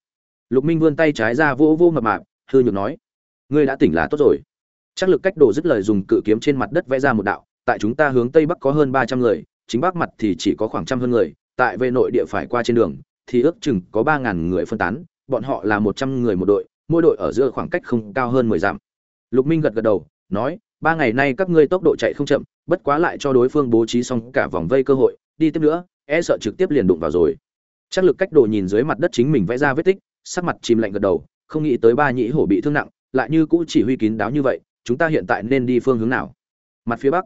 Lục minh vươn tay trái ra vô vô mập mạp, hư nhược nói ngươi đã tỉnh là tốt rồi. Chắc lực cách đồ dứt lời dùng cự kiếm trên mặt đất vẽ ra một đạo, tại chúng ta hướng tây bắc có hơn ba trăm người, chính bắc mặt thì chỉ có khoảng trăm hơn người, tại về nội địa phải qua trên đường, thì ước chừng có ba ngàn người phân tán, bọn họ là một trăm người một đội, mỗi đội ở giữa khoảng cách không cao hơn mười dặm. Lục minh gật gật đầu, nói, ba ngày nay các ngươi tốc độ chạy không chậm, bất quá lại cho đối phương bố trí xong cả vòng vây cơ hội, đi tiếp nữa e sợ trực tiếp liền đụng vào rồi. Chắc lực cách đồ nhìn dưới mặt đất chính mình vẽ ra vết tích, sắc mặt chìm lạnh gật đầu, không nghĩ tới ba nhĩ hổ bị thương nặng lại như cũ chỉ huy kín đáo như vậy, chúng ta hiện tại nên đi phương hướng nào? Mặt phía bắc.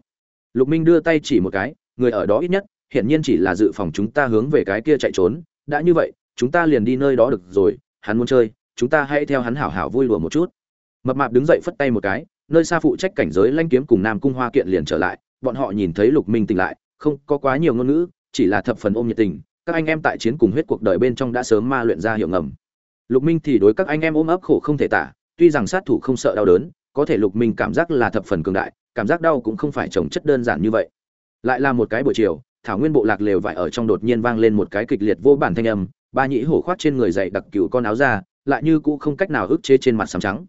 Lục minh đưa tay chỉ một cái, người ở đó ít nhất hiện nhiên chỉ là dự phòng chúng ta hướng về cái kia chạy trốn. Đã như vậy, chúng ta liền đi nơi đó được rồi, hắn muốn chơi, chúng ta hãy theo hắn hảo hảo vui đùa một chút. Mập mạp đứng dậy phất tay một cái, nơi xa phụ trách cảnh giới lanh kiếm cùng nam cung hoa kiện liền trở lại, bọn họ nhìn thấy lục minh tỉnh lại, không có quá nhiều ngôn ngữ, chỉ là thập phần ôm nhiệt tình, các anh em tại chiến cùng huyết cuộc đời bên trong đã sớm ma luyện ra hiệu ngầm. Lục minh thì đối các anh em ôm ấp khổ không thể tả tuy rằng sát thủ không sợ đau đớn, có thể lục minh cảm giác là thập phần cường đại, cảm giác đau cũng không phải trồng chất đơn giản như vậy. Lại là một cái buổi chiều, thảo nguyên bộ lạc lều vải ở trong đột nhiên vang lên một cái kịch liệt vô bản thanh âm, ba nhĩ hổ khoát trên người dậy đặc cựu con áo ra lại như cũ không cách nào ức chế trên mặt sàm trắng.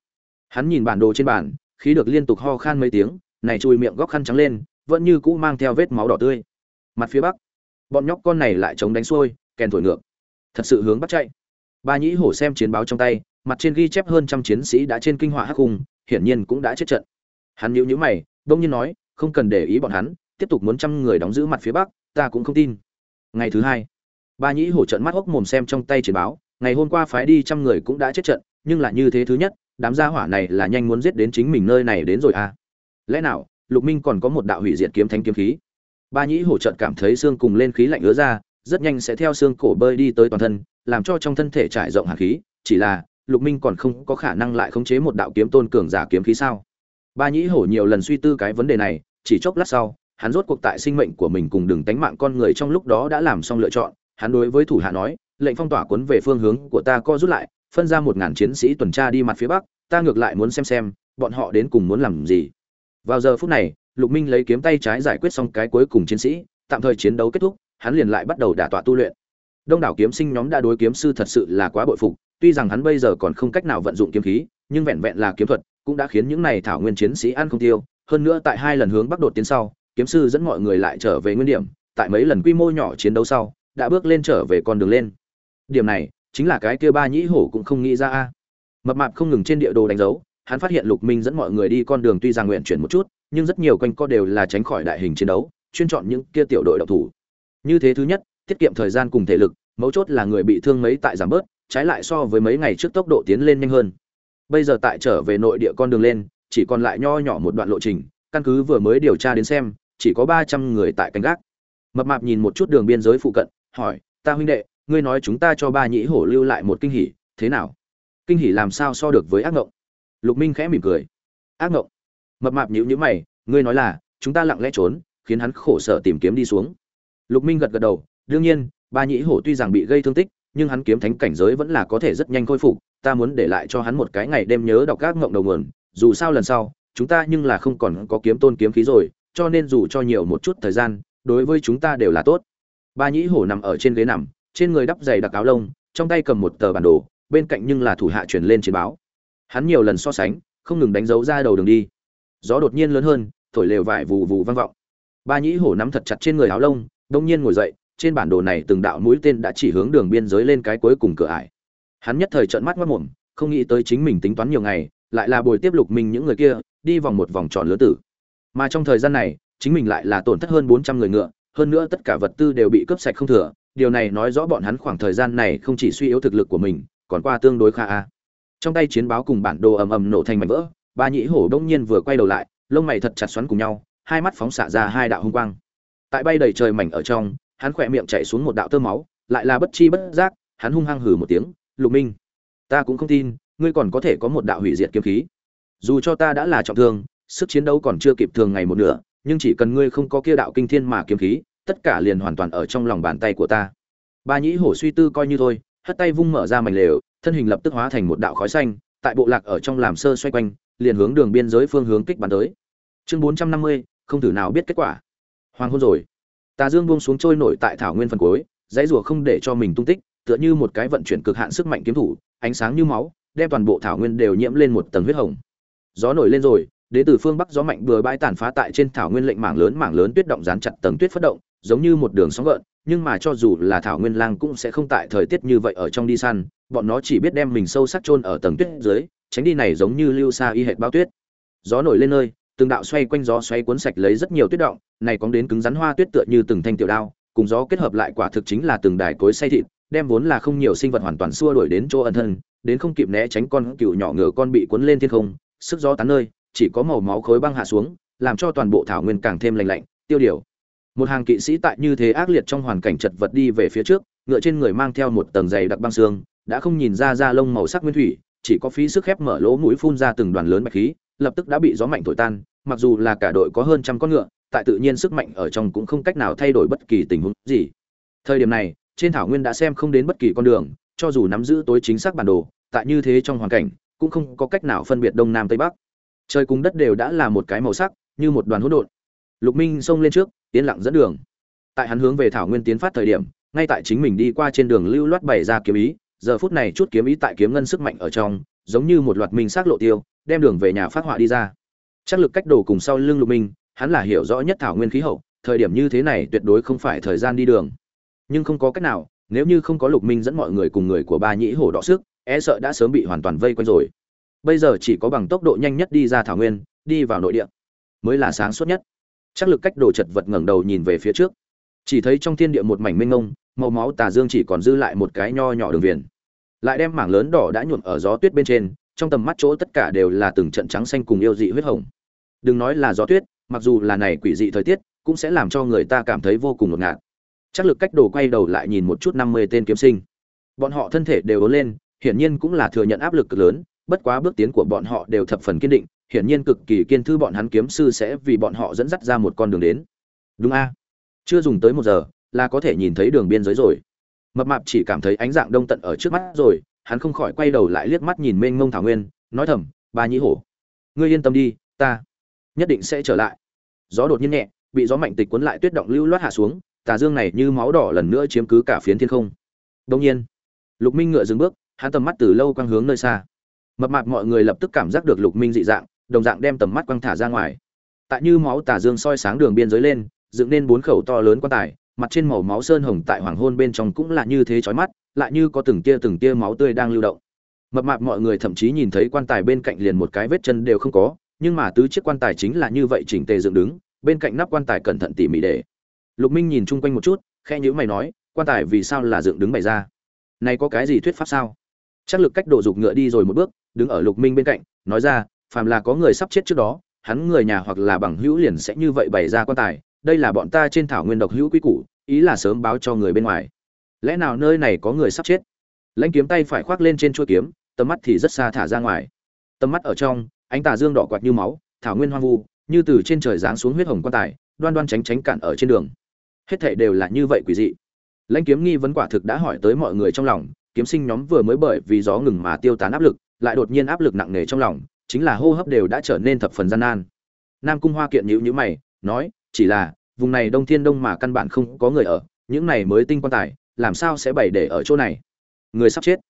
Hắn nhìn bản đồ trên bản khí được liên tục ho khan mấy tiếng, này chui miệng góc khăn trắng lên, vẫn như cũ mang theo vết máu đỏ tươi. Mặt phía bắc, bọn nhóc con này lại chống đánh xuôi, kèn thổi ngược. Thật sự hướng bắt chạy. Ba nhĩ hổ xem chiến báo trong tay mặt trên ghi chép hơn trăm chiến sĩ đã trên kinh hỏa hắc hùng, hiển nhiên cũng đã chết trận. Hắn nhíu nhíu mày đông nhiên nói, không cần để ý bọn hắn, tiếp tục muốn trăm người đóng giữ mặt phía bắc, ta cũng không tin. Ngày thứ hai, ba nhĩ hổ trận mắt hốc mồm xem trong tay chiến báo, ngày hôm qua phái đi trăm người cũng đã chết trận, nhưng là như thế thứ nhất, đám gia hỏa này là nhanh muốn giết đến chính mình nơi này đến rồi à. Lẽ nào, lục minh còn có một đạo hủy diệt kiếm thánh kiếm khí? Ba nhĩ hổ trận cảm thấy xương cùng lên khí lạnh ứa ra, rất nhanh sẽ theo xương cổ bơi đi tới toàn thân, làm cho trong thân thể trải rộng hàn khí, chỉ là lục minh còn không có khả năng lại khống chế một đạo kiếm tôn cường giả kiếm khí sao? Ba nhĩ hổ nhiều lần suy tư cái vấn đề này, chỉ chốc lát sau, hắn rốt cuộc tại sinh mệnh của mình cùng đường tánh mạng con người trong lúc đó đã làm xong lựa chọn. Hắn đối với thủ hạ nói, lệnh phong tỏa cuốn về phương hướng của ta co rút lại, phân ra một ngàn chiến sĩ tuần tra đi mặt phía bắc, ta ngược lại muốn xem xem, bọn họ đến cùng muốn làm gì. Vào giờ phút này, lục minh lấy kiếm tay trái giải quyết xong cái cuối cùng chiến sĩ, tạm thời chiến đấu kết thúc, hắn liền lại bắt đầu đả tọa tu luyện đông đảo kiếm sinh nhóm đã đối kiếm sư thật sự là quá bội phục, tuy rằng hắn bây giờ còn không cách nào vận dụng kiếm khí, nhưng vẹn vẹn là kiếm thuật cũng đã khiến những này thảo nguyên chiến sĩ ăn không tiêu. Hơn nữa tại hai lần hướng bắc đột tiến sau, kiếm sư dẫn mọi người lại trở về nguyên điểm, tại mấy lần quy mô nhỏ chiến đấu sau, đã bước lên trở về con đường lên. Điểm này chính là cái kia ba nhĩ hổ cũng không nghĩ ra a. Mập mạp không ngừng trên địa đồ đánh dấu, hắn phát hiện lục minh dẫn mọi người đi con đường tuy rằng nguyện chuyển một chút, nhưng rất nhiều quanh co đều là tránh khỏi đại hình chiến đấu, chuyên chọn những kia tiểu đội độc thủ. Như thế thứ nhất tiết kiệm thời gian cùng thể lực, mấu chốt là người bị thương mấy tại giảm bớt, trái lại so với mấy ngày trước tốc độ tiến lên nhanh hơn. Bây giờ tại trở về nội địa con đường lên, chỉ còn lại nho nhỏ một đoạn lộ trình, căn cứ vừa mới điều tra đến xem, chỉ có ba trăm người tại canh gác. Mập mạp nhìn một chút đường biên giới phụ cận, hỏi, ta huynh đệ, ngươi nói chúng ta cho ba nhĩ hổ lưu lại một kinh hỉ, thế nào? Kinh hỉ làm sao so được với ác ngộng? Lục minh khẽ mỉm cười. Ác ngộng? Mập mạp nhíu nhíu mày, ngươi nói là, chúng ta lặng lẽ trốn, khiến hắn khổ sở tìm kiếm đi xuống. Lục minh gật gật đầu đương nhiên, ba nhĩ hổ tuy rằng bị gây thương tích, nhưng hắn kiếm thánh cảnh giới vẫn là có thể rất nhanh khôi phục, ta muốn để lại cho hắn một cái ngày đêm nhớ đọc các ngộng đầu nguồn, dù sao lần sau, chúng ta nhưng là không còn có kiếm tôn kiếm khí rồi, cho nên dù cho nhiều một chút thời gian, đối với chúng ta đều là tốt. Ba nhĩ hổ nằm ở trên ghế nằm, trên người đắp giày đặc áo lông, trong tay cầm một tờ bản đồ, bên cạnh nhưng là thủ hạ truyền lên chiến báo. Hắn nhiều lần so sánh, không ngừng đánh dấu ra đầu đường đi. Gió đột nhiên lớn hơn, thổi lều vải vù vù vang vọng. Ba nhĩ hổ nắm thật chặt trên người áo lông, đông nhiên ngồi dậy trên bản đồ này từng đạo mũi tên đã chỉ hướng đường biên giới lên cái cuối cùng cửa ải. Hắn nhất thời trợn mắt mất mồm, không nghĩ tới chính mình tính toán nhiều ngày, lại là bồi tiếp lục mình những người kia, đi vòng một vòng tròn lứa tử. Mà trong thời gian này, chính mình lại là tổn thất hơn bốn trăm người ngựa, hơn nữa tất cả vật tư đều bị cướp sạch không thừa, điều này nói rõ bọn hắn khoảng thời gian này không chỉ suy yếu thực lực của mình, còn qua tương đối kha. a. Trong tay chiến báo cùng bản đồ ầm ầm nổ thành mảnh vỡ, ba nhĩ hổ đông nhiên vừa quay đầu lại, lông mày thật chặt xoắn cùng nhau, hai mắt phóng xạ ra hai đạo hung quang. Tại bay đầy trời mảnh ở trong hắn khỏe miệng chạy xuống một đạo tơ máu, lại là bất chi bất giác, hắn hung hăng hừ một tiếng, lục minh, ta cũng không tin, ngươi còn có thể có một đạo hủy diệt kiếm khí. Dù cho ta đã là trọng thương, sức chiến đấu còn chưa kịp thường ngày một nửa, nhưng chỉ cần ngươi không có kia đạo kinh thiên mà kiếm khí, tất cả liền hoàn toàn ở trong lòng bàn tay của ta. Ba nhĩ hổ suy tư coi như thôi, hất tay vung mở ra mảnh lều, thân hình lập tức hóa thành một đạo khói xanh, tại bộ lạc ở trong làm sơ xoay quanh, liền hướng đường biên giới phương hướng kích bắn tới. Chương bốn trăm năm mươi, không thử nào biết kết quả. Hoàng hôn rồi tà dương buông xuống trôi nổi tại thảo nguyên phần cuối, dãy rùa không để cho mình tung tích, tựa như một cái vận chuyển cực hạn sức mạnh kiếm thủ, ánh sáng như máu, đem toàn bộ thảo nguyên đều nhiễm lên một tầng huyết hồng. Gió nổi lên rồi, đến từ phương bắc gió mạnh bừa bãi tàn phá tại trên thảo nguyên lệnh mảng lớn mảng lớn tuyết động dán chặt tầng tuyết phất động, giống như một đường sóng gợn, nhưng mà cho dù là thảo nguyên lang cũng sẽ không tại thời tiết như vậy ở trong đi săn, bọn nó chỉ biết đem mình sâu sắc chôn ở tầng tuyết dưới, tránh đi này giống như lưu xa y hệt bao tuyết. Gió nổi lên nơi từng đạo xoay quanh gió xoay cuốn sạch lấy rất nhiều tuyết động, này cóng đến cứng rắn hoa tuyết tựa như từng thanh tiểu đao, cùng gió kết hợp lại quả thực chính là từng đài cối xay thịt, đem vốn là không nhiều sinh vật hoàn toàn xua đuổi đến chỗ ẩn thân, đến không kịp né tránh con cựu nhỏ ngựa con bị cuốn lên thiên không, sức gió tán nơi, chỉ có màu máu khối băng hạ xuống, làm cho toàn bộ thảo nguyên càng thêm lạnh lạnh, tiêu điều. Một hàng kỵ sĩ tại như thế ác liệt trong hoàn cảnh chật vật đi về phía trước, ngựa trên người mang theo một tầng dày đặc băng xương, đã không nhìn ra da lông màu sắc nguyên thủy, chỉ có phí sức khép mở lỗ mũi phun ra từng đoàn lớn bạch khí lập tức đã bị gió mạnh thổi tan, mặc dù là cả đội có hơn trăm con ngựa, tại tự nhiên sức mạnh ở trong cũng không cách nào thay đổi bất kỳ tình huống gì. Thời điểm này, trên thảo nguyên đã xem không đến bất kỳ con đường, cho dù nắm giữ tối chính xác bản đồ, tại như thế trong hoàn cảnh, cũng không có cách nào phân biệt đông nam tây bắc. Trời cùng đất đều đã là một cái màu sắc, như một đoàn hỗn độn. Lục minh xông lên trước tiến lặng dẫn đường. Tại hắn hướng về thảo nguyên tiến phát thời điểm, ngay tại chính mình đi qua trên đường lưu loát bày ra kiếm ý, giờ phút này chút kiếm ý tại kiếm ngân sức mạnh ở trong, giống như một loạt minh xác lộ tiêu đem đường về nhà phát họa đi ra. Chắc lực cách đồ cùng sau lưng lục minh, hắn là hiểu rõ nhất thảo nguyên khí hậu, thời điểm như thế này tuyệt đối không phải thời gian đi đường. Nhưng không có cách nào, nếu như không có lục minh dẫn mọi người cùng người của ba nhĩ hổ đọ sức e sợ đã sớm bị hoàn toàn vây quanh rồi. Bây giờ chỉ có bằng tốc độ nhanh nhất đi ra thảo nguyên, đi vào nội địa, mới là sáng suốt nhất. Chắc lực cách đồ chật vật ngẩng đầu nhìn về phía trước. Chỉ thấy trong thiên địa một mảnh mênh mông, màu máu tà dương chỉ còn dư lại một cái nho nhỏ đường viền. Lại đem mảng lớn đỏ đã nhuộm ở gió tuyết bên trên trong tầm mắt chỗ tất cả đều là từng trận trắng xanh cùng yêu dị huyết hồng. Đừng nói là gió tuyết, mặc dù là này quỷ dị thời tiết, cũng sẽ làm cho người ta cảm thấy vô cùng ngột ngạt. Chắc lực cách đồ quay đầu lại nhìn một chút năm mươi tên kiếm sinh. Bọn họ thân thể đều ốn lên, hiển nhiên cũng là thừa nhận áp lực cực lớn, bất quá bước tiến của bọn họ đều thập phần kiên định, hiển nhiên cực kỳ kiên thư bọn hắn kiếm sư sẽ vì bọn họ dẫn dắt ra một con đường đến. Đúng a. Chưa dùng tới một giờ, là có thể nhìn thấy đường biên giới rồi. Mập mạp chỉ cảm thấy ánh dạng đông tận ở trước mắt rồi hắn không khỏi quay đầu lại liếc mắt nhìn mênh mông thảo nguyên, nói thầm, ba nhĩ hổ, ngươi yên tâm đi, ta nhất định sẽ trở lại. Gió đột nhiên nhẹ, bị gió mạnh tịch cuốn lại tuyết động lưu loát hạ xuống, tà dương này như máu đỏ lần nữa chiếm cứ cả phiến thiên không. Đông nhiên, lục minh ngựa dừng bước, hắn tầm mắt từ lâu quang hướng nơi xa. Mập mạp mọi người lập tức cảm giác được lục minh dị dạng, đồng dạng đem tầm mắt quang thả ra ngoài. Tại như máu tà dương soi sáng đường biên giới lên, dựng nên bốn khẩu to lớn quan tài, mặt trên màu máu sơn hồng tại hoàng hôn bên trong cũng là như thế chói mắt lại như có từng tia từng tia máu tươi đang lưu động. Mập mạp mọi người thậm chí nhìn thấy quan tài bên cạnh liền một cái vết chân đều không có, nhưng mà tứ chiếc quan tài chính là như vậy chỉnh tề dựng đứng, bên cạnh nắp quan tài cẩn thận tỉ mỉ để. Lục minh nhìn chung quanh một chút, khe nhữ mày nói, quan tài vì sao là dựng đứng bày ra? Này có cái gì thuyết pháp sao? Chắc lực cách độ dục ngựa đi rồi một bước, đứng ở lục minh bên cạnh, nói ra, phàm là có người sắp chết trước đó, hắn người nhà hoặc là bằng hữu liền sẽ như vậy bày ra quan tài, đây là bọn ta trên thảo nguyên độc hữu quý củ, ý là sớm báo cho người bên ngoài lẽ nào nơi này có người sắp chết? Lãnh kiếm tay phải khoác lên trên chuôi kiếm, tầm mắt thì rất xa thả ra ngoài. Tầm mắt ở trong, ánh tà dương đỏ quạt như máu, thảo nguyên hoang vu, như từ trên trời giáng xuống huyết hồng quan tài, đoan đoan tránh tránh cản ở trên đường. Hết thảy đều là như vậy quỷ dị. Lãnh kiếm nghi vấn quả thực đã hỏi tới mọi người trong lòng, kiếm sinh nhóm vừa mới bởi vì gió ngừng mà tiêu tán áp lực, lại đột nhiên áp lực nặng nề trong lòng, chính là hô hấp đều đã trở nên thập phần gian nan. Nam cung hoa kiện nhữ nhữ mày, nói, chỉ là, vùng này đông thiên đông mà căn bản không có người ở, những này mới tinh quan tài làm sao sẽ bày để ở chỗ này? Người sắp chết.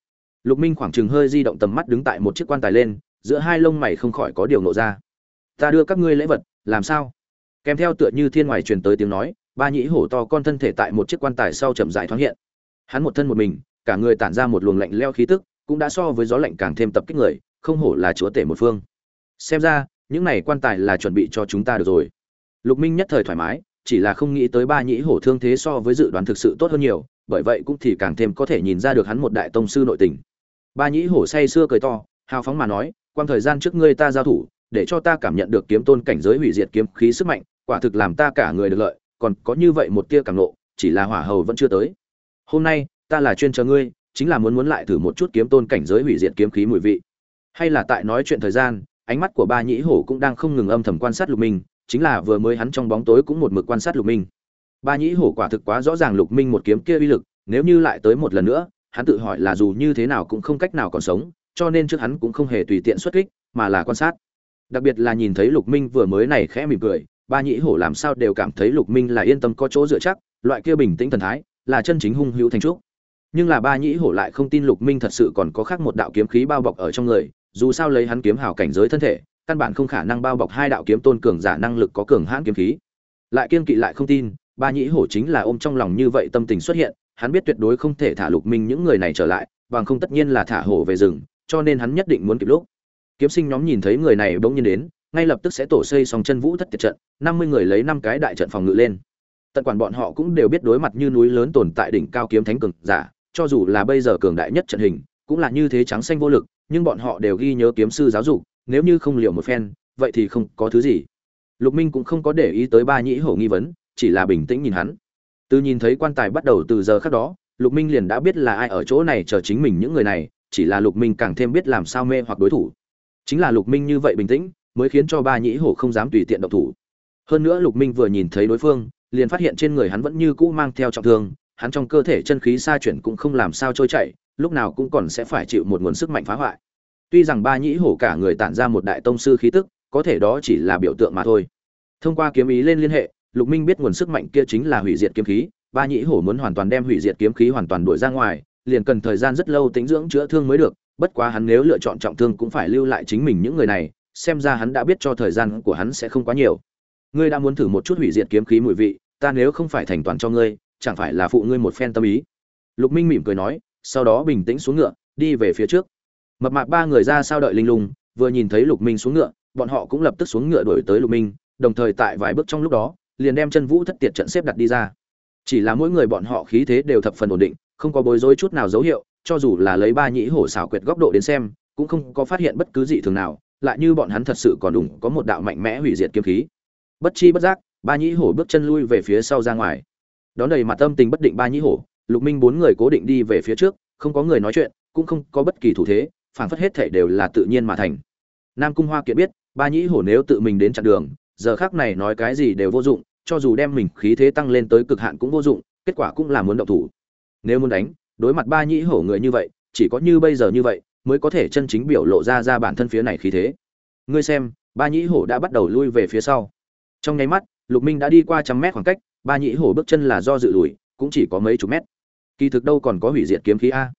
Lục minh khoảng chừng hơi di động tầm mắt đứng tại một chiếc quan tài lên, giữa hai lông mày không khỏi có điều nộ ra. Ta đưa các ngươi lễ vật, làm sao? Kèm theo tựa như thiên ngoài truyền tới tiếng nói, ba nhĩ hổ to con thân thể tại một chiếc quan tài sau chậm dài thoáng hiện. Hắn một thân một mình, cả người tản ra một luồng lạnh leo khí tức, cũng đã so với gió lạnh càng thêm tập kích người, không hổ là chúa tể một phương. Xem ra, những này quan tài là chuẩn bị cho chúng ta được rồi. Lục minh nhất thời thoải mái, chỉ là không nghĩ tới ba nhĩ hổ thương thế so với dự đoán thực sự tốt hơn nhiều bởi vậy cũng thì càng thêm có thể nhìn ra được hắn một đại tông sư nội tình. Ba nhĩ hổ say xưa cười to, hào phóng mà nói quan thời gian trước ngươi ta giao thủ, để cho ta cảm nhận được kiếm tôn cảnh giới hủy diệt kiếm khí sức mạnh, quả thực làm ta cả người được lợi, còn có như vậy một tia cảm nộ, chỉ là hỏa hầu vẫn chưa tới. Hôm nay, ta là chuyên chờ ngươi, chính là muốn muốn lại thử một chút kiếm tôn cảnh giới hủy diệt kiếm khí mùi vị. Hay là tại nói chuyện thời gian, ánh mắt của ba nhĩ hổ cũng đang không ngừng âm thầm quan sát lục minh, chính là vừa mới hắn trong bóng tối cũng một mực quan sát lục minh ba nhĩ hổ quả thực quá rõ ràng lục minh một kiếm kia uy lực, nếu như lại tới một lần nữa, hắn tự hỏi là dù như thế nào cũng không cách nào còn sống, cho nên trước hắn cũng không hề tùy tiện xuất kích, mà là quan sát. Đặc biệt là nhìn thấy lục minh vừa mới này khẽ mỉm cười, ba nhĩ hổ làm sao đều cảm thấy lục minh là yên tâm có chỗ dựa chắc, loại kia bình tĩnh thần thái, là chân chính hung hữu thành trúc. Nhưng là ba nhĩ hổ lại không tin lục minh thật sự còn có khác một đạo kiếm khí bao bọc ở trong người, dù sao lấy hắn kiếm hào cảnh giới thân thể, căn bản không khả năng bao bọc hai đạo kiếm tôn cường giả năng lực có cường hãn kiếm khí. Lại kiên kỵ lại không tin ba nhĩ hổ chính là ôm trong lòng như vậy tâm tình xuất hiện, hắn biết tuyệt đối không thể thả lục minh những người này trở lại, bằng không tất nhiên là thả hổ về rừng, cho nên hắn nhất định muốn kịp lúc. Kiếm sinh nhóm nhìn thấy người này bỗng nhiên đến, ngay lập tức sẽ tổ xây xong chân vũ thất tiệt trận, năm mươi người lấy năm cái đại trận phòng ngự lên. Tận quản bọn họ cũng đều biết đối mặt như núi lớn tồn tại đỉnh cao kiếm thánh cường giả, cho dù là bây giờ cường đại nhất trận hình, cũng là như thế trắng xanh vô lực, nhưng bọn họ đều ghi nhớ kiếm sư giáo dục, nếu như không liệu một phen, vậy thì không có thứ gì. Lục minh cũng không có để ý tới ba nhĩ hổ nghi vấn chỉ là bình tĩnh nhìn hắn. Từ nhìn thấy quan tài bắt đầu từ giờ khác đó, lục minh liền đã biết là ai ở chỗ này chờ chính mình những người này, chỉ là lục minh càng thêm biết làm sao mê hoặc đối thủ. Chính là lục minh như vậy bình tĩnh, mới khiến cho ba nhĩ hổ không dám tùy tiện động thủ. Hơn nữa lục minh vừa nhìn thấy đối phương, liền phát hiện trên người hắn vẫn như cũ mang theo trọng thương, hắn trong cơ thể chân khí xa chuyển cũng không làm sao trôi chảy, lúc nào cũng còn sẽ phải chịu một nguồn sức mạnh phá hoại. Tuy rằng ba nhĩ hổ cả người tản ra một đại tông sư khí tức, có thể đó chỉ là biểu tượng mà thôi. Thông qua kiếm ý lên liên hệ lục minh biết nguồn sức mạnh kia chính là hủy diệt kiếm khí, ba nhĩ hổ muốn hoàn toàn đem hủy diệt kiếm khí hoàn toàn đuổi ra ngoài, liền cần thời gian rất lâu tĩnh dưỡng chữa thương mới được, bất quá hắn nếu lựa chọn trọng thương cũng phải lưu lại chính mình những người này, xem ra hắn đã biết cho thời gian của hắn sẽ không quá nhiều. Ngươi đã muốn thử một chút hủy diệt kiếm khí mùi vị, ta nếu không phải thành toàn cho ngươi, chẳng phải là phụ ngươi một phen tâm ý? Lục minh mỉm cười nói, sau đó bình tĩnh xuống ngựa, đi về phía trước. Mập mạp ba người ra sao đợi linh lung, vừa nhìn thấy lục minh xuống ngựa, bọn họ cũng lập tức xuống ngựa đuổi tới lục minh, đồng thời tại vài bước trong lúc đó liền đem chân vũ thất tiệt trận xếp đặt đi ra. Chỉ là mỗi người bọn họ khí thế đều thập phần ổn định, không có bối rối chút nào dấu hiệu, cho dù là lấy ba nhĩ hổ xảo quyệt góc độ đến xem, cũng không có phát hiện bất cứ gì thường nào, lại như bọn hắn thật sự còn đủ có một đạo mạnh mẽ hủy diệt kiếm khí. Bất chi bất giác, ba nhĩ hổ bước chân lui về phía sau ra ngoài. Đón đầy mặt tâm tình bất định ba nhĩ hổ, lục minh bốn người cố định đi về phía trước, không có người nói chuyện, cũng không có bất kỳ thủ thế, phảng phất hết thể đều là tự nhiên mà thành. Nam cung hoa kiệt biết, ba nhĩ hổ nếu tự mình đến chặn đường, giờ khác này nói cái gì đều vô dụng cho dù đem mình khí thế tăng lên tới cực hạn cũng vô dụng, kết quả cũng là muốn động thủ. Nếu muốn đánh, đối mặt ba nhĩ hổ người như vậy, chỉ có như bây giờ như vậy mới có thể chân chính biểu lộ ra ra bản thân phía này khí thế. Ngươi xem, ba nhĩ hổ đã bắt đầu lui về phía sau. Trong nháy mắt, lục minh đã đi qua trăm mét khoảng cách, ba nhĩ hổ bước chân là do dự lùi, cũng chỉ có mấy chục mét. Kỳ thực đâu còn có hủy diệt kiếm khí a?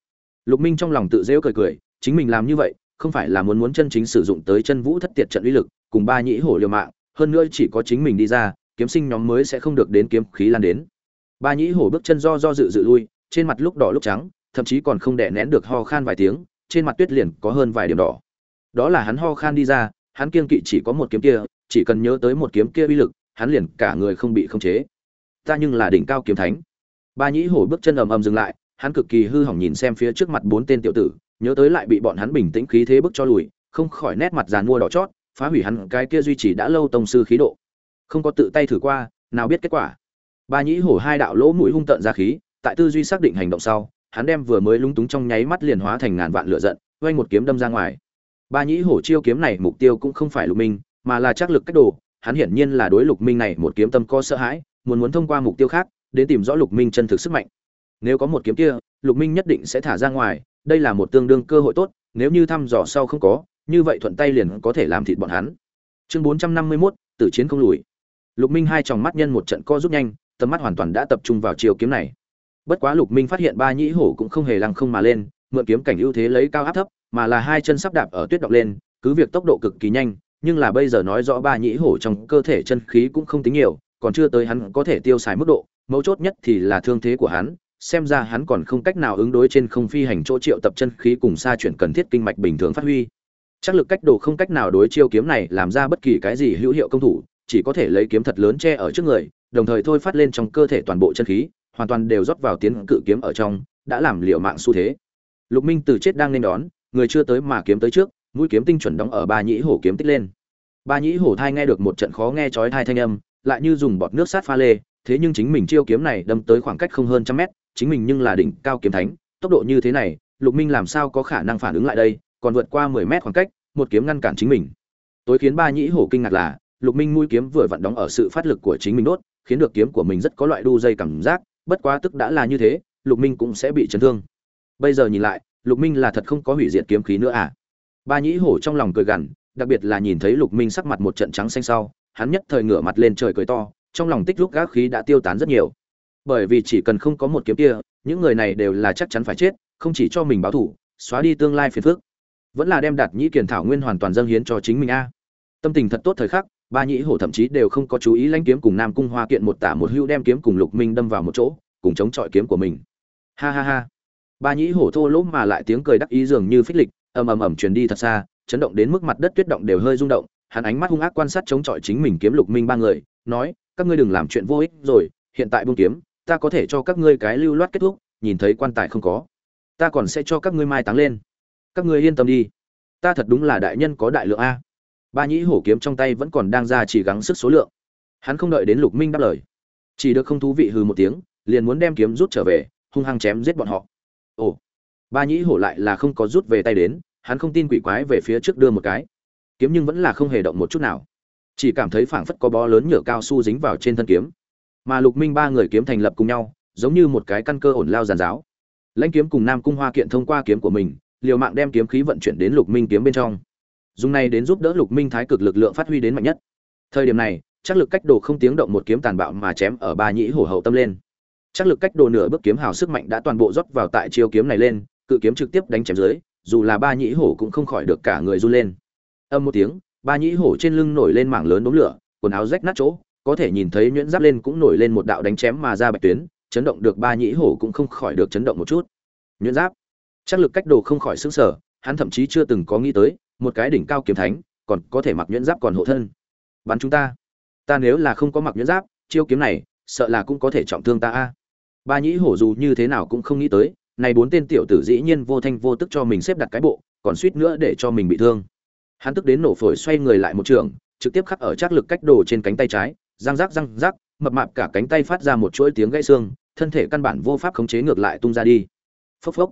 Lục minh trong lòng tự rêu cười cười, chính mình làm như vậy, không phải là muốn muốn chân chính sử dụng tới chân vũ thất tiệt trận uy lực, cùng ba nhĩ hổ liều mạng, hơn nữa chỉ có chính mình đi ra kiếm sinh nhóm mới sẽ không được đến kiếm khí lan đến. Ba nhĩ hổ bước chân do do dự dự lui, trên mặt lúc đỏ lúc trắng, thậm chí còn không đè nén được ho khan vài tiếng, trên mặt tuyết liền có hơn vài điểm đỏ. Đó là hắn ho khan đi ra, hắn kiên kỵ chỉ có một kiếm kia, chỉ cần nhớ tới một kiếm kia uy lực, hắn liền cả người không bị khống chế. Ta nhưng là đỉnh cao kiếm thánh. Ba nhĩ hổ bước chân ầm ầm dừng lại, hắn cực kỳ hư hỏng nhìn xem phía trước mặt bốn tên tiểu tử, nhớ tới lại bị bọn hắn bình tĩnh khí thế bức cho lùi, không khỏi nét mặt giàn mua đỏ chót, phá hủy hắn cái kia duy trì đã lâu tông sư khí độ không có tự tay thử qua nào biết kết quả. Ba nhĩ hổ hai đạo lỗ mũi hung tợn ra khí tại tư duy xác định hành động sau hắn đem vừa mới lúng túng trong nháy mắt liền hóa thành ngàn vạn lửa giận quay một kiếm đâm ra ngoài. Ba nhĩ hổ chiêu kiếm này mục tiêu cũng không phải lục minh mà là chắc lực cách đồ hắn hiển nhiên là đối lục minh này một kiếm tâm co sợ hãi muốn muốn thông qua mục tiêu khác đến tìm rõ lục minh chân thực sức mạnh. Nếu có một kiếm kia lục minh nhất định sẽ thả ra ngoài đây là một tương đương cơ hội tốt nếu như thăm dò sau không có như vậy thuận tay liền có thể làm thịt bọn hắn. Chương bốn trăm năm mươi 451, tử chiến không lùi lục minh hai tròng mắt nhân một trận co rút nhanh, tầm mắt hoàn toàn đã tập trung vào chiều kiếm này. Bất quá lục minh phát hiện ba nhĩ hổ cũng không hề lăng không mà lên, mượn kiếm cảnh ưu thế lấy cao áp thấp, mà là hai chân sắp đạp ở tuyết động lên, cứ việc tốc độ cực kỳ nhanh, nhưng là bây giờ nói rõ ba nhĩ hổ trong cơ thể chân khí cũng không tính nhiều, còn chưa tới hắn có thể tiêu xài mức độ, mấu chốt nhất thì là thương thế của hắn, xem ra hắn còn không cách nào ứng đối trên không phi hành chỗ triệu tập chân khí cùng xa chuyển cần thiết kinh mạch bình thường phát huy. Chắc lực cách đồ không cách nào đối chiêu kiếm này làm ra bất kỳ cái gì hữu hiệu công thủ chỉ có thể lấy kiếm thật lớn che ở trước người, đồng thời thôi phát lên trong cơ thể toàn bộ chân khí, hoàn toàn đều rót vào tiến cự kiếm ở trong, đã làm liều mạng xu thế. Lục minh từ chết đang nên đón, người chưa tới mà kiếm tới trước, mũi kiếm tinh chuẩn đóng ở ba nhĩ hổ kiếm tích lên. Ba nhĩ hổ thai nghe được một trận khó nghe chói thai thanh âm, lại như dùng bọt nước sát pha lê, thế nhưng chính mình chiêu kiếm này đâm tới khoảng cách không hơn trăm mét, chính mình nhưng là đỉnh cao kiếm thánh, tốc độ như thế này, lục minh làm sao có khả năng phản ứng lại đây, còn vượt qua mười mét khoảng cách, một kiếm ngăn cản chính mình. Tối khiến ba nhĩ hổ kinh ngạc là lục minh mũi kiếm vừa vặn đóng ở sự phát lực của chính mình đốt, khiến được kiếm của mình rất có loại đu dây cảm giác, bất quá tức đã là như thế, lục minh cũng sẽ bị chấn thương. Bây giờ nhìn lại, lục minh là thật không có hủy diệt kiếm khí nữa à? Ba nhĩ hổ trong lòng cười gằn, đặc biệt là nhìn thấy lục minh sắc mặt một trận trắng xanh sau, hắn nhất thời ngửa mặt lên trời cười to, trong lòng tích lúc gác khí đã tiêu tán rất nhiều. Bởi vì chỉ cần không có một kiếm kia, những người này đều là chắc chắn phải chết, không chỉ cho mình báo thủ xóa đi tương lai phiền phức. Vẫn là đem đạt nhĩ kiền thảo nguyên hoàn toàn dâng hiến cho chính mình a. Tâm tình thật tốt thời khắc ba nhĩ hổ thậm chí đều không có chú ý lãnh kiếm cùng nam cung hoa kiện một tả một hưu đem kiếm cùng lục minh đâm vào một chỗ, cùng chống chọi kiếm của mình. Ha ha ha. Ba nhĩ hổ thô lỗ mà lại tiếng cười đắc ý dường như phích lịch, ầm ầm ầm truyền đi thật xa, chấn động đến mức mặt đất tuyết động đều hơi rung động, hắn ánh mắt hung ác quan sát chống chọi chính mình kiếm lục minh ba người, nói, các ngươi đừng làm chuyện vô ích rồi, hiện tại buông kiếm, ta có thể cho các ngươi cái lưu loát kết thúc, nhìn thấy quan tài không có. Ta còn sẽ cho các ngươi mai táng lên. Các ngươi yên tâm đi. Ta thật đúng là đại nhân có đại lượng a ba nhĩ hổ kiếm trong tay vẫn còn đang ra chỉ gắng sức số lượng. Hắn không đợi đến lục minh đáp lời. Chỉ được không thú vị hừ một tiếng, liền muốn đem kiếm rút trở về, hung hăng chém giết bọn họ. Ồ, ba nhĩ hổ lại là không có rút về tay đến, hắn không tin quỷ quái về phía trước đưa một cái. Kiếm nhưng vẫn là không hề động một chút nào. Chỉ cảm thấy phảng phất có bó lớn nhựa cao su dính vào trên thân kiếm. Mà lục minh ba người kiếm thành lập cùng nhau, giống như một cái căn cơ ổn lao giàn giáo. Lãnh kiếm cùng nam cung hoa kiện thông qua kiếm của mình, liều mạng đem kiếm khí vận chuyển đến lục minh kiếm bên trong dùng này đến giúp đỡ lục minh thái cực lực lượng phát huy đến mạnh nhất. Thời điểm này, chắc lực cách đồ không tiếng động một kiếm tàn bạo mà chém ở ba nhĩ hổ hậu tâm lên. Chắc lực cách đồ nửa bước kiếm hào sức mạnh đã toàn bộ rót vào tại chiêu kiếm này lên, cự kiếm trực tiếp đánh chém dưới, dù là ba nhĩ hổ cũng không khỏi được cả người run lên. Âm một tiếng, ba nhĩ hổ trên lưng nổi lên mảng lớn đốm lửa, quần áo rách nát chỗ, có thể nhìn thấy nhuyễn giáp lên cũng nổi lên một đạo đánh chém mà ra bạch tuyến, chấn động được ba nhĩ hổ cũng không khỏi được chấn động một chút. Nhuyễn giáp, chắc lực cách đồ không khỏi xứng sở hắn thậm chí chưa từng có nghĩ tới một cái đỉnh cao kiếm thánh, còn có thể mặc nhuyễn giáp còn hộ thân. Bắn chúng ta. Ta nếu là không có mặc nhuyễn giáp, chiêu kiếm này, sợ là cũng có thể trọng thương ta a. Ba nhĩ hổ dù như thế nào cũng không nghĩ tới, này bốn tên tiểu tử dĩ nhiên vô thanh vô tức cho mình xếp đặt cái bộ, còn suýt nữa để cho mình bị thương. Hắn tức đến nổ phổi xoay người lại một trường, trực tiếp khắc ở trác lực cách đồ trên cánh tay trái, răng rắc răng rắc, mập mạp cả cánh tay phát ra một chuỗi tiếng gãy xương, thân thể căn bản vô pháp khống chế ngược lại tung ra đi. Phốc phốc.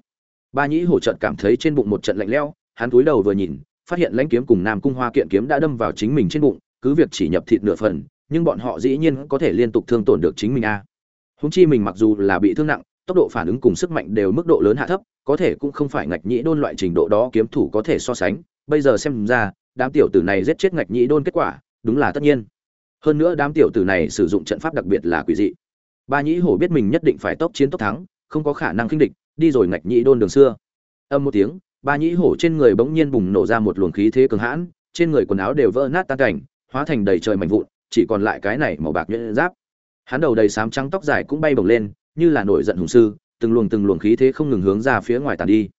Ba nhĩ hổ trận cảm thấy trên bụng một trận lạnh lẽo, hắn cúi đầu vừa nhìn phát hiện lãnh kiếm cùng nam cung hoa kiện kiếm đã đâm vào chính mình trên bụng, cứ việc chỉ nhập thịt nửa phần, nhưng bọn họ dĩ nhiên có thể liên tục thương tổn được chính mình a. À. húng chi mình mặc dù là bị thương nặng, tốc độ phản ứng cùng sức mạnh đều mức độ lớn hạ thấp, có thể cũng không phải ngạch nhĩ đôn loại trình độ đó kiếm thủ có thể so sánh. Bây giờ xem ra, đám tiểu tử này giết chết ngạch nhĩ đôn kết quả, đúng là tất nhiên. Hơn nữa đám tiểu tử này sử dụng trận pháp đặc biệt là quỷ dị. Ba nhĩ hổ biết mình nhất định phải tốc chiến tốc thắng, không có khả năng khinh địch, đi rồi ngạch nhĩ đôn đường xưa. Âm một tiếng ba nhĩ hổ trên người bỗng nhiên bùng nổ ra một luồng khí thế cường hãn, trên người quần áo đều vỡ nát tan cảnh, hóa thành đầy trời mảnh vụn, chỉ còn lại cái này màu bạc nhuyễn giáp. Hắn đầu đầy sám trắng tóc dài cũng bay bổng lên, như là nổi giận hùng sư, từng luồng từng luồng khí thế không ngừng hướng ra phía ngoài tàn đi.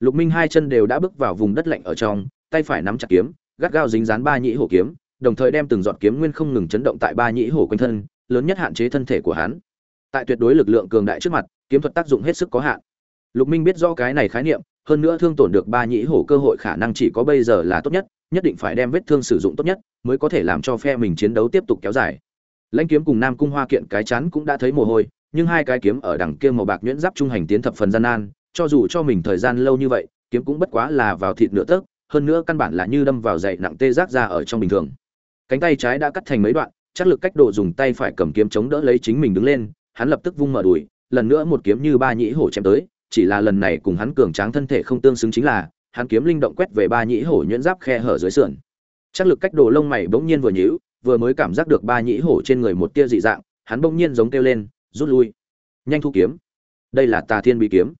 Lục minh hai chân đều đã bước vào vùng đất lạnh ở trong, tay phải nắm chặt kiếm, gắt gao dính dán ba nhĩ hổ kiếm, đồng thời đem từng giọt kiếm nguyên không ngừng chấn động tại ba nhĩ hổ quanh thân, lớn nhất hạn chế thân thể của hắn. Tại tuyệt đối lực lượng cường đại trước mặt, kiếm thuật tác dụng hết sức có hạn. Lục minh biết rõ cái này khái niệm hơn nữa thương tổn được ba nhĩ hổ cơ hội khả năng chỉ có bây giờ là tốt nhất nhất định phải đem vết thương sử dụng tốt nhất, mới có thể làm cho phe mình chiến đấu tiếp tục kéo dài. Lãnh kiếm cùng nam cung hoa kiện cái chắn cũng đã thấy mồ hôi, nhưng hai cái kiếm ở đằng kia màu bạc nhuyễn giáp trung hành tiến thập phần gian nan, cho dù cho mình thời gian lâu như vậy, kiếm cũng bất quá là vào thịt nửa tấc, hơn nữa căn bản là như đâm vào dậy nặng tê giác ra ở trong bình thường. Cánh tay trái đã cắt thành mấy đoạn, chắc lực cách độ dùng tay phải cầm kiếm chống đỡ lấy chính mình đứng lên, hắn lập tức vung mở đùi, lần nữa một kiếm như ba nhĩ hổ chém tới chỉ là lần này cùng hắn cường tráng thân thể không tương xứng chính là, hắn kiếm linh động quét về ba nhĩ hổ nhuyễn giáp khe hở dưới sườn. Chắc lực cách đồ lông mày bỗng nhiên vừa nhíu, vừa mới cảm giác được ba nhĩ hổ trên người một tia dị dạng, hắn bỗng nhiên giống kêu lên, rút lui, nhanh thu kiếm. Đây là tà thiên bí kiếm.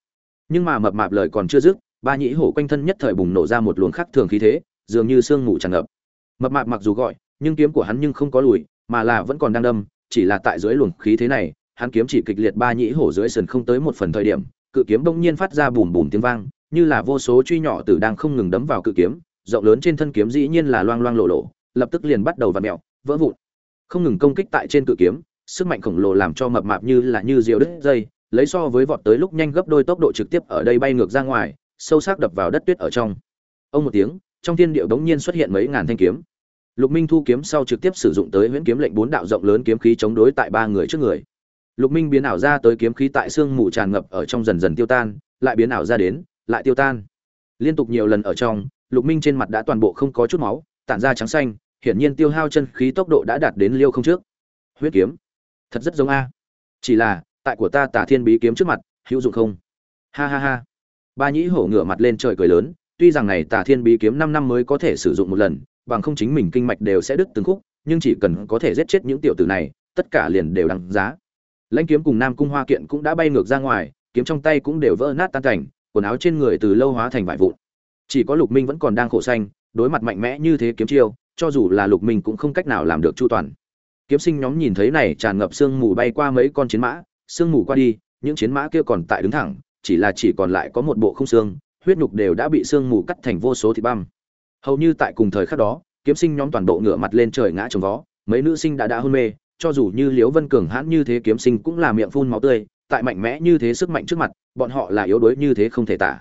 Nhưng mà mập mạp lời còn chưa dứt, ba nhĩ hổ quanh thân nhất thời bùng nổ ra một luồng khắc thường khí thế, dường như sương mù tràn ngập. Mập mạp mặc dù gọi, nhưng kiếm của hắn nhưng không có lùi, mà là vẫn còn đang đâm, chỉ là tại dưới luồng khí thế này, hắn kiếm chỉ kịch liệt ba nhĩ hổ dưới sườn không tới một phần thời điểm cự kiếm bỗng nhiên phát ra bùm bùm tiếng vang, như là vô số truy nhỏ tử đang không ngừng đấm vào cự kiếm, rộng lớn trên thân kiếm dĩ nhiên là loang loang lộ lộ, lập tức liền bắt đầu vặn mẹo vỡ vụn. Không ngừng công kích tại trên cự kiếm, sức mạnh khổng lồ làm cho mập mạp như là như diều đứt dây, lấy so với vọt tới lúc nhanh gấp đôi tốc độ trực tiếp ở đây bay ngược ra ngoài, sâu sắc đập vào đất tuyết ở trong. Ông một tiếng, trong thiên địa bỗng nhiên xuất hiện mấy ngàn thanh kiếm. Lục minh thu kiếm sau trực tiếp sử dụng tới huyễn kiếm lệnh bốn đạo rộng lớn kiếm khí chống đối tại ba người trước người lục minh biến ảo ra tới kiếm khí tại xương mù tràn ngập ở trong dần dần tiêu tan, lại biến ảo ra đến, lại tiêu tan. Liên tục nhiều lần ở trong, lục minh trên mặt đã toàn bộ không có chút máu, tản ra trắng xanh, hiển nhiên tiêu hao chân khí tốc độ đã đạt đến liêu không trước. Huyết kiếm. Thật rất giống a. Chỉ là, tại của ta tả thiên bí kiếm trước mặt, hữu dụng không? Ha ha ha. Ba nhĩ hổ ngửa mặt lên trời cười lớn, tuy rằng này tả thiên bí kiếm năm năm mới có thể sử dụng một lần, bằng không chính mình kinh mạch đều sẽ đứt từng khúc, nhưng chỉ cần có thể giết chết những tiểu tử này, tất cả liền đều đằng giá lãnh kiếm cùng nam cung hoa kiện cũng đã bay ngược ra ngoài, kiếm trong tay cũng đều vỡ nát tan cảnh, quần áo trên người từ lâu hóa thành vải vụn. Chỉ có lục minh vẫn còn đang khổ xanh đối mặt mạnh mẽ như thế kiếm chiêu, cho dù là lục minh cũng không cách nào làm được chu toàn. Kiếm sinh nhóm nhìn thấy này tràn ngập sương mù bay qua mấy con chiến mã, sương mù qua đi, những chiến mã kia còn tại đứng thẳng, chỉ là chỉ còn lại có một bộ không xương, huyết nhục đều đã bị xương mù cắt thành vô số thịt băm. Hầu như tại cùng thời khắc đó, kiếm sinh nhóm toàn bộ ngửa mặt lên trời ngã trồng vó, mấy nữ sinh đã đã hôn mê cho dù như liễu vân cường hãn như thế kiếm sinh cũng là miệng phun máu tươi, tại mạnh mẽ như thế sức mạnh trước mặt, bọn họ là yếu đuối như thế không thể tả.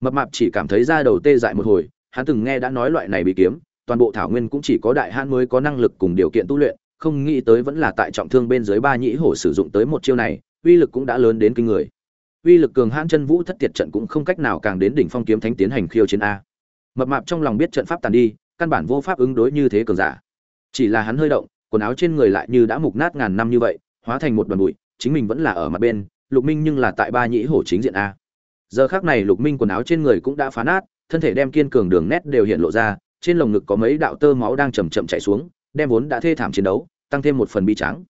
Mập mạp chỉ cảm thấy da đầu tê dại một hồi, hắn từng nghe đã nói loại này bị kiếm, toàn bộ thảo nguyên cũng chỉ có đại hãn mới có năng lực cùng điều kiện tu luyện, không nghĩ tới vẫn là tại trọng thương bên dưới ba nhĩ hổ sử dụng tới một chiêu này, uy lực cũng đã lớn đến kinh người. Uy lực cường hãn chân vũ thất tiệt trận cũng không cách nào càng đến đỉnh phong kiếm thánh tiến hành khiêu chiến a. Mập mạp trong lòng biết trận pháp tàn đi, căn bản vô pháp ứng đối như thế cường giả. Chỉ là hắn hơi động quần áo trên người lại như đã mục nát ngàn năm như vậy, hóa thành một đoàn bụi, chính mình vẫn là ở mặt bên, lục minh nhưng là tại ba nhĩ hổ chính diện a. Giờ khác này lục minh quần áo trên người cũng đã phá nát, thân thể đem kiên cường đường nét đều hiện lộ ra, trên lồng ngực có mấy đạo tơ máu đang chầm chậm chạy xuống, đem vốn đã thê thảm chiến đấu, tăng thêm một phần bi trắng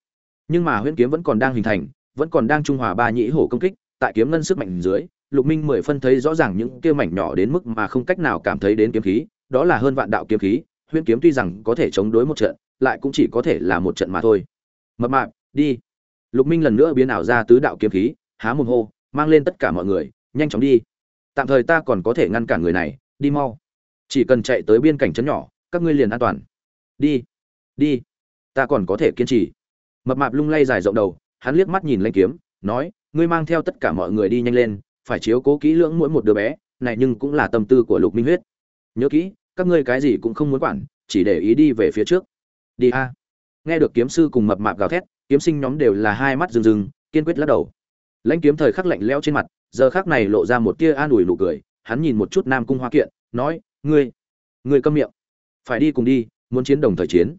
nhưng mà huyễn kiếm vẫn còn đang hình thành, vẫn còn đang trung hòa ba nhĩ hổ công kích, tại kiếm ngân sức mạnh dưới, lục minh mười phân thấy rõ ràng những kia mảnh nhỏ đến mức mà không cách nào cảm thấy đến kiếm khí, đó là hơn vạn đạo kiếm khí huyễn kiếm tuy rằng có thể chống đối một trận, lại cũng chỉ có thể là một trận mà thôi. Mập mạp, đi. Lục minh lần nữa biến ảo ra tứ đạo kiếm khí, há mồm hô, mang lên tất cả mọi người, nhanh chóng đi. Tạm thời ta còn có thể ngăn cản người này, đi mau. Chỉ cần chạy tới biên cảnh trấn nhỏ, các ngươi liền an toàn. Đi đi. Ta còn có thể kiên trì. Mập mạp lung lay dài rộng đầu, hắn liếc mắt nhìn lanh kiếm, nói, ngươi mang theo tất cả mọi người đi nhanh lên, phải chiếu cố kỹ lưỡng mỗi một đứa bé, này nhưng cũng là tâm tư của lục minh huyết. Nhớ kỹ các ngươi cái gì cũng không muốn quản, chỉ để ý đi về phía trước. Đi a. Nghe được kiếm sư cùng mập mạp gào thét, kiếm sinh nhóm đều là hai mắt rừng rừng kiên quyết lắc đầu. Lãnh kiếm thời khắc lạnh lẽo trên mặt, giờ khắc này lộ ra một tia an ủi nụ cười, hắn nhìn một chút nam cung hoa kiện, nói, ngươi ngươi câm miệng. Phải đi cùng đi, muốn chiến đồng thời chiến.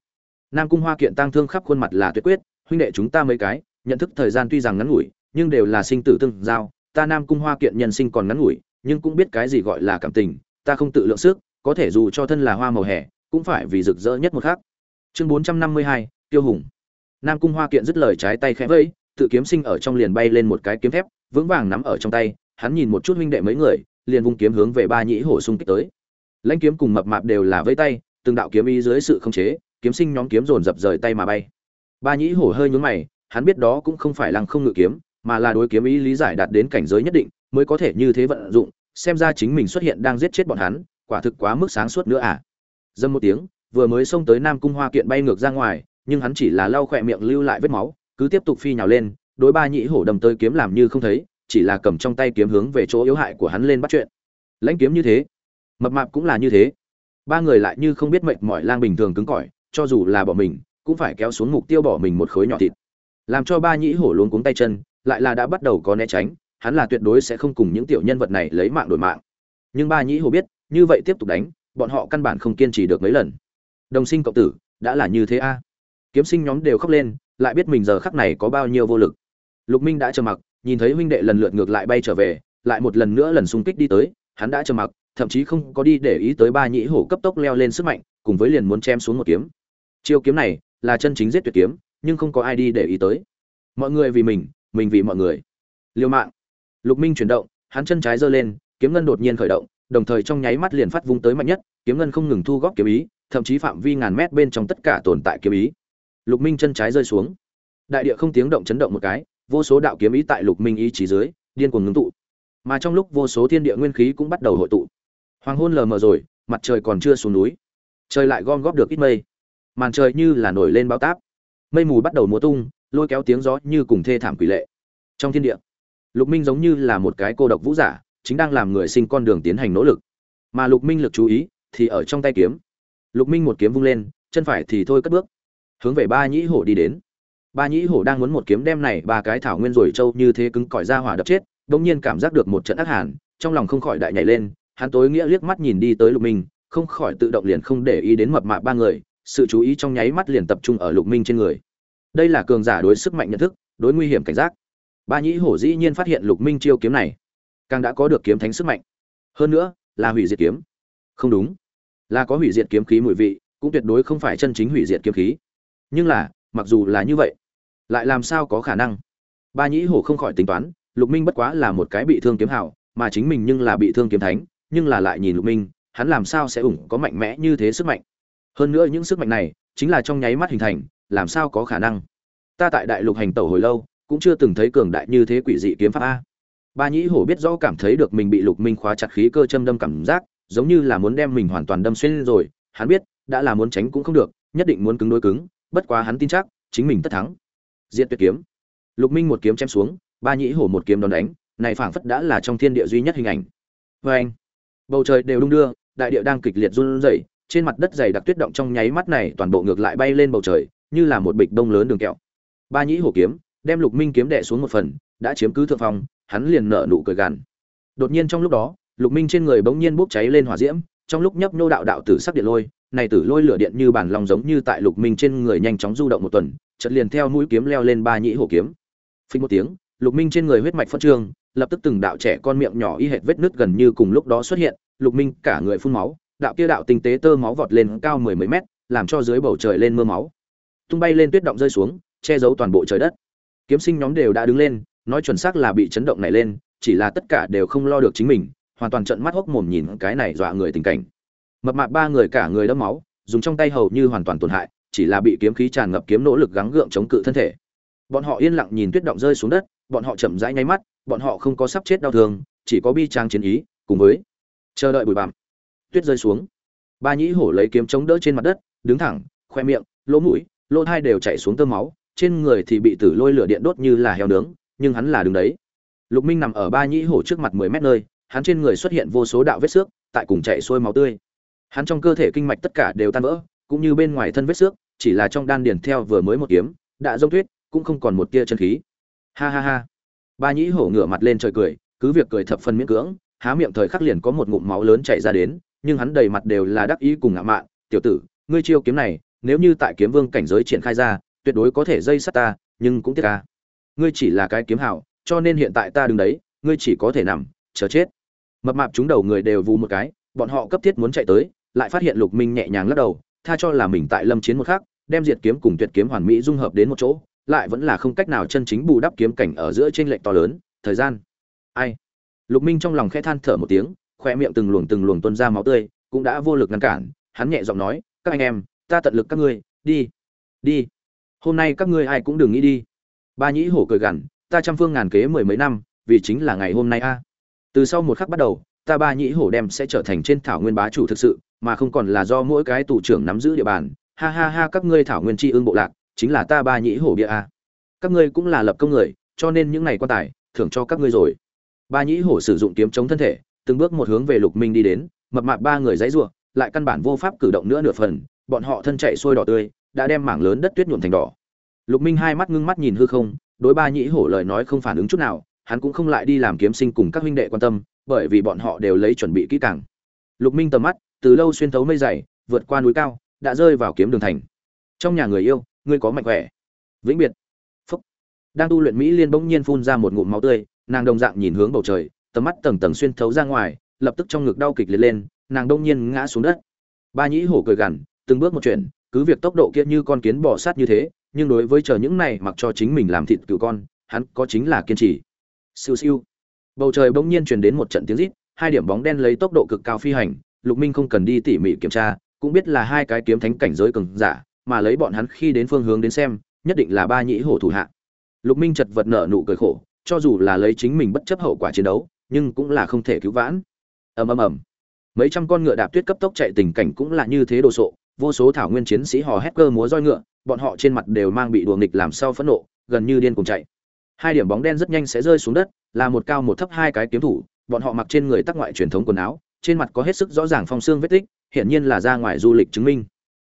Nam cung hoa kiện tăng thương khắp khuôn mặt là tuyệt quyết, huynh đệ chúng ta mấy cái, nhận thức thời gian tuy rằng ngắn ngủi, nhưng đều là sinh tử tương giao, ta nam cung hoa kiện nhân sinh còn ngắn ngủi, nhưng cũng biết cái gì gọi là cảm tình, ta không tự lượng sức có thể dù cho thân là hoa màu hè, cũng phải vì rực rỡ nhất một khắc. chương bốn trăm năm mươi hai, tiêu hùng. Nam cung hoa kiện dứt lời trái tay khẽ vẫy, tự kiếm sinh ở trong liền bay lên một cái kiếm thép, vững vàng nắm ở trong tay, hắn nhìn một chút huynh đệ mấy người, liền vung kiếm hướng về ba nhĩ hổ xung kích tới. Lãnh kiếm cùng mập mạp đều là vẫy tay, từng đạo kiếm ý dưới sự khống chế, kiếm sinh nhóm kiếm dồn dập rời tay mà bay. Ba nhĩ hổ hơi nhướng mày, hắn biết đó cũng không phải lăng không ngự kiếm, mà là đối kiếm ý lý giải đạt đến cảnh giới nhất định, mới có thể như thế vận dụng, xem ra chính mình xuất hiện đang giết chết bọn hắn quả thực quá mức sáng suốt nữa à. Dâm một tiếng, vừa mới xông tới nam cung hoa kiện bay ngược ra ngoài, nhưng hắn chỉ là lau khỏe miệng lưu lại vết máu, cứ tiếp tục phi nhào lên, đối ba nhĩ hổ đầm tới kiếm làm như không thấy, chỉ là cầm trong tay kiếm hướng về chỗ yếu hại của hắn lên bắt chuyện. Lãnh kiếm như thế, mập mạp cũng là như thế. Ba người lại như không biết mệnh mọi lang bình thường cứng cỏi, cho dù là bỏ mình, cũng phải kéo xuống mục tiêu bỏ mình một khối nhỏ thịt. Làm cho ba nhĩ hổ luống cuống tay chân, lại là đã bắt đầu có né tránh, hắn là tuyệt đối sẽ không cùng những tiểu nhân vật này lấy mạng đổi mạng. Nhưng ba nhĩ hổ biết như vậy tiếp tục đánh, bọn họ căn bản không kiên trì được mấy lần. Đồng sinh cộng tử, đã là như thế a? Kiếm sinh nhóm đều khóc lên, lại biết mình giờ khắc này có bao nhiêu vô lực. Lục minh đã trầm mặc, nhìn thấy huynh đệ lần lượt ngược lại bay trở về, lại một lần nữa lần xung kích đi tới, hắn đã trầm mặc, thậm chí không có đi để ý tới ba nhĩ hổ cấp tốc leo lên sức mạnh, cùng với liền muốn chém xuống một kiếm. Chiêu kiếm này là chân chính giết tuyệt kiếm, nhưng không có ai đi để ý tới. Mọi người vì mình mình vì mọi người. Liêu mạng. Lục minh chuyển động, hắn chân trái giơ lên, kiếm ngân đột nhiên khởi động đồng thời trong nháy mắt liền phát vung tới mạnh nhất, kiếm ngân không ngừng thu góp kiếm ý, thậm chí phạm vi ngàn mét bên trong tất cả tồn tại kiếm ý. Lục minh chân trái rơi xuống. Đại địa không tiếng động chấn động một cái, vô số đạo kiếm ý tại lục minh ý chí dưới, điên cuồng ngưng tụ. Mà trong lúc vô số thiên địa nguyên khí cũng bắt đầu hội tụ. Hoàng hôn lờ mờ rồi, mặt trời còn chưa xuống núi. Trời lại gom góp được ít mây. Màn trời như là nổi lên bao táp. Mây mù bắt đầu múa tung, lôi kéo tiếng gió như cùng thê thảm quỷ lệ. Trong thiên địa, lục minh giống như là một cái cô độc vũ giả chính đang làm người sinh con đường tiến hành nỗ lực. Mà lục minh lực chú ý thì ở trong tay kiếm. Lục minh một kiếm vung lên, chân phải thì thôi cất bước, hướng về ba nhĩ hổ đi đến. Ba nhĩ hổ đang muốn một kiếm đem này ba cái thảo nguyên rồi trâu như thế cứng cỏi ra hỏa đập chết bỗng nhiên cảm giác được một trận ác hàn, trong lòng không khỏi đại nhảy lên, hắn tối nghĩa liếc mắt nhìn đi tới lục minh, không khỏi tự động liền không để ý đến mập mạp ba người, sự chú ý trong nháy mắt liền tập trung ở lục minh trên người. Đây là cường giả đối sức mạnh nhận thức, đối nguy hiểm cảnh giác. Ba nhĩ hổ dĩ nhiên phát hiện lục minh chiêu kiếm này càng đã có được kiếm thánh sức mạnh. Hơn nữa, là hủy diệt kiếm. Không đúng. Là có hủy diệt kiếm khí mùi vị, cũng tuyệt đối không phải chân chính hủy diệt kiếm khí. Nhưng là, mặc dù là như vậy, lại làm sao có khả năng? Ba nhĩ hổ không khỏi tính toán, lục minh bất quá là một cái bị thương kiếm hảo, mà chính mình nhưng là bị thương kiếm thánh, nhưng là lại nhìn lục minh, hắn làm sao sẽ ủng có mạnh mẽ như thế sức mạnh? Hơn nữa những sức mạnh này, chính là trong nháy mắt hình thành, làm sao có khả năng? Ta tại đại lục hành tẩu hồi lâu, cũng chưa từng thấy cường đại như thế quỷ dị kiếm pháp a ba nhĩ hổ biết rõ cảm thấy được mình bị lục minh khóa chặt khí cơ châm đâm cảm giác, giống như là muốn đem mình hoàn toàn đâm xuyên rồi, hắn biết, đã là muốn tránh cũng không được, nhất định muốn cứng đối cứng, bất quá hắn tin chắc, chính mình tất thắng. Diện tuyệt kiếm. Lục minh một kiếm chém xuống, ba nhĩ hổ một kiếm đón đánh, này phảng phất đã là trong thiên địa duy nhất hình ảnh. Vê anh, bầu trời đều đung đưa, đại địa đang kịch liệt run rẩy, trên mặt đất dày đặc tuyết động trong nháy mắt này toàn bộ ngược lại bay lên bầu trời, như là một bịch đông lớn đường kẹo. Ba nhĩ hổ kiếm, đem lục minh kiếm đè xuống một phần, đã chiếm cứ thượng phong hắn liền nở nụ cười gằn. Đột nhiên trong lúc đó lục minh trên người bỗng nhiên bốc cháy lên hỏa diễm trong lúc nhấp nhô đạo đạo tử sắc điện lôi này tử lôi lửa điện như bản lòng giống như tại lục minh trên người nhanh chóng du động một tuần chợt liền theo mũi kiếm leo lên ba nhĩ hổ kiếm. Phình một tiếng lục minh trên người huyết mạch phân trường, lập tức từng đạo trẻ con miệng nhỏ y hệt vết nứt gần như cùng lúc đó xuất hiện lục minh cả người phun máu đạo kia đạo tinh tế tơ máu vọt lên cao mười mấy mét làm cho dưới bầu trời lên mưa máu. Tung bay lên tuyết động rơi xuống che giấu toàn bộ trời đất. Kiếm sinh nhóm đều đã đứng lên nói chuẩn xác là bị chấn động này lên, chỉ là tất cả đều không lo được chính mình, hoàn toàn trận mắt hốc mồm nhìn cái này dọa người tình cảnh. Mập mạp ba người cả người đẫm máu, dùng trong tay hầu như hoàn toàn tổn hại, chỉ là bị kiếm khí tràn ngập kiếm nỗ lực gắng gượng chống cự thân thể. Bọn họ yên lặng nhìn tuyết động rơi xuống đất, bọn họ chậm rãi nháy mắt, bọn họ không có sắp chết đau thương, chỉ có bi trang chiến ý, cùng với chờ đợi bụi bặm. Tuyết rơi xuống. Ba nhĩ hổ lấy kiếm chống đỡ trên mặt đất, đứng thẳng, khoe miệng, lỗ mũi, lỗ thai đều chảy xuống tơ máu, trên người thì bị tử lôi lửa điện đốt như là heo nướng nhưng hắn là đứng đấy. Lục minh nằm ở ba nhĩ hổ trước mặt mười mét nơi, hắn trên người xuất hiện vô số đạo vết xước, tại cùng chạy xuôi máu tươi. Hắn trong cơ thể kinh mạch tất cả đều tan vỡ, cũng như bên ngoài thân vết xước, chỉ là trong đan điền theo vừa mới một kiếm, đã dông tuyết, cũng không còn một tia chân khí. Ha ha ha. Ba nhĩ hổ ngửa mặt lên trời cười, cứ việc cười thập phần miễn cưỡng, há miệng thời khắc liền có một ngụm máu lớn chảy ra đến, nhưng hắn đầy mặt đều là đắc ý cùng ngạo mạn. Tiểu tử, ngươi chiêu kiếm này, nếu như tại kiếm vương cảnh giới triển khai ra, tuyệt đối có thể dây sát ta, nhưng cũng tiếc ca ngươi chỉ là cái kiếm hảo, cho nên hiện tại ta đứng đấy, ngươi chỉ có thể nằm, chờ chết. Mập mạp chúng đầu người đều vù một cái, bọn họ cấp thiết muốn chạy tới, lại phát hiện lục minh nhẹ nhàng lắc đầu, tha cho là mình tại lâm chiến một khác đem diệt kiếm cùng tuyệt kiếm hoàn mỹ dung hợp đến một chỗ, lại vẫn là không cách nào chân chính bù đắp kiếm cảnh ở giữa trên lệnh to lớn, thời gian. Ai? Lục minh trong lòng khẽ than thở một tiếng, khoe miệng từng luồng từng luồng tuôn ra máu tươi, cũng đã vô lực ngăn cản, hắn nhẹ giọng nói, các anh em, ta tận lực các ngươi, đi đi. Hôm nay các ngươi ai cũng đừng nghĩ đi ba nhĩ hổ cười gằn, ta trăm phương ngàn kế mười mấy năm, vì chính là ngày hôm nay a. Từ sau một khắc bắt đầu, ta ba nhĩ hổ đem sẽ trở thành trên thảo nguyên bá chủ thực sự, mà không còn là do mỗi cái tù trưởng nắm giữ địa bàn. Ha ha ha, các ngươi thảo nguyên tri ương bộ lạc, chính là ta ba nhĩ hổ bia a. Các ngươi cũng là lập công người, cho nên những ngày quan tài, thưởng cho các ngươi rồi. Ba nhĩ hổ sử dụng kiếm chống thân thể, từng bước một hướng về lục minh đi đến, mập mạp ba người dãy rủa, lại căn bản vô pháp cử động nữa nửa phần. Bọn họ thân chạy sôi đỏ tươi, đã đem mảng lớn đất tuyết nhuộm thành đỏ lục minh hai mắt ngưng mắt nhìn hư không, đối ba nhĩ hổ lời nói không phản ứng chút nào, hắn cũng không lại đi làm kiếm sinh cùng các huynh đệ quan tâm, bởi vì bọn họ đều lấy chuẩn bị kỹ càng. Lục minh tầm mắt, từ lâu xuyên thấu mây dày, vượt qua núi cao, đã rơi vào kiếm đường thành. Trong nhà người yêu, ngươi có mạnh khỏe. Vĩnh biệt. Phúc. Đang tu luyện mỹ liên bỗng nhiên phun ra một ngụm máu tươi, nàng đồng dạng nhìn hướng bầu trời, tầm mắt tầng tầng xuyên thấu ra ngoài, lập tức trong ngực đau kịch liệt lên, nàng đông nhiên ngã xuống đất. Ba nhĩ hổ cười gằn, từng bước một chuyện cứ việc tốc độ kia như con kiến bò sát như thế nhưng đối với chờ những này mặc cho chính mình làm thịt cựu con, hắn có chính là kiên trì. Siêu siêu. Bầu trời bỗng nhiên truyền đến một trận tiếng rít, hai điểm bóng đen lấy tốc độ cực cao phi hành, lục minh không cần đi tỉ mỉ kiểm tra, cũng biết là hai cái kiếm thánh cảnh giới cường giả, mà lấy bọn hắn khi đến phương hướng đến xem, nhất định là ba nhĩ hổ thủ hạ. Lục minh chật vật nở nụ cười khổ, cho dù là lấy chính mình bất chấp hậu quả chiến đấu, nhưng cũng là không thể cứu vãn. Ầm ầm ầm. Mấy trăm con ngựa đạp tuyết cấp tốc chạy, tình cảnh cũng là như thế đồ sộ, vô số thảo nguyên chiến sĩ hò hét cơ múa roi ngựa bọn họ trên mặt đều mang bị đùa nghịch làm sao phẫn nộ, gần như điên cuồng chạy. Hai điểm bóng đen rất nhanh sẽ rơi xuống đất, là một cao một thấp hai cái kiếm thủ, bọn họ mặc trên người tác ngoại truyền thống quần áo, trên mặt có hết sức rõ ràng phong xương vết tích, hiển nhiên là ra ngoài du lịch chứng minh.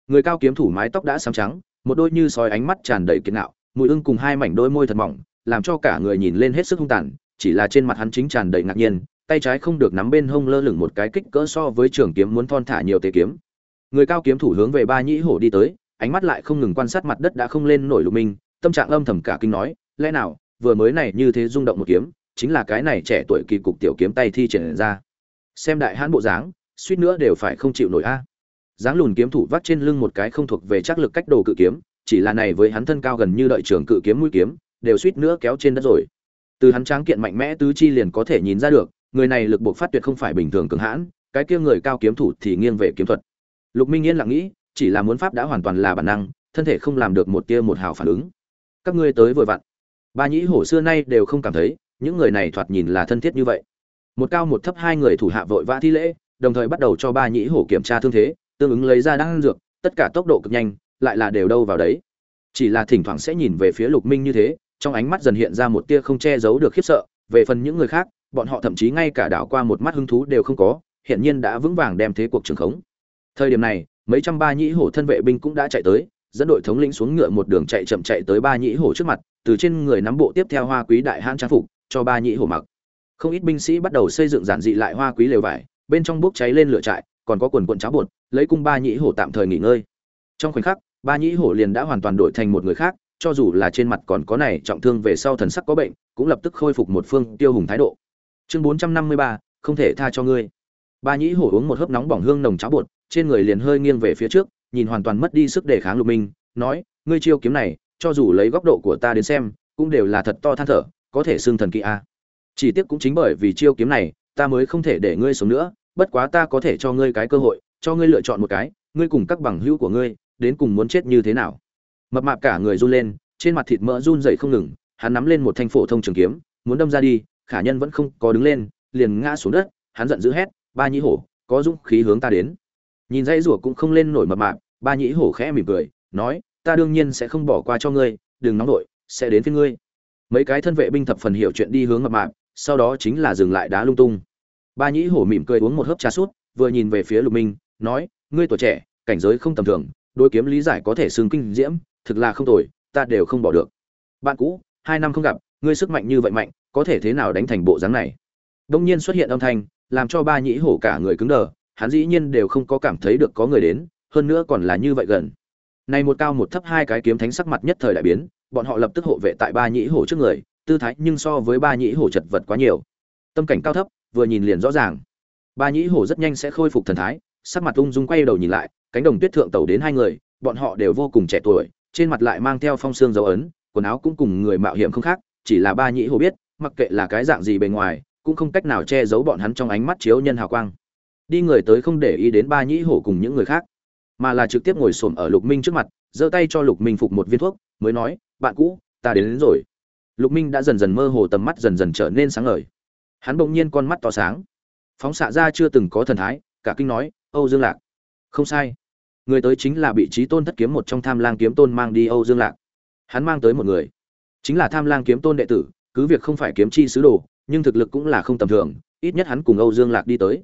Người cao kiếm thủ mái tóc đã xám trắng, một đôi như sói ánh mắt tràn đầy kiệt nạo, mùi ưng cùng hai mảnh đôi môi thật mỏng, làm cho cả người nhìn lên hết sức hung tàn, chỉ là trên mặt hắn chính tràn đầy ngạc nhiên, tay trái không được nắm bên hông lơ lửng một cái kích cỡ so với trường kiếm muốn thon thả nhiều tế kiếm. Người cao kiếm thủ hướng về ba nhĩ hổ đi tới ánh mắt lại không ngừng quan sát mặt đất đã không lên nổi lục minh, tâm trạng âm thầm cả kinh nói, lẽ nào, vừa mới này như thế rung động một kiếm, chính là cái này trẻ tuổi kỳ cục tiểu kiếm tay thi triển ra. Xem đại hãn bộ dáng, suýt nữa đều phải không chịu nổi a. Dáng lùn kiếm thủ vắt trên lưng một cái không thuộc về chắc lực cách đồ cự kiếm, chỉ là này với hắn thân cao gần như đợi trường cự kiếm mũi kiếm, đều suýt nữa kéo trên đất rồi. Từ hắn tráng kiện mạnh mẽ tứ chi liền có thể nhìn ra được, người này lực buộc phát tuyệt không phải bình thường cường hãn, cái kia người cao kiếm thủ thì nghiêng về kiếm thuật. Lục minh yên lặng nghĩ chỉ là muốn pháp đã hoàn toàn là bản năng, thân thể không làm được một tia một hào phản ứng. Các ngươi tới vội vặn. Ba nhĩ hổ xưa nay đều không cảm thấy, những người này thoạt nhìn là thân thiết như vậy. Một cao một thấp hai người thủ hạ vội vã thi lễ, đồng thời bắt đầu cho ba nhĩ hổ kiểm tra thương thế, tương ứng lấy ra đan dược, tất cả tốc độ cực nhanh, lại là đều đâu vào đấy. Chỉ là thỉnh thoảng sẽ nhìn về phía lục minh như thế, trong ánh mắt dần hiện ra một tia không che giấu được khiếp sợ, về phần những người khác, bọn họ thậm chí ngay cả đảo qua một mắt hứng thú đều không có hiện nhiên đã vững vàng đem thế cuộc trường khống. Thời điểm này mấy trăm ba nhĩ hổ thân vệ binh cũng đã chạy tới, dẫn đội thống lĩnh xuống ngựa một đường chạy chậm chạy tới ba nhĩ hổ trước mặt, từ trên người nắm bộ tiếp theo hoa quý đại hãn trang phục, cho ba nhĩ hổ mặc. Không ít binh sĩ bắt đầu xây dựng giản dị lại hoa quý lều vải, bên trong bốc cháy lên lửa trại, còn có quần quần cháo bột, lấy cung ba nhĩ hổ tạm thời nghỉ ngơi. Trong khoảnh khắc, ba nhĩ hổ liền đã hoàn toàn đổi thành một người khác, cho dù là trên mặt còn có này trọng thương về sau thần sắc có bệnh, cũng lập tức khôi phục một phương tiêu hùng thái độ. Chương bốn trăm năm mươi ba, không thể tha cho ngươi. Ba nhĩ hổ uống một hớp nóng bỏng hương nồng cháo bột trên người liền hơi nghiêng về phía trước, nhìn hoàn toàn mất đi sức đề kháng lục minh, nói, ngươi chiêu kiếm này, cho dù lấy góc độ của ta đến xem, cũng đều là thật to than thở, có thể xưng thần kỳ a. Chỉ tiếc cũng chính bởi vì chiêu kiếm này, ta mới không thể để ngươi sống nữa, bất quá ta có thể cho ngươi cái cơ hội, cho ngươi lựa chọn một cái, ngươi cùng các bằng hữu của ngươi, đến cùng muốn chết như thế nào? Mập mạp cả người run lên, trên mặt thịt mỡ run dậy không ngừng, hắn nắm lên một thanh phổ thông trường kiếm, muốn đâm ra đi, khả nhân vẫn không có đứng lên, liền ngã xuống đất, hắn giận dữ hét, ba nhĩ hổ, có dũng khí hướng ta đến nhìn dãy rủa cũng không lên nổi mập mạp ba nhĩ hổ khẽ mỉm cười nói ta đương nhiên sẽ không bỏ qua cho ngươi đừng nóng nổi, sẽ đến với ngươi. Mấy cái thân vệ binh thập phần hiểu chuyện đi hướng mập mạp sau đó chính là dừng lại đá lung tung. Ba nhĩ hổ mỉm cười uống một hớp trà sút vừa nhìn về phía lục minh nói ngươi tuổi trẻ cảnh giới không tầm thường đôi kiếm lý giải có thể xương kinh diễm thực là không tồi ta đều không bỏ được. Bạn cũ hai năm không gặp ngươi sức mạnh như vậy mạnh có thể thế nào đánh thành bộ dáng này? Đông nhiên xuất hiện âm thanh làm cho ba nhĩ hổ cả người cứng đờ hắn dĩ nhiên đều không có cảm thấy được có người đến, hơn nữa còn là như vậy gần. Này một cao một thấp hai cái kiếm thánh sắc mặt nhất thời đại biến, bọn họ lập tức hộ vệ tại ba nhĩ hổ trước người, tư thái nhưng so với ba nhĩ hổ chật vật quá nhiều. Tâm cảnh cao thấp, vừa nhìn liền rõ ràng. Ba nhĩ hổ rất nhanh sẽ khôi phục thần thái, sắc mặt ung dung quay đầu nhìn lại, cánh đồng tuyết thượng tẩu đến hai người, bọn họ đều vô cùng trẻ tuổi, trên mặt lại mang theo phong xương dấu ấn, quần áo cũng cùng người mạo hiểm không khác, chỉ là ba nhĩ hổ biết, mặc kệ là cái dạng gì bề ngoài, cũng không cách nào che giấu bọn hắn trong ánh mắt chiếu nhân hào quang đi người tới không để ý đến ba nhĩ hổ cùng những người khác mà là trực tiếp ngồi xổm ở lục minh trước mặt giơ tay cho lục minh phục một viên thuốc mới nói bạn cũ ta đến, đến rồi. Lục minh đã dần dần mơ hồ tầm mắt dần dần trở nên sáng ngời. Hắn bỗng nhiên con mắt tỏ sáng phóng xạ ra chưa từng có thần thái cả kinh nói âu dương lạc không sai. Người tới chính là bị trí tôn thất kiếm một trong tham lang kiếm tôn mang đi âu dương lạc. Hắn mang tới một người chính là tham lang kiếm tôn đệ tử cứ việc không phải kiếm chi sứ đồ nhưng thực lực cũng là không tầm thường ít nhất hắn cùng âu dương lạc đi tới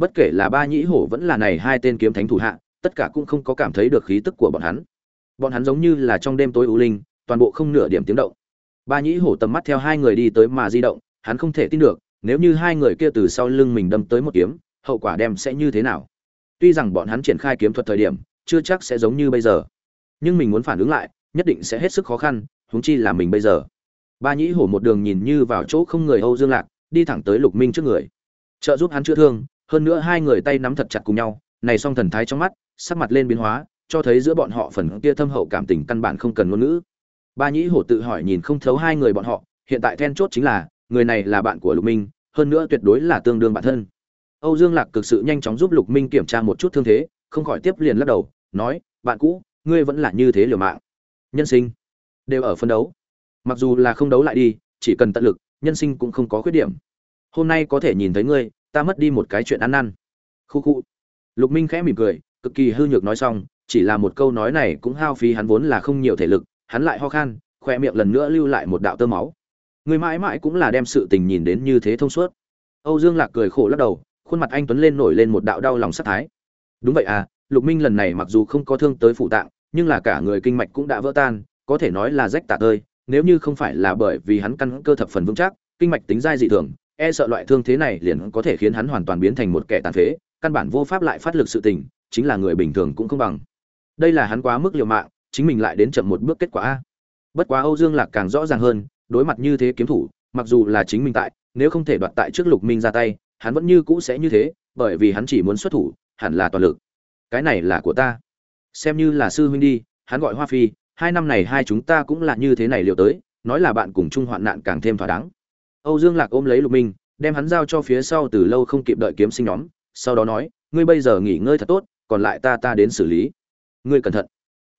bất kể là ba nhĩ hổ vẫn là này hai tên kiếm thánh thủ hạ, tất cả cũng không có cảm thấy được khí tức của bọn hắn. Bọn hắn giống như là trong đêm tối u linh, toàn bộ không nửa điểm tiếng động. Ba nhĩ hổ tầm mắt theo hai người đi tới mà di động, hắn không thể tin được, nếu như hai người kia từ sau lưng mình đâm tới một kiếm, hậu quả đem sẽ như thế nào? Tuy rằng bọn hắn triển khai kiếm thuật thời điểm, chưa chắc sẽ giống như bây giờ, nhưng mình muốn phản ứng lại, nhất định sẽ hết sức khó khăn, huống chi là mình bây giờ. Ba nhĩ hổ một đường nhìn như vào chỗ không người âu dương lạc, đi thẳng tới lục minh trước người. Trợ giúp hắn chữa thương hơn nữa hai người tay nắm thật chặt cùng nhau, này song thần thái trong mắt, sắc mặt lên biến hóa, cho thấy giữa bọn họ phần kia thâm hậu cảm tình căn bản không cần ngôn ngữ. Ba nhĩ hổ tự hỏi nhìn không thấu hai người bọn họ, hiện tại then chốt chính là, người này là bạn của lục minh, hơn nữa tuyệt đối là tương đương bản thân. Âu dương lạc cực sự nhanh chóng giúp lục minh kiểm tra một chút thương thế, không khỏi tiếp liền lắc đầu, nói, bạn cũ, ngươi vẫn là như thế liều mạng. Nhân sinh đều ở phân đấu. Mặc dù là không đấu lại đi, chỉ cần tận lực, nhân sinh cũng không có khuyết điểm. Hôm nay có thể nhìn thấy ngươi ta mất đi một cái chuyện ăn năn. Khu khu. Lục minh khẽ mỉm cười, cực kỳ hư nhược nói xong, chỉ là một câu nói này cũng hao phí hắn vốn là không nhiều thể lực, hắn lại ho khan, khoe miệng lần nữa lưu lại một đạo tơ máu. Người mãi mãi cũng là đem sự tình nhìn đến như thế thông suốt. Âu dương lạc cười khổ lắc đầu, khuôn mặt anh tuấn lên nổi lên một đạo đau lòng sát thái. Đúng vậy à lục minh lần này mặc dù không có thương tới phụ tạng, nhưng là cả người kinh mạch cũng đã vỡ tan, có thể nói là rách tả tơi, nếu như không phải là bởi vì hắn căn cơ thập phần vững chắc, kinh mạch tính dai dị thường e sợ loại thương thế này liền có thể khiến hắn hoàn toàn biến thành một kẻ tàn phế, căn bản vô pháp lại phát lực sự tình, chính là người bình thường cũng không bằng. Đây là hắn quá mức liều mạng, chính mình lại đến chậm một bước kết quả a. Bất quá âu dương lạc càng rõ ràng hơn, đối mặt như thế kiếm thủ, mặc dù là chính mình tại, nếu không thể đoạt tại trước lục minh ra tay, hắn vẫn như cũ sẽ như thế, bởi vì hắn chỉ muốn xuất thủ, hẳn là toàn lực. Cái này là của ta. Xem như là sư huynh đi, hắn gọi hoa phi, hai năm này hai chúng ta cũng là như thế này liệu tới, nói là bạn cùng chung hoạn nạn càng thêm thỏa đáng âu dương lạc ôm lấy lục minh, đem hắn giao cho phía sau từ lâu không kịp đợi kiếm sinh nhóm, sau đó nói, ngươi bây giờ nghỉ ngơi thật tốt, còn lại ta ta đến xử lý. Ngươi cẩn thận.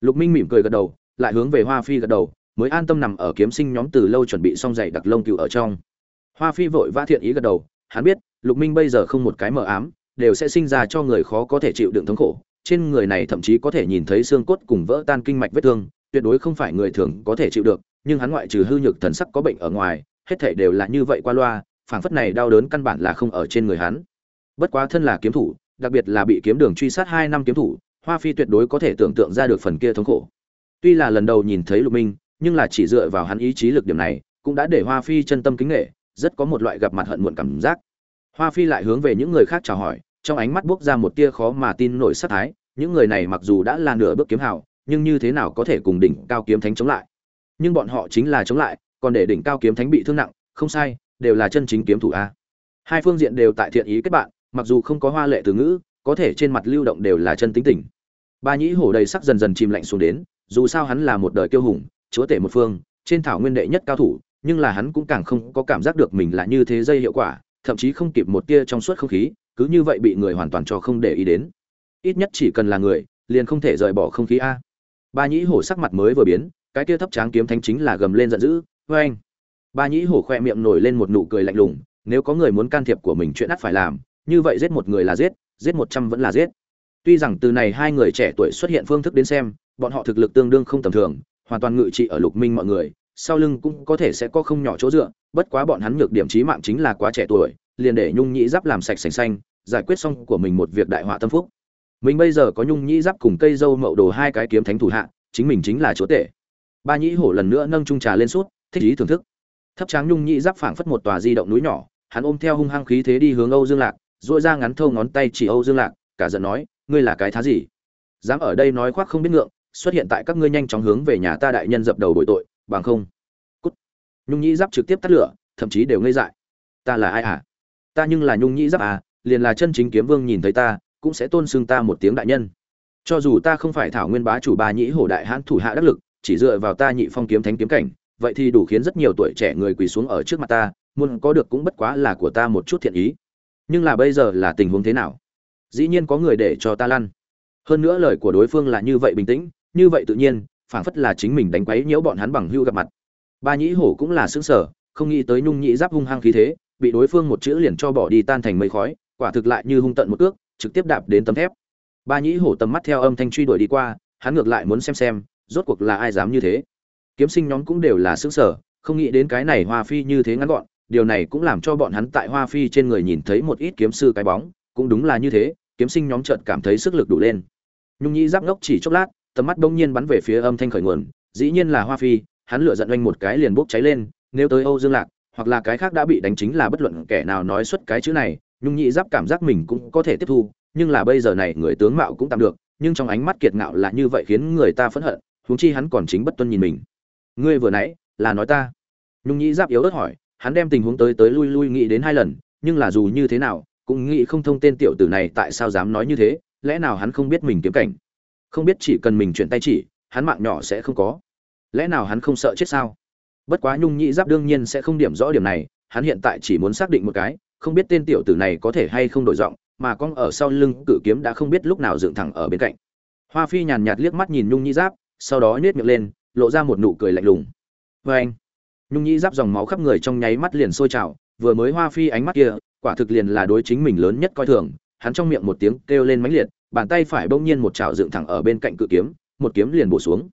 Lục minh mỉm cười gật đầu, lại hướng về hoa phi gật đầu, mới an tâm nằm ở kiếm sinh nhóm từ lâu chuẩn bị xong giày đặc lông cừu ở trong. Hoa phi vội vã thiện ý gật đầu, hắn biết, lục minh bây giờ không một cái mờ ám, đều sẽ sinh ra cho người khó có thể chịu đựng thống khổ, trên người này thậm chí có thể nhìn thấy xương cốt cùng vỡ tan kinh mạch vết thương, tuyệt đối không phải người thường có thể chịu được, nhưng hắn ngoại trừ hư nhược thần sắc có bệnh ở ngoài hết thể đều là như vậy qua loa phảng phất này đau đớn căn bản là không ở trên người hắn. Bất quá thân là kiếm thủ đặc biệt là bị kiếm đường truy sát hai năm kiếm thủ hoa phi tuyệt đối có thể tưởng tượng ra được phần kia thống khổ. Tuy là lần đầu nhìn thấy lục minh nhưng là chỉ dựa vào hắn ý chí lực điểm này cũng đã để hoa phi chân tâm kính nể, rất có một loại gặp mặt hận muộn cảm giác. Hoa phi lại hướng về những người khác chào hỏi trong ánh mắt buốc ra một tia khó mà tin nổi sát thái những người này mặc dù đã là nửa bước kiếm hào nhưng như thế nào có thể cùng đỉnh cao kiếm thánh chống lại? Nhưng bọn họ chính là chống lại còn để đỉnh cao kiếm thánh bị thương nặng, không sai, đều là chân chính kiếm thủ a. Hai phương diện đều tại thiện ý kết bạn, mặc dù không có hoa lệ từ ngữ, có thể trên mặt lưu động đều là chân tính tình. Ba nhĩ hổ đầy sắc dần dần chìm lạnh xuống đến, dù sao hắn là một đời kiêu hùng, chúa tể một phương, trên thảo nguyên đệ nhất cao thủ, nhưng là hắn cũng càng không có cảm giác được mình là như thế dây hiệu quả, thậm chí không kịp một tia trong suốt không khí, cứ như vậy bị người hoàn toàn cho không để ý đến. Ít nhất chỉ cần là người, liền không thể rời bỏ không khí a. Ba nhĩ hổ sắc mặt mới vừa biến, cái kia thấp tráng kiếm thánh chính là gầm lên giận dữ vê anh. Ba nhĩ hổ khoe miệng nổi lên một nụ cười lạnh lùng, nếu có người muốn can thiệp của mình chuyện ắt phải làm, như vậy giết một người là giết giết một trăm vẫn là giết. Tuy rằng từ này hai người trẻ tuổi xuất hiện phương thức đến xem, bọn họ thực lực tương đương không tầm thường, hoàn toàn ngự trị ở lục minh mọi người, sau lưng cũng có thể sẽ có không nhỏ chỗ dựa, bất quá bọn hắn nhược điểm chí mạng chính là quá trẻ tuổi, liền để nhung nhĩ giáp làm sạch sành xanh, giải quyết xong của mình một việc đại họa tâm phúc. Mình bây giờ có nhung nhĩ giáp cùng cây dâu mậu đồ hai cái kiếm thánh thủ hạ, chính mình chính là chúa tể. Ba nhĩ hổ lần nữa nâng trung trà lên suốt thích ý thưởng thức. Thấp tráng nhung nhĩ giáp phảng phất một tòa di động núi nhỏ, hắn ôm theo hung hăng khí thế đi hướng âu dương lạc dội ra ngắn thâu ngón tay chỉ âu dương lạc, cả giận nói, ngươi là cái thá gì? Dám ở đây nói khoác không biết ngượng, xuất hiện tại các ngươi nhanh chóng hướng về nhà ta đại nhân dập đầu bội tội, bằng không. Cút. Nhung nhĩ giáp trực tiếp tắt lửa, thậm chí đều ngây dại. Ta là ai à ta nhưng là nhung nhĩ giáp à liền là chân chính kiếm vương nhìn thấy ta, cũng sẽ tôn xưng ta một tiếng đại nhân. Cho dù ta không phải thảo nguyên bá chủ ba nhĩ hổ đại hãn thủ hạ đắc lực, chỉ dựa vào ta nhị phong kiếm thánh kiếm cảnh vậy thì đủ khiến rất nhiều tuổi trẻ người quỳ xuống ở trước mặt ta, muốn có được cũng bất quá là của ta một chút thiện ý. Nhưng là bây giờ là tình huống thế nào? Dĩ nhiên có người để cho ta lăn. Hơn nữa lời của đối phương là như vậy bình tĩnh, như vậy tự nhiên, phảng phất là chính mình đánh quấy nhiễu bọn hắn bằng hưu gặp mặt. Ba nhĩ hổ cũng là xứng sở không nghĩ tới nhung nhĩ giáp hung hăng khí thế, bị đối phương một chữ liền cho bỏ đi tan thành mây khói, quả thực lại như hung tận một ước, trực tiếp đạp đến tấm thép. Ba nhĩ hổ tầm mắt theo âm thanh truy đuổi đi qua, hắn ngược lại muốn xem xem, rốt cuộc là ai dám như thế kiếm sinh nhóm cũng đều là xứng sở, không nghĩ đến cái này hoa phi như thế ngắn gọn, điều này cũng làm cho bọn hắn tại hoa phi trên người nhìn thấy một ít kiếm sư cái bóng, cũng đúng là như thế, kiếm sinh nhóm chợt cảm thấy sức lực đủ lên. Nhung nhĩ giáp ngốc chỉ chốc lát, tầm mắt bỗng nhiên bắn về phía âm thanh khởi nguồn, dĩ nhiên là hoa phi, hắn lựa giận oanh một cái liền bốc cháy lên, nếu tới âu dương lạc, hoặc là cái khác đã bị đánh chính là bất luận kẻ nào nói xuất cái chữ này, nhung nhĩ giáp cảm giác mình cũng có thể tiếp thu, nhưng là bây giờ này người tướng mạo cũng tạm được, nhưng trong ánh mắt kiệt ngạo là như vậy khiến người ta phẫn hận, huống chi hắn còn chính bất tuân nhìn mình ngươi vừa nãy, là nói ta. Nhung nhĩ giáp yếu ớt hỏi, hắn đem tình huống tới tới lui lui nghĩ đến hai lần, nhưng là dù như thế nào, cũng nghĩ không thông tên tiểu tử này tại sao dám nói như thế, lẽ nào hắn không biết mình kiếm cảnh? Không biết chỉ cần mình chuyển tay chỉ, hắn mạng nhỏ sẽ không có. Lẽ nào hắn không sợ chết sao? Bất quá nhung nhĩ giáp đương nhiên sẽ không điểm rõ điểm này, hắn hiện tại chỉ muốn xác định một cái, không biết tên tiểu tử này có thể hay không đổi giọng, mà con ở sau lưng cự kiếm đã không biết lúc nào dựng thẳng ở bên cạnh. Hoa phi nhàn nhạt liếc mắt nhìn nhung nhĩ giáp, sau đó nhét miệng lên lộ ra một nụ cười lạnh lùng. Vê anh, nhung nhĩ giáp dòng máu khắp người trong nháy mắt liền sôi trào, vừa mới hoa phi ánh mắt kia, quả thực liền là đối chính mình lớn nhất coi thường, hắn trong miệng một tiếng kêu lên mãnh liệt, bàn tay phải bỗng nhiên một chảo dựng thẳng ở bên cạnh cự kiếm, một kiếm liền bổ xuống.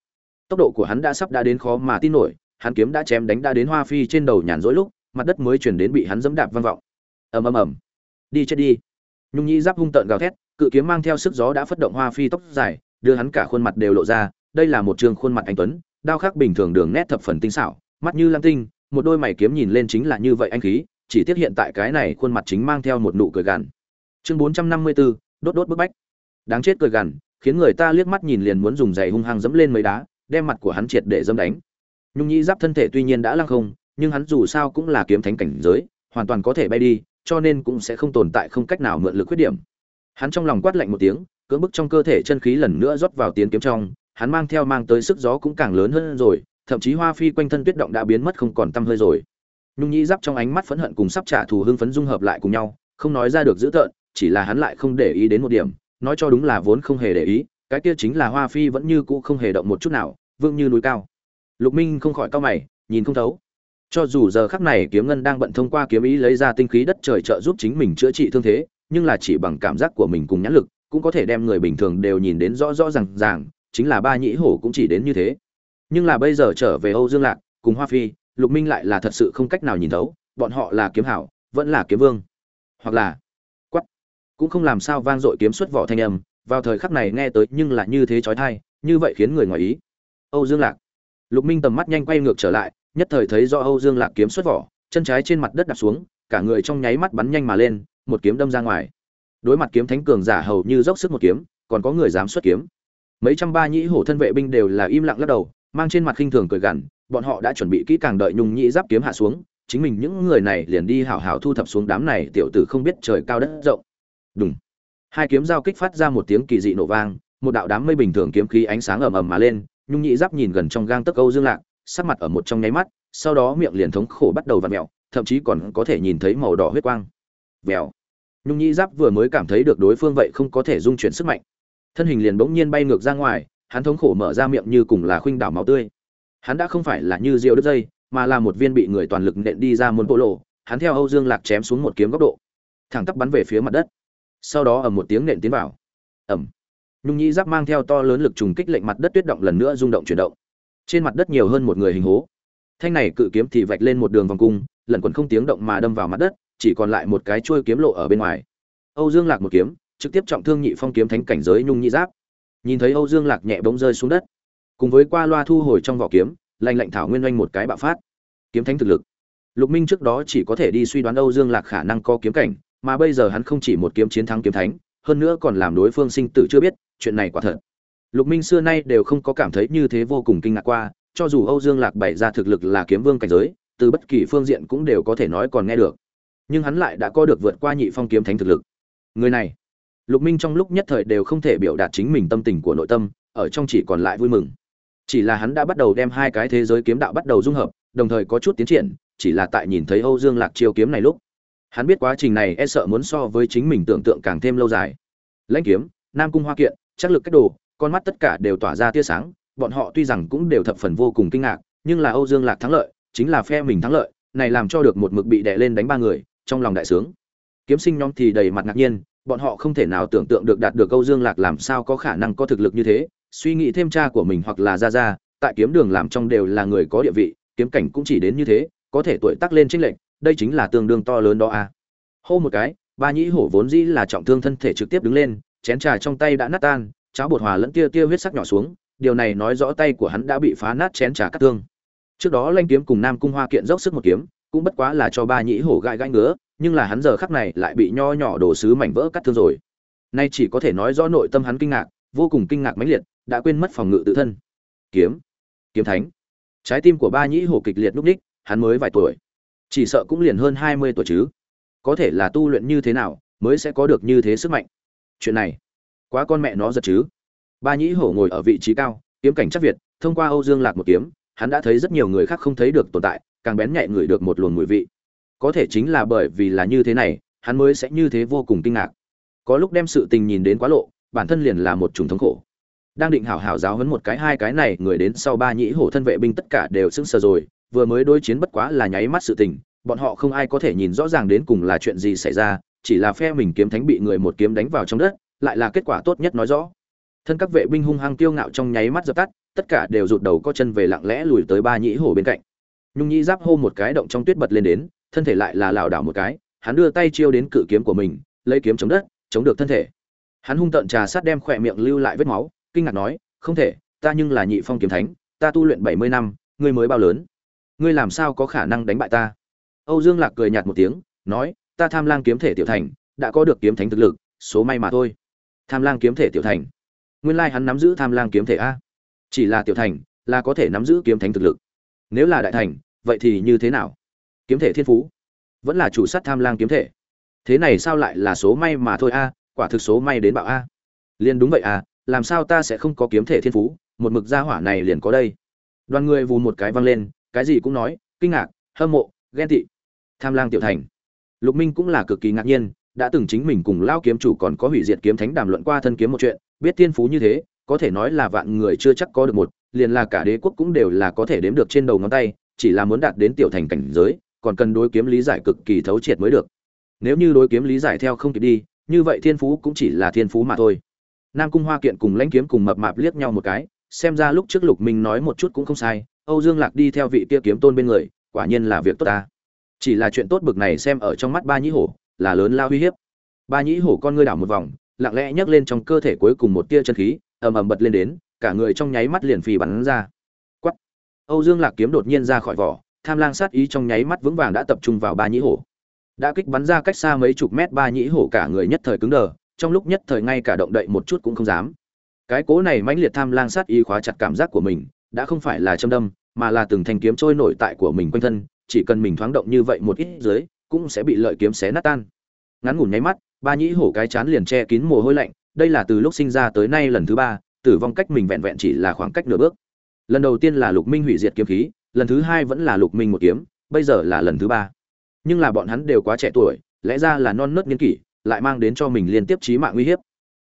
Tốc độ của hắn đã sắp đã đến khó mà tin nổi, hắn kiếm đã chém đánh đã đến hoa phi trên đầu nhàn rỗi lúc, mặt đất mới chuyển đến bị hắn dẫm đạp vang vọng. Ầm ầm ầm. Đi chết đi. Nhung nhĩ giáp hung tợn gào thét, cự kiếm mang theo sức gió đã phất động hoa phi tóc dài, đưa hắn cả khuôn mặt đều lộ ra, đây là một trường khuôn mặt anh tuấn đao khắc bình thường đường nét thập phần tinh xảo mắt như lam tinh một đôi mày kiếm nhìn lên chính là như vậy anh khí chỉ tiếc hiện tại cái này khuôn mặt chính mang theo một nụ cười gằn. Chương 454, đốt đốt bức bách. Đáng chết cười gằn khiến người ta liếc mắt nhìn liền muốn dùng giày hung hăng dẫm lên mấy đá đem mặt của hắn triệt để dẫm đánh. Nhung nhĩ giáp thân thể tuy nhiên đã lăng không nhưng hắn dù sao cũng là kiếm thánh cảnh giới hoàn toàn có thể bay đi cho nên cũng sẽ không tồn tại không cách nào mượn lực khuyết điểm. Hắn trong lòng quát lạnh một tiếng cưỡng bức trong cơ thể chân khí lần nữa rót vào tiến kiếm trong hắn mang theo mang tới sức gió cũng càng lớn hơn rồi, thậm chí hoa phi quanh thân tuyết động đã biến mất không còn tăm hơi rồi. Nhung nhĩ giáp trong ánh mắt phẫn hận cùng sắp trả thù hưng phấn dung hợp lại cùng nhau, không nói ra được dữ tợn, chỉ là hắn lại không để ý đến một điểm, nói cho đúng là vốn không hề để ý, cái kia chính là hoa phi vẫn như cũ không hề động một chút nào vương như núi cao. Lục minh không khỏi cao mày, nhìn không thấu. Cho dù giờ khắc này kiếm ngân đang bận thông qua kiếm ý lấy ra tinh khí đất trời trợ giúp chính mình chữa trị thương thế, nhưng là chỉ bằng cảm giác của mình cùng nhãn lực, cũng có thể đem người bình thường đều nhìn đến rõ rõ ràng ràng chính là ba nhĩ hổ cũng chỉ đến như thế. Nhưng là bây giờ trở về âu dương lạc, cùng hoa phi, lục minh lại là thật sự không cách nào nhìn thấu, bọn họ là kiếm hảo, vẫn là kiếm vương. Hoặc là quắt cũng không làm sao vang dội kiếm xuất vỏ thanh âm, vào thời khắc này nghe tới nhưng là như thế chói tai, như vậy khiến người ngoài ý. Âu dương lạc. Lục minh tầm mắt nhanh quay ngược trở lại, nhất thời thấy do âu dương lạc kiếm xuất vỏ, chân trái trên mặt đất đặt xuống, cả người trong nháy mắt bắn nhanh mà lên, một kiếm đâm ra ngoài. Đối mặt kiếm thánh cường giả hầu như dốc sức một kiếm, còn có người dám xuất kiếm mấy trăm ba nhĩ hổ thân vệ binh đều là im lặng lắc đầu mang trên mặt khinh thường cười gằn bọn họ đã chuẩn bị kỹ càng đợi nhung nhĩ giáp kiếm hạ xuống chính mình những người này liền đi hảo hảo thu thập xuống đám này tiểu tử không biết trời cao đất rộng. Đúng hai kiếm giao kích phát ra một tiếng kỳ dị nổ vang một đạo đám mây bình thường kiếm khí ánh sáng ầm ầm mà lên nhung nhĩ giáp nhìn gần trong gang tấc câu dương lạc sắc mặt ở một trong nháy mắt sau đó miệng liền thống khổ bắt đầu vặn mẹo, thậm chí còn có thể nhìn thấy màu đỏ huyết quang. Vèo. Nhung nhĩ giáp vừa mới cảm thấy được đối phương vậy không có thể dung chuyển sức mạnh thân hình liền bỗng nhiên bay ngược ra ngoài, hắn thống khổ mở ra miệng như cùng là khuynh đảo máu tươi. Hắn đã không phải là như rượu đứt dây, mà là một viên bị người toàn lực nện đi ra môn bộ lộ, hắn theo âu dương lạc chém xuống một kiếm góc độ. Thẳng tắp bắn về phía mặt đất. Sau đó ở một tiếng nện tiến vào. Ẩm nhung nhĩ giáp mang theo to lớn lực trùng kích lệnh mặt đất tuyết động lần nữa rung động chuyển động. Trên mặt đất nhiều hơn một người hình hố. Thanh này cự kiếm thì vạch lên một đường vòng cung lần quần không tiếng động mà đâm vào mặt đất, chỉ còn lại một cái chuôi kiếm lộ ở bên ngoài. Âu dương lạc một kiếm trực tiếp trọng thương nhị phong kiếm thánh cảnh giới nhung nhị giáp. Nhìn thấy âu dương lạc nhẹ bỗng rơi xuống đất. Cùng với qua loa thu hồi trong vỏ kiếm lành lạnh thảo nguyên oanh một cái bạo phát. Kiếm thánh thực lực. Lục minh trước đó chỉ có thể đi suy đoán âu dương lạc khả năng có kiếm cảnh, mà bây giờ hắn không chỉ một kiếm chiến thắng kiếm thánh, hơn nữa còn làm đối phương sinh tử chưa biết, chuyện này quả thật. Lục minh xưa nay đều không có cảm thấy như thế vô cùng kinh ngạc qua, cho dù âu dương lạc bày ra thực lực là kiếm vương cảnh giới, từ bất kỳ phương diện cũng đều có thể nói còn nghe được. Nhưng hắn lại đã có được vượt qua nhị phong kiếm thánh thực lực. Người này lục minh trong lúc nhất thời đều không thể biểu đạt chính mình tâm tình của nội tâm, ở trong chỉ còn lại vui mừng. Chỉ là hắn đã bắt đầu đem hai cái thế giới kiếm đạo bắt đầu dung hợp, đồng thời có chút tiến triển, chỉ là tại nhìn thấy âu dương lạc chiêu kiếm này lúc, hắn biết quá trình này e sợ muốn so với chính mình tưởng tượng càng thêm lâu dài. Lãnh kiếm, nam cung hoa kiện, chắc lực cách đồ, con mắt tất cả đều tỏa ra tia sáng, bọn họ tuy rằng cũng đều thập phần vô cùng kinh ngạc, nhưng là âu dương lạc thắng lợi, chính là phe mình thắng lợi, này làm cho được một mực bị đè lên đánh ba người, trong lòng đại sướng. Kiếm sinh nhóm thì đầy mặt ngạc nhiên bọn họ không thể nào tưởng tượng được đạt được Âu Dương Lạc làm sao có khả năng có thực lực như thế, suy nghĩ thêm cha của mình hoặc là gia gia, tại kiếm đường làm trong đều là người có địa vị, kiếm cảnh cũng chỉ đến như thế, có thể tuổi tác lên chênh lệnh, đây chính là tương đương to lớn đó a. À. Hô một cái, ba nhĩ hổ vốn dĩ là trọng thương thân thể trực tiếp đứng lên, chén trà trong tay đã nát tan, cháo bột hòa lẫn tia tia huyết sắc nhỏ xuống, điều này nói rõ tay của hắn đã bị phá nát chén trà cắt thương. Trước đó Lanh kiếm cùng Nam Cung Hoa kiện dốc sức một kiếm, cũng bất quá là cho ba nhĩ hổ gãi gãi ngứa, nhưng là hắn giờ khắc này lại bị nho nhỏ đồ sứ mảnh vỡ cắt thương rồi. Nay chỉ có thể nói rõ nội tâm hắn kinh ngạc, vô cùng kinh ngạc mãnh liệt, đã quên mất phòng ngự tự thân. Kiếm. Kiếm thánh. Trái tim của ba nhĩ hổ kịch liệt lúc ních, hắn mới vài tuổi. Chỉ sợ cũng liền hơn hai mươi tuổi chứ. Có thể là tu luyện như thế nào, mới sẽ có được như thế sức mạnh. Chuyện này, quá con mẹ nó giật chứ. Ba nhĩ hổ ngồi ở vị trí cao, kiếm cảnh chắc việt, thông qua âu dương lạc một kiếm, hắn đã thấy rất nhiều người khác không thấy được tồn tại, càng bén nhạy người được một luồng mùi vị có thể chính là bởi vì là như thế này, hắn mới sẽ như thế vô cùng kinh ngạc. Có lúc đem sự tình nhìn đến quá lộ, bản thân liền là một trùng thống khổ. Đang định hảo hảo giáo hấn một cái hai cái này, người đến sau ba nhĩ hổ thân vệ binh tất cả đều sững sờ rồi, vừa mới đối chiến bất quá là nháy mắt sự tình, bọn họ không ai có thể nhìn rõ ràng đến cùng là chuyện gì xảy ra, chỉ là phe mình kiếm thánh bị người một kiếm đánh vào trong đất, lại là kết quả tốt nhất nói rõ. Thân các vệ binh hung hăng kiêu ngạo trong nháy mắt dập tắt, tất cả đều rụt đầu có chân về lặng lẽ lùi tới ba nhĩ hổ bên cạnh. Nhung nhĩ giáp hô một cái động trong tuyết bật lên đến thân thể lại là lảo đảo một cái, hắn đưa tay chiêu đến cự kiếm của mình, lấy kiếm chống đất, chống được thân thể. Hắn hung tận trà sát đem khỏe miệng lưu lại vết máu, kinh ngạc nói, "Không thể, ta nhưng là nhị phong kiếm thánh, ta tu luyện 70 năm, ngươi mới bao lớn? Ngươi làm sao có khả năng đánh bại ta?" Âu Dương Lạc cười nhạt một tiếng, nói, "Ta Tham Lang kiếm thể tiểu thành, đã có được kiếm thánh thực lực, số may mà thôi." Tham Lang kiếm thể tiểu thành. Nguyên lai hắn nắm giữ Tham Lang kiếm thể a. Chỉ là tiểu thành, là có thể nắm giữ kiếm thánh thực lực. Nếu là đại thành, vậy thì như thế nào? Kiếm thể thiên phú. Vẫn là chủ sát tham lang kiếm thể. Thế này sao lại là số may mà thôi a, quả thực số may đến bạo a. Liền đúng vậy à làm sao ta sẽ không có kiếm thể thiên phú, một mực gia hỏa này liền có đây. Đoàn người vù một cái văng lên, cái gì cũng nói, kinh ngạc, hâm mộ, ghen tị. Tham lang tiểu thành. Lục minh cũng là cực kỳ ngạc nhiên, đã từng chính mình cùng lao kiếm chủ còn có hủy diệt kiếm thánh đàm luận qua thân kiếm một chuyện, biết thiên phú như thế, có thể nói là vạn người chưa chắc có được một, liền là cả đế quốc cũng đều là có thể đếm được trên đầu ngón tay, chỉ là muốn đạt đến tiểu thành cảnh giới còn cần đối kiếm lý giải cực kỳ thấu triệt mới được. Nếu như đối kiếm lý giải theo không kịp đi, như vậy thiên phú cũng chỉ là thiên phú mà thôi. Nam cung hoa kiện cùng lãnh kiếm cùng mập mạp liếc nhau một cái, xem ra lúc trước lục minh nói một chút cũng không sai, âu dương lạc đi theo vị kia kiếm tôn bên người, quả nhiên là việc tốt ta. Chỉ là chuyện tốt bực này xem ở trong mắt ba nhĩ hổ, là lớn lao uy hiếp. Ba nhĩ hổ con ngươi đảo một vòng, lặng lẽ nhấc lên trong cơ thể cuối cùng một tia chân khí, ầm ầm bật lên đến, cả người trong nháy mắt liền phì bắn ra. Quắt âu dương lạc kiếm đột nhiên ra khỏi vỏ tham lang sát ý trong nháy mắt vững vàng đã tập trung vào ba nhĩ hổ. Đã kích bắn ra cách xa mấy chục mét, ba nhĩ hổ cả người nhất thời cứng đờ, trong lúc nhất thời ngay cả động đậy một chút cũng không dám. Cái cố này mãnh liệt tham lang sát ý khóa chặt cảm giác của mình, đã không phải là châm đâm, mà là từng thanh kiếm trôi nổi tại của mình quanh thân, chỉ cần mình thoáng động như vậy một ít dưới, cũng sẽ bị lợi kiếm xé nát tan. Ngắn ngủn nháy mắt, ba nhĩ hổ cái chán liền che kín mồ hôi lạnh, đây là từ lúc sinh ra tới nay lần thứ ba, tử vong cách mình vẹn vẹn chỉ là khoảng cách nửa bước. Lần đầu tiên là lục minh hủy diệt kiếm khí lần thứ hai vẫn là lục minh một kiếm, bây giờ là lần thứ ba. Nhưng là bọn hắn đều quá trẻ tuổi, lẽ ra là non nớt nghiên kỷ, lại mang đến cho mình liên tiếp chí mạng uy hiếp.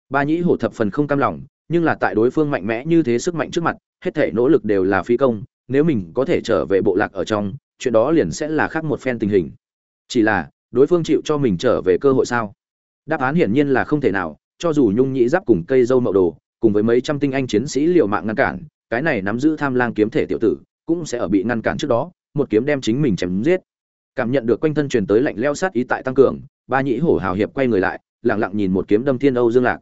Ba nhĩ hổ thập phần không cam lòng, nhưng là tại đối phương mạnh mẽ như thế sức mạnh trước mặt, hết thể nỗ lực đều là phi công, nếu mình có thể trở về bộ lạc ở trong, chuyện đó liền sẽ là khác một phen tình hình. Chỉ là, đối phương chịu cho mình trở về cơ hội sao? Đáp án hiển nhiên là không thể nào, cho dù nhung nhĩ giáp cùng cây dâu mậu đồ, cùng với mấy trăm tinh anh chiến sĩ liều mạng ngăn cản, cái này nắm giữ tham lang kiếm thể tiểu tử cũng sẽ ở bị ngăn cản trước đó, một kiếm đem chính mình chém giết. Cảm nhận được quanh thân truyền tới lạnh leo sát ý tại tăng cường, ba nhĩ hổ hào hiệp quay người lại, lặng lặng nhìn một kiếm đâm thiên âu dương lạc.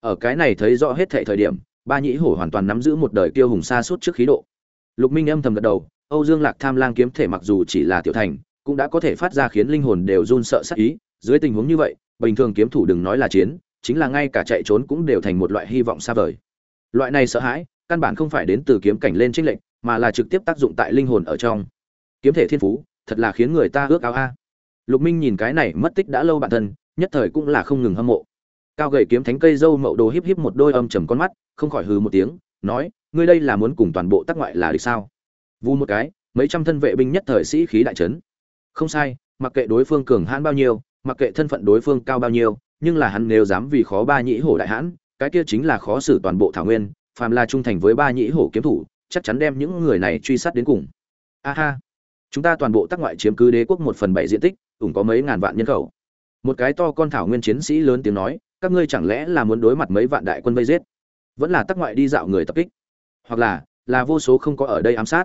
Ở cái này thấy rõ hết thệ thời điểm, ba nhĩ hổ hoàn toàn nắm giữ một đời tiêu hùng xa suốt trước khí độ. Lục minh âm thầm gật đầu, âu dương lạc tham lang kiếm thể mặc dù chỉ là tiểu thành, cũng đã có thể phát ra khiến linh hồn đều run sợ sát ý. Dưới tình huống như vậy, bình thường kiếm thủ đừng nói là chiến, chính là ngay cả chạy trốn cũng đều thành một loại hy vọng xa vời. Loại này sợ hãi, căn bản không phải đến từ kiếm cảnh lên trinh lệnh mà là trực tiếp tác dụng tại linh hồn ở trong. Kiếm thể thiên phú, thật là khiến người ta ước ao a. Lục minh nhìn cái này mất tích đã lâu bản thân, nhất thời cũng là không ngừng hâm mộ. Cao gầy kiếm thánh cây dâu mậu đồ híp híp một đôi âm trầm con mắt, không khỏi hừ một tiếng, nói, ngươi đây là muốn cùng toàn bộ tác ngoại là địch sao? Vu một cái, mấy trăm thân vệ binh nhất thời sĩ khí đại trấn không sai, mặc kệ đối phương cường hãn bao nhiêu, mặc kệ thân phận đối phương cao bao nhiêu, nhưng là hắn nếu dám vì khó ba nhĩ hổ đại hãn, cái kia chính là khó xử toàn bộ thảo nguyên, phàm là trung thành với ba nhĩ hổ kiếm thủ chắc chắn đem những người này truy sát đến cùng. A ha. Chúng ta toàn bộ tác ngoại chiếm cứ đế quốc một phần bảy diện tích cũng có mấy ngàn vạn nhân khẩu. Một cái to con thảo nguyên chiến sĩ lớn tiếng nói, các ngươi chẳng lẽ là muốn đối mặt mấy vạn đại quân vây giết? Vẫn là tác ngoại đi dạo người tập kích. Hoặc là là vô số không có ở đây ám sát.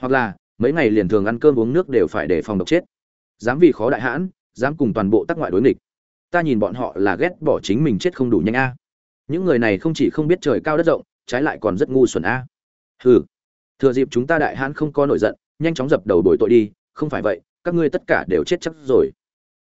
Hoặc là, mấy ngày liền thường ăn cơm uống nước đều phải để phòng độc chết. Dám vì khó đại hãn, dám cùng toàn bộ tác ngoại đối nghịch. Ta nhìn bọn họ là ghét bỏ chính mình chết không đủ nhanh a. Những người này không chỉ không biết trời cao đất rộng, trái lại còn rất ngu xuẩn a hừ. Thừa dịp chúng ta đại hãn không có nổi giận, nhanh chóng dập đầu đổi tội đi, không phải vậy, các ngươi tất cả đều chết chắc rồi.